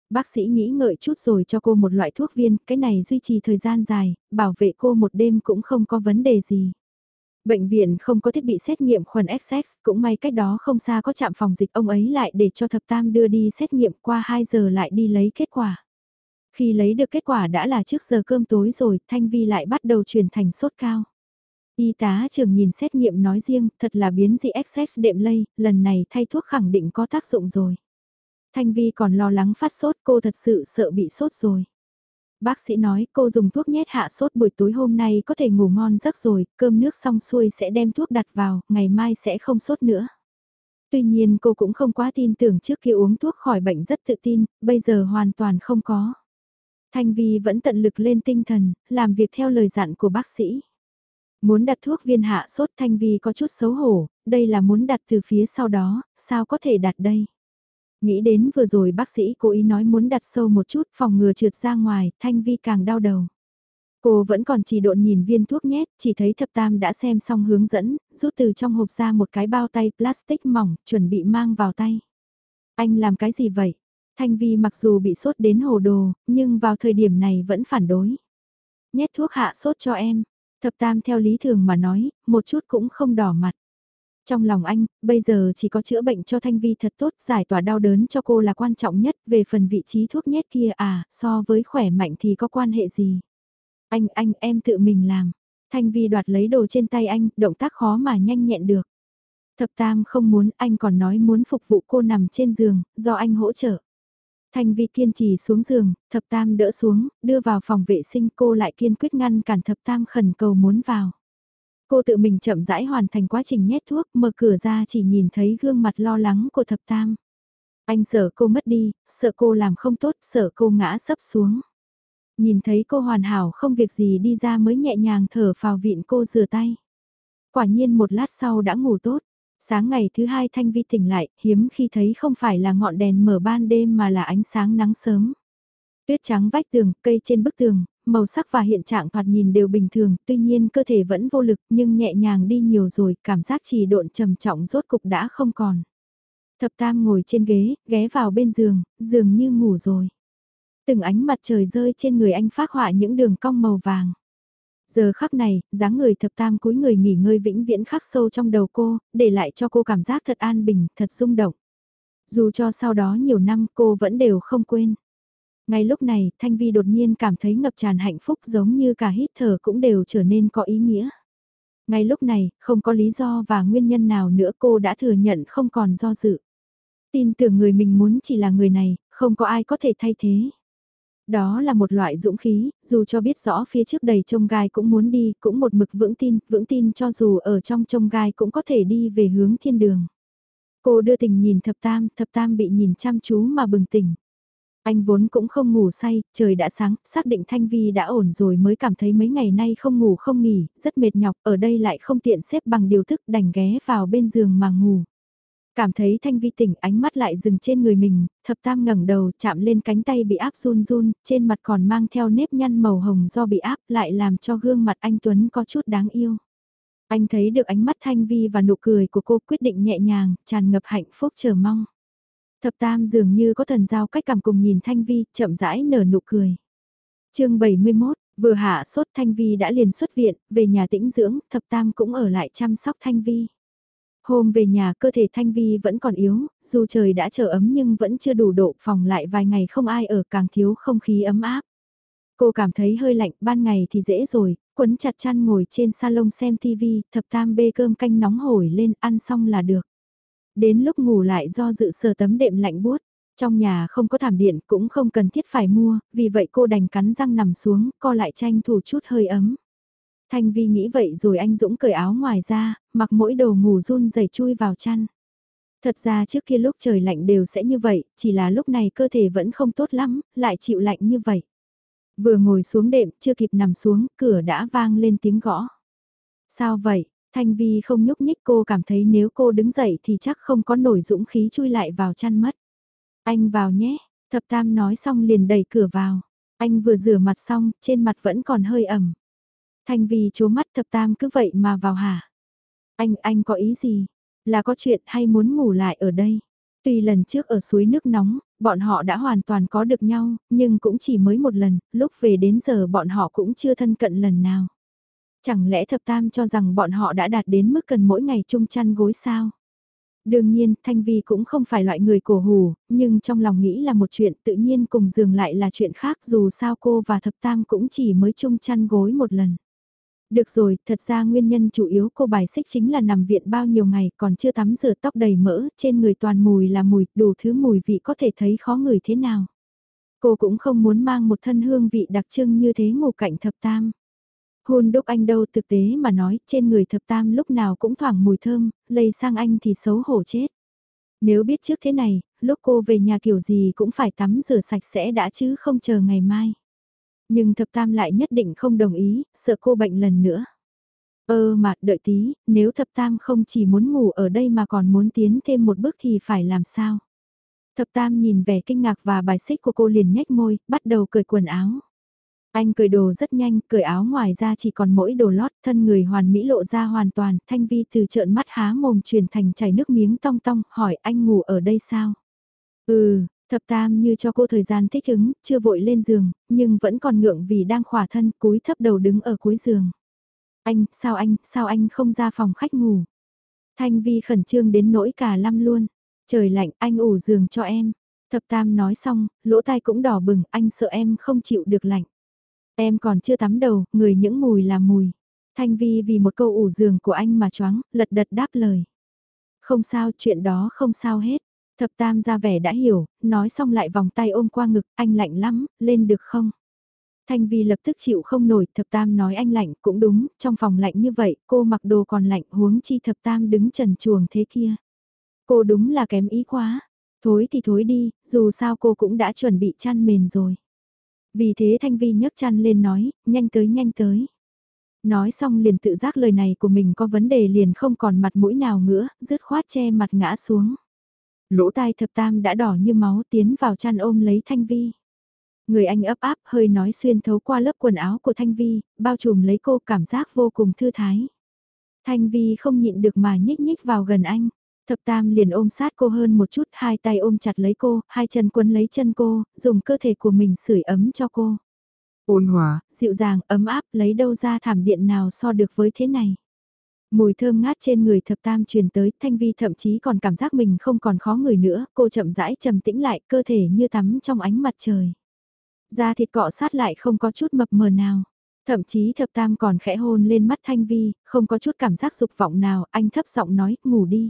Bác sĩ nghĩ ngợi chút rồi cho cô một loại thuốc viên, cái này duy trì thời gian dài, bảo vệ cô một đêm cũng không có vấn đề gì. Bệnh viện không có thiết bị xét nghiệm khuẩn XX, cũng may cách đó không xa có trạm phòng dịch ông ấy lại để cho thập tam đưa đi xét nghiệm qua 2 giờ lại đi lấy kết quả. Khi lấy được kết quả đã là trước giờ cơm tối rồi, Thanh Vi lại bắt đầu chuyển thành sốt cao. Y tá trưởng nhìn xét nghiệm nói riêng, thật là biến dị XX đệm lây, lần này thay thuốc khẳng định có tác dụng rồi. Thanh Vi còn lo lắng phát sốt cô thật sự sợ bị sốt rồi. Bác sĩ nói cô dùng thuốc nhét hạ sốt buổi tối hôm nay có thể ngủ ngon giấc rồi, cơm nước xong xuôi sẽ đem thuốc đặt vào, ngày mai sẽ không sốt nữa. Tuy nhiên cô cũng không quá tin tưởng trước khi uống thuốc khỏi bệnh rất tự tin, bây giờ hoàn toàn không có. Thanh Vi vẫn tận lực lên tinh thần, làm việc theo lời dặn của bác sĩ. Muốn đặt thuốc viên hạ sốt Thanh Vi có chút xấu hổ, đây là muốn đặt từ phía sau đó, sao có thể đặt đây? Nghĩ đến vừa rồi bác sĩ cố ý nói muốn đặt sâu một chút phòng ngừa trượt ra ngoài, Thanh Vi càng đau đầu. Cô vẫn còn chỉ độn nhìn viên thuốc nhét, chỉ thấy thập tam đã xem xong hướng dẫn, rút từ trong hộp ra một cái bao tay plastic mỏng, chuẩn bị mang vào tay. Anh làm cái gì vậy? Thanh Vi mặc dù bị sốt đến hồ đồ, nhưng vào thời điểm này vẫn phản đối. Nhét thuốc hạ sốt cho em. Thập tam theo lý thường mà nói, một chút cũng không đỏ mặt. Trong lòng anh, bây giờ chỉ có chữa bệnh cho Thanh Vi thật tốt, giải tỏa đau đớn cho cô là quan trọng nhất, về phần vị trí thuốc nhét kia à, so với khỏe mạnh thì có quan hệ gì. Anh, anh, em tự mình làm. Thanh Vi đoạt lấy đồ trên tay anh, động tác khó mà nhanh nhẹn được. Thập Tam không muốn, anh còn nói muốn phục vụ cô nằm trên giường, do anh hỗ trợ. Thanh Vi kiên trì xuống giường, Thập Tam đỡ xuống, đưa vào phòng vệ sinh cô lại kiên quyết ngăn cản Thập Tam khẩn cầu muốn vào. Cô tự mình chậm rãi hoàn thành quá trình nhét thuốc, mở cửa ra chỉ nhìn thấy gương mặt lo lắng của thập tam. Anh sợ cô mất đi, sợ cô làm không tốt, sợ cô ngã sấp xuống. Nhìn thấy cô hoàn hảo không việc gì đi ra mới nhẹ nhàng thở phào vịn cô rửa tay. Quả nhiên một lát sau đã ngủ tốt. Sáng ngày thứ hai Thanh Vi tỉnh lại, hiếm khi thấy không phải là ngọn đèn mở ban đêm mà là ánh sáng nắng sớm. Tuyết trắng vách tường, cây trên bức tường, màu sắc và hiện trạng thoạt nhìn đều bình thường, tuy nhiên cơ thể vẫn vô lực nhưng nhẹ nhàng đi nhiều rồi, cảm giác trì độn trầm trọng rốt cục đã không còn. Thập Tam ngồi trên ghế, ghé vào bên giường, giường như ngủ rồi. Từng ánh mặt trời rơi trên người anh phát họa những đường cong màu vàng. Giờ khắc này, dáng người thập tam cúi người nghỉ ngơi vĩnh viễn khắc sâu trong đầu cô, để lại cho cô cảm giác thật an bình, thật rung động. Dù cho sau đó nhiều năm cô vẫn đều không quên. Ngay lúc này, Thanh Vi đột nhiên cảm thấy ngập tràn hạnh phúc giống như cả hít thở cũng đều trở nên có ý nghĩa. Ngay lúc này, không có lý do và nguyên nhân nào nữa cô đã thừa nhận không còn do dự. Tin tưởng người mình muốn chỉ là người này, không có ai có thể thay thế. Đó là một loại dũng khí, dù cho biết rõ phía trước đầy trông gai cũng muốn đi, cũng một mực vững tin, vững tin cho dù ở trong trông gai cũng có thể đi về hướng thiên đường. Cô đưa tình nhìn thập tam, thập tam bị nhìn chăm chú mà bừng tỉnh. Anh vốn cũng không ngủ say, trời đã sáng, xác định Thanh Vi đã ổn rồi mới cảm thấy mấy ngày nay không ngủ không nghỉ, rất mệt nhọc, ở đây lại không tiện xếp bằng điều thức đành ghé vào bên giường mà ngủ. Cảm thấy Thanh Vi tỉnh ánh mắt lại dừng trên người mình, thập tam ngẩng đầu chạm lên cánh tay bị áp run run, trên mặt còn mang theo nếp nhăn màu hồng do bị áp lại làm cho gương mặt anh Tuấn có chút đáng yêu. Anh thấy được ánh mắt Thanh Vi và nụ cười của cô quyết định nhẹ nhàng, tràn ngập hạnh phúc chờ mong. Thập tam dường như có thần giao cách cảm cùng nhìn Thanh Vi, chậm rãi nở nụ cười. chương 71, vừa hạ sốt Thanh Vi đã liền xuất viện, về nhà tĩnh dưỡng, thập tam cũng ở lại chăm sóc Thanh Vi. Hôm về nhà cơ thể Thanh Vi vẫn còn yếu, dù trời đã trở ấm nhưng vẫn chưa đủ độ phòng lại vài ngày không ai ở càng thiếu không khí ấm áp. Cô cảm thấy hơi lạnh, ban ngày thì dễ rồi, quấn chặt chăn ngồi trên salon xem TV, thập tam bê cơm canh nóng hổi lên ăn xong là được. Đến lúc ngủ lại do dự sờ tấm đệm lạnh buốt, trong nhà không có thảm điện cũng không cần thiết phải mua, vì vậy cô đành cắn răng nằm xuống, co lại tranh thủ chút hơi ấm. Thanh Vi nghĩ vậy rồi anh Dũng cởi áo ngoài ra, mặc mỗi đồ ngủ run rẩy chui vào chăn. Thật ra trước kia lúc trời lạnh đều sẽ như vậy, chỉ là lúc này cơ thể vẫn không tốt lắm, lại chịu lạnh như vậy. Vừa ngồi xuống đệm, chưa kịp nằm xuống, cửa đã vang lên tiếng gõ. Sao vậy? Thanh Vi không nhúc nhích cô cảm thấy nếu cô đứng dậy thì chắc không có nổi dũng khí chui lại vào chăn mất. Anh vào nhé, thập tam nói xong liền đẩy cửa vào. Anh vừa rửa mặt xong, trên mặt vẫn còn hơi ẩm. Thanh Vi chố mắt thập tam cứ vậy mà vào hả? Anh, anh có ý gì? Là có chuyện hay muốn ngủ lại ở đây? Tuy lần trước ở suối nước nóng, bọn họ đã hoàn toàn có được nhau, nhưng cũng chỉ mới một lần, lúc về đến giờ bọn họ cũng chưa thân cận lần nào. Chẳng lẽ thập tam cho rằng bọn họ đã đạt đến mức cần mỗi ngày chung chăn gối sao? Đương nhiên, Thanh Vi cũng không phải loại người cổ hủ, nhưng trong lòng nghĩ là một chuyện tự nhiên cùng giường lại là chuyện khác dù sao cô và thập tam cũng chỉ mới chung chăn gối một lần. Được rồi, thật ra nguyên nhân chủ yếu cô bài xích chính là nằm viện bao nhiêu ngày còn chưa tắm rửa tóc đầy mỡ, trên người toàn mùi là mùi, đủ thứ mùi vị có thể thấy khó ngửi thế nào. Cô cũng không muốn mang một thân hương vị đặc trưng như thế ngủ cạnh thập tam. Hôn đúc anh đâu thực tế mà nói, trên người thập tam lúc nào cũng thoảng mùi thơm, lây sang anh thì xấu hổ chết. Nếu biết trước thế này, lúc cô về nhà kiểu gì cũng phải tắm rửa sạch sẽ đã chứ không chờ ngày mai. Nhưng thập tam lại nhất định không đồng ý, sợ cô bệnh lần nữa. Ơ mà, đợi tí, nếu thập tam không chỉ muốn ngủ ở đây mà còn muốn tiến thêm một bước thì phải làm sao? Thập tam nhìn vẻ kinh ngạc và bài xích của cô liền nhếch môi, bắt đầu cởi quần áo. Anh cởi đồ rất nhanh, cởi áo ngoài ra chỉ còn mỗi đồ lót, thân người hoàn mỹ lộ ra hoàn toàn, thanh vi từ trợn mắt há mồm truyền thành chảy nước miếng tong tong, hỏi anh ngủ ở đây sao? Ừ, thập tam như cho cô thời gian thích ứng, chưa vội lên giường, nhưng vẫn còn ngượng vì đang khỏa thân, cúi thấp đầu đứng ở cuối giường. Anh, sao anh, sao anh không ra phòng khách ngủ? Thanh vi khẩn trương đến nỗi cả lăm luôn. Trời lạnh, anh ủ giường cho em. Thập tam nói xong, lỗ tai cũng đỏ bừng, anh sợ em không chịu được lạnh. Em còn chưa tắm đầu, người những mùi là mùi. Thanh Vi vì một câu ủ giường của anh mà choáng, lật đật đáp lời. Không sao, chuyện đó không sao hết. Thập Tam ra vẻ đã hiểu, nói xong lại vòng tay ôm qua ngực, anh lạnh lắm, lên được không? Thanh Vi lập tức chịu không nổi, thập tam nói anh lạnh, cũng đúng, trong phòng lạnh như vậy, cô mặc đồ còn lạnh huống chi thập tam đứng trần chuồng thế kia. Cô đúng là kém ý quá, thối thì thối đi, dù sao cô cũng đã chuẩn bị chăn mền rồi. Vì thế Thanh Vi nhấc chăn lên nói, nhanh tới nhanh tới. Nói xong liền tự giác lời này của mình có vấn đề liền không còn mặt mũi nào nữa, rứt khoát che mặt ngã xuống. Lỗ tai thập tam đã đỏ như máu tiến vào chăn ôm lấy Thanh Vi. Người anh ấp áp hơi nói xuyên thấu qua lớp quần áo của Thanh Vi, bao trùm lấy cô cảm giác vô cùng thư thái. Thanh Vi không nhịn được mà nhích nhích vào gần anh. Thập Tam liền ôm sát cô hơn một chút, hai tay ôm chặt lấy cô, hai chân quấn lấy chân cô, dùng cơ thể của mình sưởi ấm cho cô. Ôn hòa, dịu dàng, ấm áp, lấy đâu ra thảm điện nào so được với thế này. Mùi thơm ngát trên người thập tam truyền tới, Thanh Vi thậm chí còn cảm giác mình không còn khó người nữa, cô chậm rãi trầm tĩnh lại, cơ thể như tắm trong ánh mặt trời. Da thịt cọ sát lại không có chút mập mờ nào. Thậm chí thập tam còn khẽ hôn lên mắt Thanh Vi, không có chút cảm giác dục vọng nào, anh thấp giọng nói, ngủ đi.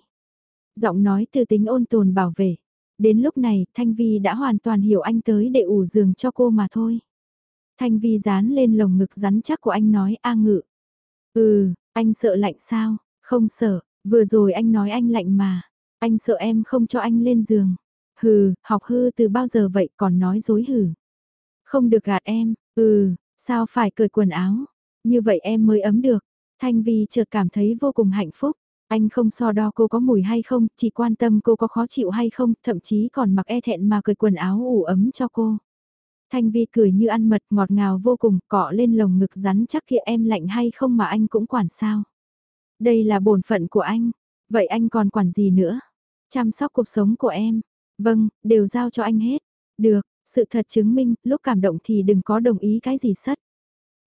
Giọng nói từ tính ôn tồn bảo vệ. Đến lúc này, Thanh Vi đã hoàn toàn hiểu anh tới để ủ giường cho cô mà thôi. Thanh Vi dán lên lồng ngực rắn chắc của anh nói a ngự. Ừ, anh sợ lạnh sao? Không sợ, vừa rồi anh nói anh lạnh mà. Anh sợ em không cho anh lên giường. Hừ, học hư từ bao giờ vậy còn nói dối hừ Không được gạt em, ừ, sao phải cởi quần áo. Như vậy em mới ấm được. Thanh Vi chợt cảm thấy vô cùng hạnh phúc. Anh không so đo cô có mùi hay không, chỉ quan tâm cô có khó chịu hay không, thậm chí còn mặc e thẹn mà cởi quần áo ủ ấm cho cô. Thanh Vi cười như ăn mật ngọt ngào vô cùng, cọ lên lồng ngực rắn chắc kia em lạnh hay không mà anh cũng quản sao. Đây là bổn phận của anh, vậy anh còn quản gì nữa? Chăm sóc cuộc sống của em. Vâng, đều giao cho anh hết. Được, sự thật chứng minh, lúc cảm động thì đừng có đồng ý cái gì sất.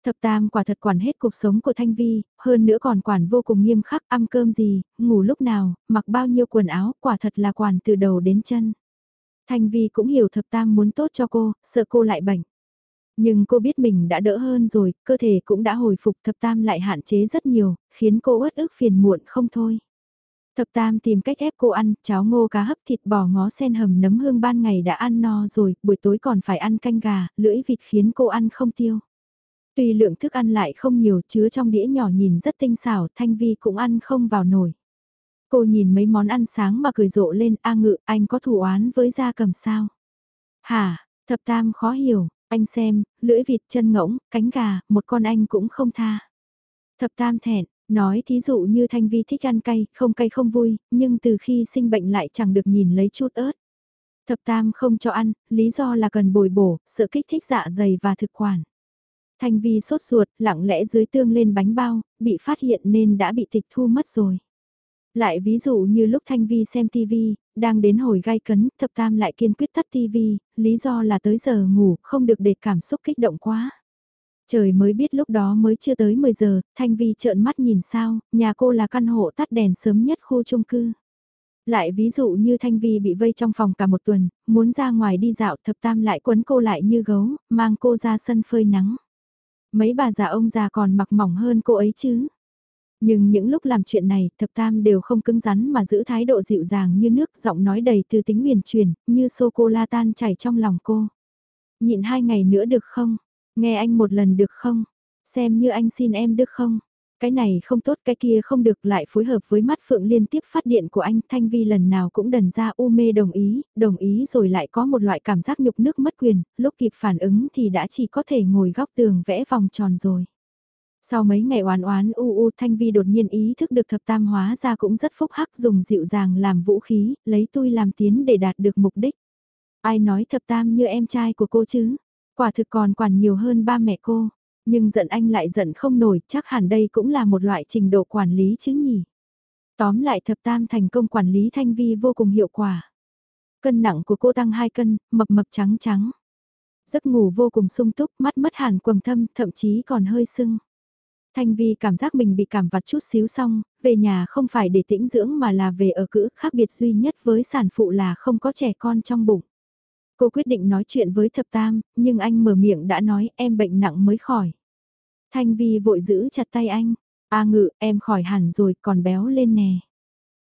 Thập tam quả thật quản hết cuộc sống của Thanh Vi, hơn nữa còn quản vô cùng nghiêm khắc ăn cơm gì, ngủ lúc nào, mặc bao nhiêu quần áo, quả thật là quản từ đầu đến chân. Thanh Vi cũng hiểu thập tam muốn tốt cho cô, sợ cô lại bệnh. Nhưng cô biết mình đã đỡ hơn rồi, cơ thể cũng đã hồi phục thập tam lại hạn chế rất nhiều, khiến cô uất ức phiền muộn không thôi. Thập tam tìm cách ép cô ăn, cháo ngô cá hấp thịt bò ngó sen hầm nấm hương ban ngày đã ăn no rồi, buổi tối còn phải ăn canh gà, lưỡi vịt khiến cô ăn không tiêu. Tuy lượng thức ăn lại không nhiều chứa trong đĩa nhỏ nhìn rất tinh xảo, Thanh Vi cũng ăn không vào nổi. Cô nhìn mấy món ăn sáng mà cười rộ lên, a ngự, anh có thủ oán với gia cầm sao? Hả, thập tam khó hiểu, anh xem, lưỡi vịt chân ngỗng, cánh gà, một con anh cũng không tha. Thập tam thẹn, nói thí dụ như Thanh Vi thích ăn cay, không cay không vui, nhưng từ khi sinh bệnh lại chẳng được nhìn lấy chút ớt. Thập tam không cho ăn, lý do là cần bồi bổ, sợ kích thích dạ dày và thực quản. Thanh Vi sốt ruột, lặng lẽ dưới tương lên bánh bao, bị phát hiện nên đã bị tịch thu mất rồi. Lại ví dụ như lúc Thanh Vi xem TV, đang đến hồi gai cấn, thập tam lại kiên quyết tắt TV, lý do là tới giờ ngủ, không được để cảm xúc kích động quá. Trời mới biết lúc đó mới chưa tới 10 giờ, Thanh Vi trợn mắt nhìn sao, nhà cô là căn hộ tắt đèn sớm nhất khu chung cư. Lại ví dụ như Thanh Vi bị vây trong phòng cả một tuần, muốn ra ngoài đi dạo thập tam lại quấn cô lại như gấu, mang cô ra sân phơi nắng. Mấy bà già ông già còn mặc mỏng hơn cô ấy chứ. Nhưng những lúc làm chuyện này, thập tam đều không cứng rắn mà giữ thái độ dịu dàng như nước, giọng nói đầy từ tính huyền truyền, như sô-cô-la tan chảy trong lòng cô. Nhịn hai ngày nữa được không? Nghe anh một lần được không? Xem như anh xin em được không? Cái này không tốt cái kia không được lại phối hợp với mắt phượng liên tiếp phát điện của anh Thanh Vi lần nào cũng đần ra u mê đồng ý, đồng ý rồi lại có một loại cảm giác nhục nước mất quyền, lúc kịp phản ứng thì đã chỉ có thể ngồi góc tường vẽ vòng tròn rồi. Sau mấy ngày oán oán u u Thanh Vi đột nhiên ý thức được thập tam hóa ra cũng rất phúc hắc dùng dịu dàng làm vũ khí, lấy tôi làm tiến để đạt được mục đích. Ai nói thập tam như em trai của cô chứ? Quả thực còn quản nhiều hơn ba mẹ cô. Nhưng giận anh lại giận không nổi, chắc hẳn đây cũng là một loại trình độ quản lý chứ nhỉ. Tóm lại thập tam thành công quản lý Thanh Vi vô cùng hiệu quả. Cân nặng của cô tăng 2 cân, mập mập trắng trắng. Giấc ngủ vô cùng sung túc, mắt mất hàn quầng thâm, thậm chí còn hơi sưng. Thanh Vi cảm giác mình bị cảm vặt chút xíu xong, về nhà không phải để tĩnh dưỡng mà là về ở cữ, khác biệt duy nhất với sản phụ là không có trẻ con trong bụng. Cô quyết định nói chuyện với thập tam, nhưng anh mở miệng đã nói em bệnh nặng mới khỏi. Thanh Vi vội giữ chặt tay anh, A ngự em khỏi hẳn rồi còn béo lên nè.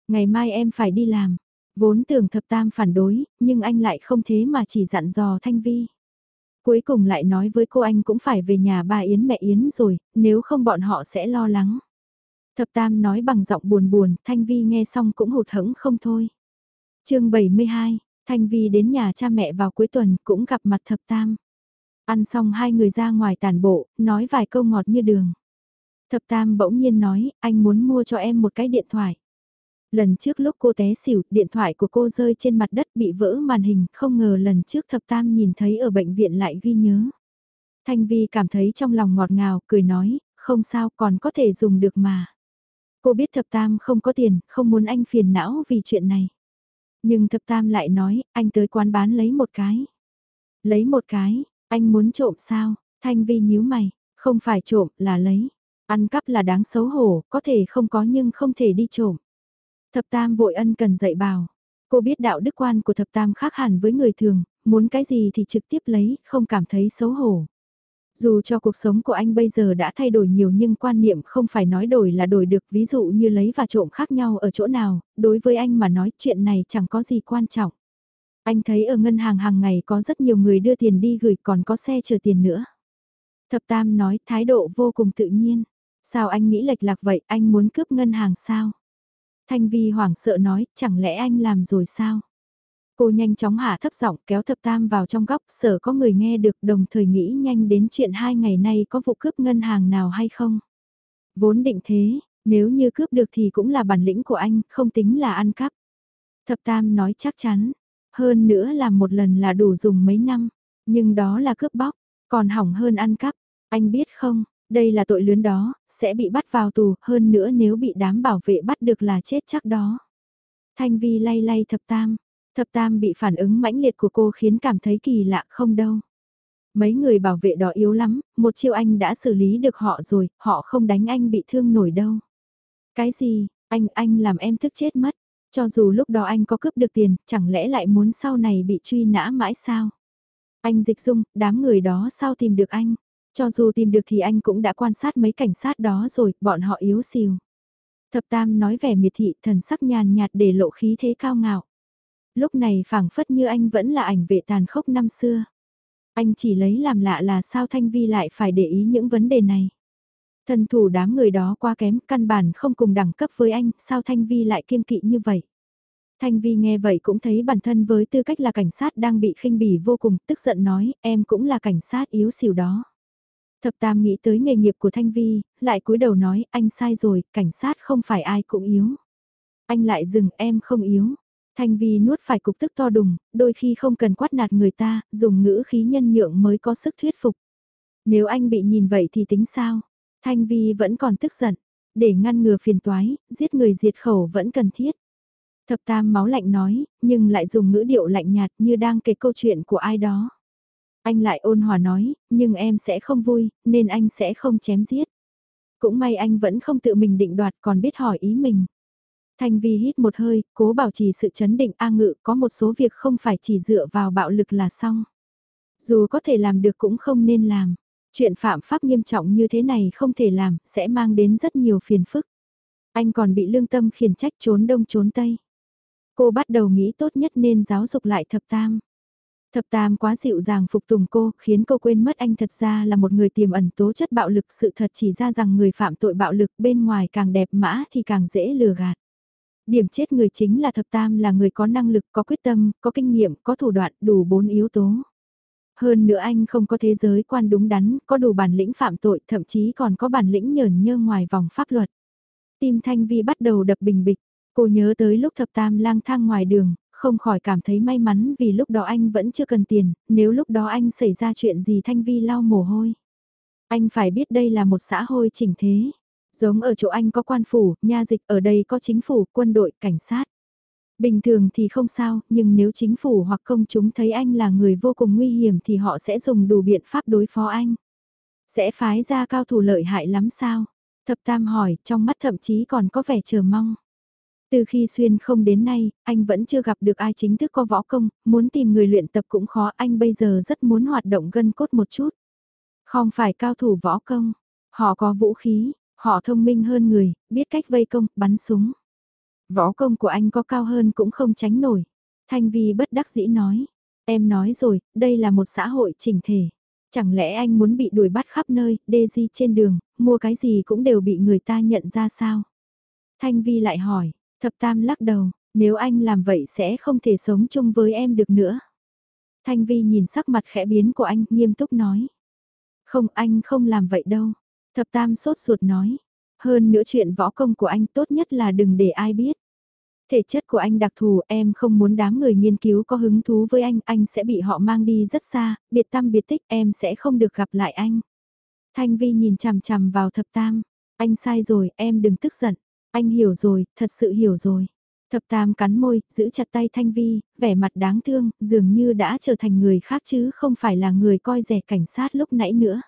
Ngày mai em phải đi làm, vốn tưởng thập tam phản đối, nhưng anh lại không thế mà chỉ dặn dò Thanh Vi. Cuối cùng lại nói với cô anh cũng phải về nhà bà Yến mẹ Yến rồi, nếu không bọn họ sẽ lo lắng. Thập Tam nói bằng giọng buồn buồn, Thanh Vi nghe xong cũng hụt hẫng không thôi. chương 72, Thanh Vi đến nhà cha mẹ vào cuối tuần cũng gặp mặt Thập Tam. Ăn xong hai người ra ngoài tàn bộ, nói vài câu ngọt như đường. Thập Tam bỗng nhiên nói, anh muốn mua cho em một cái điện thoại. Lần trước lúc cô té xỉu, điện thoại của cô rơi trên mặt đất bị vỡ màn hình, không ngờ lần trước Thập Tam nhìn thấy ở bệnh viện lại ghi nhớ. Thanh Vi cảm thấy trong lòng ngọt ngào, cười nói, không sao còn có thể dùng được mà. Cô biết Thập Tam không có tiền, không muốn anh phiền não vì chuyện này. Nhưng Thập Tam lại nói, anh tới quán bán lấy một cái. Lấy một cái, anh muốn trộm sao? Thanh Vi nhíu mày, không phải trộm là lấy. Ăn cắp là đáng xấu hổ, có thể không có nhưng không thể đi trộm. Thập Tam vội ân cần dạy bảo. Cô biết đạo đức quan của Thập Tam khác hẳn với người thường, muốn cái gì thì trực tiếp lấy, không cảm thấy xấu hổ. Dù cho cuộc sống của anh bây giờ đã thay đổi nhiều nhưng quan niệm không phải nói đổi là đổi được ví dụ như lấy và trộm khác nhau ở chỗ nào, đối với anh mà nói chuyện này chẳng có gì quan trọng. Anh thấy ở ngân hàng hàng ngày có rất nhiều người đưa tiền đi gửi còn có xe chờ tiền nữa. Thập Tam nói thái độ vô cùng tự nhiên. Sao anh nghĩ lệch lạc vậy, anh muốn cướp ngân hàng sao? Thanh Vi hoảng sợ nói, chẳng lẽ anh làm rồi sao? Cô nhanh chóng hạ thấp giọng kéo thập tam vào trong góc, sở có người nghe được đồng thời nghĩ nhanh đến chuyện hai ngày nay có vụ cướp ngân hàng nào hay không. Vốn định thế, nếu như cướp được thì cũng là bản lĩnh của anh, không tính là ăn cắp. Thập tam nói chắc chắn, hơn nữa là một lần là đủ dùng mấy năm, nhưng đó là cướp bóc, còn hỏng hơn ăn cắp, anh biết không, đây là tội lớn đó, sẽ bị bắt vào tù, hơn nữa nếu bị đám bảo vệ bắt được là chết chắc đó. Thanh Vi lay lay thập tam, thập tam bị phản ứng mãnh liệt của cô khiến cảm thấy kỳ lạ không đâu. Mấy người bảo vệ đó yếu lắm, một chiêu anh đã xử lý được họ rồi, họ không đánh anh bị thương nổi đâu. Cái gì, anh, anh làm em thức chết mất, cho dù lúc đó anh có cướp được tiền, chẳng lẽ lại muốn sau này bị truy nã mãi sao? Anh dịch dung, đám người đó sao tìm được anh? Cho dù tìm được thì anh cũng đã quan sát mấy cảnh sát đó rồi, bọn họ yếu xìu. Thập Tam nói vẻ miệt thị thần sắc nhàn nhạt để lộ khí thế cao ngạo. Lúc này phảng phất như anh vẫn là ảnh vệ tàn khốc năm xưa. Anh chỉ lấy làm lạ là sao Thanh Vi lại phải để ý những vấn đề này. Thần thủ đám người đó quá kém, căn bản không cùng đẳng cấp với anh, sao Thanh Vi lại kiên kỵ như vậy? Thanh Vi nghe vậy cũng thấy bản thân với tư cách là cảnh sát đang bị khinh bỉ vô cùng, tức giận nói, em cũng là cảnh sát yếu xìu đó. Thập Tam nghĩ tới nghề nghiệp của Thanh Vi, lại cúi đầu nói, anh sai rồi, cảnh sát không phải ai cũng yếu. Anh lại dừng, em không yếu. Thanh Vi nuốt phải cục tức to đùng, đôi khi không cần quát nạt người ta, dùng ngữ khí nhân nhượng mới có sức thuyết phục. Nếu anh bị nhìn vậy thì tính sao? Thanh Vi vẫn còn tức giận. Để ngăn ngừa phiền toái, giết người diệt khẩu vẫn cần thiết. Thập Tam máu lạnh nói, nhưng lại dùng ngữ điệu lạnh nhạt như đang kể câu chuyện của ai đó. Anh lại ôn hòa nói, nhưng em sẽ không vui, nên anh sẽ không chém giết. Cũng may anh vẫn không tự mình định đoạt còn biết hỏi ý mình. Thanh Vi hít một hơi, cố bảo trì sự chấn định A ngự có một số việc không phải chỉ dựa vào bạo lực là xong. Dù có thể làm được cũng không nên làm. Chuyện phạm pháp nghiêm trọng như thế này không thể làm, sẽ mang đến rất nhiều phiền phức. Anh còn bị lương tâm khiển trách trốn đông trốn tây. Cô bắt đầu nghĩ tốt nhất nên giáo dục lại thập tam. Thập Tam quá dịu dàng phục tùng cô, khiến cô quên mất anh thật ra là một người tiềm ẩn tố chất bạo lực. Sự thật chỉ ra rằng người phạm tội bạo lực bên ngoài càng đẹp mã thì càng dễ lừa gạt. Điểm chết người chính là Thập Tam là người có năng lực, có quyết tâm, có kinh nghiệm, có thủ đoạn, đủ bốn yếu tố. Hơn nữa anh không có thế giới quan đúng đắn, có đủ bản lĩnh phạm tội, thậm chí còn có bản lĩnh nhờn nhơ ngoài vòng pháp luật. Tim Thanh Vi bắt đầu đập bình bịch, cô nhớ tới lúc Thập Tam lang thang ngoài đường, không khỏi cảm thấy may mắn vì lúc đó anh vẫn chưa cần tiền, nếu lúc đó anh xảy ra chuyện gì Thanh Vi lau mồ hôi. Anh phải biết đây là một xã hội chỉnh thế. Giống ở chỗ anh có quan phủ, nha dịch, ở đây có chính phủ, quân đội, cảnh sát. Bình thường thì không sao, nhưng nếu chính phủ hoặc công chúng thấy anh là người vô cùng nguy hiểm thì họ sẽ dùng đủ biện pháp đối phó anh. Sẽ phái ra cao thủ lợi hại lắm sao? Thập Tam hỏi, trong mắt thậm chí còn có vẻ chờ mong. Từ khi xuyên không đến nay, anh vẫn chưa gặp được ai chính thức có võ công, muốn tìm người luyện tập cũng khó, anh bây giờ rất muốn hoạt động gân cốt một chút. Không phải cao thủ võ công, họ có vũ khí, họ thông minh hơn người, biết cách vây công, bắn súng. Võ công của anh có cao hơn cũng không tránh nổi. Thanh Vi bất đắc dĩ nói, em nói rồi, đây là một xã hội chỉnh thể. Chẳng lẽ anh muốn bị đuổi bắt khắp nơi, Daisy trên đường, mua cái gì cũng đều bị người ta nhận ra sao? Thanh Vi lại hỏi, thập tam lắc đầu, nếu anh làm vậy sẽ không thể sống chung với em được nữa. Thanh Vi nhìn sắc mặt khẽ biến của anh, nghiêm túc nói. Không, anh không làm vậy đâu. Thập tam sốt ruột nói. Hơn nữa chuyện võ công của anh tốt nhất là đừng để ai biết. Thể chất của anh đặc thù em không muốn đám người nghiên cứu có hứng thú với anh, anh sẽ bị họ mang đi rất xa, biệt tâm biệt tích em sẽ không được gặp lại anh. Thanh Vi nhìn chằm chằm vào thập tam, anh sai rồi, em đừng tức giận, anh hiểu rồi, thật sự hiểu rồi. Thập tam cắn môi, giữ chặt tay Thanh Vi, vẻ mặt đáng thương, dường như đã trở thành người khác chứ không phải là người coi rẻ cảnh sát lúc nãy nữa.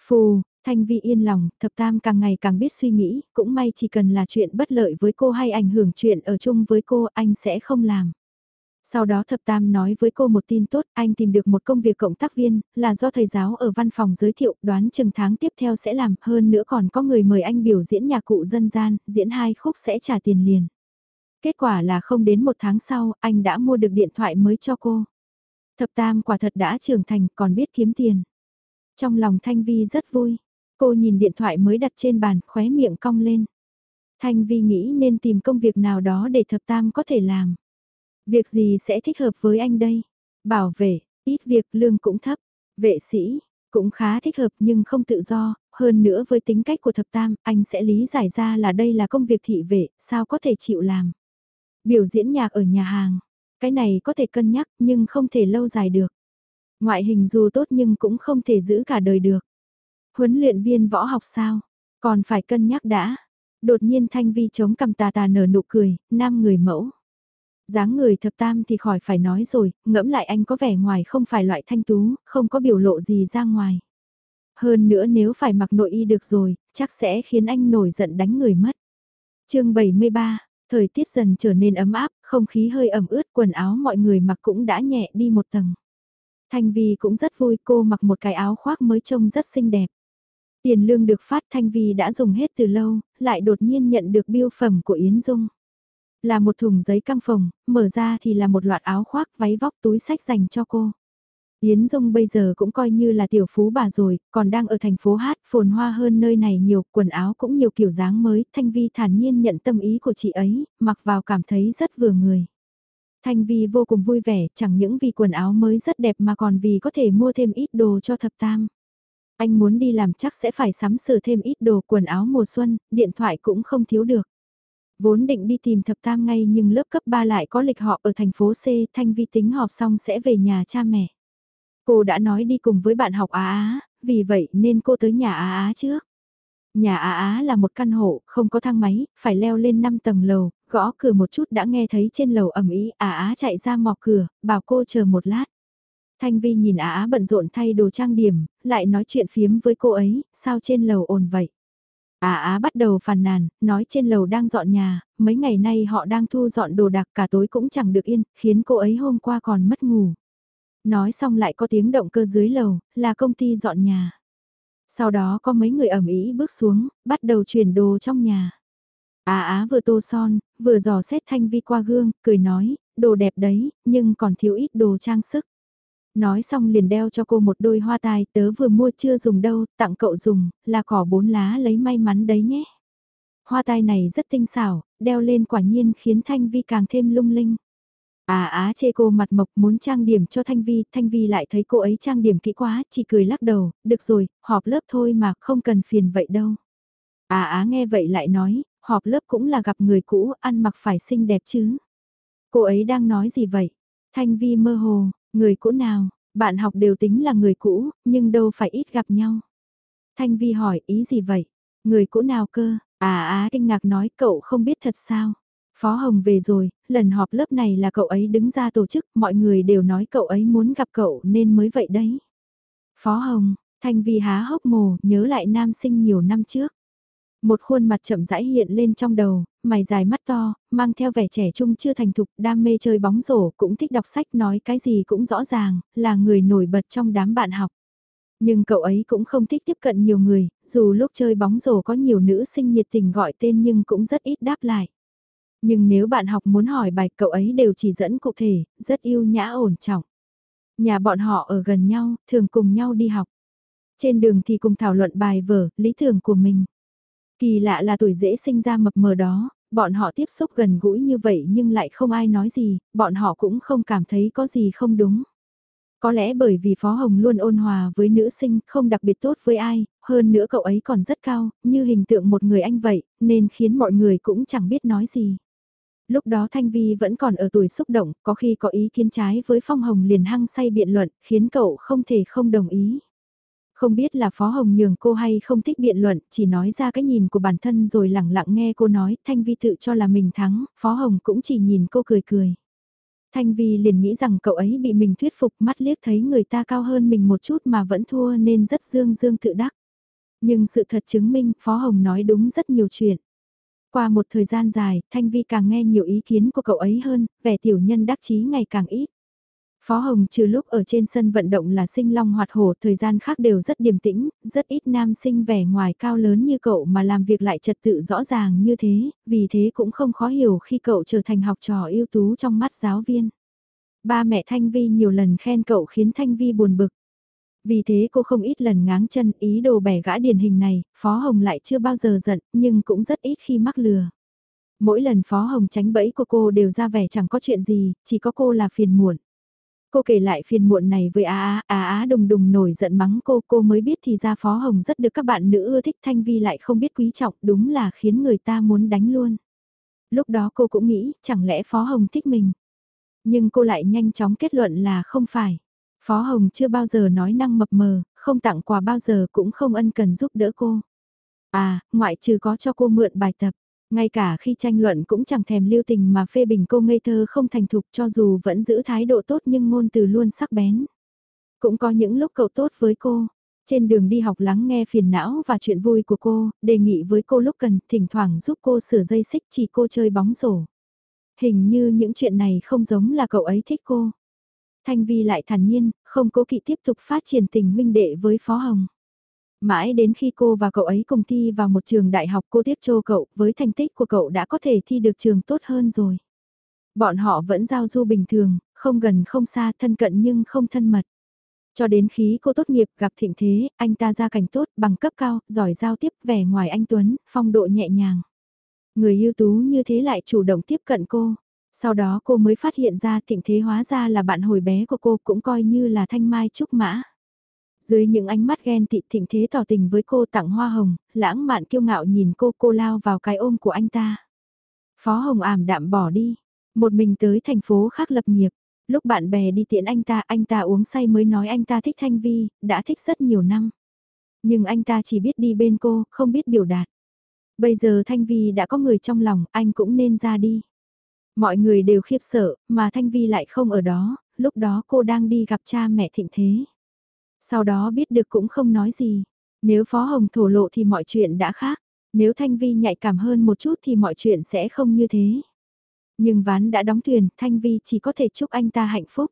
Phù, Thanh Vi yên lòng, thập tam càng ngày càng biết suy nghĩ, cũng may chỉ cần là chuyện bất lợi với cô hay ảnh hưởng chuyện ở chung với cô anh sẽ không làm. Sau đó thập tam nói với cô một tin tốt, anh tìm được một công việc cộng tác viên, là do thầy giáo ở văn phòng giới thiệu, đoán chừng tháng tiếp theo sẽ làm, hơn nữa còn có người mời anh biểu diễn nhạc cụ dân gian, diễn hai khúc sẽ trả tiền liền. Kết quả là không đến một tháng sau, anh đã mua được điện thoại mới cho cô. Thập tam quả thật đã trưởng thành, còn biết kiếm tiền. Trong lòng Thanh Vi rất vui. Cô nhìn điện thoại mới đặt trên bàn, khóe miệng cong lên. Thanh Vi nghĩ nên tìm công việc nào đó để thập tam có thể làm. Việc gì sẽ thích hợp với anh đây? Bảo vệ, ít việc lương cũng thấp. Vệ sĩ, cũng khá thích hợp nhưng không tự do, hơn nữa với tính cách của thập tam, anh sẽ lý giải ra là đây là công việc thị vệ, sao có thể chịu làm. Biểu diễn nhạc ở nhà hàng, cái này có thể cân nhắc nhưng không thể lâu dài được. Ngoại hình dù tốt nhưng cũng không thể giữ cả đời được. Huấn luyện viên võ học sao? Còn phải cân nhắc đã. Đột nhiên Thanh Vi chống cầm tà tà nở nụ cười, nam người mẫu. dáng người thập tam thì khỏi phải nói rồi, ngẫm lại anh có vẻ ngoài không phải loại thanh tú, không có biểu lộ gì ra ngoài. Hơn nữa nếu phải mặc nội y được rồi, chắc sẽ khiến anh nổi giận đánh người mất. chương 73, thời tiết dần trở nên ấm áp, không khí hơi ẩm ướt, quần áo mọi người mặc cũng đã nhẹ đi một tầng. Thanh Vi cũng rất vui cô mặc một cái áo khoác mới trông rất xinh đẹp. Tiền lương được phát Thanh Vi đã dùng hết từ lâu, lại đột nhiên nhận được biêu phẩm của Yến Dung. Là một thùng giấy căng phòng, mở ra thì là một loạt áo khoác, váy vóc, túi sách dành cho cô. Yến Dung bây giờ cũng coi như là tiểu phú bà rồi, còn đang ở thành phố hát, phồn hoa hơn nơi này nhiều, quần áo cũng nhiều kiểu dáng mới, Thanh Vi thản nhiên nhận tâm ý của chị ấy, mặc vào cảm thấy rất vừa người. Thanh Vi vô cùng vui vẻ, chẳng những vì quần áo mới rất đẹp mà còn vì có thể mua thêm ít đồ cho thập tam. Anh muốn đi làm chắc sẽ phải sắm sửa thêm ít đồ quần áo mùa xuân, điện thoại cũng không thiếu được. Vốn định đi tìm thập tam ngay nhưng lớp cấp 3 lại có lịch họp ở thành phố C, Thanh Vi tính họp xong sẽ về nhà cha mẹ. Cô đã nói đi cùng với bạn học Á Á, vì vậy nên cô tới nhà Á Á trước. Nhà Á Á là một căn hộ, không có thang máy, phải leo lên 5 tầng lầu, gõ cửa một chút đã nghe thấy trên lầu ẩm ý, Á Á chạy ra mò cửa, bảo cô chờ một lát. Thanh Vi nhìn Á Á bận rộn thay đồ trang điểm, lại nói chuyện phiếm với cô ấy, sao trên lầu ồn vậy? Á Á bắt đầu phàn nàn, nói trên lầu đang dọn nhà, mấy ngày nay họ đang thu dọn đồ đạc cả tối cũng chẳng được yên, khiến cô ấy hôm qua còn mất ngủ. Nói xong lại có tiếng động cơ dưới lầu, là công ty dọn nhà. Sau đó có mấy người ẩm ý bước xuống, bắt đầu chuyển đồ trong nhà. Á Á vừa tô son, vừa dò xét Thanh Vi qua gương, cười nói, đồ đẹp đấy, nhưng còn thiếu ít đồ trang sức. Nói xong liền đeo cho cô một đôi hoa tai tớ vừa mua chưa dùng đâu, tặng cậu dùng, là cỏ bốn lá lấy may mắn đấy nhé. Hoa tai này rất tinh xảo, đeo lên quả nhiên khiến Thanh Vi càng thêm lung linh. À á chê cô mặt mộc muốn trang điểm cho Thanh Vi, Thanh Vi lại thấy cô ấy trang điểm kỹ quá, chỉ cười lắc đầu, được rồi, họp lớp thôi mà, không cần phiền vậy đâu. À á nghe vậy lại nói, họp lớp cũng là gặp người cũ, ăn mặc phải xinh đẹp chứ. Cô ấy đang nói gì vậy? Thanh Vi mơ hồ, Người cũ nào, bạn học đều tính là người cũ, nhưng đâu phải ít gặp nhau. Thanh Vi hỏi ý gì vậy? Người cũ nào cơ? À á kinh ngạc nói cậu không biết thật sao? Phó Hồng về rồi, lần họp lớp này là cậu ấy đứng ra tổ chức, mọi người đều nói cậu ấy muốn gặp cậu nên mới vậy đấy. Phó Hồng, Thanh Vi há hốc mồ, nhớ lại nam sinh nhiều năm trước. Một khuôn mặt chậm rãi hiện lên trong đầu, mày dài mắt to, mang theo vẻ trẻ trung chưa thành thục, đam mê chơi bóng rổ, cũng thích đọc sách nói cái gì cũng rõ ràng, là người nổi bật trong đám bạn học. Nhưng cậu ấy cũng không thích tiếp cận nhiều người, dù lúc chơi bóng rổ có nhiều nữ sinh nhiệt tình gọi tên nhưng cũng rất ít đáp lại. Nhưng nếu bạn học muốn hỏi bài cậu ấy đều chỉ dẫn cụ thể, rất yêu nhã ổn trọng. Nhà bọn họ ở gần nhau, thường cùng nhau đi học. Trên đường thì cùng thảo luận bài vở, lý tưởng của mình. Kỳ lạ là tuổi dễ sinh ra mập mờ đó, bọn họ tiếp xúc gần gũi như vậy nhưng lại không ai nói gì, bọn họ cũng không cảm thấy có gì không đúng. Có lẽ bởi vì Phó Hồng luôn ôn hòa với nữ sinh, không đặc biệt tốt với ai, hơn nữa cậu ấy còn rất cao, như hình tượng một người anh vậy, nên khiến mọi người cũng chẳng biết nói gì. Lúc đó Thanh Vi vẫn còn ở tuổi xúc động, có khi có ý kiến trái với Phong Hồng liền hăng say biện luận, khiến cậu không thể không đồng ý. Không biết là Phó Hồng nhường cô hay không thích biện luận, chỉ nói ra cái nhìn của bản thân rồi lẳng lặng nghe cô nói, Thanh Vi tự cho là mình thắng, Phó Hồng cũng chỉ nhìn cô cười cười. Thanh Vi liền nghĩ rằng cậu ấy bị mình thuyết phục mắt liếc thấy người ta cao hơn mình một chút mà vẫn thua nên rất dương dương tự đắc. Nhưng sự thật chứng minh Phó Hồng nói đúng rất nhiều chuyện. Qua một thời gian dài, Thanh Vi càng nghe nhiều ý kiến của cậu ấy hơn, vẻ tiểu nhân đắc chí ngày càng ít. Phó Hồng trừ lúc ở trên sân vận động là sinh long hoạt hổ, thời gian khác đều rất điềm tĩnh, rất ít nam sinh vẻ ngoài cao lớn như cậu mà làm việc lại trật tự rõ ràng như thế, vì thế cũng không khó hiểu khi cậu trở thành học trò ưu tú trong mắt giáo viên. Ba mẹ Thanh Vi nhiều lần khen cậu khiến Thanh Vi buồn bực. Vì thế cô không ít lần ngáng chân ý đồ bẻ gã điển hình này, Phó Hồng lại chưa bao giờ giận, nhưng cũng rất ít khi mắc lừa. Mỗi lần Phó Hồng tránh bẫy của cô đều ra vẻ chẳng có chuyện gì, chỉ có cô là phiền muộn. Cô kể lại phiền muộn này với Á Á, Á Á đùng đùng nổi giận mắng cô, cô mới biết thì ra Phó Hồng rất được các bạn nữ ưa thích Thanh Vi lại không biết quý trọng, đúng là khiến người ta muốn đánh luôn. Lúc đó cô cũng nghĩ, chẳng lẽ Phó Hồng thích mình. Nhưng cô lại nhanh chóng kết luận là không phải. Phó Hồng chưa bao giờ nói năng mập mờ, không tặng quà bao giờ cũng không ân cần giúp đỡ cô. À, ngoại trừ có cho cô mượn bài tập. Ngay cả khi tranh luận cũng chẳng thèm lưu tình mà phê bình cô ngây thơ không thành thục cho dù vẫn giữ thái độ tốt nhưng ngôn từ luôn sắc bén. Cũng có những lúc cậu tốt với cô. Trên đường đi học lắng nghe phiền não và chuyện vui của cô, đề nghị với cô lúc cần, thỉnh thoảng giúp cô sửa dây xích chỉ cô chơi bóng rổ. Hình như những chuyện này không giống là cậu ấy thích cô. Thanh Vi lại thản nhiên, không cố kỵ tiếp tục phát triển tình huynh đệ với Phó Hồng. Mãi đến khi cô và cậu ấy cùng thi vào một trường đại học cô tiếc cho cậu, với thành tích của cậu đã có thể thi được trường tốt hơn rồi. Bọn họ vẫn giao du bình thường, không gần không xa, thân cận nhưng không thân mật. Cho đến khi cô tốt nghiệp gặp thịnh thế, anh ta ra cảnh tốt, bằng cấp cao, giỏi giao tiếp, vẻ ngoài anh Tuấn, phong độ nhẹ nhàng. Người ưu tú như thế lại chủ động tiếp cận cô. Sau đó cô mới phát hiện ra thịnh thế hóa ra là bạn hồi bé của cô cũng coi như là thanh mai trúc mã. Dưới những ánh mắt ghen tị thịnh thế tỏ tình với cô tặng hoa hồng, lãng mạn kiêu ngạo nhìn cô cô lao vào cái ôm của anh ta. Phó Hồng ảm đạm bỏ đi, một mình tới thành phố khác lập nghiệp. Lúc bạn bè đi tiễn anh ta, anh ta uống say mới nói anh ta thích Thanh Vi, đã thích rất nhiều năm. Nhưng anh ta chỉ biết đi bên cô, không biết biểu đạt. Bây giờ Thanh Vi đã có người trong lòng, anh cũng nên ra đi. Mọi người đều khiếp sợ, mà Thanh Vi lại không ở đó, lúc đó cô đang đi gặp cha mẹ thịnh thế. Sau đó biết được cũng không nói gì. Nếu Phó Hồng thổ lộ thì mọi chuyện đã khác. Nếu Thanh Vi nhạy cảm hơn một chút thì mọi chuyện sẽ không như thế. Nhưng ván đã đóng thuyền, Thanh Vi chỉ có thể chúc anh ta hạnh phúc.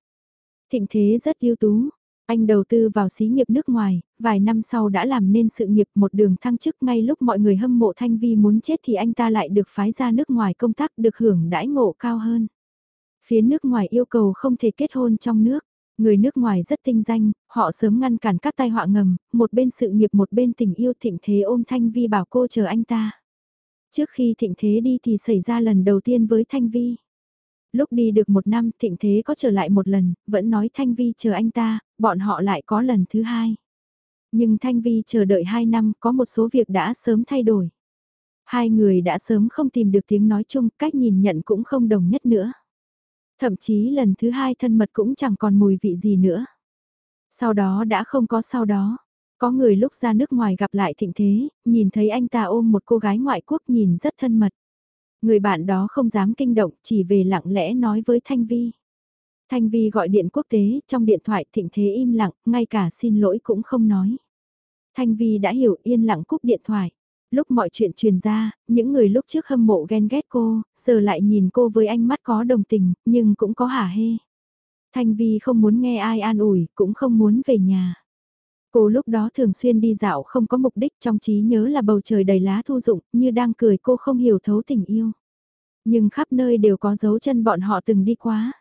Thịnh thế rất ưu tú. Anh đầu tư vào xí nghiệp nước ngoài, vài năm sau đã làm nên sự nghiệp một đường thăng chức ngay lúc mọi người hâm mộ Thanh Vi muốn chết thì anh ta lại được phái ra nước ngoài công tác được hưởng đãi ngộ cao hơn. Phía nước ngoài yêu cầu không thể kết hôn trong nước. Người nước ngoài rất tinh danh, họ sớm ngăn cản các tai họa ngầm, một bên sự nghiệp một bên tình yêu thịnh thế ôm Thanh Vi bảo cô chờ anh ta. Trước khi thịnh thế đi thì xảy ra lần đầu tiên với Thanh Vi. Lúc đi được một năm thịnh thế có trở lại một lần, vẫn nói Thanh Vi chờ anh ta, bọn họ lại có lần thứ hai. Nhưng Thanh Vi chờ đợi hai năm có một số việc đã sớm thay đổi. Hai người đã sớm không tìm được tiếng nói chung, cách nhìn nhận cũng không đồng nhất nữa. Thậm chí lần thứ hai thân mật cũng chẳng còn mùi vị gì nữa. Sau đó đã không có sau đó. Có người lúc ra nước ngoài gặp lại thịnh thế, nhìn thấy anh ta ôm một cô gái ngoại quốc nhìn rất thân mật. Người bạn đó không dám kinh động, chỉ về lặng lẽ nói với Thanh Vi. Thanh Vi gọi điện quốc tế, trong điện thoại thịnh thế im lặng, ngay cả xin lỗi cũng không nói. Thanh Vi đã hiểu yên lặng cúp điện thoại. Lúc mọi chuyện truyền ra, những người lúc trước hâm mộ ghen ghét cô, giờ lại nhìn cô với ánh mắt có đồng tình, nhưng cũng có hả hê. Thanh Vi không muốn nghe ai an ủi, cũng không muốn về nhà. Cô lúc đó thường xuyên đi dạo không có mục đích trong trí nhớ là bầu trời đầy lá thu dụng, như đang cười cô không hiểu thấu tình yêu. Nhưng khắp nơi đều có dấu chân bọn họ từng đi quá.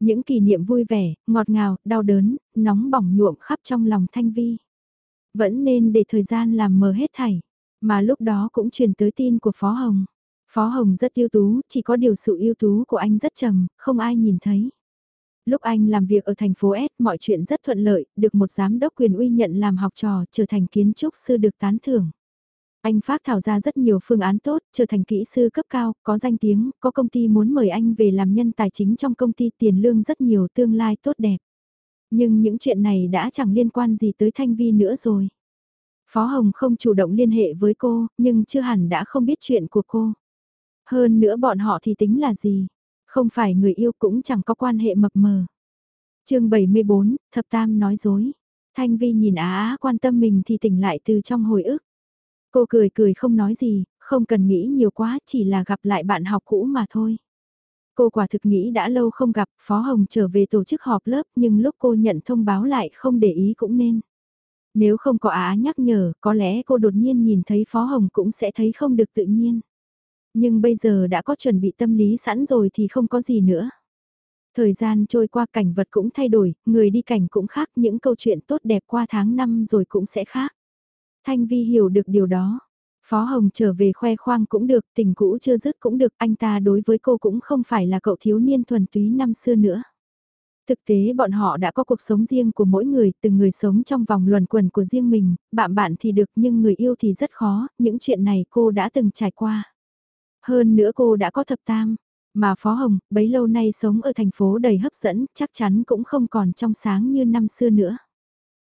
Những kỷ niệm vui vẻ, ngọt ngào, đau đớn, nóng bỏng nhuộm khắp trong lòng Thanh Vi. Vẫn nên để thời gian làm mờ hết thảy. Mà lúc đó cũng truyền tới tin của Phó Hồng. Phó Hồng rất ưu tú, chỉ có điều sự ưu tú của anh rất trầm, không ai nhìn thấy. Lúc anh làm việc ở thành phố S, mọi chuyện rất thuận lợi, được một giám đốc quyền uy nhận làm học trò, trở thành kiến trúc sư được tán thưởng. Anh phát thảo ra rất nhiều phương án tốt, trở thành kỹ sư cấp cao, có danh tiếng, có công ty muốn mời anh về làm nhân tài chính trong công ty tiền lương rất nhiều tương lai tốt đẹp. Nhưng những chuyện này đã chẳng liên quan gì tới Thanh Vi nữa rồi. Phó Hồng không chủ động liên hệ với cô, nhưng chưa hẳn đã không biết chuyện của cô. Hơn nữa bọn họ thì tính là gì? Không phải người yêu cũng chẳng có quan hệ mập mờ. chương 74, Thập Tam nói dối. Thanh Vi nhìn Á Á quan tâm mình thì tỉnh lại từ trong hồi ức. Cô cười cười không nói gì, không cần nghĩ nhiều quá chỉ là gặp lại bạn học cũ mà thôi. Cô quả thực nghĩ đã lâu không gặp Phó Hồng trở về tổ chức họp lớp nhưng lúc cô nhận thông báo lại không để ý cũng nên. Nếu không có Á nhắc nhở, có lẽ cô đột nhiên nhìn thấy Phó Hồng cũng sẽ thấy không được tự nhiên. Nhưng bây giờ đã có chuẩn bị tâm lý sẵn rồi thì không có gì nữa. Thời gian trôi qua cảnh vật cũng thay đổi, người đi cảnh cũng khác, những câu chuyện tốt đẹp qua tháng năm rồi cũng sẽ khác. Thanh Vi hiểu được điều đó. Phó Hồng trở về khoe khoang cũng được, tình cũ chưa dứt cũng được, anh ta đối với cô cũng không phải là cậu thiếu niên thuần túy năm xưa nữa. Thực tế bọn họ đã có cuộc sống riêng của mỗi người, từng người sống trong vòng luẩn quẩn của riêng mình, bạn bạn thì được nhưng người yêu thì rất khó, những chuyện này cô đã từng trải qua. Hơn nữa cô đã có thập tam, mà Phó Hồng, bấy lâu nay sống ở thành phố đầy hấp dẫn, chắc chắn cũng không còn trong sáng như năm xưa nữa.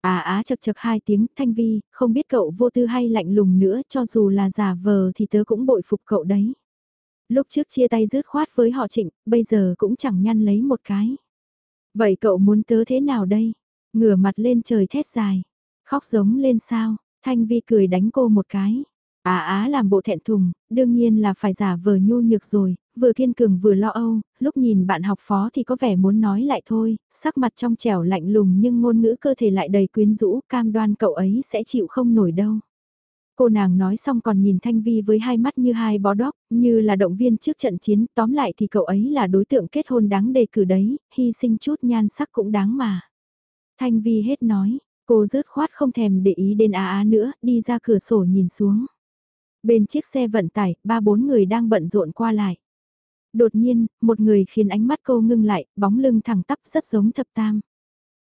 À á chật chật hai tiếng, Thanh Vi, không biết cậu vô tư hay lạnh lùng nữa, cho dù là giả vờ thì tớ cũng bội phục cậu đấy. Lúc trước chia tay rứt khoát với họ trịnh, bây giờ cũng chẳng nhăn lấy một cái. Vậy cậu muốn tớ thế nào đây? Ngửa mặt lên trời thét dài. Khóc giống lên sao? Thanh Vi cười đánh cô một cái. Á á làm bộ thẹn thùng, đương nhiên là phải giả vờ nhu nhược rồi, vừa kiên cường vừa lo âu, lúc nhìn bạn học phó thì có vẻ muốn nói lại thôi, sắc mặt trong trẻo lạnh lùng nhưng ngôn ngữ cơ thể lại đầy quyến rũ, cam đoan cậu ấy sẽ chịu không nổi đâu. Cô nàng nói xong còn nhìn Thanh Vi với hai mắt như hai bó đóc, như là động viên trước trận chiến, tóm lại thì cậu ấy là đối tượng kết hôn đáng đề cử đấy, hy sinh chút nhan sắc cũng đáng mà. Thanh Vi hết nói, cô rớt khoát không thèm để ý đến Á Á nữa, đi ra cửa sổ nhìn xuống. Bên chiếc xe vận tải, ba bốn người đang bận rộn qua lại. Đột nhiên, một người khiến ánh mắt cô ngưng lại, bóng lưng thẳng tắp rất giống thập tam.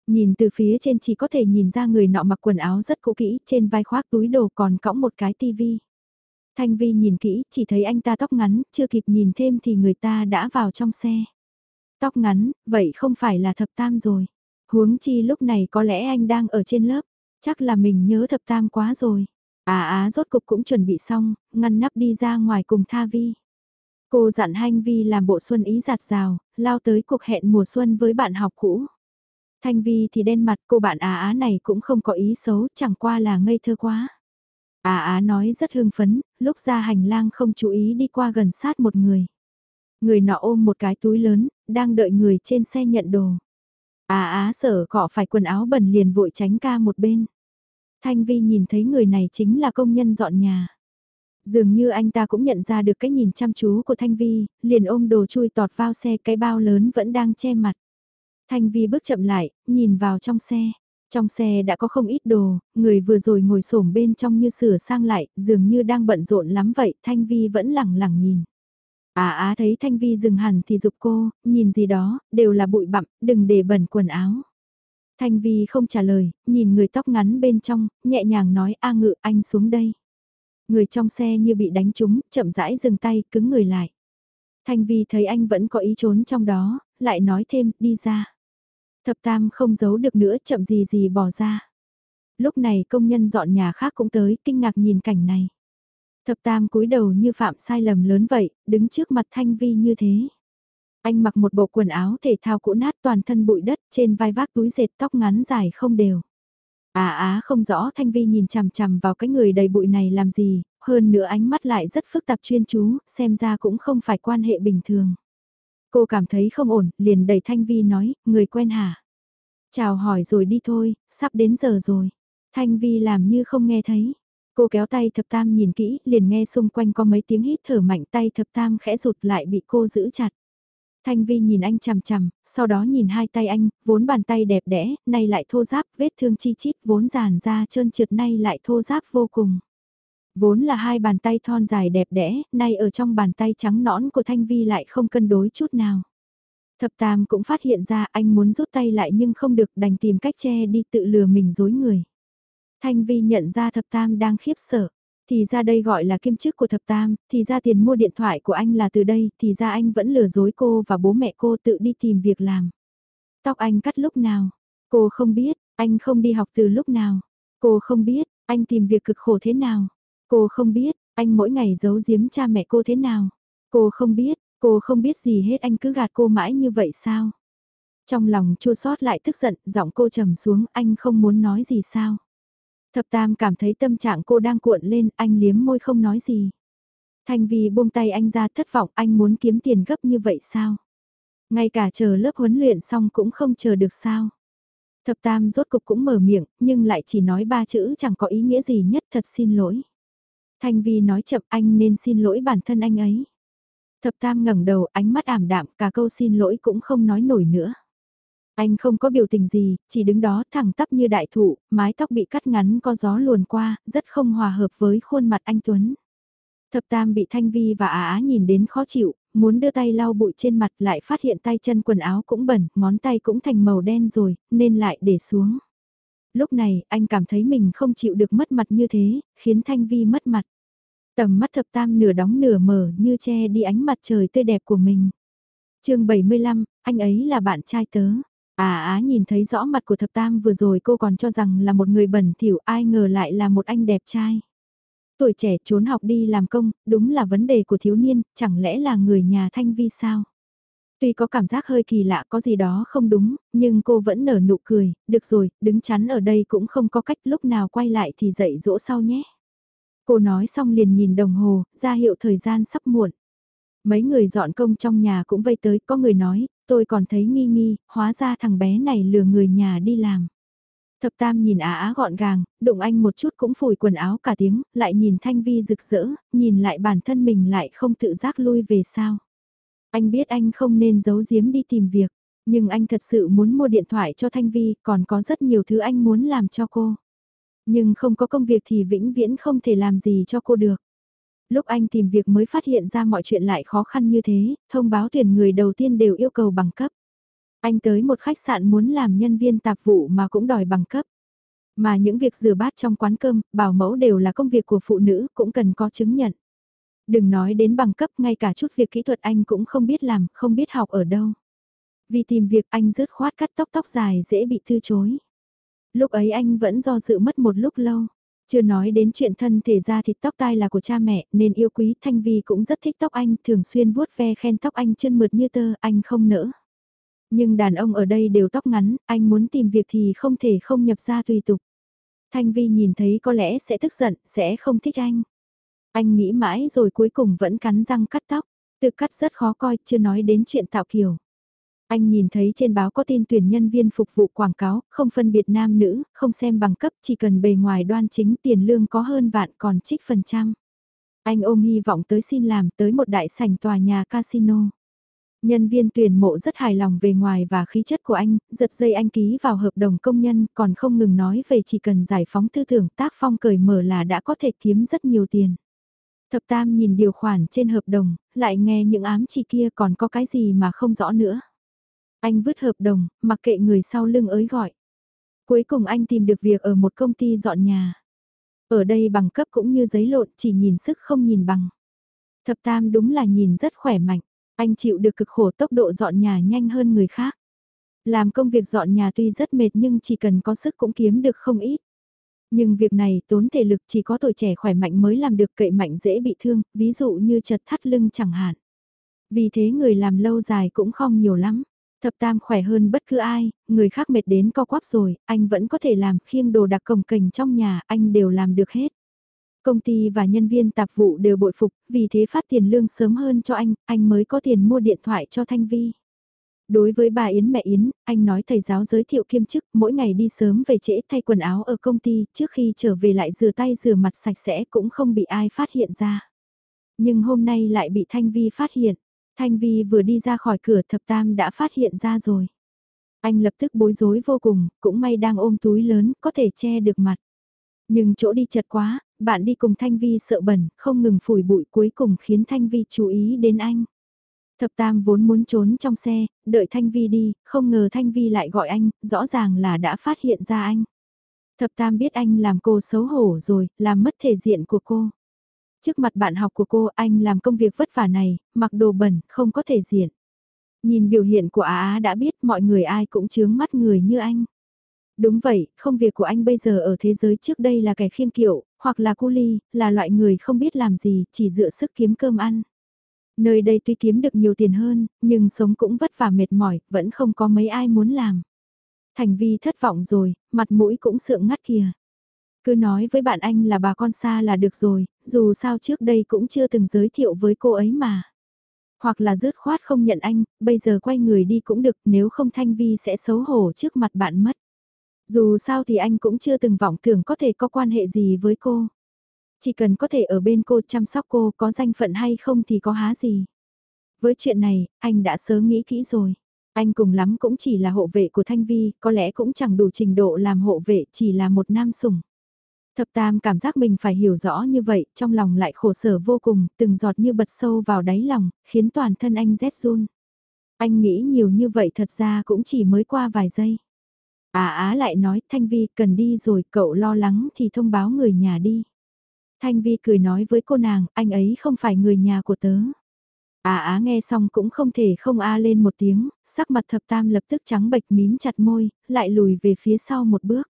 Nhìn từ phía trên chỉ có thể nhìn ra người nọ mặc quần áo rất cũ kỹ, trên vai khoác túi đồ còn cõng một cái tivi. Thanh Vi nhìn kỹ, chỉ thấy anh ta tóc ngắn, chưa kịp nhìn thêm thì người ta đã vào trong xe. Tóc ngắn, vậy không phải là thập tam rồi. Huống chi lúc này có lẽ anh đang ở trên lớp, chắc là mình nhớ thập tam quá rồi. À á rốt cục cũng chuẩn bị xong, ngăn nắp đi ra ngoài cùng Tha Vi. Cô dặn thanh Vi làm bộ xuân ý giạt rào, lao tới cuộc hẹn mùa xuân với bạn học cũ. Thanh Vi thì đen mặt cô bạn Á Á này cũng không có ý xấu, chẳng qua là ngây thơ quá. Á Á nói rất hưng phấn, lúc ra hành lang không chú ý đi qua gần sát một người. Người nọ ôm một cái túi lớn, đang đợi người trên xe nhận đồ. Á Á sở cọ phải quần áo bẩn liền vội tránh ca một bên. Thanh Vi nhìn thấy người này chính là công nhân dọn nhà. Dường như anh ta cũng nhận ra được cái nhìn chăm chú của Thanh Vi, liền ôm đồ chui tọt vào xe cái bao lớn vẫn đang che mặt. Thanh Vi bước chậm lại, nhìn vào trong xe. Trong xe đã có không ít đồ, người vừa rồi ngồi xổm bên trong như sửa sang lại, dường như đang bận rộn lắm vậy, Thanh Vi vẫn lẳng lặng nhìn. À á thấy Thanh Vi dừng hẳn thì dục cô, nhìn gì đó, đều là bụi bặm, đừng để bẩn quần áo. Thanh Vi không trả lời, nhìn người tóc ngắn bên trong, nhẹ nhàng nói A ngự anh xuống đây. Người trong xe như bị đánh trúng, chậm rãi dừng tay, cứng người lại. Thanh Vi thấy anh vẫn có ý trốn trong đó, lại nói thêm, đi ra. Thập Tam không giấu được nữa, chậm gì gì bỏ ra. Lúc này công nhân dọn nhà khác cũng tới, kinh ngạc nhìn cảnh này. Thập Tam cúi đầu như phạm sai lầm lớn vậy, đứng trước mặt Thanh Vi như thế. Anh mặc một bộ quần áo thể thao cũ nát toàn thân bụi đất, trên vai vác túi dệt tóc ngắn dài không đều. À á không rõ Thanh Vi nhìn chằm chằm vào cái người đầy bụi này làm gì, hơn nữa ánh mắt lại rất phức tạp chuyên chú, xem ra cũng không phải quan hệ bình thường. Cô cảm thấy không ổn, liền đẩy Thanh Vi nói, người quen hả? Chào hỏi rồi đi thôi, sắp đến giờ rồi. Thanh Vi làm như không nghe thấy. Cô kéo tay thập tam nhìn kỹ, liền nghe xung quanh có mấy tiếng hít thở mạnh tay thập tam khẽ rụt lại bị cô giữ chặt. Thanh Vi nhìn anh chằm chằm, sau đó nhìn hai tay anh, vốn bàn tay đẹp đẽ, nay lại thô ráp, vết thương chi chít, vốn giàn ra trơn trượt nay lại thô ráp vô cùng. Vốn là hai bàn tay thon dài đẹp đẽ, nay ở trong bàn tay trắng nõn của Thanh Vi lại không cân đối chút nào. Thập Tam cũng phát hiện ra anh muốn rút tay lại nhưng không được đành tìm cách che đi tự lừa mình dối người. Thanh Vi nhận ra Thập Tam đang khiếp sợ. Thì ra đây gọi là kim chức của thập tam, thì ra tiền mua điện thoại của anh là từ đây, thì ra anh vẫn lừa dối cô và bố mẹ cô tự đi tìm việc làm. Tóc anh cắt lúc nào? Cô không biết, anh không đi học từ lúc nào? Cô không biết, anh tìm việc cực khổ thế nào? Cô không biết, anh mỗi ngày giấu giếm cha mẹ cô thế nào? Cô không biết, cô không biết gì hết anh cứ gạt cô mãi như vậy sao? Trong lòng chua xót lại tức giận, giọng cô trầm xuống, anh không muốn nói gì sao? Thập Tam cảm thấy tâm trạng cô đang cuộn lên, anh liếm môi không nói gì. Thanh Vi buông tay anh ra thất vọng, anh muốn kiếm tiền gấp như vậy sao? Ngay cả chờ lớp huấn luyện xong cũng không chờ được sao? Thập Tam rốt cục cũng mở miệng, nhưng lại chỉ nói ba chữ chẳng có ý nghĩa gì nhất thật xin lỗi. Thanh Vi nói chậm anh nên xin lỗi bản thân anh ấy. Thập Tam ngẩng đầu ánh mắt ảm đạm cả câu xin lỗi cũng không nói nổi nữa. Anh không có biểu tình gì, chỉ đứng đó thẳng tắp như đại thụ, mái tóc bị cắt ngắn có gió luồn qua, rất không hòa hợp với khuôn mặt anh Tuấn. Thập Tam bị Thanh Vi và Á Á nhìn đến khó chịu, muốn đưa tay lau bụi trên mặt lại phát hiện tay chân quần áo cũng bẩn, ngón tay cũng thành màu đen rồi, nên lại để xuống. Lúc này, anh cảm thấy mình không chịu được mất mặt như thế, khiến Thanh Vi mất mặt. Tầm mắt thập tam nửa đóng nửa mở như che đi ánh mặt trời tươi đẹp của mình. chương 75, anh ấy là bạn trai tớ. À á nhìn thấy rõ mặt của thập tam vừa rồi cô còn cho rằng là một người bẩn thỉu ai ngờ lại là một anh đẹp trai. Tuổi trẻ trốn học đi làm công, đúng là vấn đề của thiếu niên, chẳng lẽ là người nhà Thanh Vi sao? Tuy có cảm giác hơi kỳ lạ có gì đó không đúng, nhưng cô vẫn nở nụ cười, được rồi, đứng chắn ở đây cũng không có cách lúc nào quay lại thì dậy dỗ sau nhé. Cô nói xong liền nhìn đồng hồ, ra hiệu thời gian sắp muộn. Mấy người dọn công trong nhà cũng vây tới, có người nói, tôi còn thấy nghi nghi, hóa ra thằng bé này lừa người nhà đi làm. Thập Tam nhìn Á Á gọn gàng, đụng anh một chút cũng phủi quần áo cả tiếng, lại nhìn Thanh Vi rực rỡ, nhìn lại bản thân mình lại không tự giác lui về sao. Anh biết anh không nên giấu giếm đi tìm việc, nhưng anh thật sự muốn mua điện thoại cho Thanh Vi, còn có rất nhiều thứ anh muốn làm cho cô. Nhưng không có công việc thì vĩnh viễn không thể làm gì cho cô được lúc anh tìm việc mới phát hiện ra mọi chuyện lại khó khăn như thế, thông báo tuyển người đầu tiên đều yêu cầu bằng cấp. Anh tới một khách sạn muốn làm nhân viên tạp vụ mà cũng đòi bằng cấp. Mà những việc rửa bát trong quán cơm, bảo mẫu đều là công việc của phụ nữ, cũng cần có chứng nhận. Đừng nói đến bằng cấp, ngay cả chút việc kỹ thuật anh cũng không biết làm, không biết học ở đâu. Vì tìm việc anh rớt khoát cắt tóc tóc dài dễ bị từ chối. Lúc ấy anh vẫn do dự mất một lúc lâu. Chưa nói đến chuyện thân thể ra thịt tóc tai là của cha mẹ, nên yêu quý Thanh Vi cũng rất thích tóc anh, thường xuyên vuốt ve khen tóc anh chân mượt như tơ, anh không nỡ. Nhưng đàn ông ở đây đều tóc ngắn, anh muốn tìm việc thì không thể không nhập ra tùy tục. Thanh Vi nhìn thấy có lẽ sẽ tức giận, sẽ không thích anh. Anh nghĩ mãi rồi cuối cùng vẫn cắn răng cắt tóc, tự cắt rất khó coi, chưa nói đến chuyện tạo kiểu. Anh nhìn thấy trên báo có tin tuyển nhân viên phục vụ quảng cáo, không phân biệt nam nữ, không xem bằng cấp, chỉ cần bề ngoài đoan chính tiền lương có hơn vạn còn trích phần trăm. Anh ôm hy vọng tới xin làm tới một đại sảnh tòa nhà casino. Nhân viên tuyển mộ rất hài lòng về ngoài và khí chất của anh, giật dây anh ký vào hợp đồng công nhân, còn không ngừng nói về chỉ cần giải phóng tư tưởng tác phong cởi mở là đã có thể kiếm rất nhiều tiền. Thập Tam nhìn điều khoản trên hợp đồng, lại nghe những ám chỉ kia còn có cái gì mà không rõ nữa. Anh vứt hợp đồng, mặc kệ người sau lưng ới gọi. Cuối cùng anh tìm được việc ở một công ty dọn nhà. Ở đây bằng cấp cũng như giấy lộn, chỉ nhìn sức không nhìn bằng. Thập Tam đúng là nhìn rất khỏe mạnh, anh chịu được cực khổ tốc độ dọn nhà nhanh hơn người khác. Làm công việc dọn nhà tuy rất mệt nhưng chỉ cần có sức cũng kiếm được không ít. Nhưng việc này tốn thể lực chỉ có tuổi trẻ khỏe mạnh mới làm được cậy mạnh dễ bị thương, ví dụ như chật thắt lưng chẳng hạn. Vì thế người làm lâu dài cũng không nhiều lắm. Thập tam khỏe hơn bất cứ ai, người khác mệt đến co quắp rồi, anh vẫn có thể làm khiêng đồ đặc cồng cành trong nhà, anh đều làm được hết. Công ty và nhân viên tạp vụ đều bội phục, vì thế phát tiền lương sớm hơn cho anh, anh mới có tiền mua điện thoại cho Thanh Vi. Đối với bà Yến mẹ Yến, anh nói thầy giáo giới thiệu kiêm chức, mỗi ngày đi sớm về trễ thay quần áo ở công ty, trước khi trở về lại rửa tay rửa mặt sạch sẽ cũng không bị ai phát hiện ra. Nhưng hôm nay lại bị Thanh Vi phát hiện. Thanh Vi vừa đi ra khỏi cửa thập tam đã phát hiện ra rồi. Anh lập tức bối rối vô cùng, cũng may đang ôm túi lớn, có thể che được mặt. Nhưng chỗ đi chật quá, bạn đi cùng Thanh Vi sợ bẩn, không ngừng phủi bụi cuối cùng khiến Thanh Vi chú ý đến anh. Thập Tam vốn muốn trốn trong xe, đợi Thanh Vi đi, không ngờ Thanh Vi lại gọi anh, rõ ràng là đã phát hiện ra anh. Thập Tam biết anh làm cô xấu hổ rồi, làm mất thể diện của cô. Trước mặt bạn học của cô anh làm công việc vất vả này, mặc đồ bẩn, không có thể diện. Nhìn biểu hiện của Á Á đã biết mọi người ai cũng chướng mắt người như anh. Đúng vậy, không việc của anh bây giờ ở thế giới trước đây là kẻ khiêm kiệu, hoặc là cu ly, là loại người không biết làm gì, chỉ dựa sức kiếm cơm ăn. Nơi đây tuy kiếm được nhiều tiền hơn, nhưng sống cũng vất vả mệt mỏi, vẫn không có mấy ai muốn làm. Thành vi thất vọng rồi, mặt mũi cũng sượng ngắt kìa. Cứ nói với bạn anh là bà con xa là được rồi, dù sao trước đây cũng chưa từng giới thiệu với cô ấy mà. Hoặc là rứt khoát không nhận anh, bây giờ quay người đi cũng được nếu không Thanh Vi sẽ xấu hổ trước mặt bạn mất. Dù sao thì anh cũng chưa từng vọng tưởng có thể có quan hệ gì với cô. Chỉ cần có thể ở bên cô chăm sóc cô có danh phận hay không thì có há gì. Với chuyện này, anh đã sớm nghĩ kỹ rồi. Anh cùng lắm cũng chỉ là hộ vệ của Thanh Vi, có lẽ cũng chẳng đủ trình độ làm hộ vệ, chỉ là một nam sủng. Thập Tam cảm giác mình phải hiểu rõ như vậy, trong lòng lại khổ sở vô cùng, từng giọt như bật sâu vào đáy lòng, khiến toàn thân anh rét run. Anh nghĩ nhiều như vậy thật ra cũng chỉ mới qua vài giây. À á lại nói Thanh Vi cần đi rồi cậu lo lắng thì thông báo người nhà đi. Thanh Vi cười nói với cô nàng anh ấy không phải người nhà của tớ. À á nghe xong cũng không thể không a lên một tiếng, sắc mặt thập tam lập tức trắng bệch mím chặt môi, lại lùi về phía sau một bước.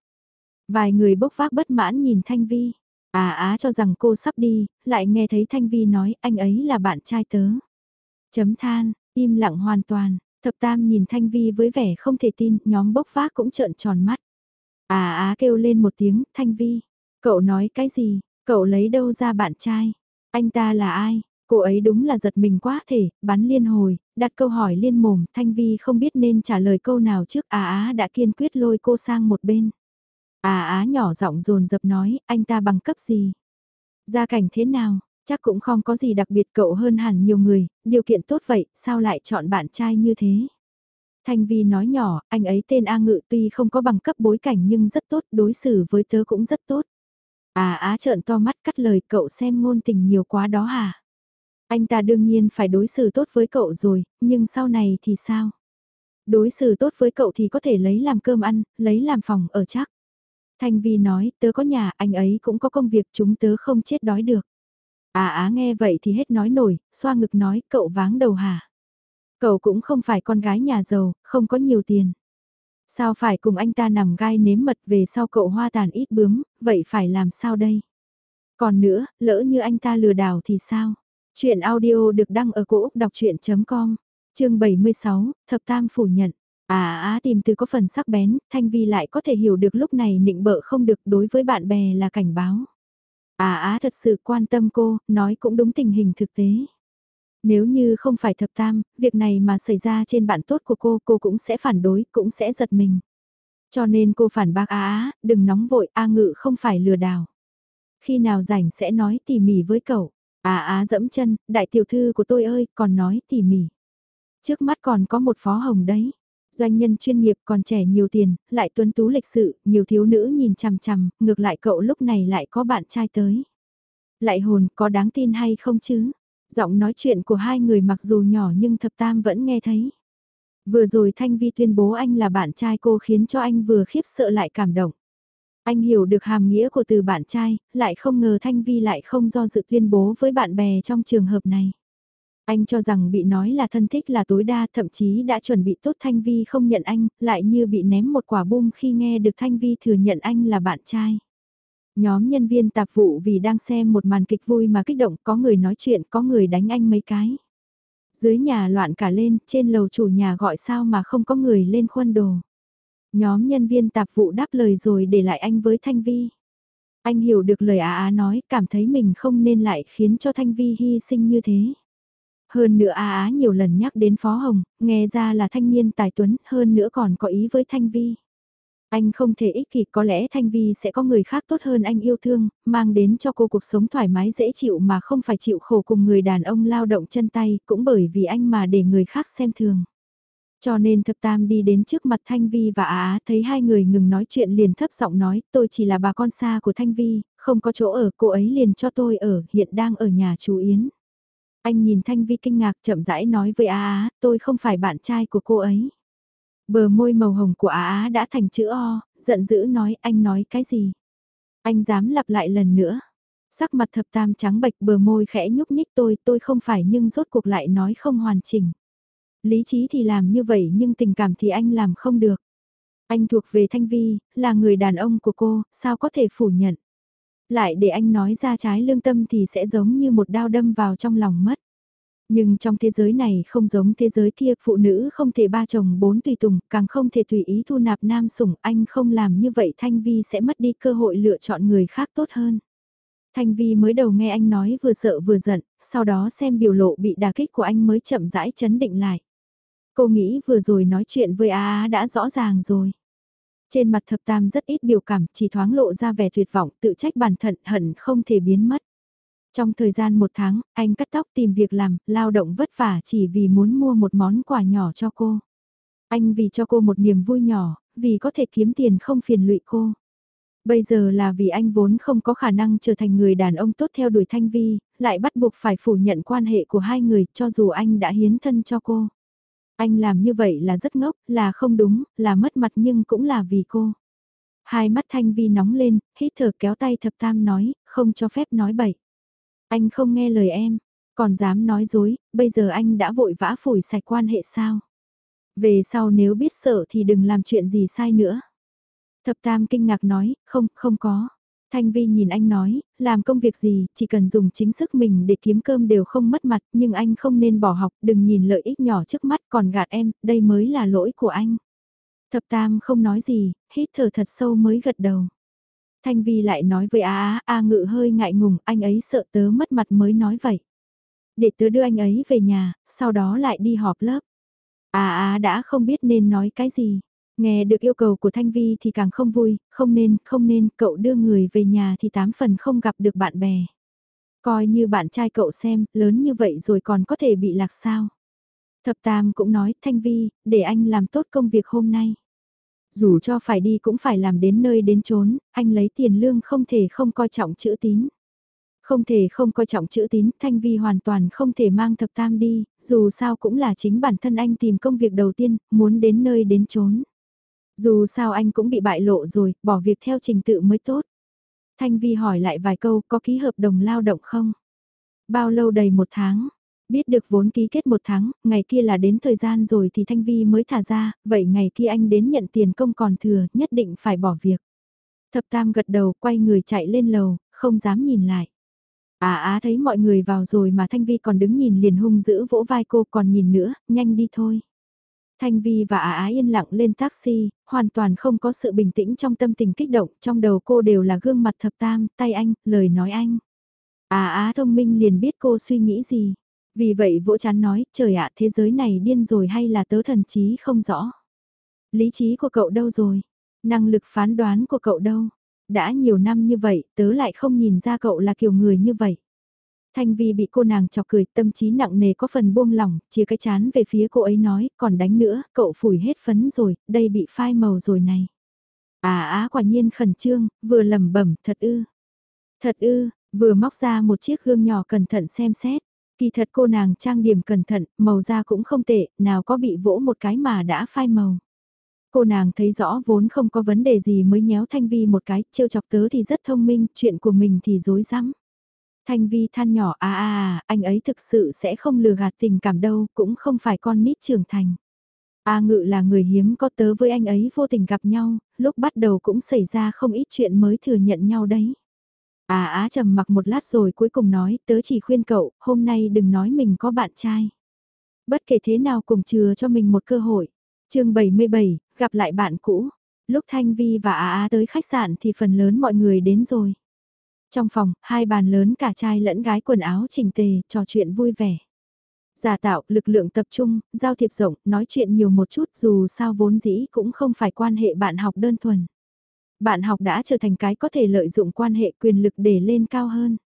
Vài người bốc vác bất mãn nhìn Thanh Vi. À á cho rằng cô sắp đi, lại nghe thấy Thanh Vi nói anh ấy là bạn trai tớ. Chấm than, im lặng hoàn toàn, thập tam nhìn Thanh Vi với vẻ không thể tin, nhóm bốc vác cũng trợn tròn mắt. À á kêu lên một tiếng, Thanh Vi, cậu nói cái gì, cậu lấy đâu ra bạn trai, anh ta là ai, Cô ấy đúng là giật mình quá thể, bắn liên hồi, đặt câu hỏi liên mồm, Thanh Vi không biết nên trả lời câu nào trước Á Á đã kiên quyết lôi cô sang một bên. Á Á nhỏ giọng dồn dập nói, anh ta bằng cấp gì? Gia cảnh thế nào? Chắc cũng không có gì đặc biệt cậu hơn hẳn nhiều người, điều kiện tốt vậy, sao lại chọn bạn trai như thế? Thanh Vi nói nhỏ, anh ấy tên A Ngự tuy không có bằng cấp bối cảnh nhưng rất tốt, đối xử với tớ cũng rất tốt. À á trợn to mắt cắt lời cậu xem ngôn tình nhiều quá đó hả? Anh ta đương nhiên phải đối xử tốt với cậu rồi, nhưng sau này thì sao? Đối xử tốt với cậu thì có thể lấy làm cơm ăn, lấy làm phòng ở chắc. Thanh Vi nói, tớ có nhà, anh ấy cũng có công việc, chúng tớ không chết đói được. À á nghe vậy thì hết nói nổi, xoa ngực nói, cậu váng đầu hả? Cậu cũng không phải con gái nhà giàu, không có nhiều tiền. Sao phải cùng anh ta nằm gai nếm mật về sau cậu hoa tàn ít bướm, vậy phải làm sao đây? Còn nữa, lỡ như anh ta lừa đảo thì sao? Chuyện audio được đăng ở cổ Úc đọc chuyện.com, chương 76, Thập Tam phủ nhận. À á tìm từ có phần sắc bén, Thanh Vi lại có thể hiểu được lúc này nịnh bợ không được đối với bạn bè là cảnh báo. À á thật sự quan tâm cô, nói cũng đúng tình hình thực tế. Nếu như không phải thập tam, việc này mà xảy ra trên bạn tốt của cô, cô cũng sẽ phản đối, cũng sẽ giật mình. Cho nên cô phản bác á á, đừng nóng vội, A ngự không phải lừa đảo. Khi nào rảnh sẽ nói tỉ mỉ với cậu. À á dẫm chân, đại tiểu thư của tôi ơi, còn nói tỉ mỉ. Trước mắt còn có một phó hồng đấy. Doanh nhân chuyên nghiệp còn trẻ nhiều tiền, lại tuân tú lịch sự, nhiều thiếu nữ nhìn chằm chằm, ngược lại cậu lúc này lại có bạn trai tới. Lại hồn, có đáng tin hay không chứ? Giọng nói chuyện của hai người mặc dù nhỏ nhưng thập tam vẫn nghe thấy. Vừa rồi Thanh Vi tuyên bố anh là bạn trai cô khiến cho anh vừa khiếp sợ lại cảm động. Anh hiểu được hàm nghĩa của từ bạn trai, lại không ngờ Thanh Vi lại không do dự tuyên bố với bạn bè trong trường hợp này. Anh cho rằng bị nói là thân thích là tối đa thậm chí đã chuẩn bị tốt Thanh Vi không nhận anh, lại như bị ném một quả bom khi nghe được Thanh Vi thừa nhận anh là bạn trai. Nhóm nhân viên tạp vụ vì đang xem một màn kịch vui mà kích động có người nói chuyện có người đánh anh mấy cái. Dưới nhà loạn cả lên, trên lầu chủ nhà gọi sao mà không có người lên khuôn đồ. Nhóm nhân viên tạp vụ đáp lời rồi để lại anh với Thanh Vi. Anh hiểu được lời Á Á nói, cảm thấy mình không nên lại khiến cho Thanh Vi hy sinh như thế. Hơn nữa Á Á nhiều lần nhắc đến Phó Hồng, nghe ra là thanh niên tài tuấn, hơn nữa còn có ý với Thanh Vi. Anh không thể ích kỷ có lẽ Thanh Vi sẽ có người khác tốt hơn anh yêu thương, mang đến cho cô cuộc sống thoải mái dễ chịu mà không phải chịu khổ cùng người đàn ông lao động chân tay cũng bởi vì anh mà để người khác xem thường. Cho nên thập tam đi đến trước mặt Thanh Vi và Á Á thấy hai người ngừng nói chuyện liền thấp giọng nói tôi chỉ là bà con xa của Thanh Vi, không có chỗ ở cô ấy liền cho tôi ở, hiện đang ở nhà chú Yến. Anh nhìn Thanh Vi kinh ngạc chậm rãi nói với Á Á, tôi không phải bạn trai của cô ấy. Bờ môi màu hồng của Á Á đã thành chữ O, giận dữ nói anh nói cái gì. Anh dám lặp lại lần nữa. Sắc mặt thập tam trắng bệch bờ môi khẽ nhúc nhích tôi, tôi không phải nhưng rốt cuộc lại nói không hoàn chỉnh. Lý trí thì làm như vậy nhưng tình cảm thì anh làm không được. Anh thuộc về Thanh Vi, là người đàn ông của cô, sao có thể phủ nhận. Lại để anh nói ra trái lương tâm thì sẽ giống như một đao đâm vào trong lòng mất. Nhưng trong thế giới này không giống thế giới kia, phụ nữ không thể ba chồng bốn tùy tùng, càng không thể tùy ý thu nạp nam sủng, anh không làm như vậy Thanh Vi sẽ mất đi cơ hội lựa chọn người khác tốt hơn. Thanh Vi mới đầu nghe anh nói vừa sợ vừa giận, sau đó xem biểu lộ bị đà kích của anh mới chậm rãi chấn định lại. Cô nghĩ vừa rồi nói chuyện với Á Á đã rõ ràng rồi. Trên mặt thập tam rất ít biểu cảm, chỉ thoáng lộ ra vẻ tuyệt vọng, tự trách bản thân hận không thể biến mất. Trong thời gian một tháng, anh cắt tóc tìm việc làm, lao động vất vả chỉ vì muốn mua một món quà nhỏ cho cô. Anh vì cho cô một niềm vui nhỏ, vì có thể kiếm tiền không phiền lụy cô. Bây giờ là vì anh vốn không có khả năng trở thành người đàn ông tốt theo đuổi Thanh Vi, lại bắt buộc phải phủ nhận quan hệ của hai người cho dù anh đã hiến thân cho cô. Anh làm như vậy là rất ngốc, là không đúng, là mất mặt nhưng cũng là vì cô. Hai mắt Thanh Vi nóng lên, hít thở kéo tay thập tam nói, không cho phép nói bậy. Anh không nghe lời em, còn dám nói dối, bây giờ anh đã vội vã phủi sạch quan hệ sao. Về sau nếu biết sợ thì đừng làm chuyện gì sai nữa. Thập Tam kinh ngạc nói, không, không có. Thanh Vi nhìn anh nói, làm công việc gì, chỉ cần dùng chính sức mình để kiếm cơm đều không mất mặt, nhưng anh không nên bỏ học, đừng nhìn lợi ích nhỏ trước mắt còn gạt em, đây mới là lỗi của anh. Thập Tam không nói gì, hít thở thật sâu mới gật đầu. Thanh Vi lại nói với A Á, A Ngự hơi ngại ngùng, anh ấy sợ tớ mất mặt mới nói vậy. Để tớ đưa anh ấy về nhà, sau đó lại đi họp lớp. A Á đã không biết nên nói cái gì. Nghe được yêu cầu của Thanh Vi thì càng không vui, không nên, không nên, cậu đưa người về nhà thì tám phần không gặp được bạn bè. Coi như bạn trai cậu xem, lớn như vậy rồi còn có thể bị lạc sao. Thập Tam cũng nói, Thanh Vi, để anh làm tốt công việc hôm nay. Dù cho phải đi cũng phải làm đến nơi đến chốn, anh lấy tiền lương không thể không coi trọng chữ tín. Không thể không coi trọng chữ tín, Thanh Vi hoàn toàn không thể mang thập tam đi, dù sao cũng là chính bản thân anh tìm công việc đầu tiên, muốn đến nơi đến chốn. Dù sao anh cũng bị bại lộ rồi, bỏ việc theo trình tự mới tốt. Thanh Vi hỏi lại vài câu, có ký hợp đồng lao động không? Bao lâu đầy một tháng? Biết được vốn ký kết một tháng, ngày kia là đến thời gian rồi thì Thanh Vi mới thả ra, vậy ngày kia anh đến nhận tiền công còn thừa, nhất định phải bỏ việc. Thập Tam gật đầu, quay người chạy lên lầu, không dám nhìn lại. À á thấy mọi người vào rồi mà Thanh Vi còn đứng nhìn liền hung dữ vỗ vai cô còn nhìn nữa, nhanh đi thôi. Thanh Vi và Á Á yên lặng lên taxi, hoàn toàn không có sự bình tĩnh trong tâm tình kích động, trong đầu cô đều là gương mặt thập tam, tay anh, lời nói anh. Á Á thông minh liền biết cô suy nghĩ gì. Vì vậy vỗ chán nói, trời ạ thế giới này điên rồi hay là tớ thần trí không rõ. Lý trí của cậu đâu rồi? Năng lực phán đoán của cậu đâu? Đã nhiều năm như vậy, tớ lại không nhìn ra cậu là kiểu người như vậy. Thanh Vi bị cô nàng chọc cười, tâm trí nặng nề có phần buông lỏng, chia cái chán về phía cô ấy nói, còn đánh nữa, cậu phủi hết phấn rồi, đây bị phai màu rồi này. À á quả nhiên khẩn trương, vừa lẩm bẩm, thật ư. Thật ư, vừa móc ra một chiếc gương nhỏ cẩn thận xem xét. Kỳ thật cô nàng trang điểm cẩn thận, màu da cũng không tệ, nào có bị vỗ một cái mà đã phai màu. Cô nàng thấy rõ vốn không có vấn đề gì mới nhéo Thanh Vi một cái, trêu chọc tớ thì rất thông minh, chuyện của mình thì dối rắm Thanh Vi than nhỏ à à à, anh ấy thực sự sẽ không lừa gạt tình cảm đâu, cũng không phải con nít trưởng thành. A ngự là người hiếm có tớ với anh ấy vô tình gặp nhau, lúc bắt đầu cũng xảy ra không ít chuyện mới thừa nhận nhau đấy. À á trầm mặc một lát rồi cuối cùng nói, tớ chỉ khuyên cậu, hôm nay đừng nói mình có bạn trai. Bất kể thế nào cùng chừa cho mình một cơ hội. chương 77, gặp lại bạn cũ. Lúc Thanh Vi và Á Á tới khách sạn thì phần lớn mọi người đến rồi. Trong phòng, hai bàn lớn cả trai lẫn gái quần áo chỉnh tề, trò chuyện vui vẻ. Giả tạo, lực lượng tập trung, giao thiệp rộng, nói chuyện nhiều một chút dù sao vốn dĩ cũng không phải quan hệ bạn học đơn thuần. Bạn học đã trở thành cái có thể lợi dụng quan hệ quyền lực để lên cao hơn.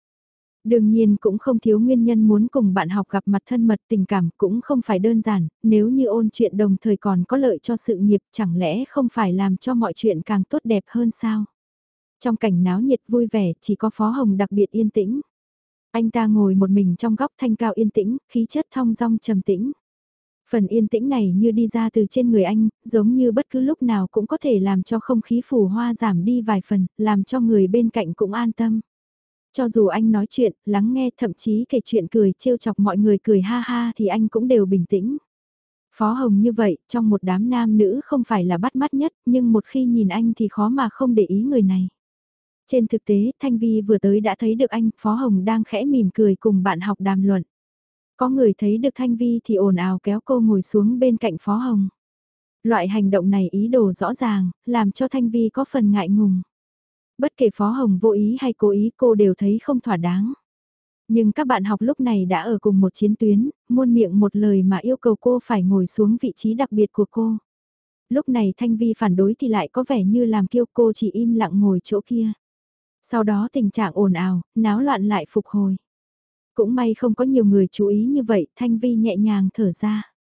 Đương nhiên cũng không thiếu nguyên nhân muốn cùng bạn học gặp mặt thân mật tình cảm cũng không phải đơn giản, nếu như ôn chuyện đồng thời còn có lợi cho sự nghiệp chẳng lẽ không phải làm cho mọi chuyện càng tốt đẹp hơn sao? Trong cảnh náo nhiệt vui vẻ chỉ có Phó Hồng đặc biệt yên tĩnh. Anh ta ngồi một mình trong góc thanh cao yên tĩnh, khí chất thong dong trầm tĩnh. Phần yên tĩnh này như đi ra từ trên người anh, giống như bất cứ lúc nào cũng có thể làm cho không khí phủ hoa giảm đi vài phần, làm cho người bên cạnh cũng an tâm. Cho dù anh nói chuyện, lắng nghe thậm chí kể chuyện cười trêu chọc mọi người cười ha ha thì anh cũng đều bình tĩnh. Phó Hồng như vậy, trong một đám nam nữ không phải là bắt mắt nhất, nhưng một khi nhìn anh thì khó mà không để ý người này. Trên thực tế, Thanh Vi vừa tới đã thấy được anh, Phó Hồng đang khẽ mỉm cười cùng bạn học đàm luận. Có người thấy được Thanh Vi thì ồn ào kéo cô ngồi xuống bên cạnh Phó Hồng. Loại hành động này ý đồ rõ ràng, làm cho Thanh Vi có phần ngại ngùng. Bất kể Phó Hồng vô ý hay cố ý cô đều thấy không thỏa đáng. Nhưng các bạn học lúc này đã ở cùng một chiến tuyến, muôn miệng một lời mà yêu cầu cô phải ngồi xuống vị trí đặc biệt của cô. Lúc này Thanh Vi phản đối thì lại có vẻ như làm kêu cô chỉ im lặng ngồi chỗ kia. Sau đó tình trạng ồn ào, náo loạn lại phục hồi. Cũng may không có nhiều người chú ý như vậy, Thanh Vi nhẹ nhàng thở ra.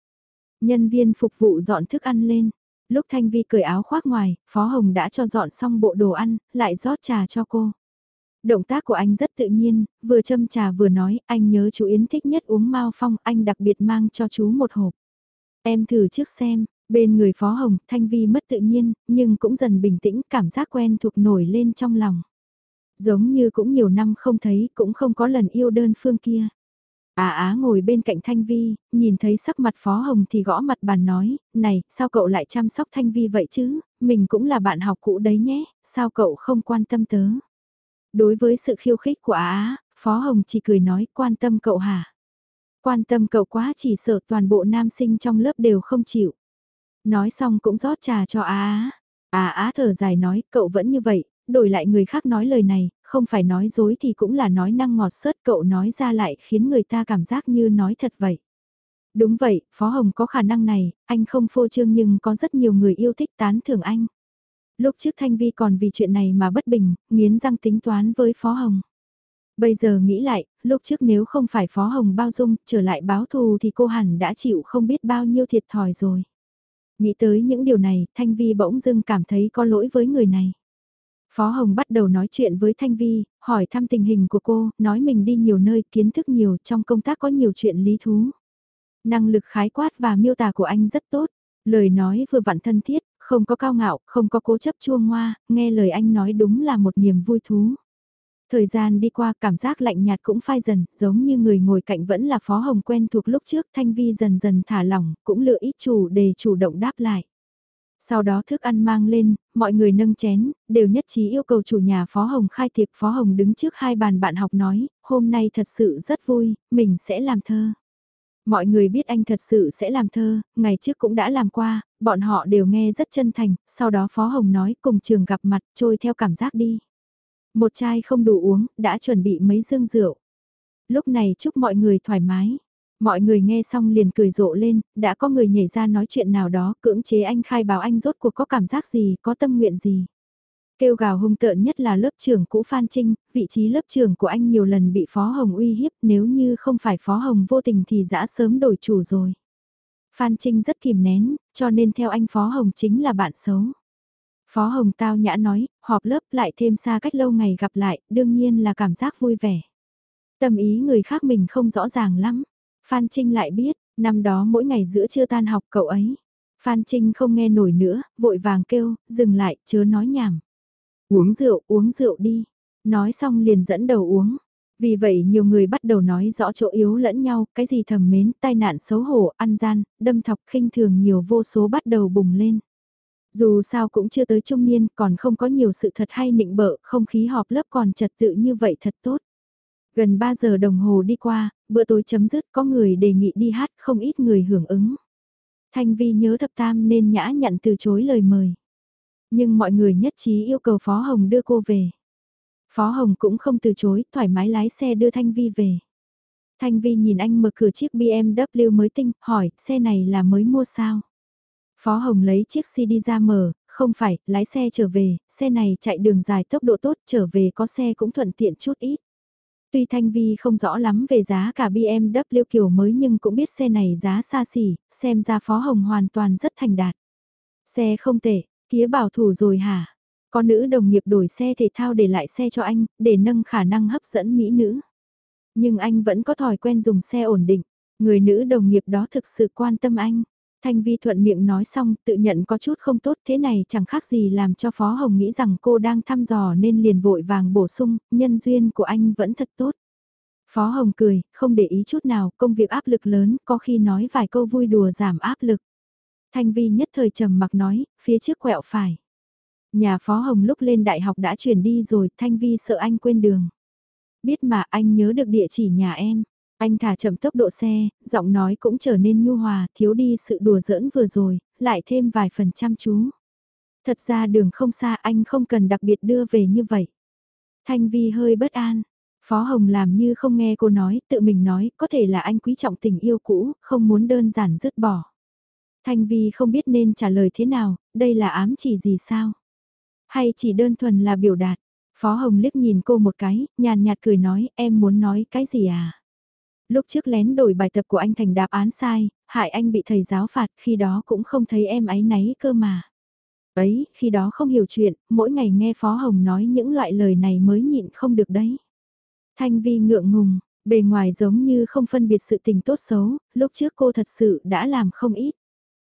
Nhân viên phục vụ dọn thức ăn lên. Lúc Thanh Vi cởi áo khoác ngoài, Phó Hồng đã cho dọn xong bộ đồ ăn, lại rót trà cho cô. Động tác của anh rất tự nhiên, vừa châm trà vừa nói, anh nhớ chú Yến thích nhất uống Mao Phong, anh đặc biệt mang cho chú một hộp. Em thử trước xem, bên người Phó Hồng, Thanh Vi mất tự nhiên, nhưng cũng dần bình tĩnh, cảm giác quen thuộc nổi lên trong lòng. Giống như cũng nhiều năm không thấy, cũng không có lần yêu đơn phương kia. Á à á ngồi bên cạnh Thanh Vi, nhìn thấy sắc mặt Phó Hồng thì gõ mặt bàn nói, này, sao cậu lại chăm sóc Thanh Vi vậy chứ, mình cũng là bạn học cũ đấy nhé, sao cậu không quan tâm tớ. Đối với sự khiêu khích của Á á, Phó Hồng chỉ cười nói quan tâm cậu hả? Quan tâm cậu quá chỉ sợ toàn bộ nam sinh trong lớp đều không chịu. Nói xong cũng rót trà cho Á á. Á á thở dài nói cậu vẫn như vậy, đổi lại người khác nói lời này, không phải nói dối thì cũng là nói năng ngọt sớt cậu nói ra lại khiến người ta cảm giác như nói thật vậy. Đúng vậy, Phó Hồng có khả năng này, anh không phô trương nhưng có rất nhiều người yêu thích tán thưởng anh. Lúc trước Thanh Vi còn vì chuyện này mà bất bình, nghiến răng tính toán với Phó Hồng. Bây giờ nghĩ lại, lúc trước nếu không phải Phó Hồng bao dung, trở lại báo thù thì cô hẳn đã chịu không biết bao nhiêu thiệt thòi rồi. Nghĩ tới những điều này, Thanh Vi bỗng dưng cảm thấy có lỗi với người này. Phó Hồng bắt đầu nói chuyện với Thanh Vi, hỏi thăm tình hình của cô, nói mình đi nhiều nơi, kiến thức nhiều, trong công tác có nhiều chuyện lý thú. Năng lực khái quát và miêu tả của anh rất tốt, lời nói vừa vặn thân thiết, không có cao ngạo, không có cố chấp chua ngoa, nghe lời anh nói đúng là một niềm vui thú. Thời gian đi qua cảm giác lạnh nhạt cũng phai dần, giống như người ngồi cạnh vẫn là Phó Hồng quen thuộc lúc trước Thanh Vi dần dần thả lỏng, cũng lựa ít chủ để chủ động đáp lại. Sau đó thức ăn mang lên, mọi người nâng chén, đều nhất trí yêu cầu chủ nhà Phó Hồng khai tiệc Phó Hồng đứng trước hai bàn bạn học nói, hôm nay thật sự rất vui, mình sẽ làm thơ. Mọi người biết anh thật sự sẽ làm thơ, ngày trước cũng đã làm qua, bọn họ đều nghe rất chân thành, sau đó Phó Hồng nói cùng trường gặp mặt trôi theo cảm giác đi. Một chai không đủ uống, đã chuẩn bị mấy dương rượu. Lúc này chúc mọi người thoải mái. Mọi người nghe xong liền cười rộ lên, đã có người nhảy ra nói chuyện nào đó, cưỡng chế anh khai báo anh rốt cuộc có cảm giác gì, có tâm nguyện gì. Kêu gào hung tợn nhất là lớp trưởng cũ Phan Trinh, vị trí lớp trưởng của anh nhiều lần bị Phó Hồng uy hiếp, nếu như không phải Phó Hồng vô tình thì đã sớm đổi chủ rồi. Phan Trinh rất kìm nén, cho nên theo anh Phó Hồng chính là bạn xấu. Phó Hồng tao nhã nói, họp lớp lại thêm xa cách lâu ngày gặp lại, đương nhiên là cảm giác vui vẻ. Tâm ý người khác mình không rõ ràng lắm. Phan Trinh lại biết, năm đó mỗi ngày giữa trưa tan học cậu ấy. Phan Trinh không nghe nổi nữa, vội vàng kêu, dừng lại, chớ nói nhảm. Uống rượu, uống rượu đi. Nói xong liền dẫn đầu uống. Vì vậy nhiều người bắt đầu nói rõ chỗ yếu lẫn nhau, cái gì thầm mến, tai nạn xấu hổ, ăn gian, đâm thọc khinh thường nhiều vô số bắt đầu bùng lên. Dù sao cũng chưa tới trung niên, còn không có nhiều sự thật hay nịnh bợ, không khí họp lớp còn trật tự như vậy thật tốt. Gần 3 giờ đồng hồ đi qua, bữa tối chấm dứt có người đề nghị đi hát không ít người hưởng ứng. Thanh Vi nhớ thập tam nên nhã nhận từ chối lời mời. Nhưng mọi người nhất trí yêu cầu Phó Hồng đưa cô về. Phó Hồng cũng không từ chối, thoải mái lái xe đưa Thanh Vi về. Thanh Vi nhìn anh mở cửa chiếc BMW mới tinh, hỏi, xe này là mới mua sao? Phó Hồng lấy chiếc CD ra mở, không phải, lái xe trở về, xe này chạy đường dài tốc độ tốt, trở về có xe cũng thuận tiện chút ít. Tuy Thanh Vi không rõ lắm về giá cả BMW kiểu mới nhưng cũng biết xe này giá xa xỉ, xem ra Phó Hồng hoàn toàn rất thành đạt. Xe không tệ, kia bảo thủ rồi hả? Có nữ đồng nghiệp đổi xe thể thao để lại xe cho anh, để nâng khả năng hấp dẫn mỹ nữ. Nhưng anh vẫn có thói quen dùng xe ổn định, người nữ đồng nghiệp đó thực sự quan tâm anh. Thanh Vi thuận miệng nói xong, tự nhận có chút không tốt thế này chẳng khác gì làm cho Phó Hồng nghĩ rằng cô đang thăm dò nên liền vội vàng bổ sung, nhân duyên của anh vẫn thật tốt. Phó Hồng cười, không để ý chút nào, công việc áp lực lớn, có khi nói vài câu vui đùa giảm áp lực. Thanh Vi nhất thời trầm mặc nói, phía trước quẹo phải. Nhà Phó Hồng lúc lên đại học đã chuyển đi rồi, Thanh Vi sợ anh quên đường. Biết mà anh nhớ được địa chỉ nhà em. Anh thả chậm tốc độ xe, giọng nói cũng trở nên nhu hòa, thiếu đi sự đùa giỡn vừa rồi, lại thêm vài phần chăm chú. Thật ra đường không xa anh không cần đặc biệt đưa về như vậy. Thanh Vi hơi bất an. Phó Hồng làm như không nghe cô nói, tự mình nói, có thể là anh quý trọng tình yêu cũ, không muốn đơn giản dứt bỏ. Thanh Vi không biết nên trả lời thế nào, đây là ám chỉ gì sao? Hay chỉ đơn thuần là biểu đạt? Phó Hồng liếc nhìn cô một cái, nhàn nhạt cười nói, em muốn nói cái gì à? Lúc trước lén đổi bài tập của anh thành đáp án sai, hại anh bị thầy giáo phạt, khi đó cũng không thấy em ấy náy cơ mà. Ấy, khi đó không hiểu chuyện, mỗi ngày nghe Phó Hồng nói những loại lời này mới nhịn không được đấy. Thanh Vi ngượng ngùng, bề ngoài giống như không phân biệt sự tình tốt xấu, lúc trước cô thật sự đã làm không ít.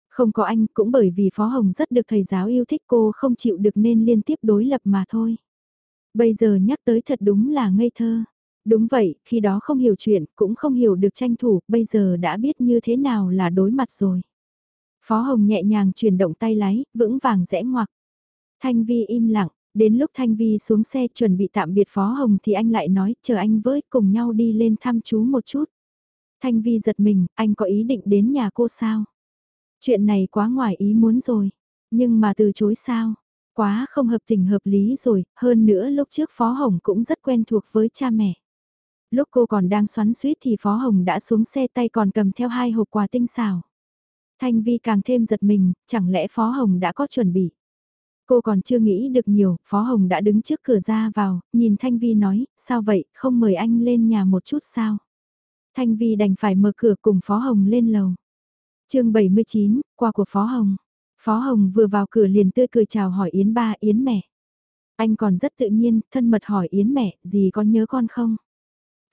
Không có anh cũng bởi vì Phó Hồng rất được thầy giáo yêu thích cô không chịu được nên liên tiếp đối lập mà thôi. Bây giờ nhắc tới thật đúng là ngây thơ. Đúng vậy, khi đó không hiểu chuyện, cũng không hiểu được tranh thủ, bây giờ đã biết như thế nào là đối mặt rồi. Phó Hồng nhẹ nhàng chuyển động tay lái, vững vàng rẽ ngoặc. Thanh Vi im lặng, đến lúc Thanh Vi xuống xe chuẩn bị tạm biệt Phó Hồng thì anh lại nói, chờ anh với, cùng nhau đi lên thăm chú một chút. Thanh Vi giật mình, anh có ý định đến nhà cô sao? Chuyện này quá ngoài ý muốn rồi, nhưng mà từ chối sao? Quá không hợp tình hợp lý rồi, hơn nữa lúc trước Phó Hồng cũng rất quen thuộc với cha mẹ. Lúc cô còn đang xoắn suýt thì Phó Hồng đã xuống xe tay còn cầm theo hai hộp quà tinh xảo. Thanh Vi càng thêm giật mình, chẳng lẽ Phó Hồng đã có chuẩn bị. Cô còn chưa nghĩ được nhiều, Phó Hồng đã đứng trước cửa ra vào, nhìn Thanh Vi nói, sao vậy, không mời anh lên nhà một chút sao? Thanh Vi đành phải mở cửa cùng Phó Hồng lên lầu. chương 79, quà của Phó Hồng. Phó Hồng vừa vào cửa liền tươi cười chào hỏi Yến ba, Yến mẹ. Anh còn rất tự nhiên, thân mật hỏi Yến mẹ, gì có nhớ con không?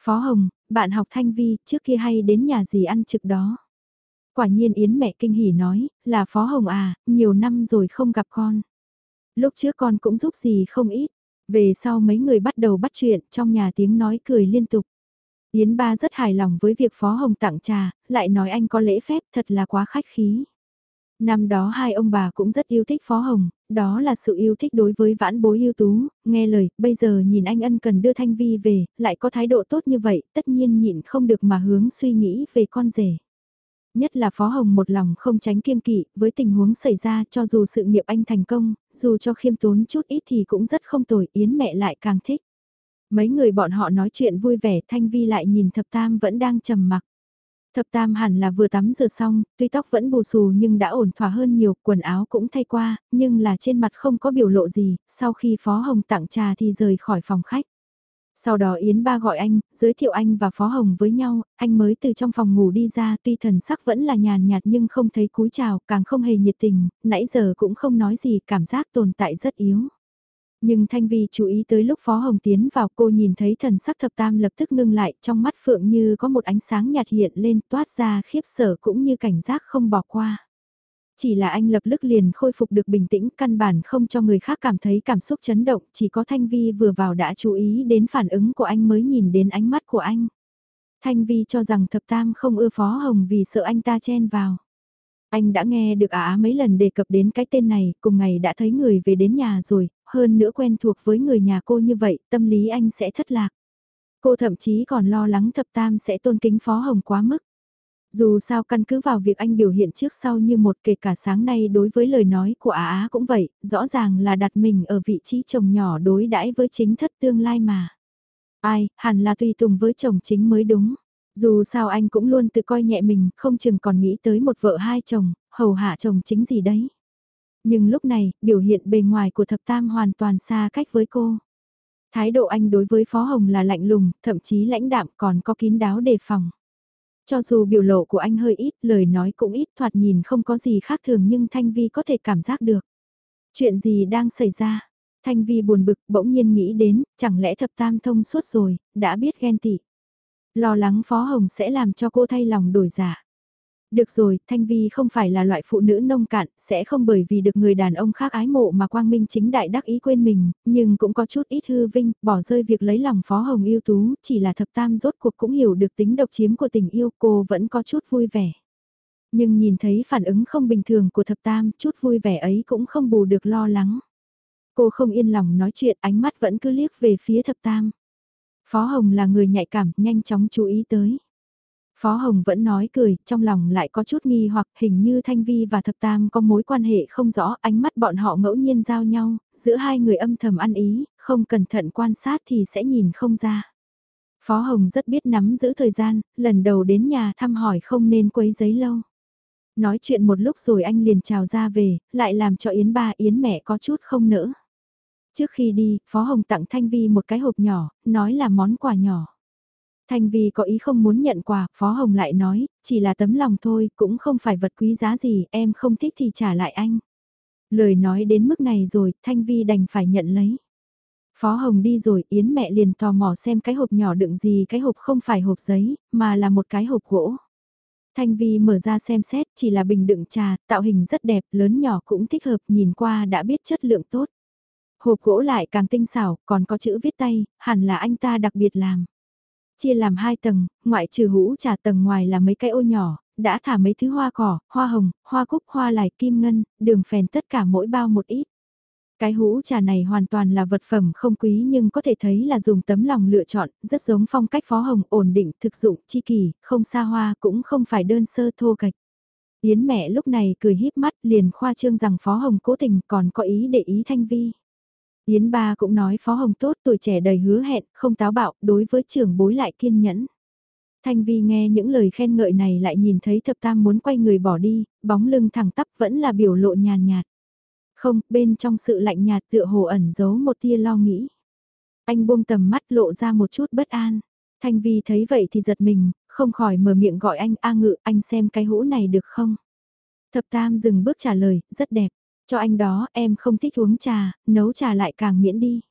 Phó Hồng, bạn học Thanh Vi, trước kia hay đến nhà gì ăn trực đó. Quả nhiên Yến mẹ kinh hỉ nói, là Phó Hồng à, nhiều năm rồi không gặp con. Lúc trước con cũng giúp gì không ít. Về sau mấy người bắt đầu bắt chuyện, trong nhà tiếng nói cười liên tục. Yến ba rất hài lòng với việc Phó Hồng tặng trà, lại nói anh có lễ phép thật là quá khách khí. Năm đó hai ông bà cũng rất yêu thích Phó Hồng, đó là sự yêu thích đối với vãn bối yêu tú, nghe lời, bây giờ nhìn anh ân cần đưa Thanh Vi về, lại có thái độ tốt như vậy, tất nhiên nhịn không được mà hướng suy nghĩ về con rể. Nhất là Phó Hồng một lòng không tránh kiêng kỵ, với tình huống xảy ra cho dù sự nghiệp anh thành công, dù cho khiêm tốn chút ít thì cũng rất không tồi, Yến mẹ lại càng thích. Mấy người bọn họ nói chuyện vui vẻ, Thanh Vi lại nhìn thập tam vẫn đang trầm mặc. Thập tam hẳn là vừa tắm rửa xong, tuy tóc vẫn bù xù nhưng đã ổn thỏa hơn nhiều, quần áo cũng thay qua, nhưng là trên mặt không có biểu lộ gì, sau khi Phó Hồng tặng trà thì rời khỏi phòng khách. Sau đó Yến ba gọi anh, giới thiệu anh và Phó Hồng với nhau, anh mới từ trong phòng ngủ đi ra tuy thần sắc vẫn là nhàn nhạt nhưng không thấy cúi chào, càng không hề nhiệt tình, nãy giờ cũng không nói gì, cảm giác tồn tại rất yếu. Nhưng Thanh Vi chú ý tới lúc Phó Hồng tiến vào, cô nhìn thấy thần sắc thập tam lập tức ngưng lại, trong mắt Phượng như có một ánh sáng nhạt hiện lên, toát ra khiếp sở cũng như cảnh giác không bỏ qua. Chỉ là anh lập tức liền khôi phục được bình tĩnh, căn bản không cho người khác cảm thấy cảm xúc chấn động, chỉ có Thanh Vi vừa vào đã chú ý đến phản ứng của anh mới nhìn đến ánh mắt của anh. Thanh Vi cho rằng thập tam không ưa Phó Hồng vì sợ anh ta chen vào. Anh đã nghe được ả mấy lần đề cập đến cái tên này, cùng ngày đã thấy người về đến nhà rồi, hơn nữa quen thuộc với người nhà cô như vậy, tâm lý anh sẽ thất lạc. Cô thậm chí còn lo lắng thập tam sẽ tôn kính Phó Hồng quá mức. Dù sao căn cứ vào việc anh biểu hiện trước sau như một kể cả sáng nay đối với lời nói của Á Á cũng vậy, rõ ràng là đặt mình ở vị trí chồng nhỏ đối đãi với chính thất tương lai mà. Ai, hẳn là tùy tùng với chồng chính mới đúng. Dù sao anh cũng luôn tự coi nhẹ mình, không chừng còn nghĩ tới một vợ hai chồng, hầu hạ chồng chính gì đấy. Nhưng lúc này, biểu hiện bề ngoài của thập tam hoàn toàn xa cách với cô. Thái độ anh đối với Phó Hồng là lạnh lùng, thậm chí lãnh đạm còn có kín đáo đề phòng. Cho dù biểu lộ của anh hơi ít, lời nói cũng ít thoạt nhìn không có gì khác thường nhưng Thanh Vi có thể cảm giác được. Chuyện gì đang xảy ra? Thanh Vi buồn bực bỗng nhiên nghĩ đến, chẳng lẽ thập tam thông suốt rồi, đã biết ghen tị. Lo lắng Phó Hồng sẽ làm cho cô thay lòng đổi giả. Được rồi, Thanh Vi không phải là loại phụ nữ nông cạn, sẽ không bởi vì được người đàn ông khác ái mộ mà quang minh chính đại đắc ý quên mình, nhưng cũng có chút ít hư vinh, bỏ rơi việc lấy lòng Phó Hồng yêu tú, chỉ là thập tam rốt cuộc cũng hiểu được tính độc chiếm của tình yêu cô vẫn có chút vui vẻ. Nhưng nhìn thấy phản ứng không bình thường của thập tam, chút vui vẻ ấy cũng không bù được lo lắng. Cô không yên lòng nói chuyện, ánh mắt vẫn cứ liếc về phía thập tam. Phó Hồng là người nhạy cảm, nhanh chóng chú ý tới. Phó Hồng vẫn nói cười, trong lòng lại có chút nghi hoặc hình như Thanh Vi và Thập Tam có mối quan hệ không rõ, ánh mắt bọn họ ngẫu nhiên giao nhau, giữa hai người âm thầm ăn ý, không cẩn thận quan sát thì sẽ nhìn không ra. Phó Hồng rất biết nắm giữ thời gian, lần đầu đến nhà thăm hỏi không nên quấy giấy lâu. Nói chuyện một lúc rồi anh liền chào ra về, lại làm cho Yến ba Yến mẹ có chút không nỡ. Trước khi đi, Phó Hồng tặng Thanh Vi một cái hộp nhỏ, nói là món quà nhỏ. Thanh Vi có ý không muốn nhận quà, Phó Hồng lại nói, chỉ là tấm lòng thôi, cũng không phải vật quý giá gì, em không thích thì trả lại anh. Lời nói đến mức này rồi, Thanh Vi đành phải nhận lấy. Phó Hồng đi rồi, Yến mẹ liền tò mò xem cái hộp nhỏ đựng gì, cái hộp không phải hộp giấy, mà là một cái hộp gỗ. Thanh Vi mở ra xem xét, chỉ là bình đựng trà, tạo hình rất đẹp, lớn nhỏ cũng thích hợp, nhìn qua đã biết chất lượng tốt. Hộp gỗ lại càng tinh xảo, còn có chữ viết tay, hẳn là anh ta đặc biệt làm. Chia làm hai tầng, ngoại trừ hũ trà tầng ngoài là mấy cái ô nhỏ, đã thả mấy thứ hoa cỏ, hoa hồng, hoa cúc, hoa lài kim ngân, đường phèn tất cả mỗi bao một ít. Cái hũ trà này hoàn toàn là vật phẩm không quý nhưng có thể thấy là dùng tấm lòng lựa chọn, rất giống phong cách phó hồng, ổn định, thực dụng, chi kỳ, không xa hoa cũng không phải đơn sơ thô kệch. Yến mẹ lúc này cười híp mắt liền khoa trương rằng phó hồng cố tình còn có ý để ý thanh vi. Yến ba cũng nói Phó Hồng tốt tuổi trẻ đầy hứa hẹn, không táo bạo, đối với trưởng bối lại kiên nhẫn. Thanh Vi nghe những lời khen ngợi này lại nhìn thấy thập tam muốn quay người bỏ đi, bóng lưng thẳng tắp vẫn là biểu lộ nhàn nhạt. Không, bên trong sự lạnh nhạt tựa hồ ẩn giấu một tia lo nghĩ. Anh buông tầm mắt lộ ra một chút bất an. Thanh Vi thấy vậy thì giật mình, không khỏi mở miệng gọi anh A ngự, anh xem cái hũ này được không? Thập tam dừng bước trả lời, rất đẹp. Cho anh đó, em không thích uống trà, nấu trà lại càng miễn đi.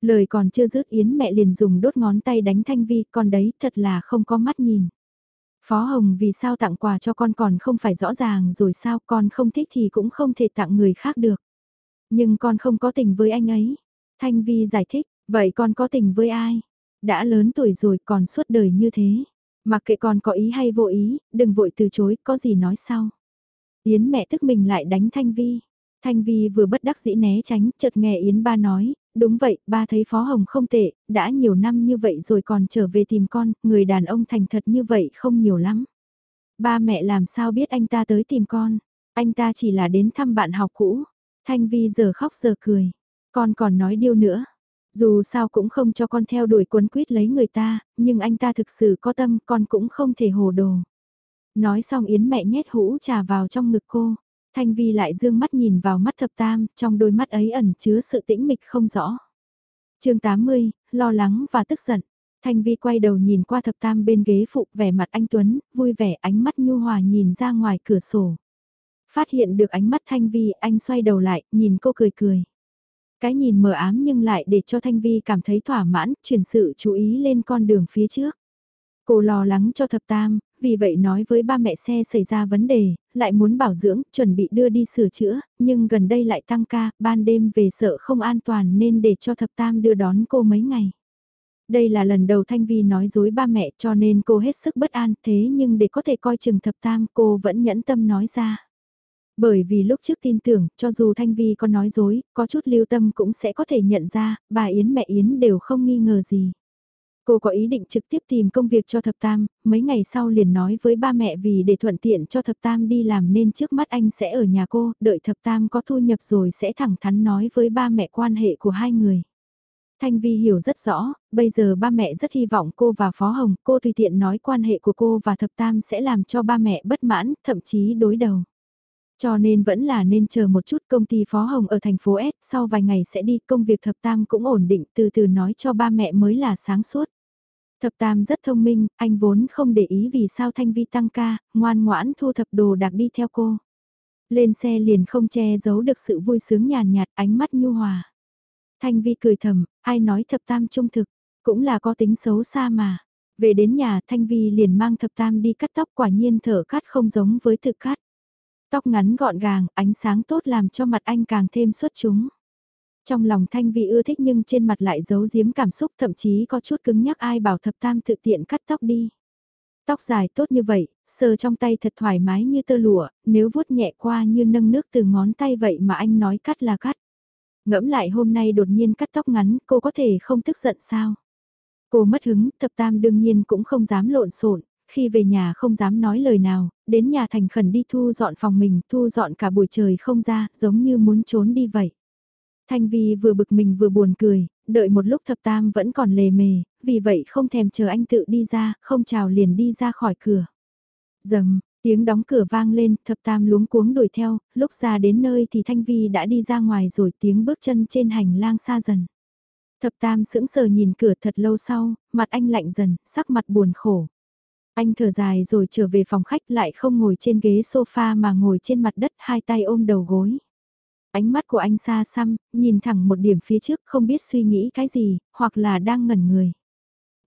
Lời còn chưa dứt Yến mẹ liền dùng đốt ngón tay đánh Thanh Vi, con đấy thật là không có mắt nhìn. Phó Hồng vì sao tặng quà cho con còn không phải rõ ràng rồi sao con không thích thì cũng không thể tặng người khác được. Nhưng con không có tình với anh ấy. Thanh Vi giải thích, vậy con có tình với ai? Đã lớn tuổi rồi còn suốt đời như thế. Mặc kệ con có ý hay vô ý, đừng vội từ chối, có gì nói sau. Yến mẹ tức mình lại đánh Thanh Vi. Thanh Vi vừa bất đắc dĩ né tránh, chợt nghe Yến ba nói, đúng vậy, ba thấy Phó Hồng không tệ, đã nhiều năm như vậy rồi còn trở về tìm con, người đàn ông thành thật như vậy không nhiều lắm. Ba mẹ làm sao biết anh ta tới tìm con, anh ta chỉ là đến thăm bạn học cũ. Thanh Vi giờ khóc giờ cười, con còn nói điêu nữa. Dù sao cũng không cho con theo đuổi cuốn quýt lấy người ta, nhưng anh ta thực sự có tâm con cũng không thể hồ đồ. Nói xong Yến mẹ nhét hũ trà vào trong ngực cô. Thanh Vi lại dương mắt nhìn vào mắt thập tam, trong đôi mắt ấy ẩn chứa sự tĩnh mịch không rõ. chương 80, lo lắng và tức giận. Thanh Vi quay đầu nhìn qua thập tam bên ghế phụ vẻ mặt anh Tuấn, vui vẻ ánh mắt nhu hòa nhìn ra ngoài cửa sổ. Phát hiện được ánh mắt Thanh Vi, anh xoay đầu lại, nhìn cô cười cười. Cái nhìn mờ ám nhưng lại để cho Thanh Vi cảm thấy thỏa mãn, chuyển sự chú ý lên con đường phía trước. Cô lo lắng cho thập tam, vì vậy nói với ba mẹ xe xảy ra vấn đề, lại muốn bảo dưỡng, chuẩn bị đưa đi sửa chữa, nhưng gần đây lại tăng ca, ban đêm về sợ không an toàn nên để cho thập tam đưa đón cô mấy ngày. Đây là lần đầu Thanh Vi nói dối ba mẹ cho nên cô hết sức bất an thế nhưng để có thể coi chừng thập tam cô vẫn nhẫn tâm nói ra. Bởi vì lúc trước tin tưởng, cho dù Thanh Vi có nói dối, có chút lưu tâm cũng sẽ có thể nhận ra, bà Yến mẹ Yến đều không nghi ngờ gì. Cô có ý định trực tiếp tìm công việc cho thập tam, mấy ngày sau liền nói với ba mẹ vì để thuận tiện cho thập tam đi làm nên trước mắt anh sẽ ở nhà cô, đợi thập tam có thu nhập rồi sẽ thẳng thắn nói với ba mẹ quan hệ của hai người. Thanh Vi hiểu rất rõ, bây giờ ba mẹ rất hy vọng cô và Phó Hồng, cô tùy tiện nói quan hệ của cô và Thập Tam sẽ làm cho ba mẹ bất mãn, thậm chí đối đầu. Cho nên vẫn là nên chờ một chút công ty Phó Hồng ở thành phố S, sau vài ngày sẽ đi, công việc Thập Tam cũng ổn định, từ từ nói cho ba mẹ mới là sáng suốt. Thập Tam rất thông minh, anh vốn không để ý vì sao Thanh Vi tăng ca, ngoan ngoãn thu thập đồ đạc đi theo cô. Lên xe liền không che giấu được sự vui sướng nhàn nhạt, ánh mắt nhu hòa. Thanh Vi cười thầm, ai nói thập tam trung thực, cũng là có tính xấu xa mà. Về đến nhà Thanh Vi liền mang thập tam đi cắt tóc quả nhiên thở cắt không giống với thực cắt. Tóc ngắn gọn gàng, ánh sáng tốt làm cho mặt anh càng thêm xuất chúng. Trong lòng Thanh Vi ưa thích nhưng trên mặt lại giấu giếm cảm xúc thậm chí có chút cứng nhắc ai bảo thập tam tự tiện cắt tóc đi. Tóc dài tốt như vậy, sờ trong tay thật thoải mái như tơ lụa, nếu vuốt nhẹ qua như nâng nước từ ngón tay vậy mà anh nói cắt là cắt. Ngẫm lại hôm nay đột nhiên cắt tóc ngắn, cô có thể không tức giận sao? Cô mất hứng, thập tam đương nhiên cũng không dám lộn xộn khi về nhà không dám nói lời nào, đến nhà thành khẩn đi thu dọn phòng mình, thu dọn cả buổi trời không ra, giống như muốn trốn đi vậy. Thanh Vi vừa bực mình vừa buồn cười, đợi một lúc thập tam vẫn còn lề mề, vì vậy không thèm chờ anh tự đi ra, không chào liền đi ra khỏi cửa. Dầm, tiếng đóng cửa vang lên, thập tam luống cuống đuổi theo, lúc ra đến nơi thì Thanh Vi đã đi ra ngoài rồi tiếng bước chân trên hành lang xa dần. Thập tam sững sờ nhìn cửa thật lâu sau, mặt anh lạnh dần, sắc mặt buồn khổ. Anh thở dài rồi trở về phòng khách lại không ngồi trên ghế sofa mà ngồi trên mặt đất hai tay ôm đầu gối. Ánh mắt của anh xa xăm, nhìn thẳng một điểm phía trước không biết suy nghĩ cái gì, hoặc là đang ngẩn người.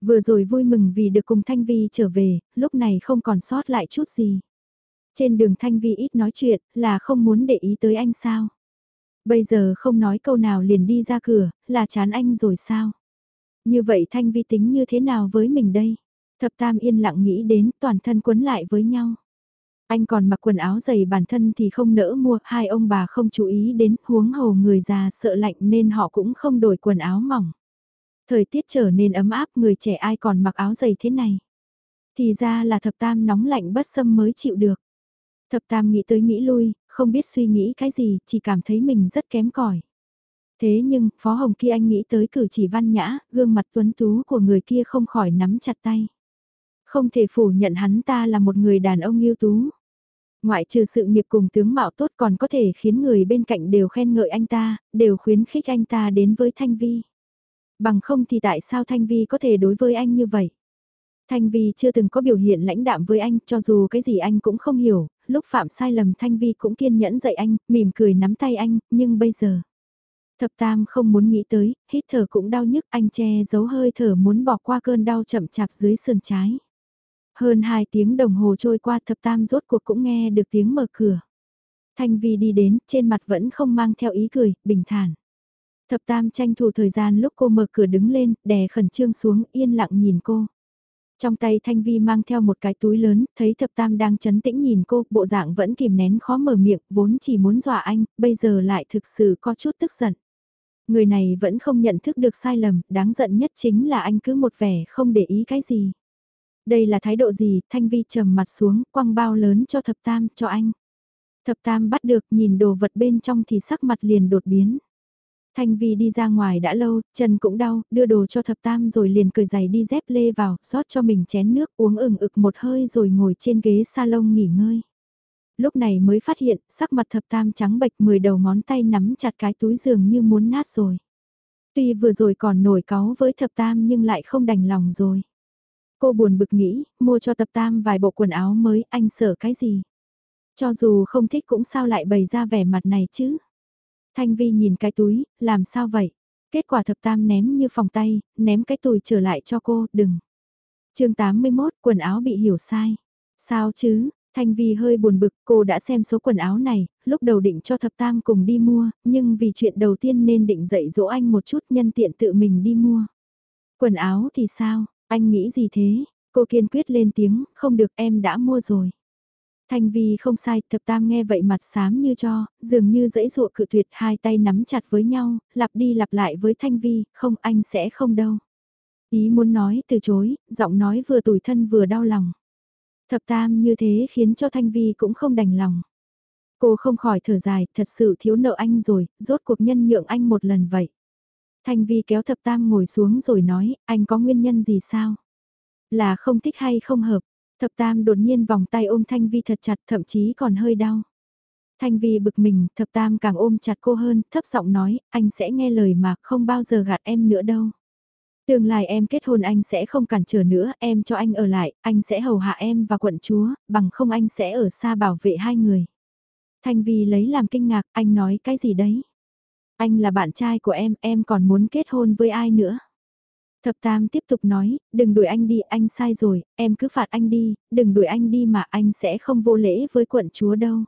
Vừa rồi vui mừng vì được cùng Thanh Vi trở về, lúc này không còn sót lại chút gì. Trên đường Thanh Vi ít nói chuyện, là không muốn để ý tới anh sao. Bây giờ không nói câu nào liền đi ra cửa, là chán anh rồi sao? Như vậy Thanh Vi tính như thế nào với mình đây? Thập Tam yên lặng nghĩ đến toàn thân quấn lại với nhau. Anh còn mặc quần áo dày bản thân thì không nỡ mua, hai ông bà không chú ý đến huống hồ người già sợ lạnh nên họ cũng không đổi quần áo mỏng. Thời tiết trở nên ấm áp người trẻ ai còn mặc áo dày thế này. Thì ra là thập tam nóng lạnh bất xâm mới chịu được. Thập tam nghĩ tới nghĩ lui, không biết suy nghĩ cái gì, chỉ cảm thấy mình rất kém cỏi. Thế nhưng, Phó Hồng kia anh nghĩ tới cử chỉ văn nhã, gương mặt tuấn tú của người kia không khỏi nắm chặt tay. Không thể phủ nhận hắn ta là một người đàn ông yêu tú. Ngoại trừ sự nghiệp cùng tướng mạo tốt còn có thể khiến người bên cạnh đều khen ngợi anh ta, đều khuyến khích anh ta đến với Thanh Vi. Bằng không thì tại sao Thanh Vi có thể đối với anh như vậy? Thanh Vi chưa từng có biểu hiện lãnh đạm với anh, cho dù cái gì anh cũng không hiểu, lúc phạm sai lầm Thanh Vi cũng kiên nhẫn dạy anh, mỉm cười nắm tay anh, nhưng bây giờ... Thập Tam không muốn nghĩ tới, hít thở cũng đau nhức, anh che giấu hơi thở muốn bỏ qua cơn đau chậm chạp dưới sườn trái. Hơn 2 tiếng đồng hồ trôi qua thập tam rốt cuộc cũng nghe được tiếng mở cửa. Thanh Vi đi đến, trên mặt vẫn không mang theo ý cười, bình thản. Thập tam tranh thủ thời gian lúc cô mở cửa đứng lên, đè khẩn trương xuống, yên lặng nhìn cô. Trong tay Thanh Vi mang theo một cái túi lớn, thấy thập tam đang chấn tĩnh nhìn cô, bộ dạng vẫn kìm nén khó mở miệng, vốn chỉ muốn dọa anh, bây giờ lại thực sự có chút tức giận. Người này vẫn không nhận thức được sai lầm, đáng giận nhất chính là anh cứ một vẻ không để ý cái gì. Đây là thái độ gì, Thanh Vi trầm mặt xuống, quăng bao lớn cho thập tam, cho anh. Thập tam bắt được, nhìn đồ vật bên trong thì sắc mặt liền đột biến. Thanh Vi đi ra ngoài đã lâu, chân cũng đau, đưa đồ cho thập tam rồi liền cười giày đi dép lê vào, rót cho mình chén nước uống ừng ực một hơi rồi ngồi trên ghế salon nghỉ ngơi. Lúc này mới phát hiện, sắc mặt thập tam trắng bệch mười đầu ngón tay nắm chặt cái túi giường như muốn nát rồi. Tuy vừa rồi còn nổi cáu với thập tam nhưng lại không đành lòng rồi. Cô buồn bực nghĩ, mua cho tập tam vài bộ quần áo mới, anh sợ cái gì? Cho dù không thích cũng sao lại bày ra vẻ mặt này chứ? Thanh Vi nhìn cái túi, làm sao vậy? Kết quả thập tam ném như phòng tay, ném cái túi trở lại cho cô, đừng. chương 81, quần áo bị hiểu sai. Sao chứ? Thanh Vi hơi buồn bực, cô đã xem số quần áo này, lúc đầu định cho thập tam cùng đi mua, nhưng vì chuyện đầu tiên nên định dạy dỗ anh một chút nhân tiện tự mình đi mua. Quần áo thì sao? Anh nghĩ gì thế? Cô kiên quyết lên tiếng, không được em đã mua rồi. Thanh Vi không sai, thập tam nghe vậy mặt xám như cho, dường như dãy dụa cự tuyệt hai tay nắm chặt với nhau, lặp đi lặp lại với Thanh Vi, không anh sẽ không đâu. Ý muốn nói từ chối, giọng nói vừa tủi thân vừa đau lòng. Thập tam như thế khiến cho Thanh Vi cũng không đành lòng. Cô không khỏi thở dài, thật sự thiếu nợ anh rồi, rốt cuộc nhân nhượng anh một lần vậy. Thanh Vi kéo thập tam ngồi xuống rồi nói, anh có nguyên nhân gì sao? Là không thích hay không hợp? Thập tam đột nhiên vòng tay ôm Thanh Vi thật chặt thậm chí còn hơi đau. Thanh Vi bực mình, thập tam càng ôm chặt cô hơn, thấp giọng nói, anh sẽ nghe lời mà không bao giờ gạt em nữa đâu. Tương lai em kết hôn anh sẽ không cản trở nữa, em cho anh ở lại, anh sẽ hầu hạ em và quận chúa, bằng không anh sẽ ở xa bảo vệ hai người. Thanh Vi lấy làm kinh ngạc, anh nói cái gì đấy? Anh là bạn trai của em, em còn muốn kết hôn với ai nữa? Thập Tam tiếp tục nói, đừng đuổi anh đi, anh sai rồi, em cứ phạt anh đi, đừng đuổi anh đi mà anh sẽ không vô lễ với quận chúa đâu.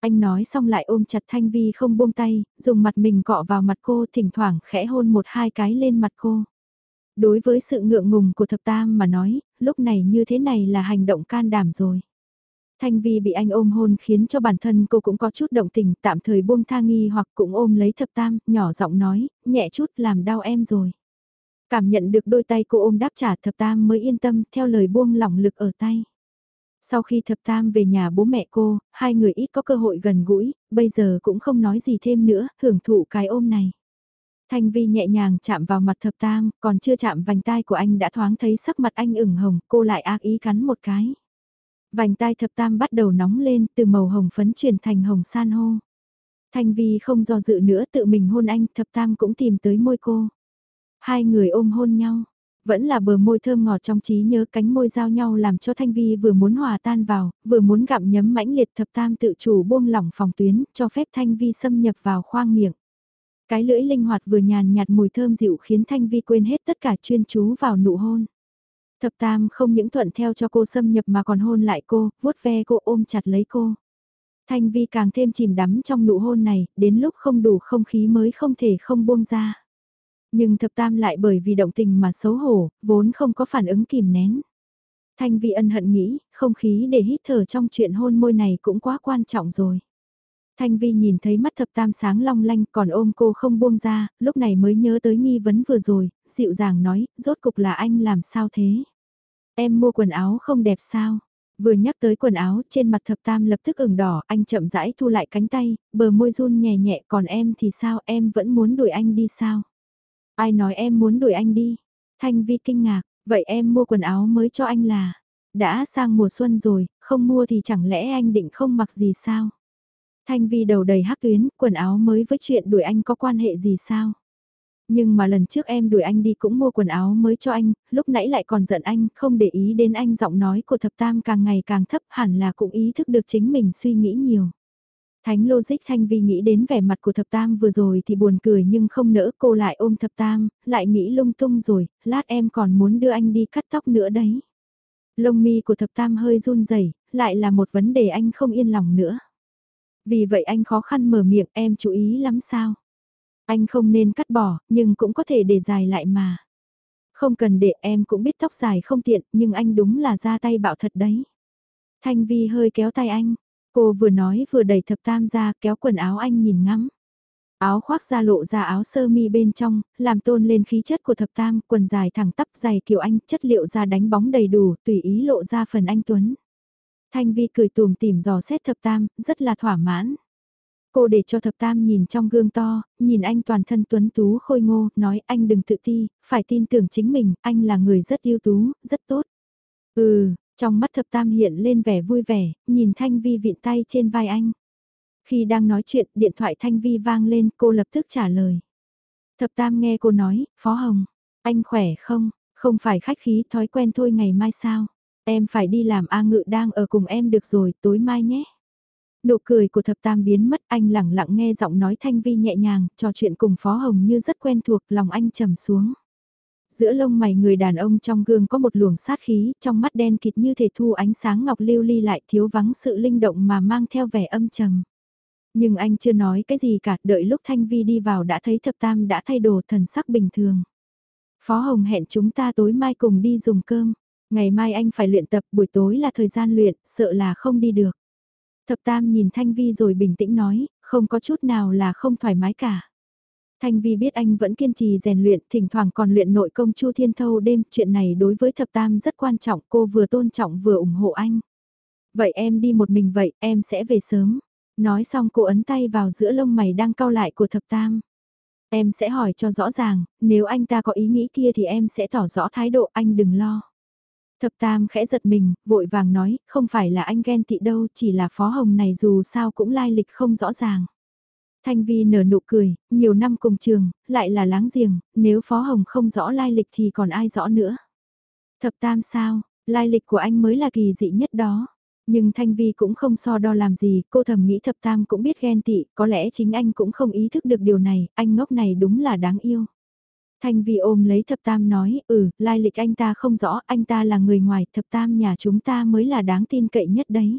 Anh nói xong lại ôm chặt Thanh Vi không buông tay, dùng mặt mình cọ vào mặt cô thỉnh thoảng khẽ hôn một hai cái lên mặt cô. Đối với sự ngượng ngùng của thập tam mà nói, lúc này như thế này là hành động can đảm rồi. Thanh Vi bị anh ôm hôn khiến cho bản thân cô cũng có chút động tình tạm thời buông tha nghi hoặc cũng ôm lấy thập tam, nhỏ giọng nói, nhẹ chút làm đau em rồi. Cảm nhận được đôi tay cô ôm đáp trả thập tam mới yên tâm theo lời buông lỏng lực ở tay. Sau khi thập tam về nhà bố mẹ cô, hai người ít có cơ hội gần gũi, bây giờ cũng không nói gì thêm nữa, hưởng thụ cái ôm này. Thanh Vi nhẹ nhàng chạm vào mặt thập tam, còn chưa chạm vành tai của anh đã thoáng thấy sắc mặt anh ửng hồng, cô lại ác ý cắn một cái. Vành tai thập tam bắt đầu nóng lên, từ màu hồng phấn chuyển thành hồng san hô. Thanh Vi không do dự nữa tự mình hôn anh, thập tam cũng tìm tới môi cô. Hai người ôm hôn nhau, vẫn là bờ môi thơm ngọt trong trí nhớ cánh môi giao nhau làm cho Thanh Vi vừa muốn hòa tan vào, vừa muốn gặm nhấm mãnh liệt thập tam tự chủ buông lỏng phòng tuyến, cho phép Thanh Vi xâm nhập vào khoang miệng. Cái lưỡi linh hoạt vừa nhàn nhạt mùi thơm dịu khiến Thanh Vi quên hết tất cả chuyên chú vào nụ hôn. Thập tam không những thuận theo cho cô xâm nhập mà còn hôn lại cô, vuốt ve cô ôm chặt lấy cô. Thanh Vi càng thêm chìm đắm trong nụ hôn này, đến lúc không đủ không khí mới không thể không buông ra. Nhưng thập tam lại bởi vì động tình mà xấu hổ, vốn không có phản ứng kìm nén. Thanh Vi ân hận nghĩ, không khí để hít thở trong chuyện hôn môi này cũng quá quan trọng rồi. Thanh Vi nhìn thấy mắt thập tam sáng long lanh còn ôm cô không buông ra, lúc này mới nhớ tới nghi vấn vừa rồi, dịu dàng nói, rốt cục là anh làm sao thế? Em mua quần áo không đẹp sao? Vừa nhắc tới quần áo, trên mặt thập tam lập tức ửng đỏ, anh chậm rãi thu lại cánh tay, bờ môi run nhẹ nhẹ, còn em thì sao, em vẫn muốn đuổi anh đi sao? Ai nói em muốn đuổi anh đi? Thanh Vi kinh ngạc, vậy em mua quần áo mới cho anh là? Đã sang mùa xuân rồi, không mua thì chẳng lẽ anh định không mặc gì sao? Thanh Vi đầu đầy hắc tuyến, quần áo mới với chuyện đuổi anh có quan hệ gì sao? Nhưng mà lần trước em đuổi anh đi cũng mua quần áo mới cho anh, lúc nãy lại còn giận anh, không để ý đến anh giọng nói của thập tam càng ngày càng thấp hẳn là cũng ý thức được chính mình suy nghĩ nhiều. Thánh logic Thanh Vi nghĩ đến vẻ mặt của thập tam vừa rồi thì buồn cười nhưng không nỡ cô lại ôm thập tam, lại nghĩ lung tung rồi, lát em còn muốn đưa anh đi cắt tóc nữa đấy. Lông mi của thập tam hơi run rẩy lại là một vấn đề anh không yên lòng nữa. Vì vậy anh khó khăn mở miệng em chú ý lắm sao. Anh không nên cắt bỏ, nhưng cũng có thể để dài lại mà. Không cần để em cũng biết tóc dài không tiện, nhưng anh đúng là ra tay bạo thật đấy. Thanh Vi hơi kéo tay anh, cô vừa nói vừa đẩy thập tam ra kéo quần áo anh nhìn ngắm. Áo khoác ra lộ ra áo sơ mi bên trong, làm tôn lên khí chất của thập tam, quần dài thẳng tắp dày kiểu anh, chất liệu ra đánh bóng đầy đủ, tùy ý lộ ra phần anh Tuấn. Thanh Vi cười tùm tìm dò xét thập tam, rất là thỏa mãn. Cô để cho thập tam nhìn trong gương to, nhìn anh toàn thân tuấn tú khôi ngô, nói anh đừng tự ti, phải tin tưởng chính mình, anh là người rất ưu tú, rất tốt. Ừ, trong mắt thập tam hiện lên vẻ vui vẻ, nhìn Thanh Vi vịn tay trên vai anh. Khi đang nói chuyện, điện thoại Thanh Vi vang lên, cô lập tức trả lời. Thập tam nghe cô nói, Phó Hồng, anh khỏe không, không phải khách khí thói quen thôi ngày mai sao. Em phải đi làm A ngự đang ở cùng em được rồi, tối mai nhé. Nụ cười của thập tam biến mất anh lẳng lặng nghe giọng nói thanh vi nhẹ nhàng, trò chuyện cùng Phó Hồng như rất quen thuộc, lòng anh trầm xuống. Giữa lông mày người đàn ông trong gương có một luồng sát khí, trong mắt đen kịt như thể thu ánh sáng ngọc lưu ly lại thiếu vắng sự linh động mà mang theo vẻ âm trầm. Nhưng anh chưa nói cái gì cả, đợi lúc Thanh Vi đi vào đã thấy thập tam đã thay đồ thần sắc bình thường. Phó Hồng hẹn chúng ta tối mai cùng đi dùng cơm. Ngày mai anh phải luyện tập buổi tối là thời gian luyện, sợ là không đi được. Thập Tam nhìn Thanh Vi rồi bình tĩnh nói, không có chút nào là không thoải mái cả. Thanh Vi biết anh vẫn kiên trì rèn luyện, thỉnh thoảng còn luyện nội công Chu Thiên Thâu đêm, chuyện này đối với Thập Tam rất quan trọng, cô vừa tôn trọng vừa ủng hộ anh. Vậy em đi một mình vậy, em sẽ về sớm. Nói xong cô ấn tay vào giữa lông mày đang cau lại của Thập Tam. Em sẽ hỏi cho rõ ràng, nếu anh ta có ý nghĩ kia thì em sẽ tỏ rõ thái độ anh đừng lo. Thập Tam khẽ giật mình, vội vàng nói, không phải là anh ghen tị đâu, chỉ là Phó Hồng này dù sao cũng lai lịch không rõ ràng. Thanh Vi nở nụ cười, nhiều năm cùng trường, lại là láng giềng, nếu Phó Hồng không rõ lai lịch thì còn ai rõ nữa. Thập Tam sao, lai lịch của anh mới là kỳ dị nhất đó. Nhưng Thanh Vi cũng không so đo làm gì, cô thầm nghĩ thập tam cũng biết ghen tị, có lẽ chính anh cũng không ý thức được điều này, anh ngốc này đúng là đáng yêu. Thanh Vi ôm lấy thập tam nói, ừ, lai lịch anh ta không rõ, anh ta là người ngoài, thập tam nhà chúng ta mới là đáng tin cậy nhất đấy.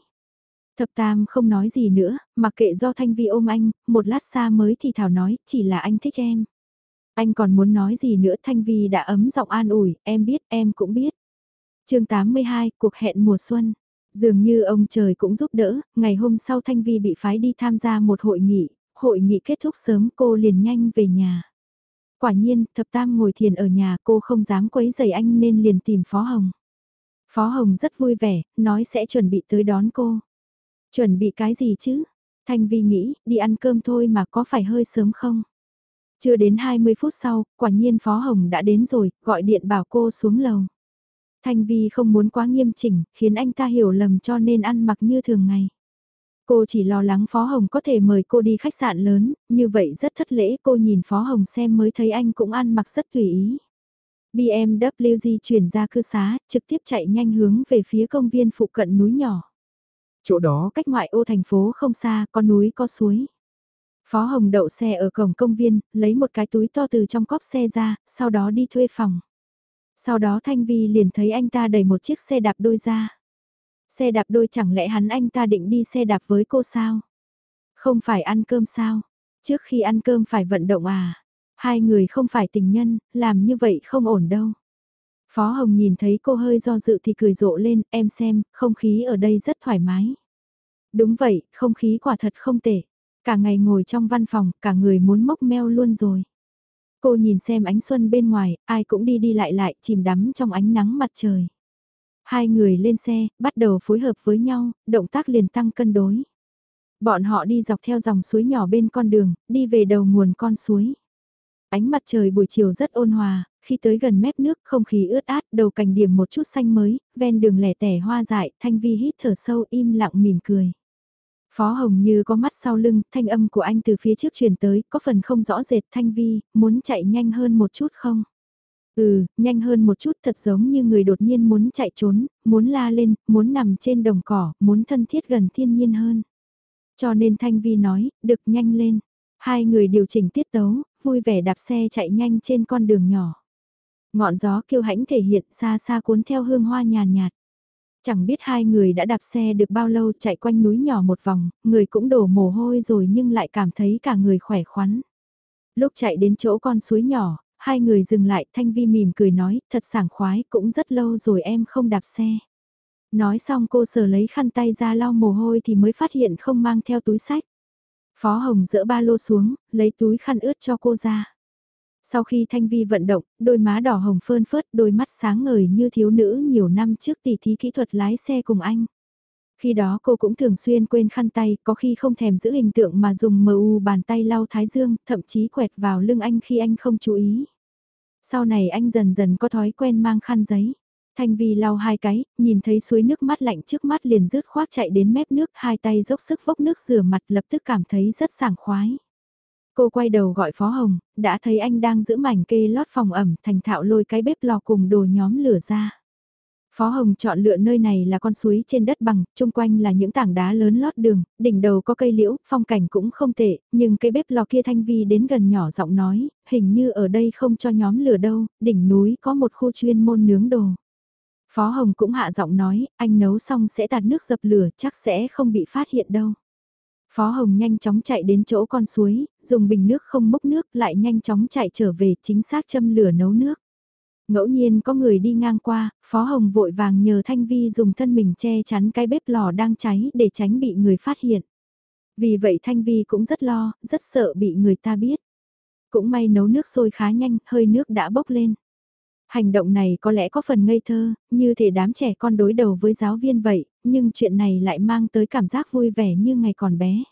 Thập tam không nói gì nữa, mặc kệ do Thanh Vi ôm anh, một lát xa mới thì Thảo nói, chỉ là anh thích em. Anh còn muốn nói gì nữa Thanh Vi đã ấm giọng an ủi, em biết, em cũng biết. chương 82, cuộc hẹn mùa xuân. Dường như ông trời cũng giúp đỡ, ngày hôm sau Thanh Vi bị phái đi tham gia một hội nghị, hội nghị kết thúc sớm cô liền nhanh về nhà. Quả nhiên, thập tam ngồi thiền ở nhà cô không dám quấy giày anh nên liền tìm Phó Hồng. Phó Hồng rất vui vẻ, nói sẽ chuẩn bị tới đón cô. Chuẩn bị cái gì chứ? Thanh Vi nghĩ, đi ăn cơm thôi mà có phải hơi sớm không? Chưa đến 20 phút sau, quả nhiên Phó Hồng đã đến rồi, gọi điện bảo cô xuống lầu. Thanh Vi không muốn quá nghiêm chỉnh, khiến anh ta hiểu lầm cho nên ăn mặc như thường ngày. Cô chỉ lo lắng Phó Hồng có thể mời cô đi khách sạn lớn, như vậy rất thất lễ cô nhìn Phó Hồng xem mới thấy anh cũng ăn mặc rất tùy ý. BMW di chuyển ra cư xá, trực tiếp chạy nhanh hướng về phía công viên phụ cận núi nhỏ. Chỗ đó cách ngoại ô thành phố không xa, có núi có suối. Phó Hồng đậu xe ở cổng công viên, lấy một cái túi to từ trong cốp xe ra, sau đó đi thuê phòng. Sau đó Thanh Vi liền thấy anh ta đẩy một chiếc xe đạp đôi ra. Xe đạp đôi chẳng lẽ hắn anh ta định đi xe đạp với cô sao? Không phải ăn cơm sao? Trước khi ăn cơm phải vận động à? Hai người không phải tình nhân, làm như vậy không ổn đâu. Phó Hồng nhìn thấy cô hơi do dự thì cười rộ lên, em xem, không khí ở đây rất thoải mái. Đúng vậy, không khí quả thật không tệ. Cả ngày ngồi trong văn phòng, cả người muốn mốc meo luôn rồi. Cô nhìn xem ánh xuân bên ngoài, ai cũng đi đi lại lại, chìm đắm trong ánh nắng mặt trời. Hai người lên xe, bắt đầu phối hợp với nhau, động tác liền tăng cân đối. Bọn họ đi dọc theo dòng suối nhỏ bên con đường, đi về đầu nguồn con suối. Ánh mặt trời buổi chiều rất ôn hòa, khi tới gần mép nước không khí ướt át, đầu cành điểm một chút xanh mới, ven đường lẻ tẻ hoa dại, thanh vi hít thở sâu im lặng mỉm cười. Phó Hồng như có mắt sau lưng, thanh âm của anh từ phía trước truyền tới, có phần không rõ rệt Thanh Vi, muốn chạy nhanh hơn một chút không? Ừ, nhanh hơn một chút thật giống như người đột nhiên muốn chạy trốn, muốn la lên, muốn nằm trên đồng cỏ, muốn thân thiết gần thiên nhiên hơn. Cho nên Thanh Vi nói, được nhanh lên. Hai người điều chỉnh tiết tấu, vui vẻ đạp xe chạy nhanh trên con đường nhỏ. Ngọn gió kiêu hãnh thể hiện xa xa cuốn theo hương hoa nhàn nhạt. Chẳng biết hai người đã đạp xe được bao lâu chạy quanh núi nhỏ một vòng, người cũng đổ mồ hôi rồi nhưng lại cảm thấy cả người khỏe khoắn. Lúc chạy đến chỗ con suối nhỏ, hai người dừng lại Thanh Vi mỉm cười nói, thật sảng khoái, cũng rất lâu rồi em không đạp xe. Nói xong cô sờ lấy khăn tay ra lau mồ hôi thì mới phát hiện không mang theo túi sách. Phó Hồng dỡ ba lô xuống, lấy túi khăn ướt cho cô ra. Sau khi Thanh Vi vận động, đôi má đỏ hồng phơn phớt, đôi mắt sáng ngời như thiếu nữ nhiều năm trước tỉ thí kỹ thuật lái xe cùng anh. Khi đó cô cũng thường xuyên quên khăn tay, có khi không thèm giữ hình tượng mà dùng mờ u bàn tay lau thái dương, thậm chí quẹt vào lưng anh khi anh không chú ý. Sau này anh dần dần có thói quen mang khăn giấy. Thanh Vi lau hai cái, nhìn thấy suối nước mắt lạnh trước mắt liền rớt khoát chạy đến mép nước, hai tay dốc sức vốc nước rửa mặt lập tức cảm thấy rất sảng khoái. Cô quay đầu gọi Phó Hồng, đã thấy anh đang giữ mảnh kê lót phòng ẩm thành thạo lôi cái bếp lò cùng đồ nhóm lửa ra. Phó Hồng chọn lựa nơi này là con suối trên đất bằng, chung quanh là những tảng đá lớn lót đường, đỉnh đầu có cây liễu, phong cảnh cũng không tệ, nhưng cái bếp lò kia thanh vi đến gần nhỏ giọng nói, hình như ở đây không cho nhóm lửa đâu, đỉnh núi có một khu chuyên môn nướng đồ. Phó Hồng cũng hạ giọng nói, anh nấu xong sẽ tạt nước dập lửa chắc sẽ không bị phát hiện đâu. Phó Hồng nhanh chóng chạy đến chỗ con suối, dùng bình nước không mốc nước lại nhanh chóng chạy trở về chính xác châm lửa nấu nước. Ngẫu nhiên có người đi ngang qua, Phó Hồng vội vàng nhờ Thanh Vi dùng thân mình che chắn cái bếp lò đang cháy để tránh bị người phát hiện. Vì vậy Thanh Vi cũng rất lo, rất sợ bị người ta biết. Cũng may nấu nước sôi khá nhanh, hơi nước đã bốc lên. Hành động này có lẽ có phần ngây thơ, như thể đám trẻ con đối đầu với giáo viên vậy, nhưng chuyện này lại mang tới cảm giác vui vẻ như ngày còn bé.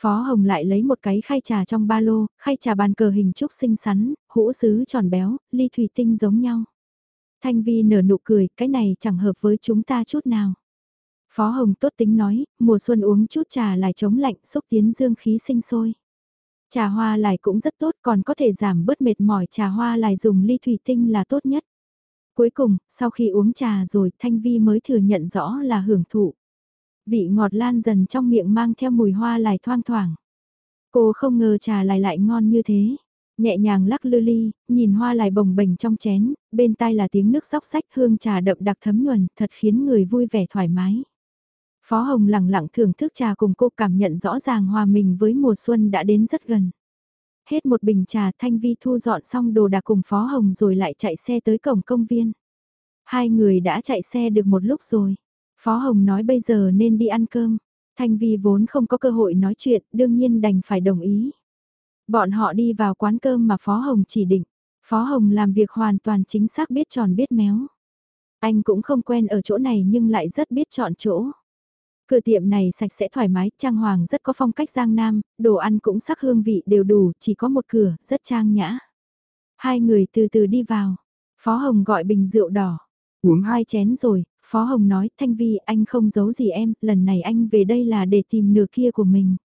Phó Hồng lại lấy một cái khay trà trong ba lô, khay trà bàn cờ hình trúc xinh xắn, hũ sứ tròn béo, ly thủy tinh giống nhau. Thanh Vi nở nụ cười, cái này chẳng hợp với chúng ta chút nào. Phó Hồng tốt tính nói, mùa xuân uống chút trà lại chống lạnh xúc tiến dương khí sinh sôi. Trà hoa lại cũng rất tốt còn có thể giảm bớt mệt mỏi trà hoa lại dùng ly thủy tinh là tốt nhất. Cuối cùng, sau khi uống trà rồi Thanh Vi mới thừa nhận rõ là hưởng thụ. Vị ngọt lan dần trong miệng mang theo mùi hoa lại thoang thoảng. Cô không ngờ trà lại lại ngon như thế. Nhẹ nhàng lắc lư ly, nhìn hoa lại bồng bềnh trong chén, bên tai là tiếng nước róc sách hương trà đậm đặc thấm nhuần, thật khiến người vui vẻ thoải mái. Phó Hồng lặng lặng thưởng thức trà cùng cô cảm nhận rõ ràng hòa mình với mùa xuân đã đến rất gần. Hết một bình trà Thanh Vi thu dọn xong đồ đạc cùng Phó Hồng rồi lại chạy xe tới cổng công viên. Hai người đã chạy xe được một lúc rồi. Phó Hồng nói bây giờ nên đi ăn cơm. Thanh Vi vốn không có cơ hội nói chuyện, đương nhiên đành phải đồng ý. Bọn họ đi vào quán cơm mà Phó Hồng chỉ định. Phó Hồng làm việc hoàn toàn chính xác biết tròn biết méo. Anh cũng không quen ở chỗ này nhưng lại rất biết chọn chỗ. Cửa tiệm này sạch sẽ thoải mái, trang hoàng rất có phong cách giang nam, đồ ăn cũng sắc hương vị đều đủ, chỉ có một cửa, rất trang nhã. Hai người từ từ đi vào. Phó Hồng gọi bình rượu đỏ. Uống hai chén rồi, Phó Hồng nói, Thanh Vi anh không giấu gì em, lần này anh về đây là để tìm nửa kia của mình.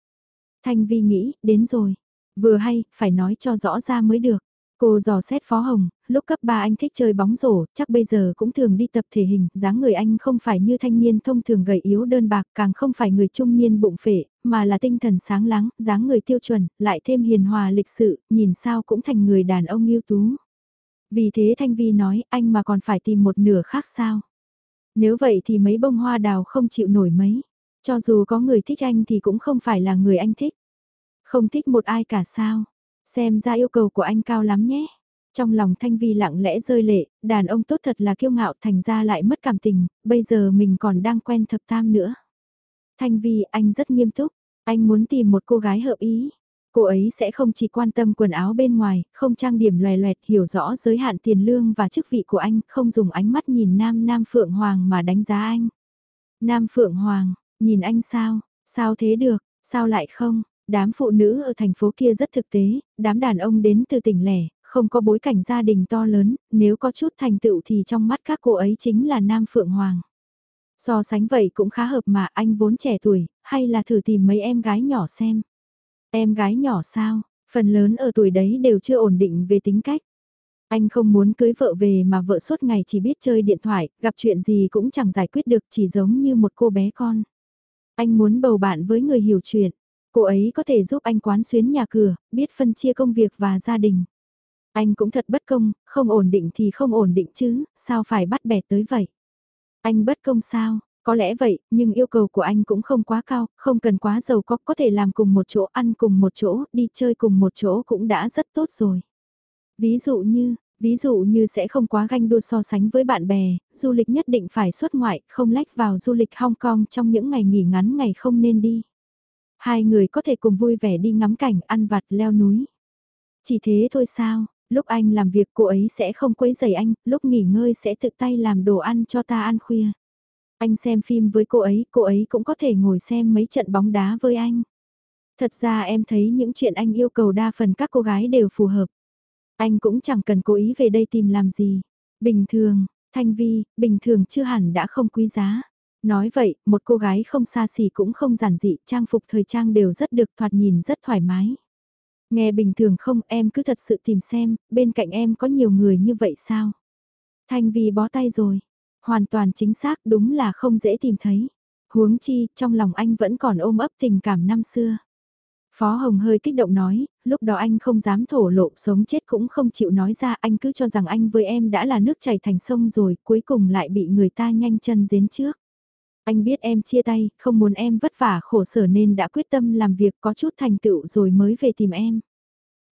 Thanh Vi nghĩ, đến rồi. Vừa hay, phải nói cho rõ ra mới được. Cô dò xét Phó Hồng, lúc cấp 3 anh thích chơi bóng rổ, chắc bây giờ cũng thường đi tập thể hình, dáng người anh không phải như thanh niên thông thường gầy yếu đơn bạc, càng không phải người trung niên bụng phệ, mà là tinh thần sáng láng, dáng người tiêu chuẩn, lại thêm hiền hòa lịch sự, nhìn sao cũng thành người đàn ông ưu tú. Vì thế Thanh Vi nói, anh mà còn phải tìm một nửa khác sao? Nếu vậy thì mấy bông hoa đào không chịu nổi mấy. Cho dù có người thích anh thì cũng không phải là người anh thích. Không thích một ai cả sao? Xem ra yêu cầu của anh cao lắm nhé. Trong lòng Thanh Vi lặng lẽ rơi lệ, đàn ông tốt thật là kiêu ngạo thành ra lại mất cảm tình, bây giờ mình còn đang quen thập tam nữa. Thanh Vi, anh rất nghiêm túc, anh muốn tìm một cô gái hợp ý. Cô ấy sẽ không chỉ quan tâm quần áo bên ngoài, không trang điểm loè loẹt, hiểu rõ giới hạn tiền lương và chức vị của anh, không dùng ánh mắt nhìn Nam Nam Phượng Hoàng mà đánh giá anh. Nam Phượng Hoàng, nhìn anh sao, sao thế được, sao lại không, Đám phụ nữ ở thành phố kia rất thực tế, đám đàn ông đến từ tỉnh lẻ, không có bối cảnh gia đình to lớn, nếu có chút thành tựu thì trong mắt các cô ấy chính là Nam Phượng Hoàng. So sánh vậy cũng khá hợp mà anh vốn trẻ tuổi, hay là thử tìm mấy em gái nhỏ xem. Em gái nhỏ sao, phần lớn ở tuổi đấy đều chưa ổn định về tính cách. Anh không muốn cưới vợ về mà vợ suốt ngày chỉ biết chơi điện thoại, gặp chuyện gì cũng chẳng giải quyết được chỉ giống như một cô bé con. Anh muốn bầu bạn với người hiểu chuyện. Cô ấy có thể giúp anh quán xuyến nhà cửa, biết phân chia công việc và gia đình. Anh cũng thật bất công, không ổn định thì không ổn định chứ, sao phải bắt bẻ tới vậy? Anh bất công sao? Có lẽ vậy, nhưng yêu cầu của anh cũng không quá cao, không cần quá giàu có, có thể làm cùng một chỗ, ăn cùng một chỗ, đi chơi cùng một chỗ cũng đã rất tốt rồi. Ví dụ như, ví dụ như sẽ không quá ganh đua so sánh với bạn bè, du lịch nhất định phải xuất ngoại, không lách vào du lịch Hong Kong trong những ngày nghỉ ngắn ngày không nên đi. Hai người có thể cùng vui vẻ đi ngắm cảnh, ăn vặt, leo núi. Chỉ thế thôi sao, lúc anh làm việc cô ấy sẽ không quấy rầy anh, lúc nghỉ ngơi sẽ tự tay làm đồ ăn cho ta ăn khuya. Anh xem phim với cô ấy, cô ấy cũng có thể ngồi xem mấy trận bóng đá với anh. Thật ra em thấy những chuyện anh yêu cầu đa phần các cô gái đều phù hợp. Anh cũng chẳng cần cố ý về đây tìm làm gì. Bình thường, Thanh Vi, bình thường chưa hẳn đã không quý giá. Nói vậy, một cô gái không xa xỉ cũng không giản dị, trang phục thời trang đều rất được thoạt nhìn rất thoải mái. Nghe bình thường không em cứ thật sự tìm xem, bên cạnh em có nhiều người như vậy sao? Thanh Vi bó tay rồi. Hoàn toàn chính xác đúng là không dễ tìm thấy. Huống chi, trong lòng anh vẫn còn ôm ấp tình cảm năm xưa. Phó Hồng hơi kích động nói, lúc đó anh không dám thổ lộ sống chết cũng không chịu nói ra anh cứ cho rằng anh với em đã là nước chảy thành sông rồi cuối cùng lại bị người ta nhanh chân dến trước. Anh biết em chia tay, không muốn em vất vả khổ sở nên đã quyết tâm làm việc có chút thành tựu rồi mới về tìm em.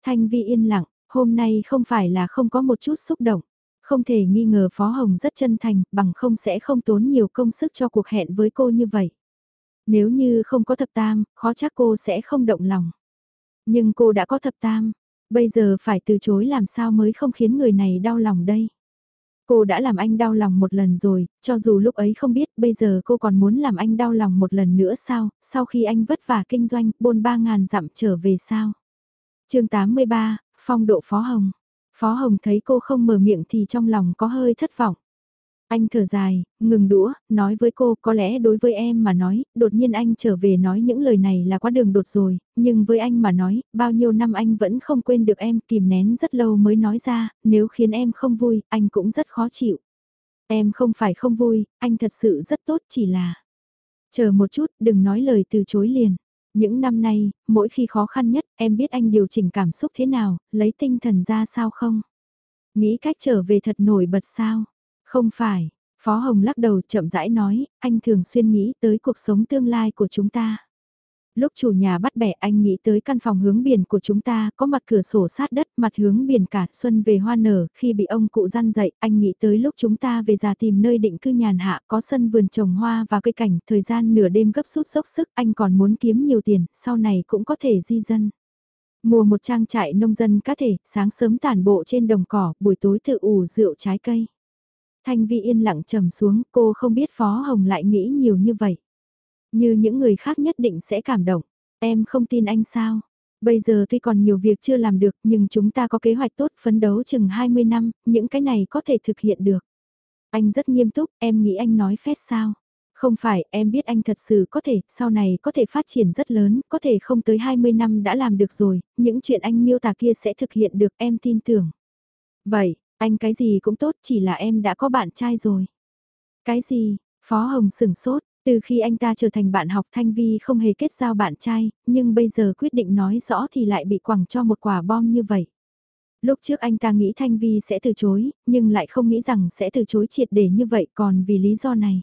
Thanh Vi yên lặng, hôm nay không phải là không có một chút xúc động. Không thể nghi ngờ Phó Hồng rất chân thành, bằng không sẽ không tốn nhiều công sức cho cuộc hẹn với cô như vậy. Nếu như không có thập tam, khó chắc cô sẽ không động lòng. Nhưng cô đã có thập tam, bây giờ phải từ chối làm sao mới không khiến người này đau lòng đây. Cô đã làm anh đau lòng một lần rồi, cho dù lúc ấy không biết bây giờ cô còn muốn làm anh đau lòng một lần nữa sao, sau khi anh vất vả kinh doanh, bôn ba ngàn dặm trở về sao. chương 83, Phong độ Phó Hồng. Phó Hồng thấy cô không mở miệng thì trong lòng có hơi thất vọng. Anh thở dài, ngừng đũa, nói với cô có lẽ đối với em mà nói, đột nhiên anh trở về nói những lời này là quá đường đột rồi, nhưng với anh mà nói, bao nhiêu năm anh vẫn không quên được em kìm nén rất lâu mới nói ra, nếu khiến em không vui, anh cũng rất khó chịu. Em không phải không vui, anh thật sự rất tốt chỉ là... Chờ một chút, đừng nói lời từ chối liền. Những năm nay, mỗi khi khó khăn nhất, em biết anh điều chỉnh cảm xúc thế nào, lấy tinh thần ra sao không? Nghĩ cách trở về thật nổi bật sao? Không phải, Phó Hồng lắc đầu chậm rãi nói, anh thường xuyên nghĩ tới cuộc sống tương lai của chúng ta. Lúc chủ nhà bắt bẻ anh nghĩ tới căn phòng hướng biển của chúng ta có mặt cửa sổ sát đất mặt hướng biển cả xuân về hoa nở khi bị ông cụ gian dậy anh nghĩ tới lúc chúng ta về già tìm nơi định cư nhàn hạ có sân vườn trồng hoa và cây cảnh thời gian nửa đêm gấp rút dốc sức anh còn muốn kiếm nhiều tiền sau này cũng có thể di dân. Mùa một trang trại nông dân cá thể sáng sớm tản bộ trên đồng cỏ buổi tối tự ủ rượu trái cây. Thanh Vi yên lặng trầm xuống, cô không biết Phó Hồng lại nghĩ nhiều như vậy. Như những người khác nhất định sẽ cảm động. Em không tin anh sao? Bây giờ tuy còn nhiều việc chưa làm được nhưng chúng ta có kế hoạch tốt phấn đấu chừng 20 năm, những cái này có thể thực hiện được. Anh rất nghiêm túc, em nghĩ anh nói phét sao? Không phải, em biết anh thật sự có thể, sau này có thể phát triển rất lớn, có thể không tới 20 năm đã làm được rồi, những chuyện anh miêu tả kia sẽ thực hiện được em tin tưởng. Vậy, anh cái gì cũng tốt chỉ là em đã có bạn trai rồi. Cái gì? Phó Hồng sửng sốt, từ khi anh ta trở thành bạn học Thanh Vi không hề kết giao bạn trai, nhưng bây giờ quyết định nói rõ thì lại bị quẳng cho một quả bom như vậy. Lúc trước anh ta nghĩ Thanh Vi sẽ từ chối, nhưng lại không nghĩ rằng sẽ từ chối triệt để như vậy còn vì lý do này.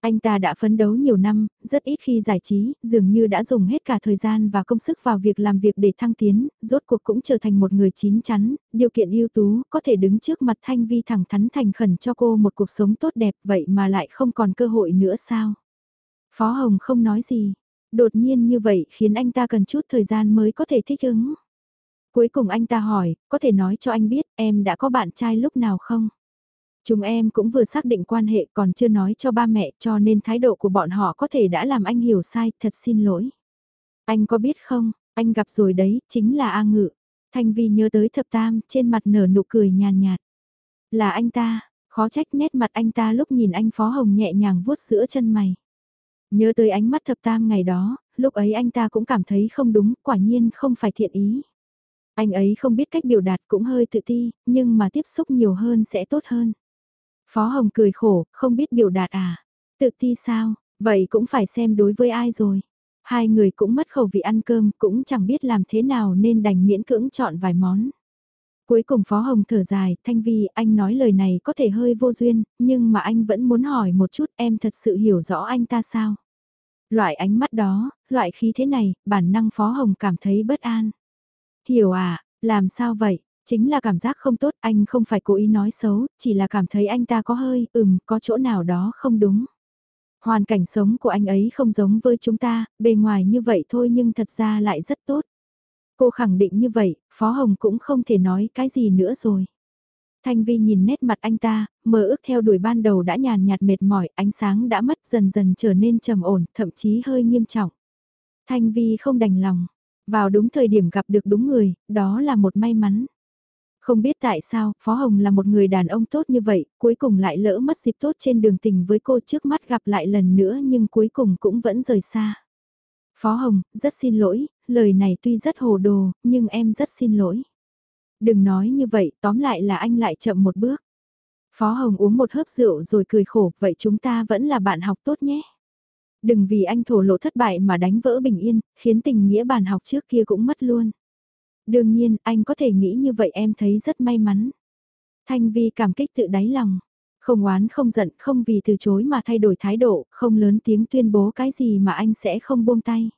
Anh ta đã phấn đấu nhiều năm, rất ít khi giải trí, dường như đã dùng hết cả thời gian và công sức vào việc làm việc để thăng tiến, rốt cuộc cũng trở thành một người chín chắn, điều kiện ưu tú, có thể đứng trước mặt Thanh Vi thẳng thắn thành khẩn cho cô một cuộc sống tốt đẹp vậy mà lại không còn cơ hội nữa sao? Phó Hồng không nói gì, đột nhiên như vậy khiến anh ta cần chút thời gian mới có thể thích ứng. Cuối cùng anh ta hỏi, có thể nói cho anh biết em đã có bạn trai lúc nào không? Chúng em cũng vừa xác định quan hệ còn chưa nói cho ba mẹ cho nên thái độ của bọn họ có thể đã làm anh hiểu sai, thật xin lỗi. Anh có biết không, anh gặp rồi đấy, chính là A Ngự. Thanh Vi nhớ tới thập tam, trên mặt nở nụ cười nhàn nhạt. Là anh ta, khó trách nét mặt anh ta lúc nhìn anh Phó Hồng nhẹ nhàng vuốt giữa chân mày. Nhớ tới ánh mắt thập tam ngày đó, lúc ấy anh ta cũng cảm thấy không đúng, quả nhiên không phải thiện ý. Anh ấy không biết cách biểu đạt cũng hơi tự ti, nhưng mà tiếp xúc nhiều hơn sẽ tốt hơn. Phó Hồng cười khổ, không biết biểu đạt à. Tự ti sao, vậy cũng phải xem đối với ai rồi. Hai người cũng mất khẩu vị ăn cơm, cũng chẳng biết làm thế nào nên đành miễn cưỡng chọn vài món. Cuối cùng Phó Hồng thở dài, Thanh Vi, anh nói lời này có thể hơi vô duyên, nhưng mà anh vẫn muốn hỏi một chút em thật sự hiểu rõ anh ta sao? Loại ánh mắt đó, loại khí thế này, bản năng Phó Hồng cảm thấy bất an. Hiểu à, làm sao vậy? Chính là cảm giác không tốt, anh không phải cố ý nói xấu, chỉ là cảm thấy anh ta có hơi, ừm, có chỗ nào đó không đúng. Hoàn cảnh sống của anh ấy không giống với chúng ta, bề ngoài như vậy thôi nhưng thật ra lại rất tốt. Cô khẳng định như vậy, Phó Hồng cũng không thể nói cái gì nữa rồi. Thanh Vi nhìn nét mặt anh ta, mơ ước theo đuổi ban đầu đã nhàn nhạt mệt mỏi, ánh sáng đã mất dần dần trở nên trầm ổn, thậm chí hơi nghiêm trọng. Thanh Vi không đành lòng, vào đúng thời điểm gặp được đúng người, đó là một may mắn. Không biết tại sao, Phó Hồng là một người đàn ông tốt như vậy, cuối cùng lại lỡ mất dịp tốt trên đường tình với cô trước mắt gặp lại lần nữa nhưng cuối cùng cũng vẫn rời xa. Phó Hồng, rất xin lỗi, lời này tuy rất hồ đồ, nhưng em rất xin lỗi. Đừng nói như vậy, tóm lại là anh lại chậm một bước. Phó Hồng uống một hớp rượu rồi cười khổ, vậy chúng ta vẫn là bạn học tốt nhé. Đừng vì anh thổ lộ thất bại mà đánh vỡ bình yên, khiến tình nghĩa bàn học trước kia cũng mất luôn. Đương nhiên, anh có thể nghĩ như vậy em thấy rất may mắn. Thanh Vi cảm kích tự đáy lòng. Không oán không giận, không vì từ chối mà thay đổi thái độ, không lớn tiếng tuyên bố cái gì mà anh sẽ không buông tay.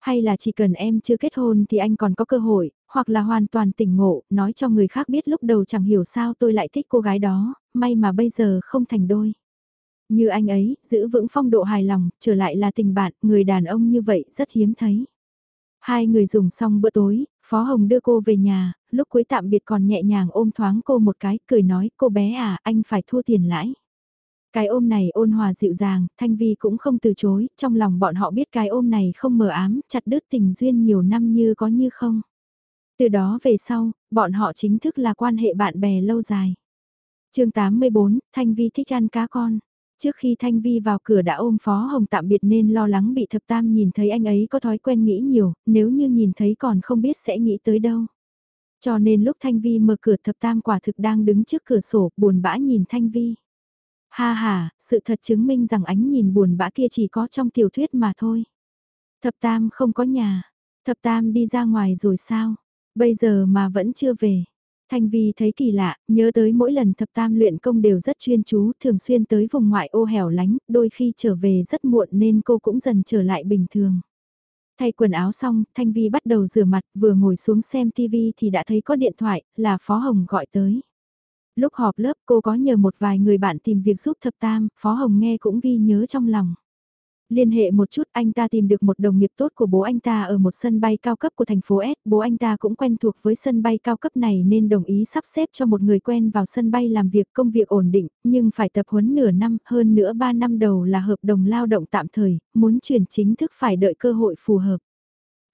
Hay là chỉ cần em chưa kết hôn thì anh còn có cơ hội, hoặc là hoàn toàn tỉnh ngộ, nói cho người khác biết lúc đầu chẳng hiểu sao tôi lại thích cô gái đó, may mà bây giờ không thành đôi. Như anh ấy, giữ vững phong độ hài lòng, trở lại là tình bạn, người đàn ông như vậy rất hiếm thấy. Hai người dùng xong bữa tối, Phó Hồng đưa cô về nhà, lúc cuối tạm biệt còn nhẹ nhàng ôm thoáng cô một cái, cười nói cô bé à, anh phải thua tiền lãi. Cái ôm này ôn hòa dịu dàng, Thanh Vi cũng không từ chối, trong lòng bọn họ biết cái ôm này không mờ ám, chặt đứt tình duyên nhiều năm như có như không. Từ đó về sau, bọn họ chính thức là quan hệ bạn bè lâu dài. chương 84, Thanh Vi thích ăn cá con. Trước khi Thanh Vi vào cửa đã ôm Phó Hồng tạm biệt nên lo lắng bị thập tam nhìn thấy anh ấy có thói quen nghĩ nhiều, nếu như nhìn thấy còn không biết sẽ nghĩ tới đâu. Cho nên lúc Thanh Vi mở cửa thập tam quả thực đang đứng trước cửa sổ buồn bã nhìn Thanh Vi. Ha ha, sự thật chứng minh rằng ánh nhìn buồn bã kia chỉ có trong tiểu thuyết mà thôi. Thập tam không có nhà. Thập tam đi ra ngoài rồi sao? Bây giờ mà vẫn chưa về. Thanh Vi thấy kỳ lạ, nhớ tới mỗi lần thập tam luyện công đều rất chuyên chú, thường xuyên tới vùng ngoại ô hẻo lánh, đôi khi trở về rất muộn nên cô cũng dần trở lại bình thường. Thay quần áo xong, Thanh Vi bắt đầu rửa mặt, vừa ngồi xuống xem TV thì đã thấy có điện thoại, là Phó Hồng gọi tới. Lúc họp lớp cô có nhờ một vài người bạn tìm việc giúp thập tam, Phó Hồng nghe cũng ghi nhớ trong lòng. Liên hệ một chút anh ta tìm được một đồng nghiệp tốt của bố anh ta ở một sân bay cao cấp của thành phố S. Bố anh ta cũng quen thuộc với sân bay cao cấp này nên đồng ý sắp xếp cho một người quen vào sân bay làm việc công việc ổn định, nhưng phải tập huấn nửa năm, hơn nữa 3 năm đầu là hợp đồng lao động tạm thời, muốn chuyển chính thức phải đợi cơ hội phù hợp.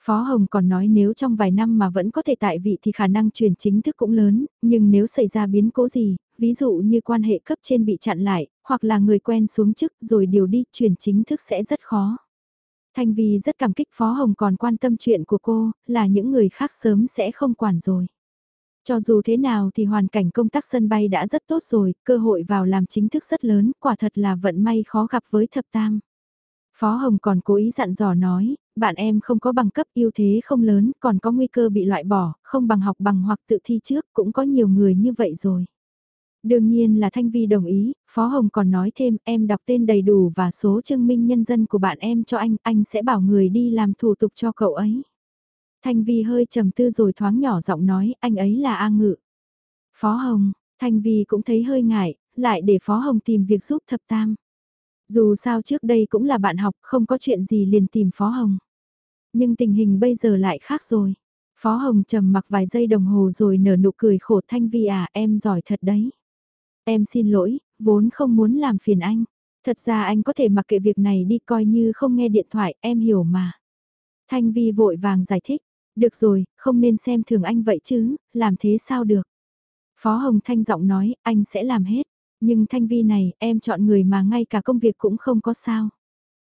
Phó Hồng còn nói nếu trong vài năm mà vẫn có thể tại vị thì khả năng chuyển chính thức cũng lớn, nhưng nếu xảy ra biến cố gì, ví dụ như quan hệ cấp trên bị chặn lại, hoặc là người quen xuống chức rồi điều đi, chuyển chính thức sẽ rất khó. Thanh Vi rất cảm kích Phó Hồng còn quan tâm chuyện của cô, là những người khác sớm sẽ không quản rồi. Cho dù thế nào thì hoàn cảnh công tác sân bay đã rất tốt rồi, cơ hội vào làm chính thức rất lớn, quả thật là vận may khó gặp với thập tam. Phó Hồng còn cố ý dặn dò nói, bạn em không có bằng cấp ưu thế không lớn, còn có nguy cơ bị loại bỏ, không bằng học bằng hoặc tự thi trước, cũng có nhiều người như vậy rồi. Đương nhiên là Thanh Vi đồng ý, Phó Hồng còn nói thêm em đọc tên đầy đủ và số chứng minh nhân dân của bạn em cho anh, anh sẽ bảo người đi làm thủ tục cho cậu ấy. Thanh Vi hơi trầm tư rồi thoáng nhỏ giọng nói anh ấy là A Ngự. Phó Hồng, Thanh Vi cũng thấy hơi ngại, lại để Phó Hồng tìm việc giúp thập tam. Dù sao trước đây cũng là bạn học, không có chuyện gì liền tìm Phó Hồng. Nhưng tình hình bây giờ lại khác rồi. Phó Hồng trầm mặc vài giây đồng hồ rồi nở nụ cười khổ Thanh Vi à em giỏi thật đấy. Em xin lỗi, vốn không muốn làm phiền anh. Thật ra anh có thể mặc kệ việc này đi coi như không nghe điện thoại, em hiểu mà. Thanh Vi vội vàng giải thích, được rồi, không nên xem thường anh vậy chứ, làm thế sao được. Phó Hồng Thanh giọng nói, anh sẽ làm hết. Nhưng Thanh Vi này, em chọn người mà ngay cả công việc cũng không có sao.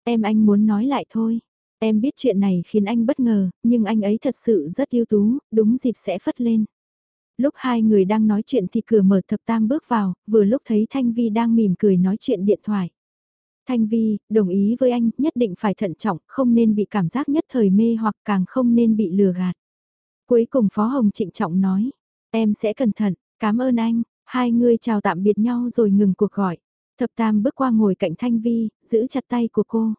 Em anh muốn nói lại thôi. Em biết chuyện này khiến anh bất ngờ, nhưng anh ấy thật sự rất ưu tú, đúng dịp sẽ phất lên. Lúc hai người đang nói chuyện thì cửa mở thập tam bước vào, vừa lúc thấy Thanh Vi đang mỉm cười nói chuyện điện thoại. Thanh Vi, đồng ý với anh, nhất định phải thận trọng, không nên bị cảm giác nhất thời mê hoặc càng không nên bị lừa gạt. Cuối cùng Phó Hồng trịnh trọng nói, em sẽ cẩn thận, cảm ơn anh, hai người chào tạm biệt nhau rồi ngừng cuộc gọi. Thập Tam bước qua ngồi cạnh Thanh Vi, giữ chặt tay của cô.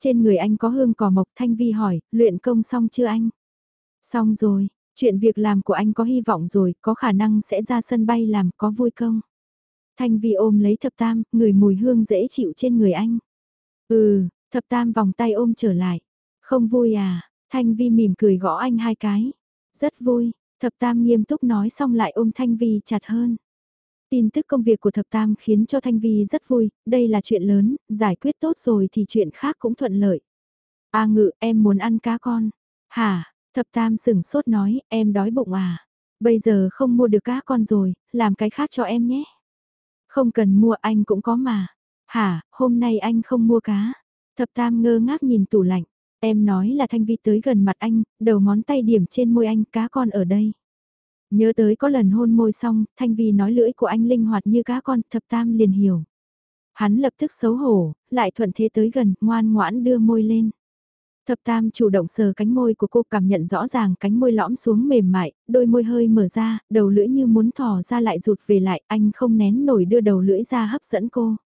Trên người anh có hương cỏ mộc Thanh Vi hỏi, luyện công xong chưa anh? Xong rồi, chuyện việc làm của anh có hy vọng rồi, có khả năng sẽ ra sân bay làm, có vui không? Thanh Vi ôm lấy thập tam, người mùi hương dễ chịu trên người anh. Ừ, thập tam vòng tay ôm trở lại. Không vui à, Thanh Vi mỉm cười gõ anh hai cái. Rất vui, thập tam nghiêm túc nói xong lại ôm Thanh Vi chặt hơn. Tin tức công việc của thập tam khiến cho Thanh Vi rất vui, đây là chuyện lớn, giải quyết tốt rồi thì chuyện khác cũng thuận lợi. A ngự, em muốn ăn cá con. Hả, thập tam sửng sốt nói, em đói bụng à. Bây giờ không mua được cá con rồi, làm cái khác cho em nhé. Không cần mua anh cũng có mà. Hả, hôm nay anh không mua cá. Thập tam ngơ ngác nhìn tủ lạnh. Em nói là Thanh Vi tới gần mặt anh, đầu ngón tay điểm trên môi anh cá con ở đây. Nhớ tới có lần hôn môi xong, Thanh Vi nói lưỡi của anh linh hoạt như cá con, thập tam liền hiểu. Hắn lập tức xấu hổ, lại thuận thế tới gần, ngoan ngoãn đưa môi lên. Thập tam chủ động sờ cánh môi của cô cảm nhận rõ ràng cánh môi lõm xuống mềm mại, đôi môi hơi mở ra, đầu lưỡi như muốn thò ra lại rụt về lại, anh không nén nổi đưa đầu lưỡi ra hấp dẫn cô.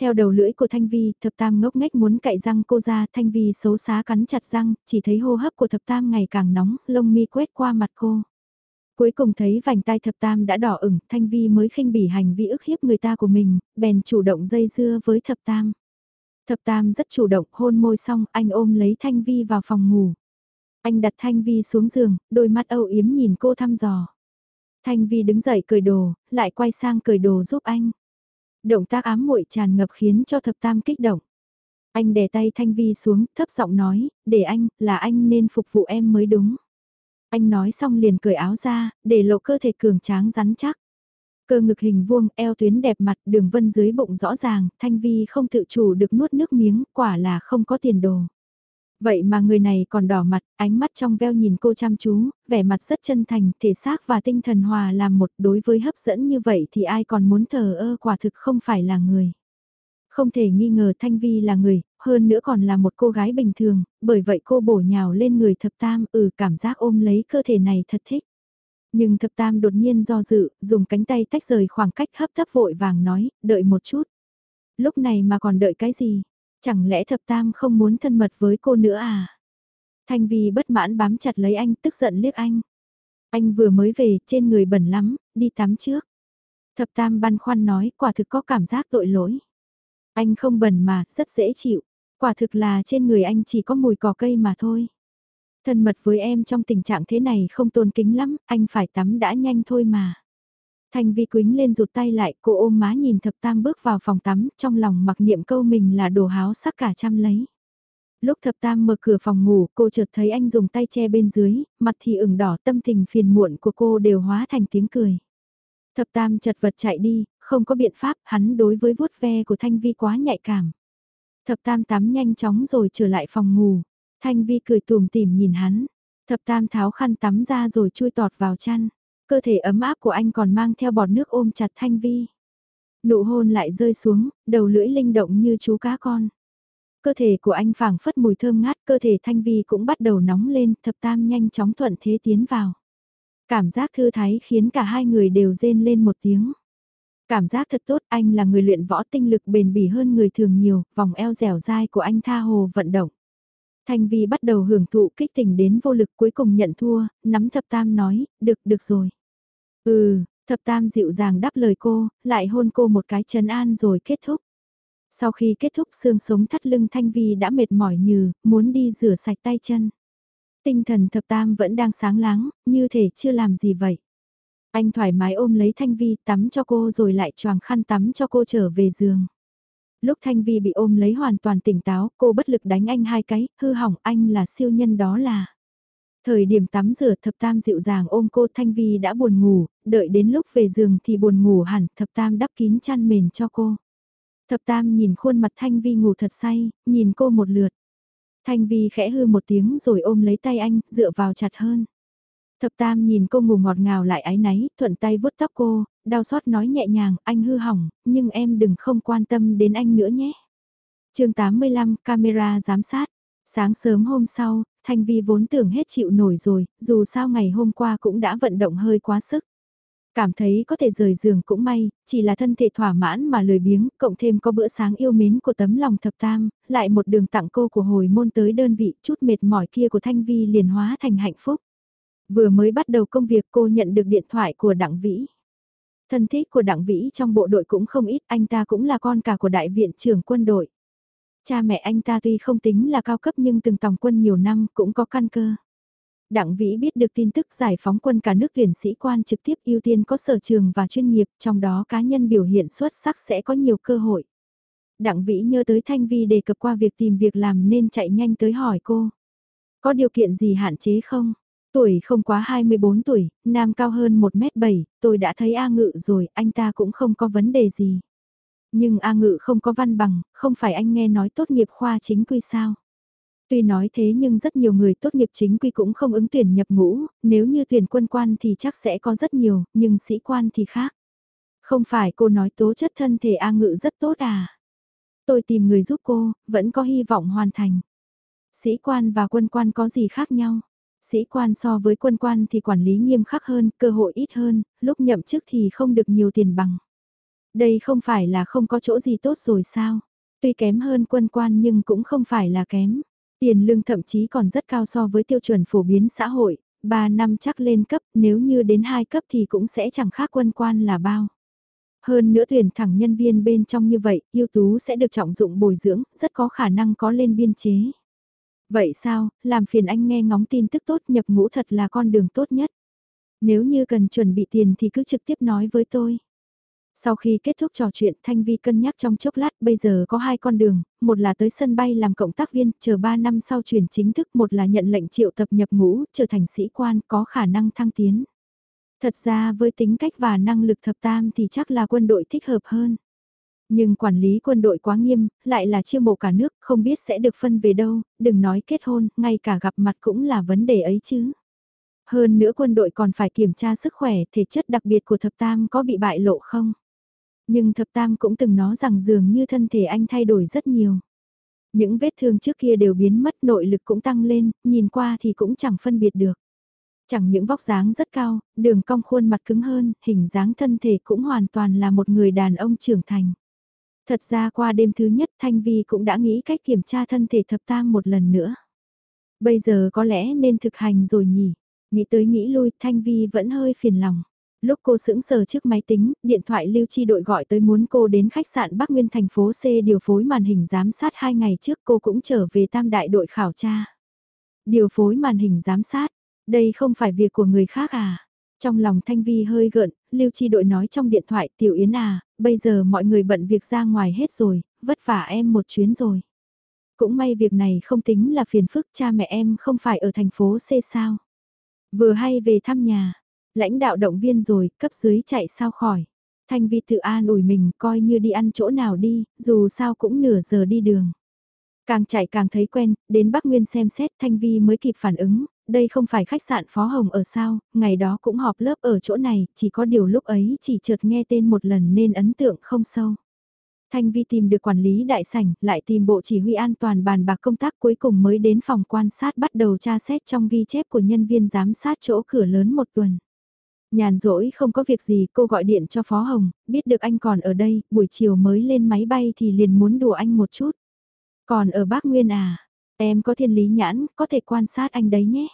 Theo đầu lưỡi của Thanh Vi, thập tam ngốc nghếch muốn cạy răng cô ra, Thanh Vi xấu xá cắn chặt răng, chỉ thấy hô hấp của thập tam ngày càng nóng, lông mi quét qua mặt cô. Cuối cùng thấy vành tai thập tam đã đỏ ửng, Thanh Vi mới khinh bỉ hành vi ức hiếp người ta của mình, bèn chủ động dây dưa với thập tam. Thập tam rất chủ động, hôn môi xong, anh ôm lấy Thanh Vi vào phòng ngủ. Anh đặt Thanh Vi xuống giường, đôi mắt âu yếm nhìn cô thăm dò. Thanh Vi đứng dậy cởi đồ, lại quay sang cởi đồ giúp anh. Động tác ám muội tràn ngập khiến cho thập tam kích động. Anh đè tay Thanh Vi xuống, thấp giọng nói, để anh, là anh nên phục vụ em mới đúng. Anh nói xong liền cởi áo ra, để lộ cơ thể cường tráng rắn chắc. Cơ ngực hình vuông, eo tuyến đẹp mặt, đường vân dưới bụng rõ ràng, Thanh Vi không tự chủ được nuốt nước miếng, quả là không có tiền đồ. Vậy mà người này còn đỏ mặt, ánh mắt trong veo nhìn cô chăm chú, vẻ mặt rất chân thành, thể xác và tinh thần hòa làm một đối với hấp dẫn như vậy thì ai còn muốn thờ ơ quả thực không phải là người. Không thể nghi ngờ Thanh Vi là người, hơn nữa còn là một cô gái bình thường, bởi vậy cô bổ nhào lên người thập tam, ừ cảm giác ôm lấy cơ thể này thật thích. Nhưng thập tam đột nhiên do dự, dùng cánh tay tách rời khoảng cách hấp tấp vội vàng nói, đợi một chút. Lúc này mà còn đợi cái gì? Chẳng lẽ thập tam không muốn thân mật với cô nữa à? Thanh Vi bất mãn bám chặt lấy anh, tức giận liếc anh. Anh vừa mới về, trên người bẩn lắm, đi tắm trước. Thập tam băn khoăn nói, quả thực có cảm giác tội lỗi. Anh không bẩn mà, rất dễ chịu. Quả thực là trên người anh chỉ có mùi cỏ cây mà thôi. Thân mật với em trong tình trạng thế này không tôn kính lắm, anh phải tắm đã nhanh thôi mà. Thanh Vi quính lên rụt tay lại, cô ôm má nhìn thập tam bước vào phòng tắm, trong lòng mặc niệm câu mình là đồ háo sắc cả trăm lấy. Lúc thập tam mở cửa phòng ngủ, cô chợt thấy anh dùng tay che bên dưới, mặt thì ửng đỏ tâm tình phiền muộn của cô đều hóa thành tiếng cười. Thập tam chật vật chạy đi, không có biện pháp, hắn đối với vuốt ve của Thanh Vi quá nhạy cảm. Thập tam tắm nhanh chóng rồi trở lại phòng ngủ. Thanh Vi cười tùm tìm nhìn hắn. Thập tam tháo khăn tắm ra rồi chui tọt vào chăn. Cơ thể ấm áp của anh còn mang theo bọt nước ôm chặt Thanh Vi. Nụ hôn lại rơi xuống, đầu lưỡi linh động như chú cá con. Cơ thể của anh phảng phất mùi thơm ngát, cơ thể Thanh Vi cũng bắt đầu nóng lên, thập tam nhanh chóng thuận thế tiến vào. Cảm giác thư thái khiến cả hai người đều rên lên một tiếng. Cảm giác thật tốt, anh là người luyện võ tinh lực bền bỉ hơn người thường nhiều, vòng eo dẻo dai của anh tha hồ vận động. Thanh Vi bắt đầu hưởng thụ kích tình đến vô lực cuối cùng nhận thua, nắm thập tam nói, được, được rồi. Ừ, thập tam dịu dàng đáp lời cô, lại hôn cô một cái chân an rồi kết thúc. Sau khi kết thúc xương sống thắt lưng Thanh Vi đã mệt mỏi như, muốn đi rửa sạch tay chân. Tinh thần thập tam vẫn đang sáng láng, như thể chưa làm gì vậy. Anh thoải mái ôm lấy Thanh Vi tắm cho cô rồi lại choàng khăn tắm cho cô trở về giường. Lúc Thanh Vi bị ôm lấy hoàn toàn tỉnh táo, cô bất lực đánh anh hai cái, hư hỏng anh là siêu nhân đó là. Thời điểm tắm rửa thập tam dịu dàng ôm cô Thanh Vi đã buồn ngủ, đợi đến lúc về giường thì buồn ngủ hẳn, thập tam đắp kín chăn mền cho cô. Thập tam nhìn khuôn mặt Thanh Vi ngủ thật say, nhìn cô một lượt. Thanh Vi khẽ hư một tiếng rồi ôm lấy tay anh, dựa vào chặt hơn. Thập tam nhìn cô ngủ ngọt ngào lại ái náy, thuận tay vuốt tóc cô, đau xót nói nhẹ nhàng, anh hư hỏng, nhưng em đừng không quan tâm đến anh nữa nhé. chương 85, camera giám sát. Sáng sớm hôm sau, Thanh Vi vốn tưởng hết chịu nổi rồi, dù sao ngày hôm qua cũng đã vận động hơi quá sức. Cảm thấy có thể rời giường cũng may, chỉ là thân thể thỏa mãn mà lười biếng, cộng thêm có bữa sáng yêu mến của tấm lòng thập tam, lại một đường tặng cô của hồi môn tới đơn vị, chút mệt mỏi kia của Thanh Vi liền hóa thành hạnh phúc. Vừa mới bắt đầu công việc cô nhận được điện thoại của Đặng Vĩ. Thân thích của Đặng Vĩ trong bộ đội cũng không ít, anh ta cũng là con cả của đại viện trưởng quân đội. Cha mẹ anh ta tuy không tính là cao cấp nhưng từng tòng quân nhiều năm cũng có căn cơ. Đặng Vĩ biết được tin tức giải phóng quân cả nước tuyển sĩ quan trực tiếp ưu tiên có sở trường và chuyên nghiệp, trong đó cá nhân biểu hiện xuất sắc sẽ có nhiều cơ hội. Đặng Vĩ nhớ tới Thanh Vi đề cập qua việc tìm việc làm nên chạy nhanh tới hỏi cô. Có điều kiện gì hạn chế không? Tuổi không quá 24 tuổi, nam cao hơn 1m7, tôi đã thấy A Ngự rồi, anh ta cũng không có vấn đề gì. Nhưng A Ngự không có văn bằng, không phải anh nghe nói tốt nghiệp khoa chính quy sao? Tuy nói thế nhưng rất nhiều người tốt nghiệp chính quy cũng không ứng tuyển nhập ngũ, nếu như tuyển quân quan thì chắc sẽ có rất nhiều, nhưng sĩ quan thì khác. Không phải cô nói tố chất thân thể A Ngự rất tốt à? Tôi tìm người giúp cô, vẫn có hy vọng hoàn thành. Sĩ quan và quân quan có gì khác nhau? Sĩ quan so với quân quan thì quản lý nghiêm khắc hơn, cơ hội ít hơn, lúc nhậm chức thì không được nhiều tiền bằng. Đây không phải là không có chỗ gì tốt rồi sao? Tuy kém hơn quân quan nhưng cũng không phải là kém. Tiền lương thậm chí còn rất cao so với tiêu chuẩn phổ biến xã hội, 3 năm chắc lên cấp, nếu như đến 2 cấp thì cũng sẽ chẳng khác quân quan là bao. Hơn nữa tuyển thẳng nhân viên bên trong như vậy, ưu tú sẽ được trọng dụng bồi dưỡng, rất có khả năng có lên biên chế. Vậy sao, làm phiền anh nghe ngóng tin tức tốt nhập ngũ thật là con đường tốt nhất. Nếu như cần chuẩn bị tiền thì cứ trực tiếp nói với tôi. Sau khi kết thúc trò chuyện Thanh Vi cân nhắc trong chốc lát bây giờ có hai con đường, một là tới sân bay làm cộng tác viên, chờ 3 năm sau chuyển chính thức, một là nhận lệnh triệu tập nhập ngũ, trở thành sĩ quan có khả năng thăng tiến. Thật ra với tính cách và năng lực thập tam thì chắc là quân đội thích hợp hơn. Nhưng quản lý quân đội quá nghiêm, lại là chiêu mộ cả nước, không biết sẽ được phân về đâu, đừng nói kết hôn, ngay cả gặp mặt cũng là vấn đề ấy chứ. Hơn nữa quân đội còn phải kiểm tra sức khỏe, thể chất đặc biệt của thập tam có bị bại lộ không? Nhưng thập tam cũng từng nói rằng dường như thân thể anh thay đổi rất nhiều. Những vết thương trước kia đều biến mất nội lực cũng tăng lên, nhìn qua thì cũng chẳng phân biệt được. Chẳng những vóc dáng rất cao, đường cong khuôn mặt cứng hơn, hình dáng thân thể cũng hoàn toàn là một người đàn ông trưởng thành. Thật ra qua đêm thứ nhất Thanh Vi cũng đã nghĩ cách kiểm tra thân thể thập tam một lần nữa. Bây giờ có lẽ nên thực hành rồi nhỉ. Nghĩ tới nghĩ lui Thanh Vi vẫn hơi phiền lòng. Lúc cô sững sờ trước máy tính, điện thoại lưu chi đội gọi tới muốn cô đến khách sạn Bắc Nguyên thành phố C điều phối màn hình giám sát hai ngày trước cô cũng trở về tam đại đội khảo tra. Điều phối màn hình giám sát, đây không phải việc của người khác à? Trong lòng Thanh Vi hơi gợn, Lưu Chi đội nói trong điện thoại Tiểu Yến à, bây giờ mọi người bận việc ra ngoài hết rồi, vất vả em một chuyến rồi. Cũng may việc này không tính là phiền phức cha mẹ em không phải ở thành phố C sao. Vừa hay về thăm nhà, lãnh đạo động viên rồi, cấp dưới chạy sao khỏi. Thanh Vi tự an ủi mình coi như đi ăn chỗ nào đi, dù sao cũng nửa giờ đi đường. Càng chạy càng thấy quen, đến Bắc Nguyên xem xét Thanh Vi mới kịp phản ứng, đây không phải khách sạn Phó Hồng ở sao, ngày đó cũng họp lớp ở chỗ này, chỉ có điều lúc ấy chỉ chợt nghe tên một lần nên ấn tượng không sâu. Thanh Vi tìm được quản lý đại sảnh, lại tìm bộ chỉ huy an toàn bàn bạc công tác cuối cùng mới đến phòng quan sát bắt đầu tra xét trong ghi chép của nhân viên giám sát chỗ cửa lớn một tuần. Nhàn rỗi không có việc gì cô gọi điện cho Phó Hồng, biết được anh còn ở đây, buổi chiều mới lên máy bay thì liền muốn đùa anh một chút. Còn ở bác Nguyên à, em có thiên lý nhãn, có thể quan sát anh đấy nhé.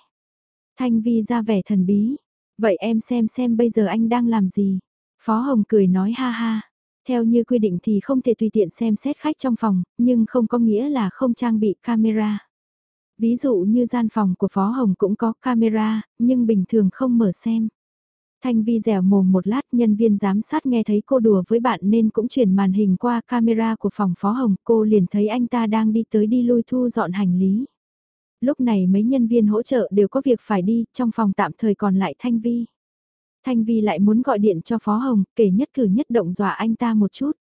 Thanh Vi ra vẻ thần bí. Vậy em xem xem bây giờ anh đang làm gì? Phó Hồng cười nói ha ha. Theo như quy định thì không thể tùy tiện xem xét khách trong phòng, nhưng không có nghĩa là không trang bị camera. Ví dụ như gian phòng của Phó Hồng cũng có camera, nhưng bình thường không mở xem. Thanh Vi dẻo mồm một lát nhân viên giám sát nghe thấy cô đùa với bạn nên cũng chuyển màn hình qua camera của phòng Phó Hồng. Cô liền thấy anh ta đang đi tới đi lui thu dọn hành lý. Lúc này mấy nhân viên hỗ trợ đều có việc phải đi, trong phòng tạm thời còn lại Thanh Vi. Thanh Vi lại muốn gọi điện cho Phó Hồng, kể nhất cử nhất động dọa anh ta một chút.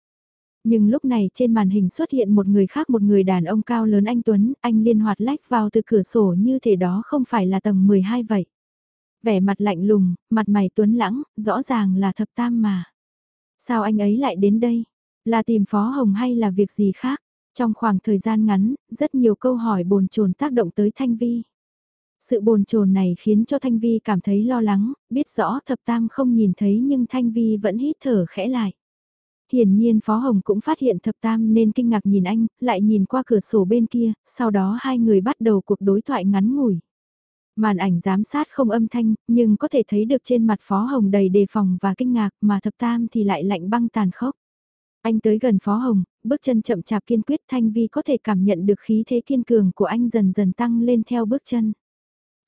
Nhưng lúc này trên màn hình xuất hiện một người khác một người đàn ông cao lớn anh Tuấn, anh liên hoạt lách vào từ cửa sổ như thể đó không phải là tầng 12 vậy. Vẻ mặt lạnh lùng, mặt mày Tuấn lãng, rõ ràng là thập tam mà. Sao anh ấy lại đến đây? Là tìm Phó Hồng hay là việc gì khác? Trong khoảng thời gian ngắn, rất nhiều câu hỏi bồn chồn tác động tới Thanh Vi. Sự bồn chồn này khiến cho Thanh Vi cảm thấy lo lắng, biết rõ thập tam không nhìn thấy nhưng Thanh Vi vẫn hít thở khẽ lại. Hiển nhiên Phó Hồng cũng phát hiện thập tam nên kinh ngạc nhìn anh, lại nhìn qua cửa sổ bên kia, sau đó hai người bắt đầu cuộc đối thoại ngắn ngủi. Màn ảnh giám sát không âm thanh, nhưng có thể thấy được trên mặt Phó Hồng đầy đề phòng và kinh ngạc mà thập tam thì lại lạnh băng tàn khốc. Anh tới gần Phó Hồng, bước chân chậm chạp kiên quyết Thanh Vi có thể cảm nhận được khí thế kiên cường của anh dần dần tăng lên theo bước chân.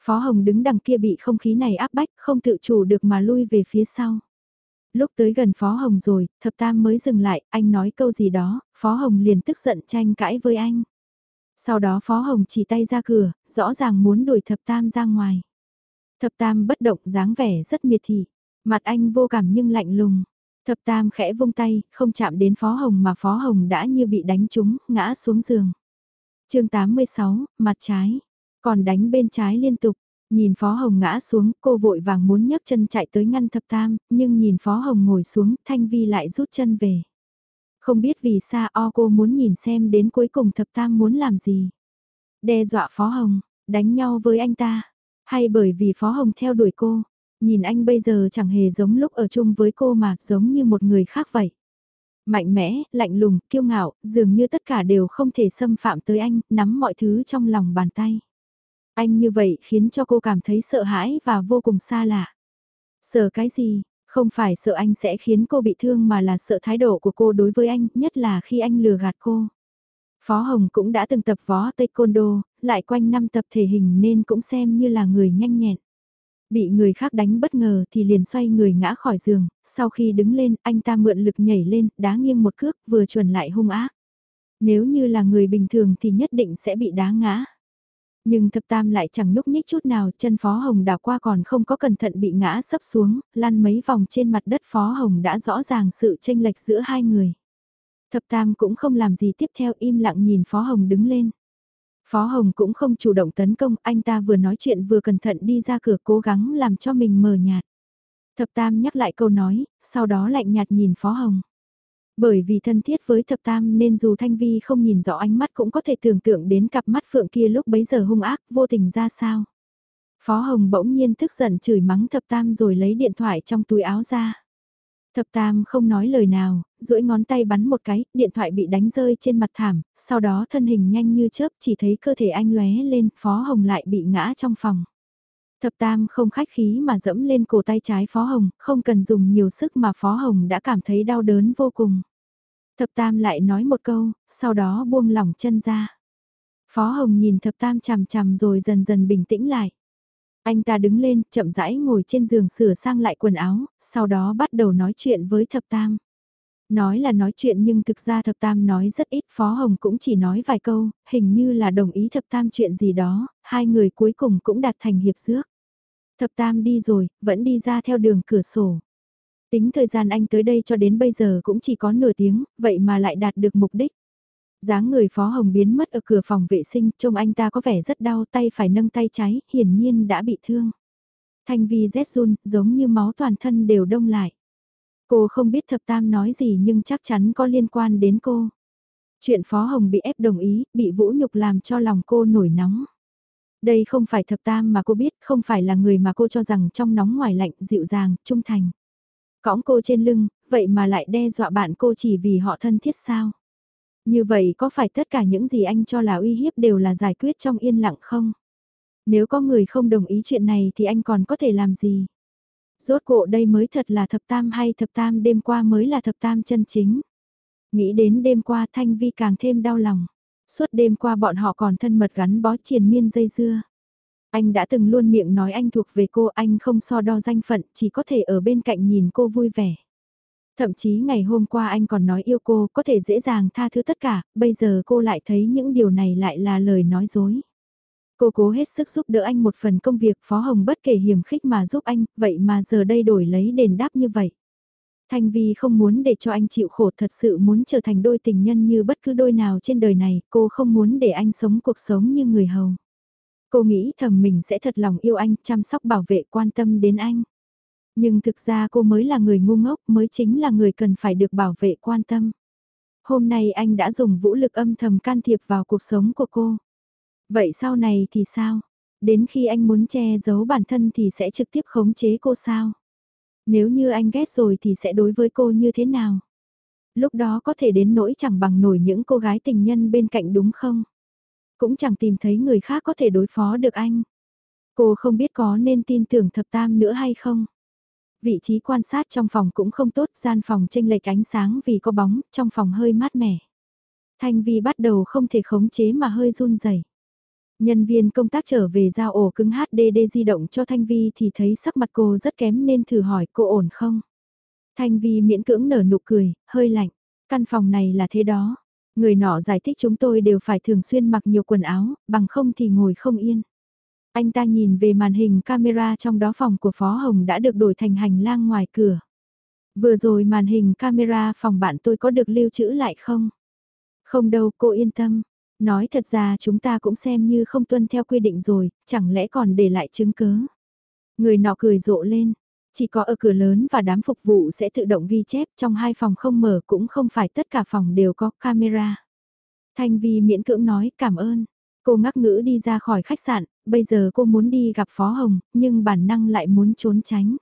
Phó Hồng đứng đằng kia bị không khí này áp bách, không tự chủ được mà lui về phía sau. Lúc tới gần Phó Hồng rồi, thập tam mới dừng lại, anh nói câu gì đó, Phó Hồng liền tức giận tranh cãi với anh. Sau đó Phó Hồng chỉ tay ra cửa, rõ ràng muốn đuổi thập tam ra ngoài. Thập tam bất động dáng vẻ rất miệt thị, mặt anh vô cảm nhưng lạnh lùng. Thập tam khẽ vung tay, không chạm đến Phó Hồng mà Phó Hồng đã như bị đánh trúng, ngã xuống giường. chương 86, mặt trái, còn đánh bên trái liên tục. Nhìn Phó Hồng ngã xuống, cô vội vàng muốn nhấc chân chạy tới ngăn thập tam, nhưng nhìn Phó Hồng ngồi xuống, Thanh Vi lại rút chân về. Không biết vì sao o cô muốn nhìn xem đến cuối cùng thập tam muốn làm gì. Đe dọa Phó Hồng, đánh nhau với anh ta, hay bởi vì Phó Hồng theo đuổi cô, Nhìn anh bây giờ chẳng hề giống lúc ở chung với cô mà giống như một người khác vậy. Mạnh mẽ, lạnh lùng, kiêu ngạo, dường như tất cả đều không thể xâm phạm tới anh, nắm mọi thứ trong lòng bàn tay. Anh như vậy khiến cho cô cảm thấy sợ hãi và vô cùng xa lạ. Sợ cái gì? Không phải sợ anh sẽ khiến cô bị thương mà là sợ thái độ của cô đối với anh, nhất là khi anh lừa gạt cô. Phó Hồng cũng đã từng tập võ taekwondo, lại quanh năm tập thể hình nên cũng xem như là người nhanh nhẹn. Bị người khác đánh bất ngờ thì liền xoay người ngã khỏi giường, sau khi đứng lên anh ta mượn lực nhảy lên, đá nghiêng một cước vừa chuẩn lại hung ác. Nếu như là người bình thường thì nhất định sẽ bị đá ngã. Nhưng thập tam lại chẳng nhúc nhích chút nào, chân Phó Hồng đảo qua còn không có cẩn thận bị ngã sấp xuống, lăn mấy vòng trên mặt đất Phó Hồng đã rõ ràng sự tranh lệch giữa hai người. Thập tam cũng không làm gì tiếp theo im lặng nhìn Phó Hồng đứng lên. Phó Hồng cũng không chủ động tấn công, anh ta vừa nói chuyện vừa cẩn thận đi ra cửa cố gắng làm cho mình mờ nhạt. Thập Tam nhắc lại câu nói, sau đó lạnh nhạt nhìn Phó Hồng. Bởi vì thân thiết với Thập Tam nên dù Thanh Vi không nhìn rõ ánh mắt cũng có thể tưởng tượng đến cặp mắt phượng kia lúc bấy giờ hung ác, vô tình ra sao. Phó Hồng bỗng nhiên tức giận chửi mắng Thập Tam rồi lấy điện thoại trong túi áo ra. Thập Tam không nói lời nào, duỗi ngón tay bắn một cái, điện thoại bị đánh rơi trên mặt thảm, sau đó thân hình nhanh như chớp chỉ thấy cơ thể anh lóe lên, Phó Hồng lại bị ngã trong phòng. Thập Tam không khách khí mà dẫm lên cổ tay trái Phó Hồng, không cần dùng nhiều sức mà Phó Hồng đã cảm thấy đau đớn vô cùng. Thập Tam lại nói một câu, sau đó buông lỏng chân ra. Phó Hồng nhìn Thập Tam chằm chằm rồi dần dần bình tĩnh lại. Anh ta đứng lên, chậm rãi ngồi trên giường sửa sang lại quần áo, sau đó bắt đầu nói chuyện với Thập Tam. Nói là nói chuyện nhưng thực ra Thập Tam nói rất ít, Phó Hồng cũng chỉ nói vài câu, hình như là đồng ý Thập Tam chuyện gì đó, hai người cuối cùng cũng đạt thành hiệp dước. Thập Tam đi rồi, vẫn đi ra theo đường cửa sổ. Tính thời gian anh tới đây cho đến bây giờ cũng chỉ có nửa tiếng, vậy mà lại đạt được mục đích dáng người Phó Hồng biến mất ở cửa phòng vệ sinh, trông anh ta có vẻ rất đau tay phải nâng tay trái, hiển nhiên đã bị thương. Thanh vi rét run, giống như máu toàn thân đều đông lại. Cô không biết thập tam nói gì nhưng chắc chắn có liên quan đến cô. Chuyện Phó Hồng bị ép đồng ý, bị vũ nhục làm cho lòng cô nổi nóng. Đây không phải thập tam mà cô biết, không phải là người mà cô cho rằng trong nóng ngoài lạnh, dịu dàng, trung thành. Cõng cô trên lưng, vậy mà lại đe dọa bạn cô chỉ vì họ thân thiết sao? Như vậy có phải tất cả những gì anh cho là uy hiếp đều là giải quyết trong yên lặng không? Nếu có người không đồng ý chuyện này thì anh còn có thể làm gì? Rốt cuộc đây mới thật là thập tam hay thập tam đêm qua mới là thập tam chân chính? Nghĩ đến đêm qua Thanh Vi càng thêm đau lòng. Suốt đêm qua bọn họ còn thân mật gắn bó triền miên dây dưa. Anh đã từng luôn miệng nói anh thuộc về cô, anh không so đo danh phận, chỉ có thể ở bên cạnh nhìn cô vui vẻ. Thậm chí ngày hôm qua anh còn nói yêu cô có thể dễ dàng tha thứ tất cả, bây giờ cô lại thấy những điều này lại là lời nói dối. Cô cố hết sức giúp đỡ anh một phần công việc Phó Hồng bất kể hiểm khích mà giúp anh, vậy mà giờ đây đổi lấy đền đáp như vậy. Thanh Vi không muốn để cho anh chịu khổ thật sự muốn trở thành đôi tình nhân như bất cứ đôi nào trên đời này, cô không muốn để anh sống cuộc sống như người hầu. Cô nghĩ thầm mình sẽ thật lòng yêu anh, chăm sóc bảo vệ quan tâm đến anh. Nhưng thực ra cô mới là người ngu ngốc, mới chính là người cần phải được bảo vệ quan tâm. Hôm nay anh đã dùng vũ lực âm thầm can thiệp vào cuộc sống của cô. Vậy sau này thì sao? Đến khi anh muốn che giấu bản thân thì sẽ trực tiếp khống chế cô sao? Nếu như anh ghét rồi thì sẽ đối với cô như thế nào? Lúc đó có thể đến nỗi chẳng bằng nổi những cô gái tình nhân bên cạnh đúng không? Cũng chẳng tìm thấy người khác có thể đối phó được anh. Cô không biết có nên tin tưởng thập tam nữa hay không? Vị trí quan sát trong phòng cũng không tốt, gian phòng tranh lệch ánh sáng vì có bóng, trong phòng hơi mát mẻ. Thanh Vi bắt đầu không thể khống chế mà hơi run rẩy. Nhân viên công tác trở về giao ổ cứng HDD di động cho Thanh Vi thì thấy sắc mặt cô rất kém nên thử hỏi cô ổn không. Thanh Vi miễn cưỡng nở nụ cười, hơi lạnh. Căn phòng này là thế đó. Người nọ giải thích chúng tôi đều phải thường xuyên mặc nhiều quần áo, bằng không thì ngồi không yên. Anh ta nhìn về màn hình camera trong đó phòng của Phó Hồng đã được đổi thành hành lang ngoài cửa. Vừa rồi màn hình camera phòng bạn tôi có được lưu trữ lại không? Không đâu, cô yên tâm. Nói thật ra chúng ta cũng xem như không tuân theo quy định rồi, chẳng lẽ còn để lại chứng cứ Người nọ cười rộ lên, chỉ có ở cửa lớn và đám phục vụ sẽ tự động ghi chép trong hai phòng không mở cũng không phải tất cả phòng đều có camera. Thanh Vi miễn cưỡng nói cảm ơn. Cô ngắc ngữ đi ra khỏi khách sạn, bây giờ cô muốn đi gặp Phó Hồng, nhưng bản năng lại muốn trốn tránh.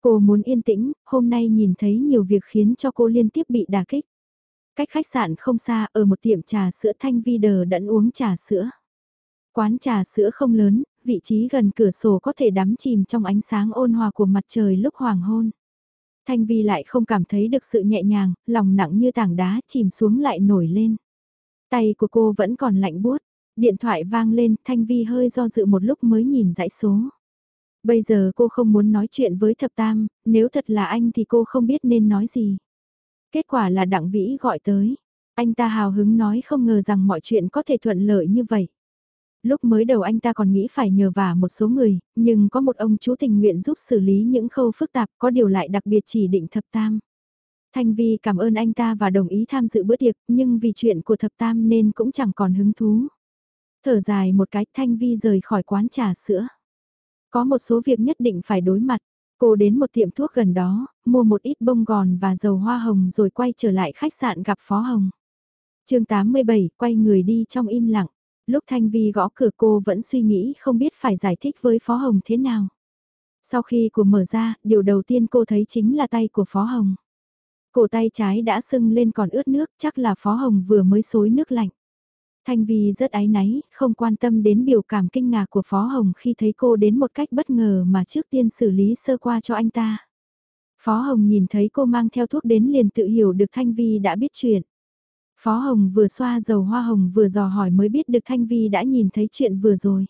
Cô muốn yên tĩnh, hôm nay nhìn thấy nhiều việc khiến cho cô liên tiếp bị đả kích. Cách khách sạn không xa, ở một tiệm trà sữa thanh vi đờ đẫn uống trà sữa. Quán trà sữa không lớn, vị trí gần cửa sổ có thể đắm chìm trong ánh sáng ôn hòa của mặt trời lúc hoàng hôn. Thanh vi lại không cảm thấy được sự nhẹ nhàng, lòng nặng như tảng đá chìm xuống lại nổi lên. Tay của cô vẫn còn lạnh buốt. Điện thoại vang lên, Thanh Vi hơi do dự một lúc mới nhìn dãy số. Bây giờ cô không muốn nói chuyện với thập tam, nếu thật là anh thì cô không biết nên nói gì. Kết quả là Đặng Vĩ gọi tới. Anh ta hào hứng nói không ngờ rằng mọi chuyện có thể thuận lợi như vậy. Lúc mới đầu anh ta còn nghĩ phải nhờ vả một số người, nhưng có một ông chú tình nguyện giúp xử lý những khâu phức tạp có điều lại đặc biệt chỉ định thập tam. Thanh Vi cảm ơn anh ta và đồng ý tham dự bữa tiệc, nhưng vì chuyện của thập tam nên cũng chẳng còn hứng thú. Thở dài một cái Thanh Vi rời khỏi quán trà sữa. Có một số việc nhất định phải đối mặt. Cô đến một tiệm thuốc gần đó, mua một ít bông gòn và dầu hoa hồng rồi quay trở lại khách sạn gặp Phó Hồng. chương 87, quay người đi trong im lặng. Lúc Thanh Vi gõ cửa cô vẫn suy nghĩ không biết phải giải thích với Phó Hồng thế nào. Sau khi của mở ra, điều đầu tiên cô thấy chính là tay của Phó Hồng. Cổ tay trái đã sưng lên còn ướt nước, chắc là Phó Hồng vừa mới xối nước lạnh. Thanh Vi rất áy náy, không quan tâm đến biểu cảm kinh ngạc của Phó Hồng khi thấy cô đến một cách bất ngờ mà trước tiên xử lý sơ qua cho anh ta. Phó Hồng nhìn thấy cô mang theo thuốc đến liền tự hiểu được Thanh Vi đã biết chuyện. Phó Hồng vừa xoa dầu hoa hồng vừa dò hỏi mới biết được Thanh Vi đã nhìn thấy chuyện vừa rồi.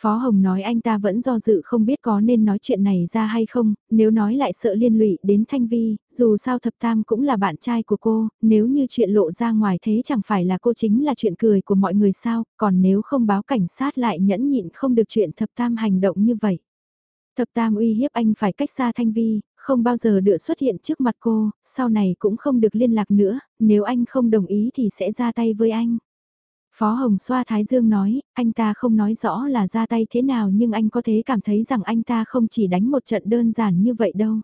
Phó Hồng nói anh ta vẫn do dự không biết có nên nói chuyện này ra hay không, nếu nói lại sợ liên lụy đến Thanh Vi, dù sao thập tam cũng là bạn trai của cô, nếu như chuyện lộ ra ngoài thế chẳng phải là cô chính là chuyện cười của mọi người sao, còn nếu không báo cảnh sát lại nhẫn nhịn không được chuyện thập tam hành động như vậy. Thập tam uy hiếp anh phải cách xa Thanh Vi, không bao giờ được xuất hiện trước mặt cô, sau này cũng không được liên lạc nữa, nếu anh không đồng ý thì sẽ ra tay với anh. Phó Hồng xoa Thái Dương nói, anh ta không nói rõ là ra tay thế nào nhưng anh có thể cảm thấy rằng anh ta không chỉ đánh một trận đơn giản như vậy đâu.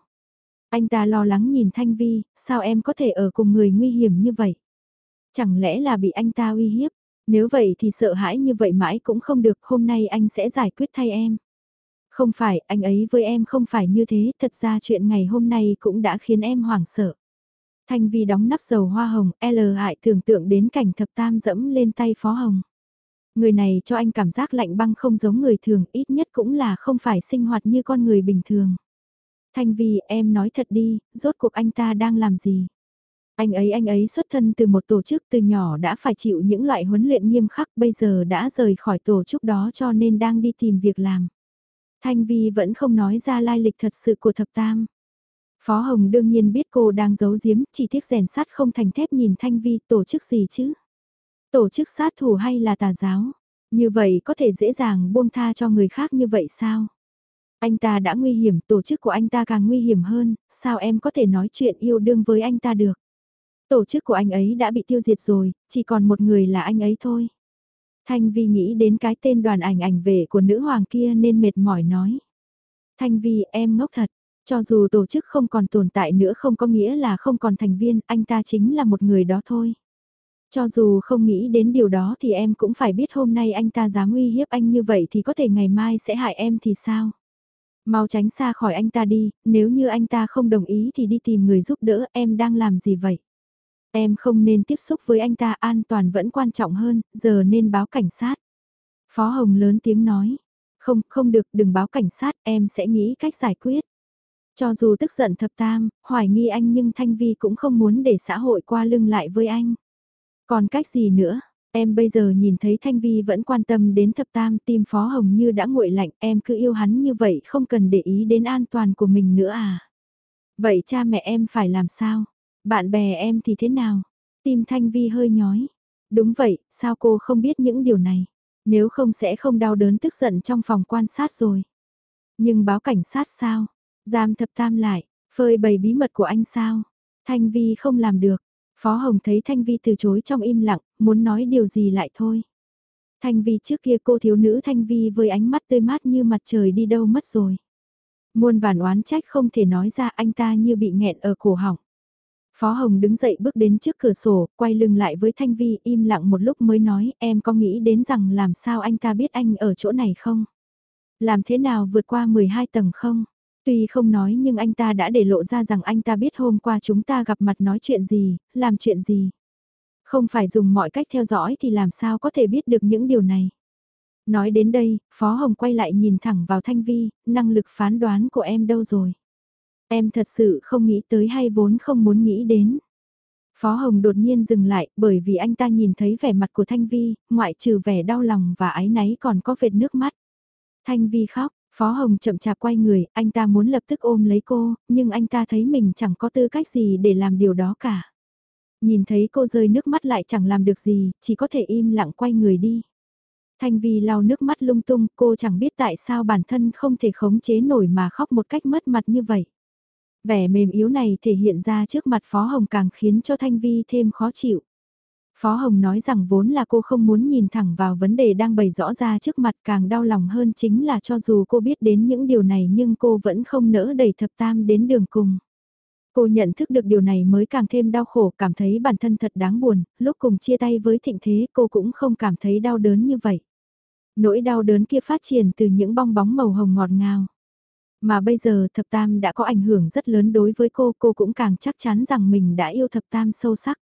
Anh ta lo lắng nhìn Thanh Vi, sao em có thể ở cùng người nguy hiểm như vậy? Chẳng lẽ là bị anh ta uy hiếp? Nếu vậy thì sợ hãi như vậy mãi cũng không được, hôm nay anh sẽ giải quyết thay em. Không phải, anh ấy với em không phải như thế, thật ra chuyện ngày hôm nay cũng đã khiến em hoảng sợ. Thanh Vi đóng nắp dầu hoa hồng, L hại tưởng tượng đến cảnh thập tam dẫm lên tay phó hồng. Người này cho anh cảm giác lạnh băng không giống người thường, ít nhất cũng là không phải sinh hoạt như con người bình thường. Thanh Vi, em nói thật đi, rốt cuộc anh ta đang làm gì? Anh ấy anh ấy xuất thân từ một tổ chức từ nhỏ đã phải chịu những loại huấn luyện nghiêm khắc bây giờ đã rời khỏi tổ chức đó cho nên đang đi tìm việc làm. Thanh Vi vẫn không nói ra lai lịch thật sự của thập tam. Phó Hồng đương nhiên biết cô đang giấu giếm, chỉ tiếc rèn sắt không thành thép nhìn Thanh Vi tổ chức gì chứ. Tổ chức sát thủ hay là tà giáo? Như vậy có thể dễ dàng buông tha cho người khác như vậy sao? Anh ta đã nguy hiểm, tổ chức của anh ta càng nguy hiểm hơn, sao em có thể nói chuyện yêu đương với anh ta được? Tổ chức của anh ấy đã bị tiêu diệt rồi, chỉ còn một người là anh ấy thôi. Thanh Vi nghĩ đến cái tên đoàn ảnh ảnh vệ của nữ hoàng kia nên mệt mỏi nói. Thanh Vi em ngốc thật, cho dù tổ chức không còn tồn tại nữa không có nghĩa là không còn thành viên, anh ta chính là một người đó thôi. Cho dù không nghĩ đến điều đó thì em cũng phải biết hôm nay anh ta dám uy hiếp anh như vậy thì có thể ngày mai sẽ hại em thì sao? Mau tránh xa khỏi anh ta đi, nếu như anh ta không đồng ý thì đi tìm người giúp đỡ, em đang làm gì vậy? Em không nên tiếp xúc với anh ta an toàn vẫn quan trọng hơn, giờ nên báo cảnh sát. Phó Hồng lớn tiếng nói, không, không được, đừng báo cảnh sát, em sẽ nghĩ cách giải quyết. Cho dù tức giận thập tam, hoài nghi anh nhưng Thanh Vi cũng không muốn để xã hội qua lưng lại với anh. Còn cách gì nữa, em bây giờ nhìn thấy Thanh Vi vẫn quan tâm đến thập tam tim Phó Hồng như đã nguội lạnh em cứ yêu hắn như vậy không cần để ý đến an toàn của mình nữa à. Vậy cha mẹ em phải làm sao? Bạn bè em thì thế nào? Tim Thanh Vi hơi nhói. Đúng vậy, sao cô không biết những điều này? Nếu không sẽ không đau đớn tức giận trong phòng quan sát rồi. Nhưng báo cảnh sát sao? Giam thập tam lại, phơi bày bí mật của anh sao? Thanh Vi không làm được. Phó Hồng thấy Thanh Vi từ chối trong im lặng, muốn nói điều gì lại thôi. Thanh Vi trước kia cô thiếu nữ Thanh Vi với ánh mắt tươi mát như mặt trời đi đâu mất rồi. Muôn vàn oán trách không thể nói ra anh ta như bị nghẹn ở cổ họng. Phó Hồng đứng dậy bước đến trước cửa sổ, quay lưng lại với Thanh Vi im lặng một lúc mới nói em có nghĩ đến rằng làm sao anh ta biết anh ở chỗ này không? Làm thế nào vượt qua 12 tầng không? Tuy không nói nhưng anh ta đã để lộ ra rằng anh ta biết hôm qua chúng ta gặp mặt nói chuyện gì, làm chuyện gì. Không phải dùng mọi cách theo dõi thì làm sao có thể biết được những điều này. Nói đến đây, Phó Hồng quay lại nhìn thẳng vào Thanh Vi, năng lực phán đoán của em đâu rồi. Em thật sự không nghĩ tới hay vốn không muốn nghĩ đến. Phó Hồng đột nhiên dừng lại bởi vì anh ta nhìn thấy vẻ mặt của Thanh Vi, ngoại trừ vẻ đau lòng và ái náy còn có vệt nước mắt. Thanh Vi khóc, Phó Hồng chậm chạp quay người, anh ta muốn lập tức ôm lấy cô, nhưng anh ta thấy mình chẳng có tư cách gì để làm điều đó cả. Nhìn thấy cô rơi nước mắt lại chẳng làm được gì, chỉ có thể im lặng quay người đi. Thanh Vi lau nước mắt lung tung, cô chẳng biết tại sao bản thân không thể khống chế nổi mà khóc một cách mất mặt như vậy. Vẻ mềm yếu này thể hiện ra trước mặt Phó Hồng càng khiến cho Thanh Vi thêm khó chịu. Phó Hồng nói rằng vốn là cô không muốn nhìn thẳng vào vấn đề đang bày rõ ra trước mặt càng đau lòng hơn chính là cho dù cô biết đến những điều này nhưng cô vẫn không nỡ đẩy thập tam đến đường cùng. Cô nhận thức được điều này mới càng thêm đau khổ, cảm thấy bản thân thật đáng buồn, lúc cùng chia tay với thịnh thế cô cũng không cảm thấy đau đớn như vậy. Nỗi đau đớn kia phát triển từ những bong bóng màu hồng ngọt ngào. Mà bây giờ thập tam đã có ảnh hưởng rất lớn đối với cô, cô cũng càng chắc chắn rằng mình đã yêu thập tam sâu sắc.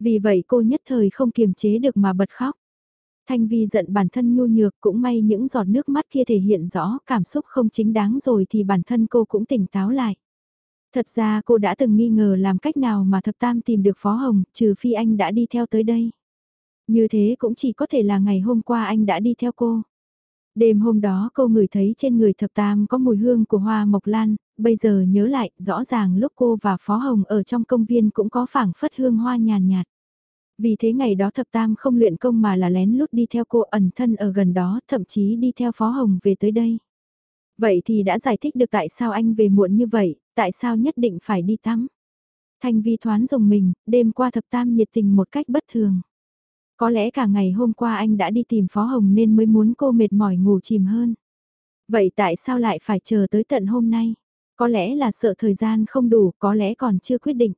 Vì vậy cô nhất thời không kiềm chế được mà bật khóc. Thanh Vi giận bản thân nhu nhược cũng may những giọt nước mắt kia thể hiện rõ cảm xúc không chính đáng rồi thì bản thân cô cũng tỉnh táo lại. Thật ra cô đã từng nghi ngờ làm cách nào mà thập tam tìm được Phó Hồng, trừ phi anh đã đi theo tới đây. Như thế cũng chỉ có thể là ngày hôm qua anh đã đi theo cô. Đêm hôm đó cô ngửi thấy trên người thập tam có mùi hương của hoa mộc lan, bây giờ nhớ lại, rõ ràng lúc cô và Phó Hồng ở trong công viên cũng có phảng phất hương hoa nhàn nhạt. Vì thế ngày đó thập tam không luyện công mà là lén lút đi theo cô ẩn thân ở gần đó, thậm chí đi theo Phó Hồng về tới đây. Vậy thì đã giải thích được tại sao anh về muộn như vậy, tại sao nhất định phải đi tắm. Thanh vi thoán dùng mình, đêm qua thập tam nhiệt tình một cách bất thường. Có lẽ cả ngày hôm qua anh đã đi tìm Phó Hồng nên mới muốn cô mệt mỏi ngủ chìm hơn. Vậy tại sao lại phải chờ tới tận hôm nay? Có lẽ là sợ thời gian không đủ, có lẽ còn chưa quyết định.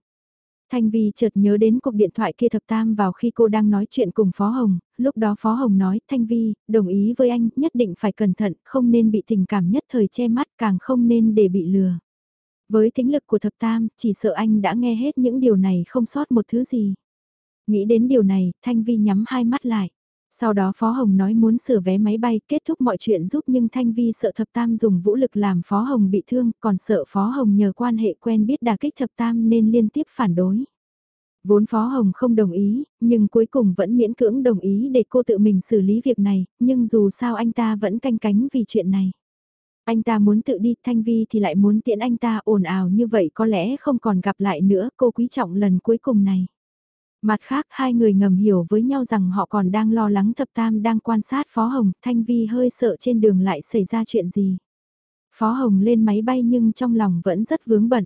Thanh Vi chợt nhớ đến cuộc điện thoại kia thập tam vào khi cô đang nói chuyện cùng Phó Hồng, lúc đó Phó Hồng nói, Thanh Vi, đồng ý với anh, nhất định phải cẩn thận, không nên bị tình cảm nhất thời che mắt, càng không nên để bị lừa. Với tính lực của thập tam, chỉ sợ anh đã nghe hết những điều này không sót một thứ gì. Nghĩ đến điều này, Thanh Vi nhắm hai mắt lại. Sau đó Phó Hồng nói muốn sửa vé máy bay kết thúc mọi chuyện giúp nhưng Thanh Vi sợ Thập Tam dùng vũ lực làm Phó Hồng bị thương, còn sợ Phó Hồng nhờ quan hệ quen biết đà kích Thập Tam nên liên tiếp phản đối. Vốn Phó Hồng không đồng ý, nhưng cuối cùng vẫn miễn cưỡng đồng ý để cô tự mình xử lý việc này, nhưng dù sao anh ta vẫn canh cánh vì chuyện này. Anh ta muốn tự đi, Thanh Vi thì lại muốn tiễn anh ta ồn ào như vậy có lẽ không còn gặp lại nữa cô quý trọng lần cuối cùng này. Mặt khác hai người ngầm hiểu với nhau rằng họ còn đang lo lắng thập tam đang quan sát Phó Hồng, Thanh Vi hơi sợ trên đường lại xảy ra chuyện gì. Phó Hồng lên máy bay nhưng trong lòng vẫn rất vướng bận.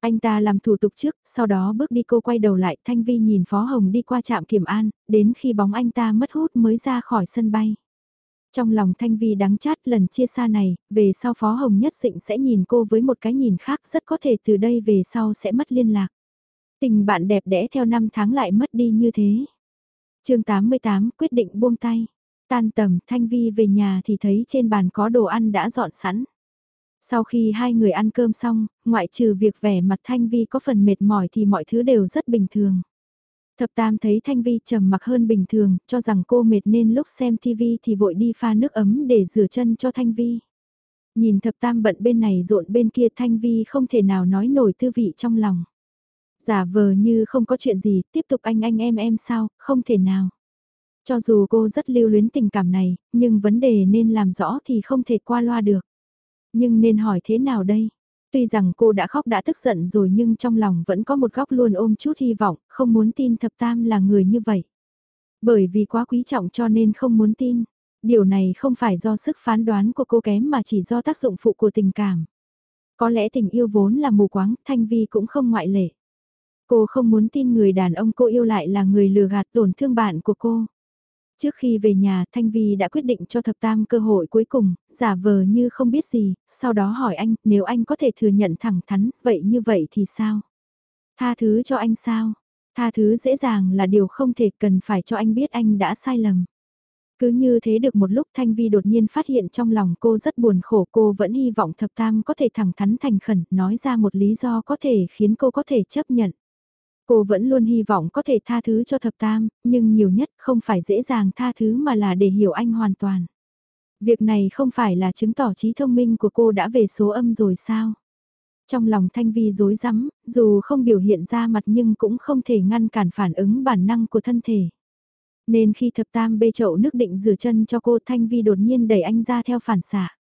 Anh ta làm thủ tục trước, sau đó bước đi cô quay đầu lại, Thanh Vi nhìn Phó Hồng đi qua trạm kiểm an, đến khi bóng anh ta mất hút mới ra khỏi sân bay. Trong lòng Thanh Vi đắng chát lần chia xa này, về sau Phó Hồng nhất định sẽ nhìn cô với một cái nhìn khác rất có thể từ đây về sau sẽ mất liên lạc. Tình bạn đẹp đẽ theo năm tháng lại mất đi như thế. chương 88 quyết định buông tay. Tan tầm Thanh Vi về nhà thì thấy trên bàn có đồ ăn đã dọn sẵn. Sau khi hai người ăn cơm xong, ngoại trừ việc vẻ mặt Thanh Vi có phần mệt mỏi thì mọi thứ đều rất bình thường. Thập Tam thấy Thanh Vi trầm mặc hơn bình thường, cho rằng cô mệt nên lúc xem TV thì vội đi pha nước ấm để rửa chân cho Thanh Vi. Nhìn Thập Tam bận bên này rộn bên kia Thanh Vi không thể nào nói nổi tư vị trong lòng. Giả vờ như không có chuyện gì, tiếp tục anh anh em em sao, không thể nào. Cho dù cô rất lưu luyến tình cảm này, nhưng vấn đề nên làm rõ thì không thể qua loa được. Nhưng nên hỏi thế nào đây? Tuy rằng cô đã khóc đã tức giận rồi nhưng trong lòng vẫn có một góc luôn ôm chút hy vọng, không muốn tin thập tam là người như vậy. Bởi vì quá quý trọng cho nên không muốn tin. Điều này không phải do sức phán đoán của cô kém mà chỉ do tác dụng phụ của tình cảm. Có lẽ tình yêu vốn là mù quáng, Thanh Vi cũng không ngoại lệ. Cô không muốn tin người đàn ông cô yêu lại là người lừa gạt tổn thương bạn của cô. Trước khi về nhà, Thanh Vi đã quyết định cho thập tam cơ hội cuối cùng, giả vờ như không biết gì, sau đó hỏi anh, nếu anh có thể thừa nhận thẳng thắn, vậy như vậy thì sao? Tha thứ cho anh sao? Tha thứ dễ dàng là điều không thể cần phải cho anh biết anh đã sai lầm. Cứ như thế được một lúc Thanh Vi đột nhiên phát hiện trong lòng cô rất buồn khổ cô vẫn hy vọng thập tam có thể thẳng thắn thành khẩn nói ra một lý do có thể khiến cô có thể chấp nhận. Cô vẫn luôn hy vọng có thể tha thứ cho thập tam, nhưng nhiều nhất không phải dễ dàng tha thứ mà là để hiểu anh hoàn toàn. Việc này không phải là chứng tỏ trí thông minh của cô đã về số âm rồi sao? Trong lòng Thanh Vi dối rắm dù không biểu hiện ra mặt nhưng cũng không thể ngăn cản phản ứng bản năng của thân thể. Nên khi thập tam bê chậu nước định rửa chân cho cô Thanh Vi đột nhiên đẩy anh ra theo phản xạ.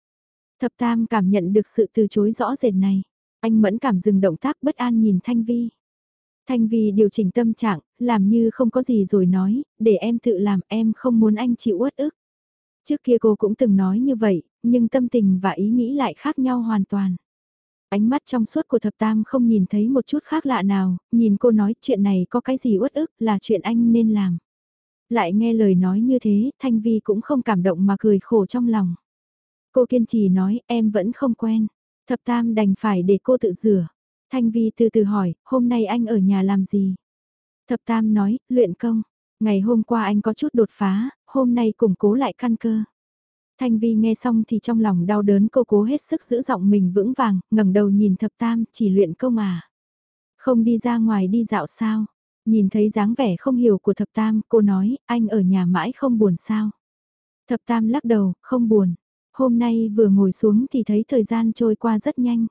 Thập tam cảm nhận được sự từ chối rõ rệt này. Anh mẫn cảm dừng động tác bất an nhìn Thanh Vi. Thanh Vi điều chỉnh tâm trạng, làm như không có gì rồi nói, để em tự làm em không muốn anh chịu uất ức. Trước kia cô cũng từng nói như vậy, nhưng tâm tình và ý nghĩ lại khác nhau hoàn toàn. Ánh mắt trong suốt của thập tam không nhìn thấy một chút khác lạ nào, nhìn cô nói chuyện này có cái gì uất ức là chuyện anh nên làm. Lại nghe lời nói như thế, Thanh Vi cũng không cảm động mà cười khổ trong lòng. Cô kiên trì nói em vẫn không quen. Thập tam đành phải để cô tự rửa. Thanh Vi từ từ hỏi, hôm nay anh ở nhà làm gì? Thập tam nói, luyện công. Ngày hôm qua anh có chút đột phá, hôm nay củng cố lại căn cơ. Thanh Vi nghe xong thì trong lòng đau đớn cô cố hết sức giữ giọng mình vững vàng, ngẩng đầu nhìn thập tam, chỉ luyện công à. Không đi ra ngoài đi dạo sao? Nhìn thấy dáng vẻ không hiểu của thập tam, cô nói, anh ở nhà mãi không buồn sao? Thập tam lắc đầu, không buồn. Hôm nay vừa ngồi xuống thì thấy thời gian trôi qua rất nhanh.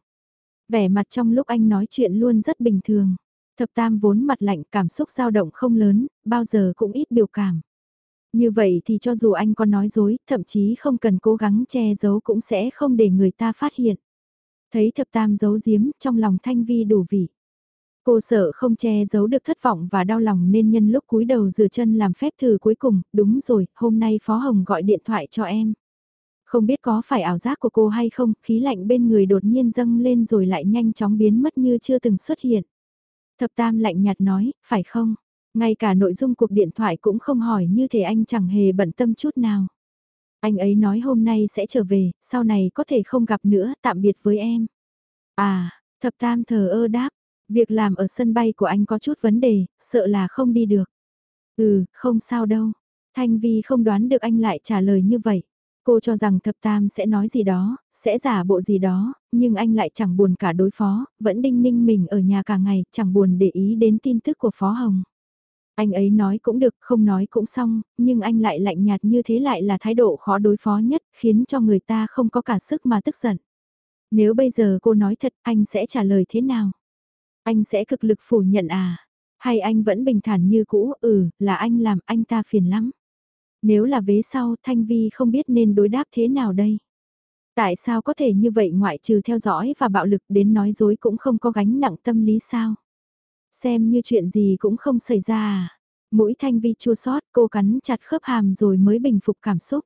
Vẻ mặt trong lúc anh nói chuyện luôn rất bình thường. Thập tam vốn mặt lạnh cảm xúc dao động không lớn, bao giờ cũng ít biểu cảm. Như vậy thì cho dù anh có nói dối, thậm chí không cần cố gắng che giấu cũng sẽ không để người ta phát hiện. Thấy thập tam giấu giếm, trong lòng thanh vi đủ vị. Cô sợ không che giấu được thất vọng và đau lòng nên nhân lúc cúi đầu rửa chân làm phép thử cuối cùng, đúng rồi, hôm nay Phó Hồng gọi điện thoại cho em. Không biết có phải ảo giác của cô hay không, khí lạnh bên người đột nhiên dâng lên rồi lại nhanh chóng biến mất như chưa từng xuất hiện. Thập Tam lạnh nhạt nói, phải không? Ngay cả nội dung cuộc điện thoại cũng không hỏi như thể anh chẳng hề bận tâm chút nào. Anh ấy nói hôm nay sẽ trở về, sau này có thể không gặp nữa, tạm biệt với em. À, thập tam thờ ơ đáp, việc làm ở sân bay của anh có chút vấn đề, sợ là không đi được. Ừ, không sao đâu. Thanh Vi không đoán được anh lại trả lời như vậy. Cô cho rằng thập tam sẽ nói gì đó, sẽ giả bộ gì đó, nhưng anh lại chẳng buồn cả đối phó, vẫn đinh ninh mình ở nhà cả ngày, chẳng buồn để ý đến tin tức của Phó Hồng. Anh ấy nói cũng được, không nói cũng xong, nhưng anh lại lạnh nhạt như thế lại là thái độ khó đối phó nhất, khiến cho người ta không có cả sức mà tức giận. Nếu bây giờ cô nói thật, anh sẽ trả lời thế nào? Anh sẽ cực lực phủ nhận à? Hay anh vẫn bình thản như cũ, ừ, là anh làm anh ta phiền lắm. Nếu là vế sau, Thanh Vi không biết nên đối đáp thế nào đây? Tại sao có thể như vậy ngoại trừ theo dõi và bạo lực đến nói dối cũng không có gánh nặng tâm lý sao? Xem như chuyện gì cũng không xảy ra à? Mũi Thanh Vi chua sót, cô cắn chặt khớp hàm rồi mới bình phục cảm xúc.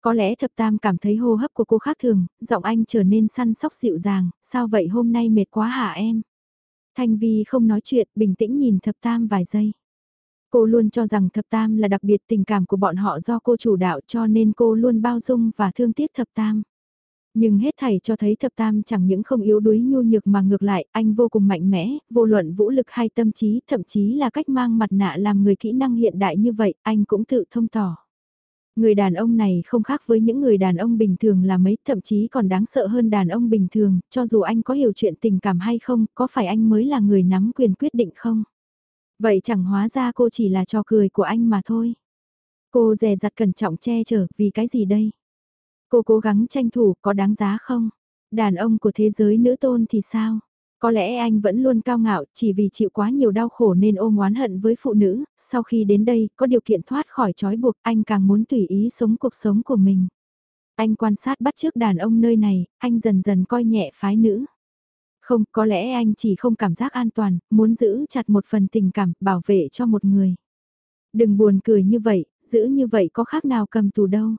Có lẽ thập tam cảm thấy hô hấp của cô khác thường, giọng anh trở nên săn sóc dịu dàng, sao vậy hôm nay mệt quá hả em? Thanh Vi không nói chuyện, bình tĩnh nhìn thập tam vài giây. Cô luôn cho rằng thập tam là đặc biệt tình cảm của bọn họ do cô chủ đạo cho nên cô luôn bao dung và thương tiếc thập tam. Nhưng hết thảy cho thấy thập tam chẳng những không yếu đuối nhu nhược mà ngược lại, anh vô cùng mạnh mẽ, vô luận vũ lực hay tâm trí, thậm chí là cách mang mặt nạ làm người kỹ năng hiện đại như vậy, anh cũng tự thông tỏ. Người đàn ông này không khác với những người đàn ông bình thường là mấy, thậm chí còn đáng sợ hơn đàn ông bình thường, cho dù anh có hiểu chuyện tình cảm hay không, có phải anh mới là người nắm quyền quyết định không? Vậy chẳng hóa ra cô chỉ là trò cười của anh mà thôi. Cô dè dặt cẩn trọng che chở, vì cái gì đây? Cô cố gắng tranh thủ, có đáng giá không? Đàn ông của thế giới nữ tôn thì sao? Có lẽ anh vẫn luôn cao ngạo, chỉ vì chịu quá nhiều đau khổ nên ôm oán hận với phụ nữ, sau khi đến đây, có điều kiện thoát khỏi trói buộc, anh càng muốn tùy ý sống cuộc sống của mình. Anh quan sát bắt trước đàn ông nơi này, anh dần dần coi nhẹ phái nữ. Không, có lẽ anh chỉ không cảm giác an toàn, muốn giữ chặt một phần tình cảm, bảo vệ cho một người. Đừng buồn cười như vậy, giữ như vậy có khác nào cầm tù đâu.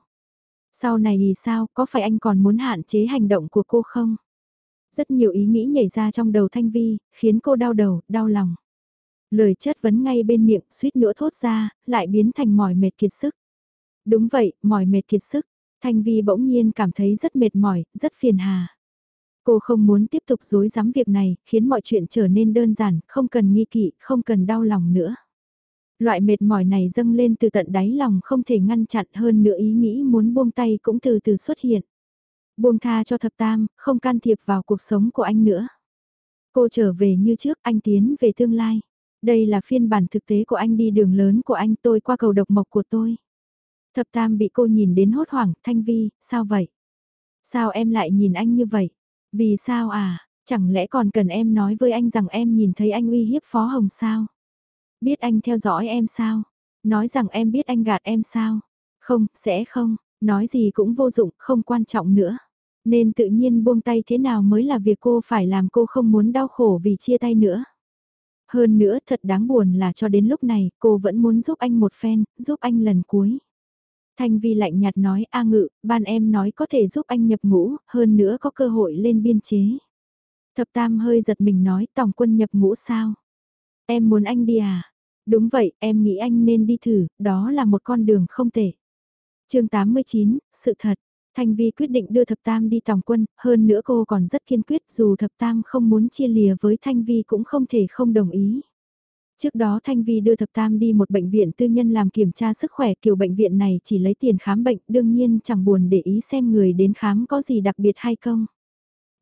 Sau này thì sao, có phải anh còn muốn hạn chế hành động của cô không? Rất nhiều ý nghĩ nhảy ra trong đầu Thanh Vi, khiến cô đau đầu, đau lòng. Lời chất vấn ngay bên miệng, suýt nữa thốt ra, lại biến thành mỏi mệt kiệt sức. Đúng vậy, mỏi mệt kiệt sức. Thanh Vi bỗng nhiên cảm thấy rất mệt mỏi, rất phiền hà. Cô không muốn tiếp tục dối dám việc này, khiến mọi chuyện trở nên đơn giản, không cần nghi kỵ, không cần đau lòng nữa. Loại mệt mỏi này dâng lên từ tận đáy lòng không thể ngăn chặn hơn nữa ý nghĩ muốn buông tay cũng từ từ xuất hiện. Buông tha cho thập tam, không can thiệp vào cuộc sống của anh nữa. Cô trở về như trước, anh tiến về tương lai. Đây là phiên bản thực tế của anh đi đường lớn của anh tôi qua cầu độc mộc của tôi. Thập tam bị cô nhìn đến hốt hoảng, Thanh Vi, sao vậy? Sao em lại nhìn anh như vậy? Vì sao à? Chẳng lẽ còn cần em nói với anh rằng em nhìn thấy anh uy hiếp Phó Hồng sao? Biết anh theo dõi em sao? Nói rằng em biết anh gạt em sao? Không, sẽ không, nói gì cũng vô dụng, không quan trọng nữa. Nên tự nhiên buông tay thế nào mới là việc cô phải làm cô không muốn đau khổ vì chia tay nữa. Hơn nữa thật đáng buồn là cho đến lúc này cô vẫn muốn giúp anh một phen, giúp anh lần cuối. Thanh Vi lạnh nhạt nói A ngự, ban em nói có thể giúp anh nhập ngũ, hơn nữa có cơ hội lên biên chế. Thập Tam hơi giật mình nói tổng quân nhập ngũ sao? Em muốn anh đi à? Đúng vậy, em nghĩ anh nên đi thử, đó là một con đường không tệ. chương 89, sự thật. Thanh Vi quyết định đưa Thập Tam đi tổng quân, hơn nữa cô còn rất kiên quyết dù Thập Tam không muốn chia lìa với Thanh Vi cũng không thể không đồng ý. Trước đó Thanh Vi đưa Thập Tam đi một bệnh viện tư nhân làm kiểm tra sức khỏe kiểu bệnh viện này chỉ lấy tiền khám bệnh đương nhiên chẳng buồn để ý xem người đến khám có gì đặc biệt hay không.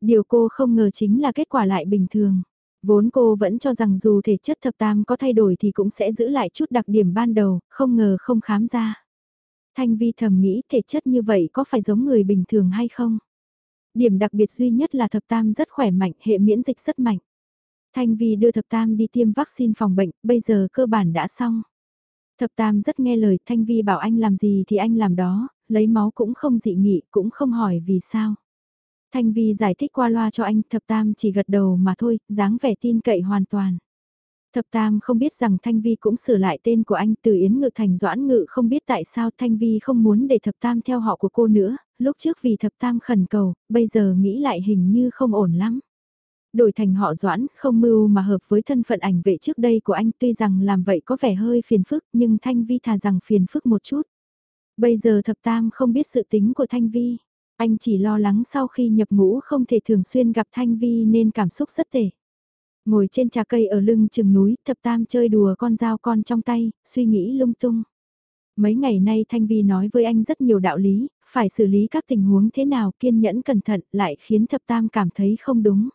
Điều cô không ngờ chính là kết quả lại bình thường. Vốn cô vẫn cho rằng dù thể chất thập tam có thay đổi thì cũng sẽ giữ lại chút đặc điểm ban đầu, không ngờ không khám ra. Thanh Vi thầm nghĩ thể chất như vậy có phải giống người bình thường hay không? Điểm đặc biệt duy nhất là thập tam rất khỏe mạnh, hệ miễn dịch rất mạnh. Thanh Vi đưa thập tam đi tiêm vaccine phòng bệnh, bây giờ cơ bản đã xong. Thập tam rất nghe lời, Thanh Vi bảo anh làm gì thì anh làm đó, lấy máu cũng không dị nghị, cũng không hỏi vì sao. Thanh Vi giải thích qua loa cho anh, thập tam chỉ gật đầu mà thôi, dáng vẻ tin cậy hoàn toàn. Thập Tam không biết rằng Thanh Vi cũng sửa lại tên của anh từ Yến Ngự thành Doãn Ngự không biết tại sao Thanh Vi không muốn để Thập Tam theo họ của cô nữa, lúc trước vì Thập Tam khẩn cầu, bây giờ nghĩ lại hình như không ổn lắm. Đổi thành họ Doãn, không mưu mà hợp với thân phận ảnh vệ trước đây của anh tuy rằng làm vậy có vẻ hơi phiền phức nhưng Thanh Vi thà rằng phiền phức một chút. Bây giờ Thập Tam không biết sự tính của Thanh Vi, anh chỉ lo lắng sau khi nhập ngũ không thể thường xuyên gặp Thanh Vi nên cảm xúc rất tệ. Ngồi trên trà cây ở lưng chừng núi, thập tam chơi đùa con dao con trong tay, suy nghĩ lung tung. Mấy ngày nay Thanh Vi nói với anh rất nhiều đạo lý, phải xử lý các tình huống thế nào kiên nhẫn cẩn thận lại khiến thập tam cảm thấy không đúng.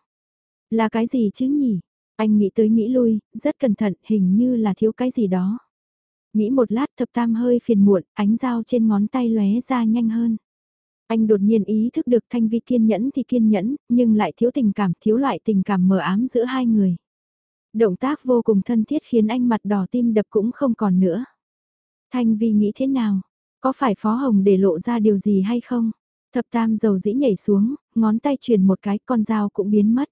Là cái gì chứ nhỉ? Anh nghĩ tới nghĩ lui, rất cẩn thận, hình như là thiếu cái gì đó. Nghĩ một lát thập tam hơi phiền muộn, ánh dao trên ngón tay lóe ra nhanh hơn. Anh đột nhiên ý thức được Thanh Vi kiên nhẫn thì kiên nhẫn, nhưng lại thiếu tình cảm, thiếu loại tình cảm mờ ám giữa hai người. Động tác vô cùng thân thiết khiến anh mặt đỏ tim đập cũng không còn nữa. Thanh Vi nghĩ thế nào? Có phải Phó Hồng để lộ ra điều gì hay không? Thập tam dầu dĩ nhảy xuống, ngón tay truyền một cái con dao cũng biến mất.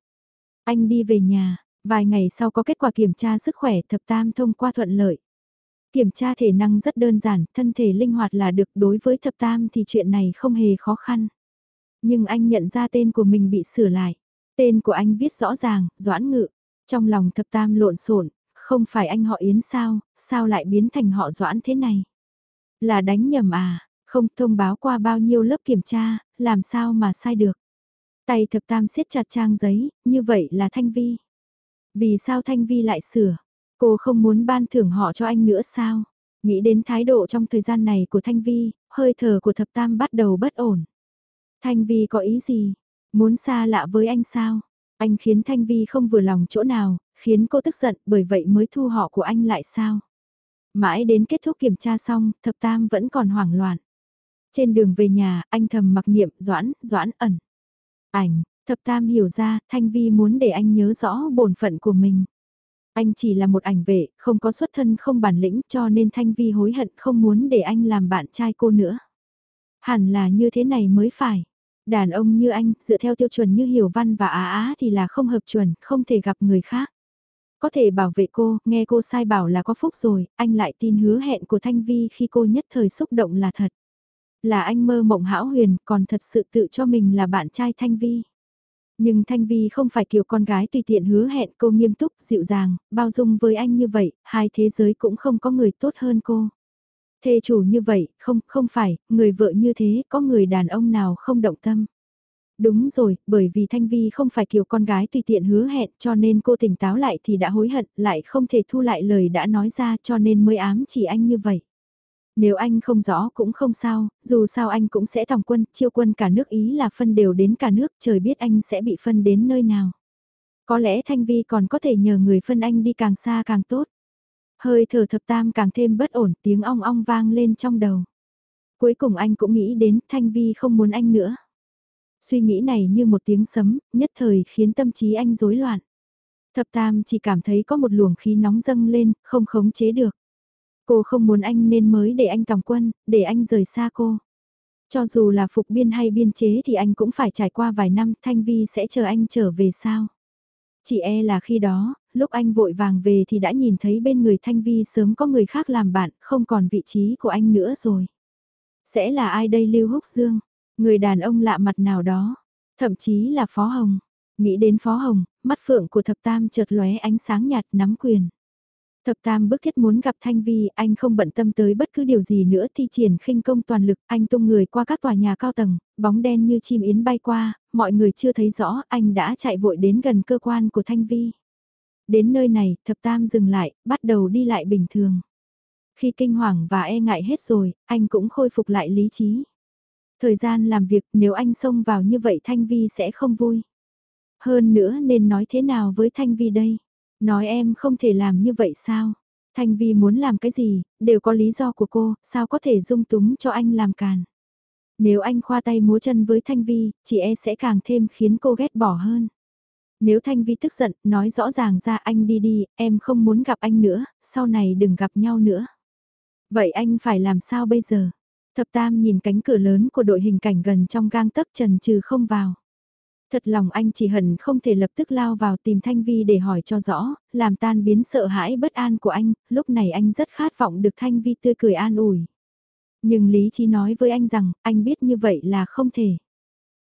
Anh đi về nhà, vài ngày sau có kết quả kiểm tra sức khỏe thập tam thông qua thuận lợi. Kiểm tra thể năng rất đơn giản, thân thể linh hoạt là được đối với thập tam thì chuyện này không hề khó khăn. Nhưng anh nhận ra tên của mình bị sửa lại. Tên của anh viết rõ ràng, Doãn Ngự. Trong lòng thập tam lộn xộn, không phải anh họ Yến sao, sao lại biến thành họ Doãn thế này? Là đánh nhầm à, không thông báo qua bao nhiêu lớp kiểm tra, làm sao mà sai được? Tay thập tam siết chặt trang giấy, như vậy là Thanh Vi. Vì sao Thanh Vi lại sửa? Cô không muốn ban thưởng họ cho anh nữa sao? Nghĩ đến thái độ trong thời gian này của Thanh Vi, hơi thở của thập tam bắt đầu bất ổn. Thanh Vi có ý gì? Muốn xa lạ với anh sao? Anh khiến Thanh Vi không vừa lòng chỗ nào, khiến cô tức giận bởi vậy mới thu họ của anh lại sao? Mãi đến kết thúc kiểm tra xong, thập tam vẫn còn hoảng loạn. Trên đường về nhà, anh thầm mặc niệm doãn, doãn ẩn. Ảnh, thập tam hiểu ra, Thanh Vi muốn để anh nhớ rõ bổn phận của mình. Anh chỉ là một ảnh vệ, không có xuất thân không bản lĩnh cho nên Thanh Vi hối hận không muốn để anh làm bạn trai cô nữa. Hẳn là như thế này mới phải. Đàn ông như anh, dựa theo tiêu chuẩn như Hiểu Văn và Á Á thì là không hợp chuẩn, không thể gặp người khác. Có thể bảo vệ cô, nghe cô sai bảo là có phúc rồi, anh lại tin hứa hẹn của Thanh Vi khi cô nhất thời xúc động là thật. Là anh mơ mộng hão huyền, còn thật sự tự cho mình là bạn trai Thanh Vi. Nhưng Thanh Vi không phải kiểu con gái tùy tiện hứa hẹn cô nghiêm túc, dịu dàng, bao dung với anh như vậy, hai thế giới cũng không có người tốt hơn cô. Thê chủ như vậy, không, không phải, người vợ như thế, có người đàn ông nào không động tâm. Đúng rồi, bởi vì Thanh Vi không phải kiểu con gái tùy tiện hứa hẹn cho nên cô tỉnh táo lại thì đã hối hận, lại không thể thu lại lời đã nói ra cho nên mới ám chỉ anh như vậy. Nếu anh không rõ cũng không sao, dù sao anh cũng sẽ tòng quân, chiêu quân cả nước ý là phân đều đến cả nước, trời biết anh sẽ bị phân đến nơi nào. Có lẽ Thanh Vi còn có thể nhờ người phân anh đi càng xa càng tốt. Hơi thở thập tam càng thêm bất ổn, tiếng ong ong vang lên trong đầu. Cuối cùng anh cũng nghĩ đến Thanh Vi không muốn anh nữa. Suy nghĩ này như một tiếng sấm, nhất thời khiến tâm trí anh rối loạn. Thập Tam chỉ cảm thấy có một luồng khí nóng dâng lên, không khống chế được. Cô không muốn anh nên mới để anh tòng quân, để anh rời xa cô. Cho dù là phục biên hay biên chế thì anh cũng phải trải qua vài năm, Thanh Vi sẽ chờ anh trở về sao. Chỉ e là khi đó, lúc anh vội vàng về thì đã nhìn thấy bên người Thanh Vi sớm có người khác làm bạn, không còn vị trí của anh nữa rồi. Sẽ là ai đây Lưu Húc Dương? Người đàn ông lạ mặt nào đó? Thậm chí là Phó Hồng. Nghĩ đến Phó Hồng, mắt phượng của thập tam chợt lóe ánh sáng nhạt nắm quyền. Thập tam bức thiết muốn gặp Thanh Vi, anh không bận tâm tới bất cứ điều gì nữa thi triển khinh công toàn lực, anh tung người qua các tòa nhà cao tầng, bóng đen như chim yến bay qua, mọi người chưa thấy rõ, anh đã chạy vội đến gần cơ quan của Thanh Vi. Đến nơi này, thập tam dừng lại, bắt đầu đi lại bình thường. Khi kinh hoàng và e ngại hết rồi, anh cũng khôi phục lại lý trí. Thời gian làm việc nếu anh xông vào như vậy Thanh Vi sẽ không vui. Hơn nữa nên nói thế nào với Thanh Vi đây? Nói em không thể làm như vậy sao? Thanh Vi muốn làm cái gì, đều có lý do của cô, sao có thể dung túng cho anh làm càn. Nếu anh khoa tay múa chân với Thanh Vi, chị e sẽ càng thêm khiến cô ghét bỏ hơn. Nếu Thanh Vi tức giận, nói rõ ràng ra anh đi đi, em không muốn gặp anh nữa, sau này đừng gặp nhau nữa. Vậy anh phải làm sao bây giờ? Thập Tam nhìn cánh cửa lớn của đội hình cảnh gần trong gang tấc trần trừ không vào. Thật lòng anh chỉ hận không thể lập tức lao vào tìm Thanh Vi để hỏi cho rõ, làm tan biến sợ hãi bất an của anh, lúc này anh rất khát vọng được Thanh Vi tươi cười an ủi. Nhưng lý trí nói với anh rằng, anh biết như vậy là không thể.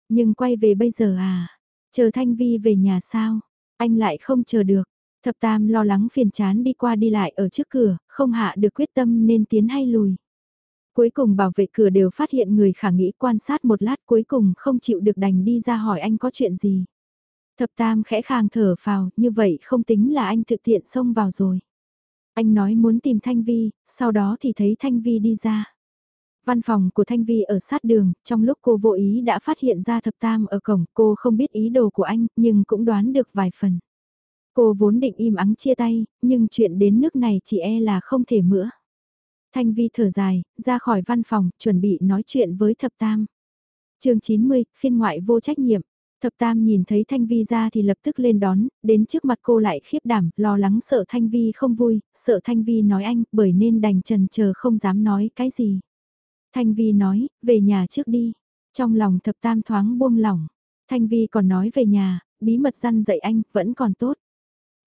Nhưng quay về bây giờ à, chờ Thanh Vi về nhà sao, anh lại không chờ được. Thập Tam lo lắng phiền chán đi qua đi lại ở trước cửa, không hạ được quyết tâm nên tiến hay lùi. Cuối cùng bảo vệ cửa đều phát hiện người khả nghĩ quan sát một lát cuối cùng không chịu được đành đi ra hỏi anh có chuyện gì. Thập Tam khẽ khàng thở phào, như vậy không tính là anh thực tiện xông vào rồi. Anh nói muốn tìm Thanh Vi, sau đó thì thấy Thanh Vi đi ra. Văn phòng của Thanh Vi ở sát đường, trong lúc cô vô ý đã phát hiện ra thập tam ở cổng, cô không biết ý đồ của anh, nhưng cũng đoán được vài phần. Cô vốn định im ắng chia tay, nhưng chuyện đến nước này chỉ e là không thể mữa. Thanh Vi thở dài, ra khỏi văn phòng, chuẩn bị nói chuyện với thập tam. chương 90, phiên ngoại vô trách nhiệm. Thập Tam nhìn thấy Thanh Vi ra thì lập tức lên đón, đến trước mặt cô lại khiếp đảm, lo lắng sợ Thanh Vi không vui, sợ Thanh Vi nói anh, bởi nên đành trần chờ không dám nói cái gì. Thanh Vi nói, về nhà trước đi. Trong lòng Thập Tam thoáng buông lỏng. Thanh Vi còn nói về nhà, bí mật răn dạy anh, vẫn còn tốt.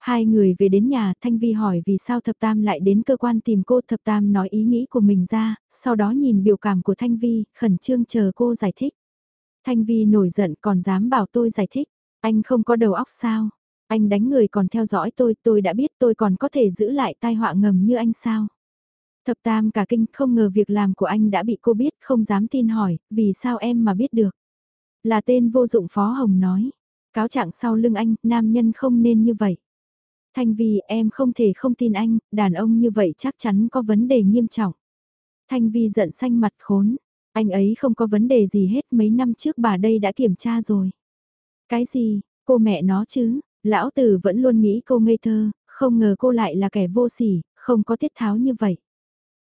Hai người về đến nhà, Thanh Vi hỏi vì sao Thập Tam lại đến cơ quan tìm cô. Thập Tam nói ý nghĩ của mình ra, sau đó nhìn biểu cảm của Thanh Vi, khẩn trương chờ cô giải thích. Thanh Vi nổi giận còn dám bảo tôi giải thích. Anh không có đầu óc sao? Anh đánh người còn theo dõi tôi, tôi đã biết tôi còn có thể giữ lại tai họa ngầm như anh sao? Thập Tam cả kinh không ngờ việc làm của anh đã bị cô biết, không dám tin hỏi, vì sao em mà biết được? Là tên vô dụng Phó Hồng nói. Cáo trạng sau lưng anh, nam nhân không nên như vậy. Thanh Vi em không thể không tin anh, đàn ông như vậy chắc chắn có vấn đề nghiêm trọng. Thanh Vi giận xanh mặt khốn, anh ấy không có vấn đề gì hết mấy năm trước bà đây đã kiểm tra rồi. Cái gì, cô mẹ nó chứ, lão tử vẫn luôn nghĩ cô ngây thơ, không ngờ cô lại là kẻ vô sỉ, không có tiết tháo như vậy.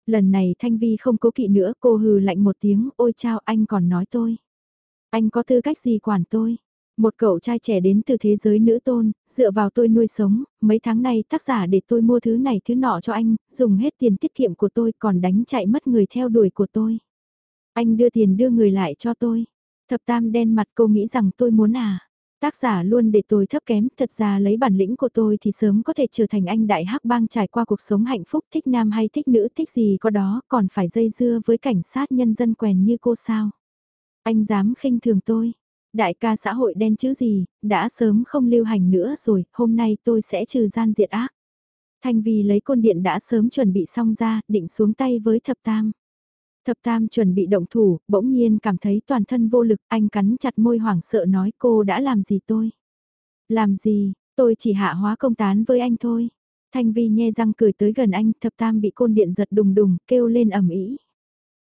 Lần này Thanh Vi không cố kỵ nữa cô hừ lạnh một tiếng, ôi chao anh còn nói tôi. Anh có tư cách gì quản tôi? Một cậu trai trẻ đến từ thế giới nữ tôn, dựa vào tôi nuôi sống, mấy tháng nay tác giả để tôi mua thứ này thứ nọ cho anh, dùng hết tiền tiết kiệm của tôi còn đánh chạy mất người theo đuổi của tôi. Anh đưa tiền đưa người lại cho tôi. Thập tam đen mặt cô nghĩ rằng tôi muốn à. Tác giả luôn để tôi thấp kém, thật ra lấy bản lĩnh của tôi thì sớm có thể trở thành anh đại hắc bang trải qua cuộc sống hạnh phúc thích nam hay thích nữ thích gì có đó, còn phải dây dưa với cảnh sát nhân dân quèn như cô sao. Anh dám khinh thường tôi, Đại ca xã hội đen chứ gì, đã sớm không lưu hành nữa rồi, hôm nay tôi sẽ trừ gian diệt ác. Thanh Vi lấy côn điện đã sớm chuẩn bị xong ra, định xuống tay với thập tam. Thập tam chuẩn bị động thủ, bỗng nhiên cảm thấy toàn thân vô lực, anh cắn chặt môi hoảng sợ nói cô đã làm gì tôi. Làm gì, tôi chỉ hạ hóa công tán với anh thôi. Thanh Vi nhe răng cười tới gần anh, thập tam bị côn điện giật đùng đùng, kêu lên ầm ĩ.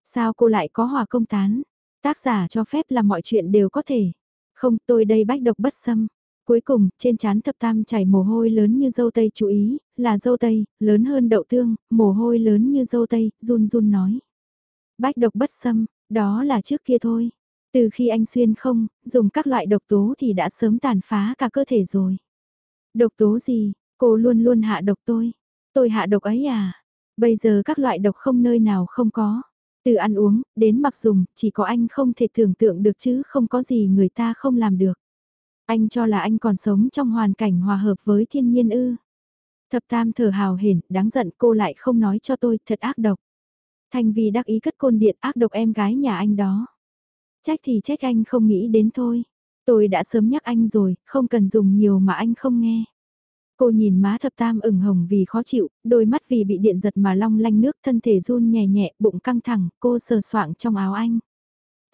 Sao cô lại có hòa công tán? Tác giả cho phép là mọi chuyện đều có thể. Không, tôi đây bách độc bất xâm. Cuối cùng, trên trán thập tam chảy mồ hôi lớn như dâu tây chú ý, là dâu tây, lớn hơn đậu tương, mồ hôi lớn như dâu tây, run run nói. Bách độc bất xâm, đó là trước kia thôi. Từ khi anh xuyên không, dùng các loại độc tố thì đã sớm tàn phá cả cơ thể rồi. Độc tố gì, cô luôn luôn hạ độc tôi. Tôi hạ độc ấy à? Bây giờ các loại độc không nơi nào không có. Từ ăn uống, đến mặc dùng, chỉ có anh không thể tưởng tượng được chứ không có gì người ta không làm được. Anh cho là anh còn sống trong hoàn cảnh hòa hợp với thiên nhiên ư. Thập tam thở hào hển, đáng giận cô lại không nói cho tôi, thật ác độc. thành vì đắc ý cất côn điện ác độc em gái nhà anh đó. Trách thì trách anh không nghĩ đến thôi. Tôi đã sớm nhắc anh rồi, không cần dùng nhiều mà anh không nghe. Cô nhìn má thập tam ửng hồng vì khó chịu, đôi mắt vì bị điện giật mà long lanh nước thân thể run nhẹ nhẹ, bụng căng thẳng, cô sờ soạng trong áo anh.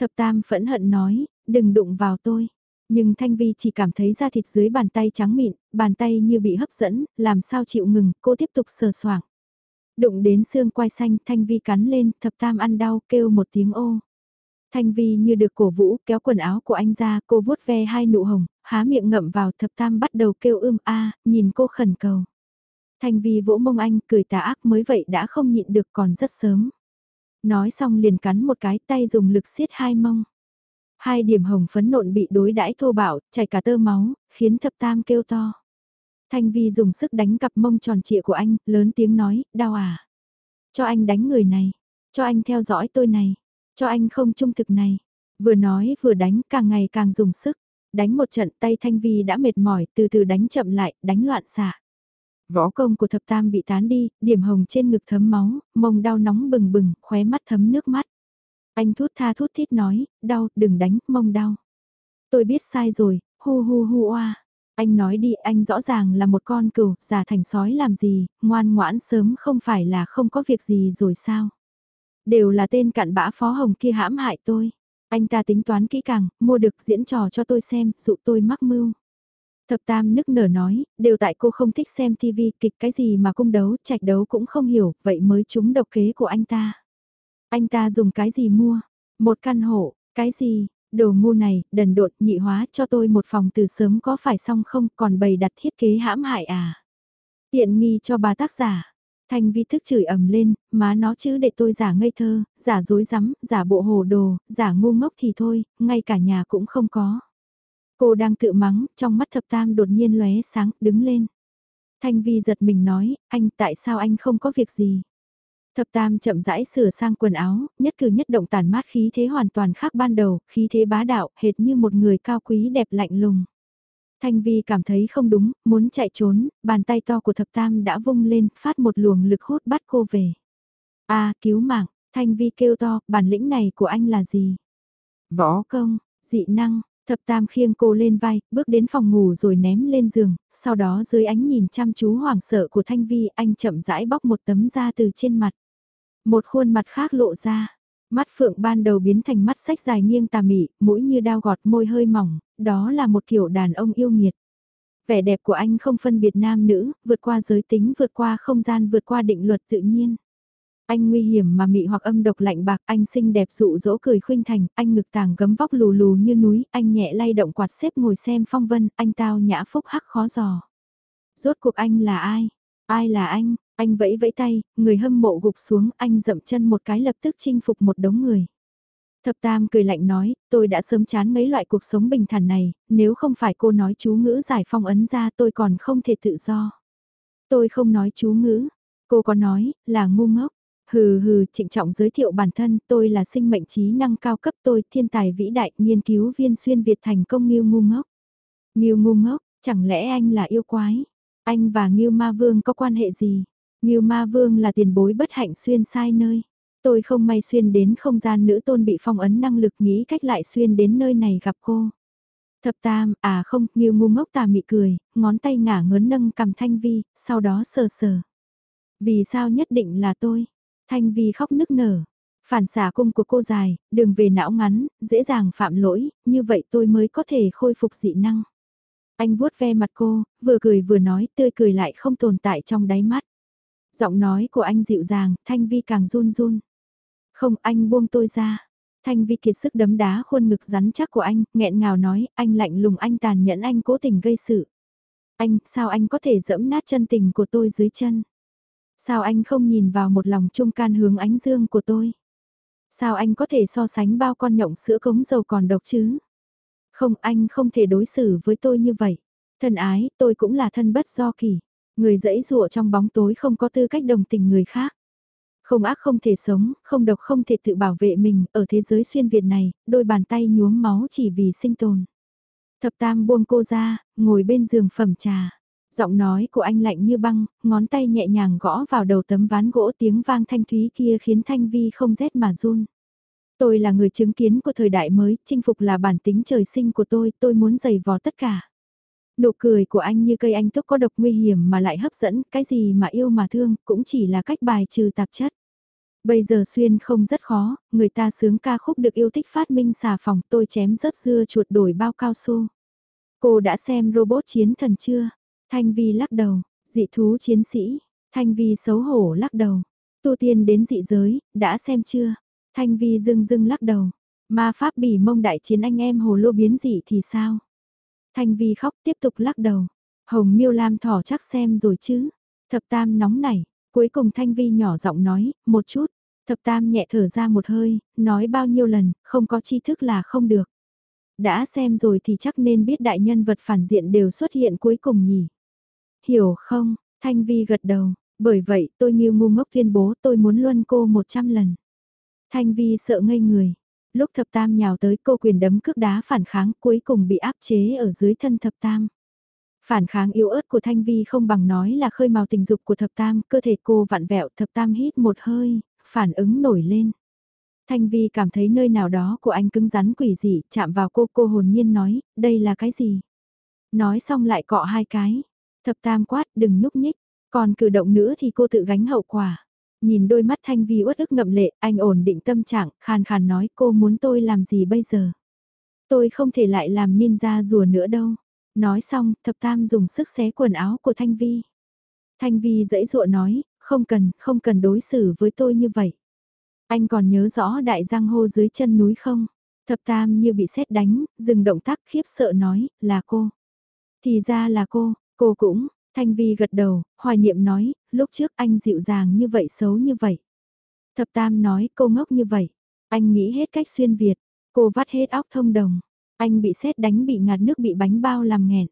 Thập tam phẫn hận nói, đừng đụng vào tôi. Nhưng Thanh Vi chỉ cảm thấy da thịt dưới bàn tay trắng mịn, bàn tay như bị hấp dẫn, làm sao chịu ngừng, cô tiếp tục sờ soạng. Đụng đến xương quai xanh, Thanh Vi cắn lên, thập tam ăn đau, kêu một tiếng ô. Thanh Vi như được cổ vũ, kéo quần áo của anh ra, cô vuốt ve hai nụ hồng, há miệng ngậm vào thập tam bắt đầu kêu ưm a, nhìn cô khẩn cầu. Thanh Vi vỗ mông anh, cười tà ác mới vậy đã không nhịn được còn rất sớm. Nói xong liền cắn một cái tay dùng lực siết hai mông. Hai điểm hồng phấn nộn bị đối đãi thô bạo, chảy cả tơ máu, khiến thập tam kêu to. Thanh Vi dùng sức đánh cặp mông tròn trịa của anh, lớn tiếng nói, đau à. Cho anh đánh người này, cho anh theo dõi tôi này, cho anh không trung thực này. Vừa nói vừa đánh càng ngày càng dùng sức, đánh một trận tay Thanh Vi đã mệt mỏi từ từ đánh chậm lại, đánh loạn xạ. Võ công của thập tam bị tán đi, điểm hồng trên ngực thấm máu, mông đau nóng bừng bừng, khóe mắt thấm nước mắt. Anh thút tha thút thít nói, đau, đừng đánh, mông đau. Tôi biết sai rồi, hu hu hu oa. Anh nói đi, anh rõ ràng là một con cừu, già thành sói làm gì, ngoan ngoãn sớm không phải là không có việc gì rồi sao. Đều là tên cặn bã phó hồng kia hãm hại tôi. Anh ta tính toán kỹ càng, mua được diễn trò cho tôi xem, dụ tôi mắc mưu. Thập Tam nức nở nói, đều tại cô không thích xem TV, kịch cái gì mà cung đấu, trạch đấu cũng không hiểu, vậy mới trúng độc kế của anh ta. Anh ta dùng cái gì mua? Một căn hộ, cái gì? Đồ ngu này, đần đột nhị hóa cho tôi một phòng từ sớm có phải xong không còn bày đặt thiết kế hãm hại à? Tiện nghi cho bà tác giả. Thanh vi thức chửi ầm lên, má nó chứ để tôi giả ngây thơ, giả dối rắm giả bộ hồ đồ, giả ngu ngốc thì thôi, ngay cả nhà cũng không có. Cô đang tự mắng, trong mắt thập tam đột nhiên lóe sáng, đứng lên. Thanh vi giật mình nói, anh tại sao anh không có việc gì? Thập tam chậm rãi sửa sang quần áo, nhất cử nhất động tàn mát khí thế hoàn toàn khác ban đầu, khí thế bá đạo, hệt như một người cao quý đẹp lạnh lùng. Thanh Vi cảm thấy không đúng, muốn chạy trốn, bàn tay to của thập tam đã vung lên, phát một luồng lực hút bắt cô về. a cứu mạng, Thanh Vi kêu to, bản lĩnh này của anh là gì? Võ công, dị năng, thập tam khiêng cô lên vai, bước đến phòng ngủ rồi ném lên giường, sau đó dưới ánh nhìn chăm chú hoảng sợ của Thanh Vi anh chậm rãi bóc một tấm da từ trên mặt. Một khuôn mặt khác lộ ra, mắt phượng ban đầu biến thành mắt sách dài nghiêng tà mị, mũi như đao gọt môi hơi mỏng, đó là một kiểu đàn ông yêu nghiệt. Vẻ đẹp của anh không phân biệt nam nữ, vượt qua giới tính, vượt qua không gian, vượt qua định luật tự nhiên. Anh nguy hiểm mà mị hoặc âm độc lạnh bạc, anh xinh đẹp dụ dỗ cười khuynh thành, anh ngực tàng gấm vóc lù lù như núi, anh nhẹ lay động quạt xếp ngồi xem phong vân, anh tao nhã phúc hắc khó giò. Rốt cuộc anh là ai? Ai là anh? Anh vẫy vẫy tay, người hâm mộ gục xuống, anh dậm chân một cái lập tức chinh phục một đống người. Thập Tam cười lạnh nói, tôi đã sớm chán mấy loại cuộc sống bình thản này, nếu không phải cô nói chú ngữ giải phong ấn ra tôi còn không thể tự do. Tôi không nói chú ngữ, cô có nói, là ngu ngốc. Hừ hừ, trịnh trọng giới thiệu bản thân, tôi là sinh mệnh trí năng cao cấp tôi, thiên tài vĩ đại, nghiên cứu viên xuyên Việt thành công Nghiêu ngu ngốc. Nghiêu ngu ngốc, chẳng lẽ anh là yêu quái? Anh và Nghiêu ma vương có quan hệ gì? Nghiêu ma vương là tiền bối bất hạnh xuyên sai nơi. Tôi không may xuyên đến không gian nữ tôn bị phong ấn năng lực nghĩ cách lại xuyên đến nơi này gặp cô. Thập tam, à không, Nghiêu ngu ngốc tà mị cười, ngón tay ngả ngớn nâng cầm thanh vi, sau đó sờ sờ. Vì sao nhất định là tôi? Thanh vi khóc nức nở. Phản xả cung của cô dài, đường về não ngắn, dễ dàng phạm lỗi, như vậy tôi mới có thể khôi phục dị năng. Anh vuốt ve mặt cô, vừa cười vừa nói, tươi cười lại không tồn tại trong đáy mắt. Giọng nói của anh dịu dàng, Thanh Vi càng run run. Không, anh buông tôi ra. Thanh Vi kiệt sức đấm đá khuôn ngực rắn chắc của anh, nghẹn ngào nói, anh lạnh lùng anh tàn nhẫn anh cố tình gây sự. Anh, sao anh có thể dẫm nát chân tình của tôi dưới chân? Sao anh không nhìn vào một lòng trung can hướng ánh dương của tôi? Sao anh có thể so sánh bao con nhộng sữa cống dầu còn độc chứ? Không anh không thể đối xử với tôi như vậy. Thân ái, tôi cũng là thân bất do kỳ. Người dẫy dụa trong bóng tối không có tư cách đồng tình người khác. Không ác không thể sống, không độc không thể tự bảo vệ mình, ở thế giới xuyên Việt này, đôi bàn tay nhuốm máu chỉ vì sinh tồn. Thập tam buông cô ra, ngồi bên giường phẩm trà. Giọng nói của anh lạnh như băng, ngón tay nhẹ nhàng gõ vào đầu tấm ván gỗ tiếng vang thanh thúy kia khiến Thanh Vi không rét mà run. Tôi là người chứng kiến của thời đại mới, chinh phục là bản tính trời sinh của tôi, tôi muốn giày vò tất cả. Nụ cười của anh như cây anh túc có độc nguy hiểm mà lại hấp dẫn, cái gì mà yêu mà thương, cũng chỉ là cách bài trừ tạp chất. Bây giờ xuyên không rất khó, người ta sướng ca khúc được yêu thích phát minh xà phòng tôi chém rớt dưa chuột đổi bao cao su. Cô đã xem robot chiến thần chưa? Thanh Vi lắc đầu, dị thú chiến sĩ. Thanh Vi xấu hổ lắc đầu. Tu tiên đến dị giới, đã xem chưa? Thanh Vi dưng dưng lắc đầu. Ma pháp bỉ mông đại chiến anh em hồ lô biến dị thì sao? Thanh Vi khóc tiếp tục lắc đầu. Hồng miêu lam thỏ chắc xem rồi chứ. Thập tam nóng nảy, cuối cùng Thanh Vi nhỏ giọng nói, một chút. Thập tam nhẹ thở ra một hơi, nói bao nhiêu lần, không có tri thức là không được. Đã xem rồi thì chắc nên biết đại nhân vật phản diện đều xuất hiện cuối cùng nhỉ. Hiểu không, Thanh Vi gật đầu, bởi vậy tôi nghiêu ngu ngốc tuyên bố tôi muốn luân cô 100 lần. Thanh Vi sợ ngây người. Lúc thập tam nhào tới cô quyền đấm cước đá phản kháng cuối cùng bị áp chế ở dưới thân thập tam. Phản kháng yếu ớt của Thanh Vi không bằng nói là khơi màu tình dục của thập tam, cơ thể cô vặn vẹo thập tam hít một hơi, phản ứng nổi lên. Thanh Vi cảm thấy nơi nào đó của anh cứng rắn quỷ dị, chạm vào cô cô hồn nhiên nói, đây là cái gì? Nói xong lại cọ hai cái. Thập tam quát đừng nhúc nhích, còn cử động nữa thì cô tự gánh hậu quả. Nhìn đôi mắt Thanh Vi uất ức ngậm lệ, anh ổn định tâm trạng, khàn khàn nói cô muốn tôi làm gì bây giờ? Tôi không thể lại làm ninja rùa nữa đâu. Nói xong, thập tam dùng sức xé quần áo của Thanh Vi. Thanh Vi dãy dụa nói, không cần, không cần đối xử với tôi như vậy. Anh còn nhớ rõ đại giang hô dưới chân núi không? Thập tam như bị sét đánh, dừng động tác khiếp sợ nói, là cô. Thì ra là cô, cô cũng, Thanh Vi gật đầu, hoài niệm nói, lúc trước anh dịu dàng như vậy xấu như vậy. Thập tam nói cô ngốc như vậy, anh nghĩ hết cách xuyên Việt, cô vắt hết óc thông đồng, anh bị sét đánh bị ngạt nước bị bánh bao làm nghẹn.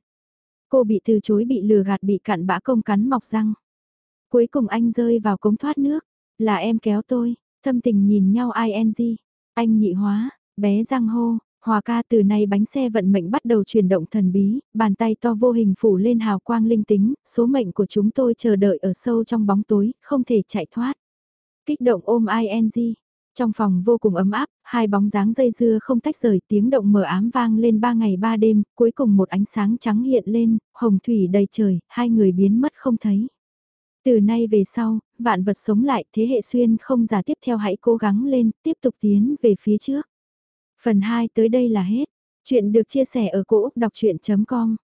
Cô bị từ chối bị lừa gạt bị cặn bã công cắn mọc răng. Cuối cùng anh rơi vào cống thoát nước, là em kéo tôi, thâm tình nhìn nhau ing, anh nhị hóa, bé răng hô, Hòa ca từ nay bánh xe vận mệnh bắt đầu chuyển động thần bí, bàn tay to vô hình phủ lên hào quang linh tính, số mệnh của chúng tôi chờ đợi ở sâu trong bóng tối, không thể chạy thoát. Kích động ôm ing, trong phòng vô cùng ấm áp, hai bóng dáng dây dưa không tách rời tiếng động mờ ám vang lên ba ngày ba đêm, cuối cùng một ánh sáng trắng hiện lên, hồng thủy đầy trời, hai người biến mất không thấy. Từ nay về sau, vạn vật sống lại, thế hệ xuyên không giả tiếp theo hãy cố gắng lên, tiếp tục tiến về phía trước. Phần 2 tới đây là hết. Chuyện được chia sẻ ở cỗ đọc chuyện.com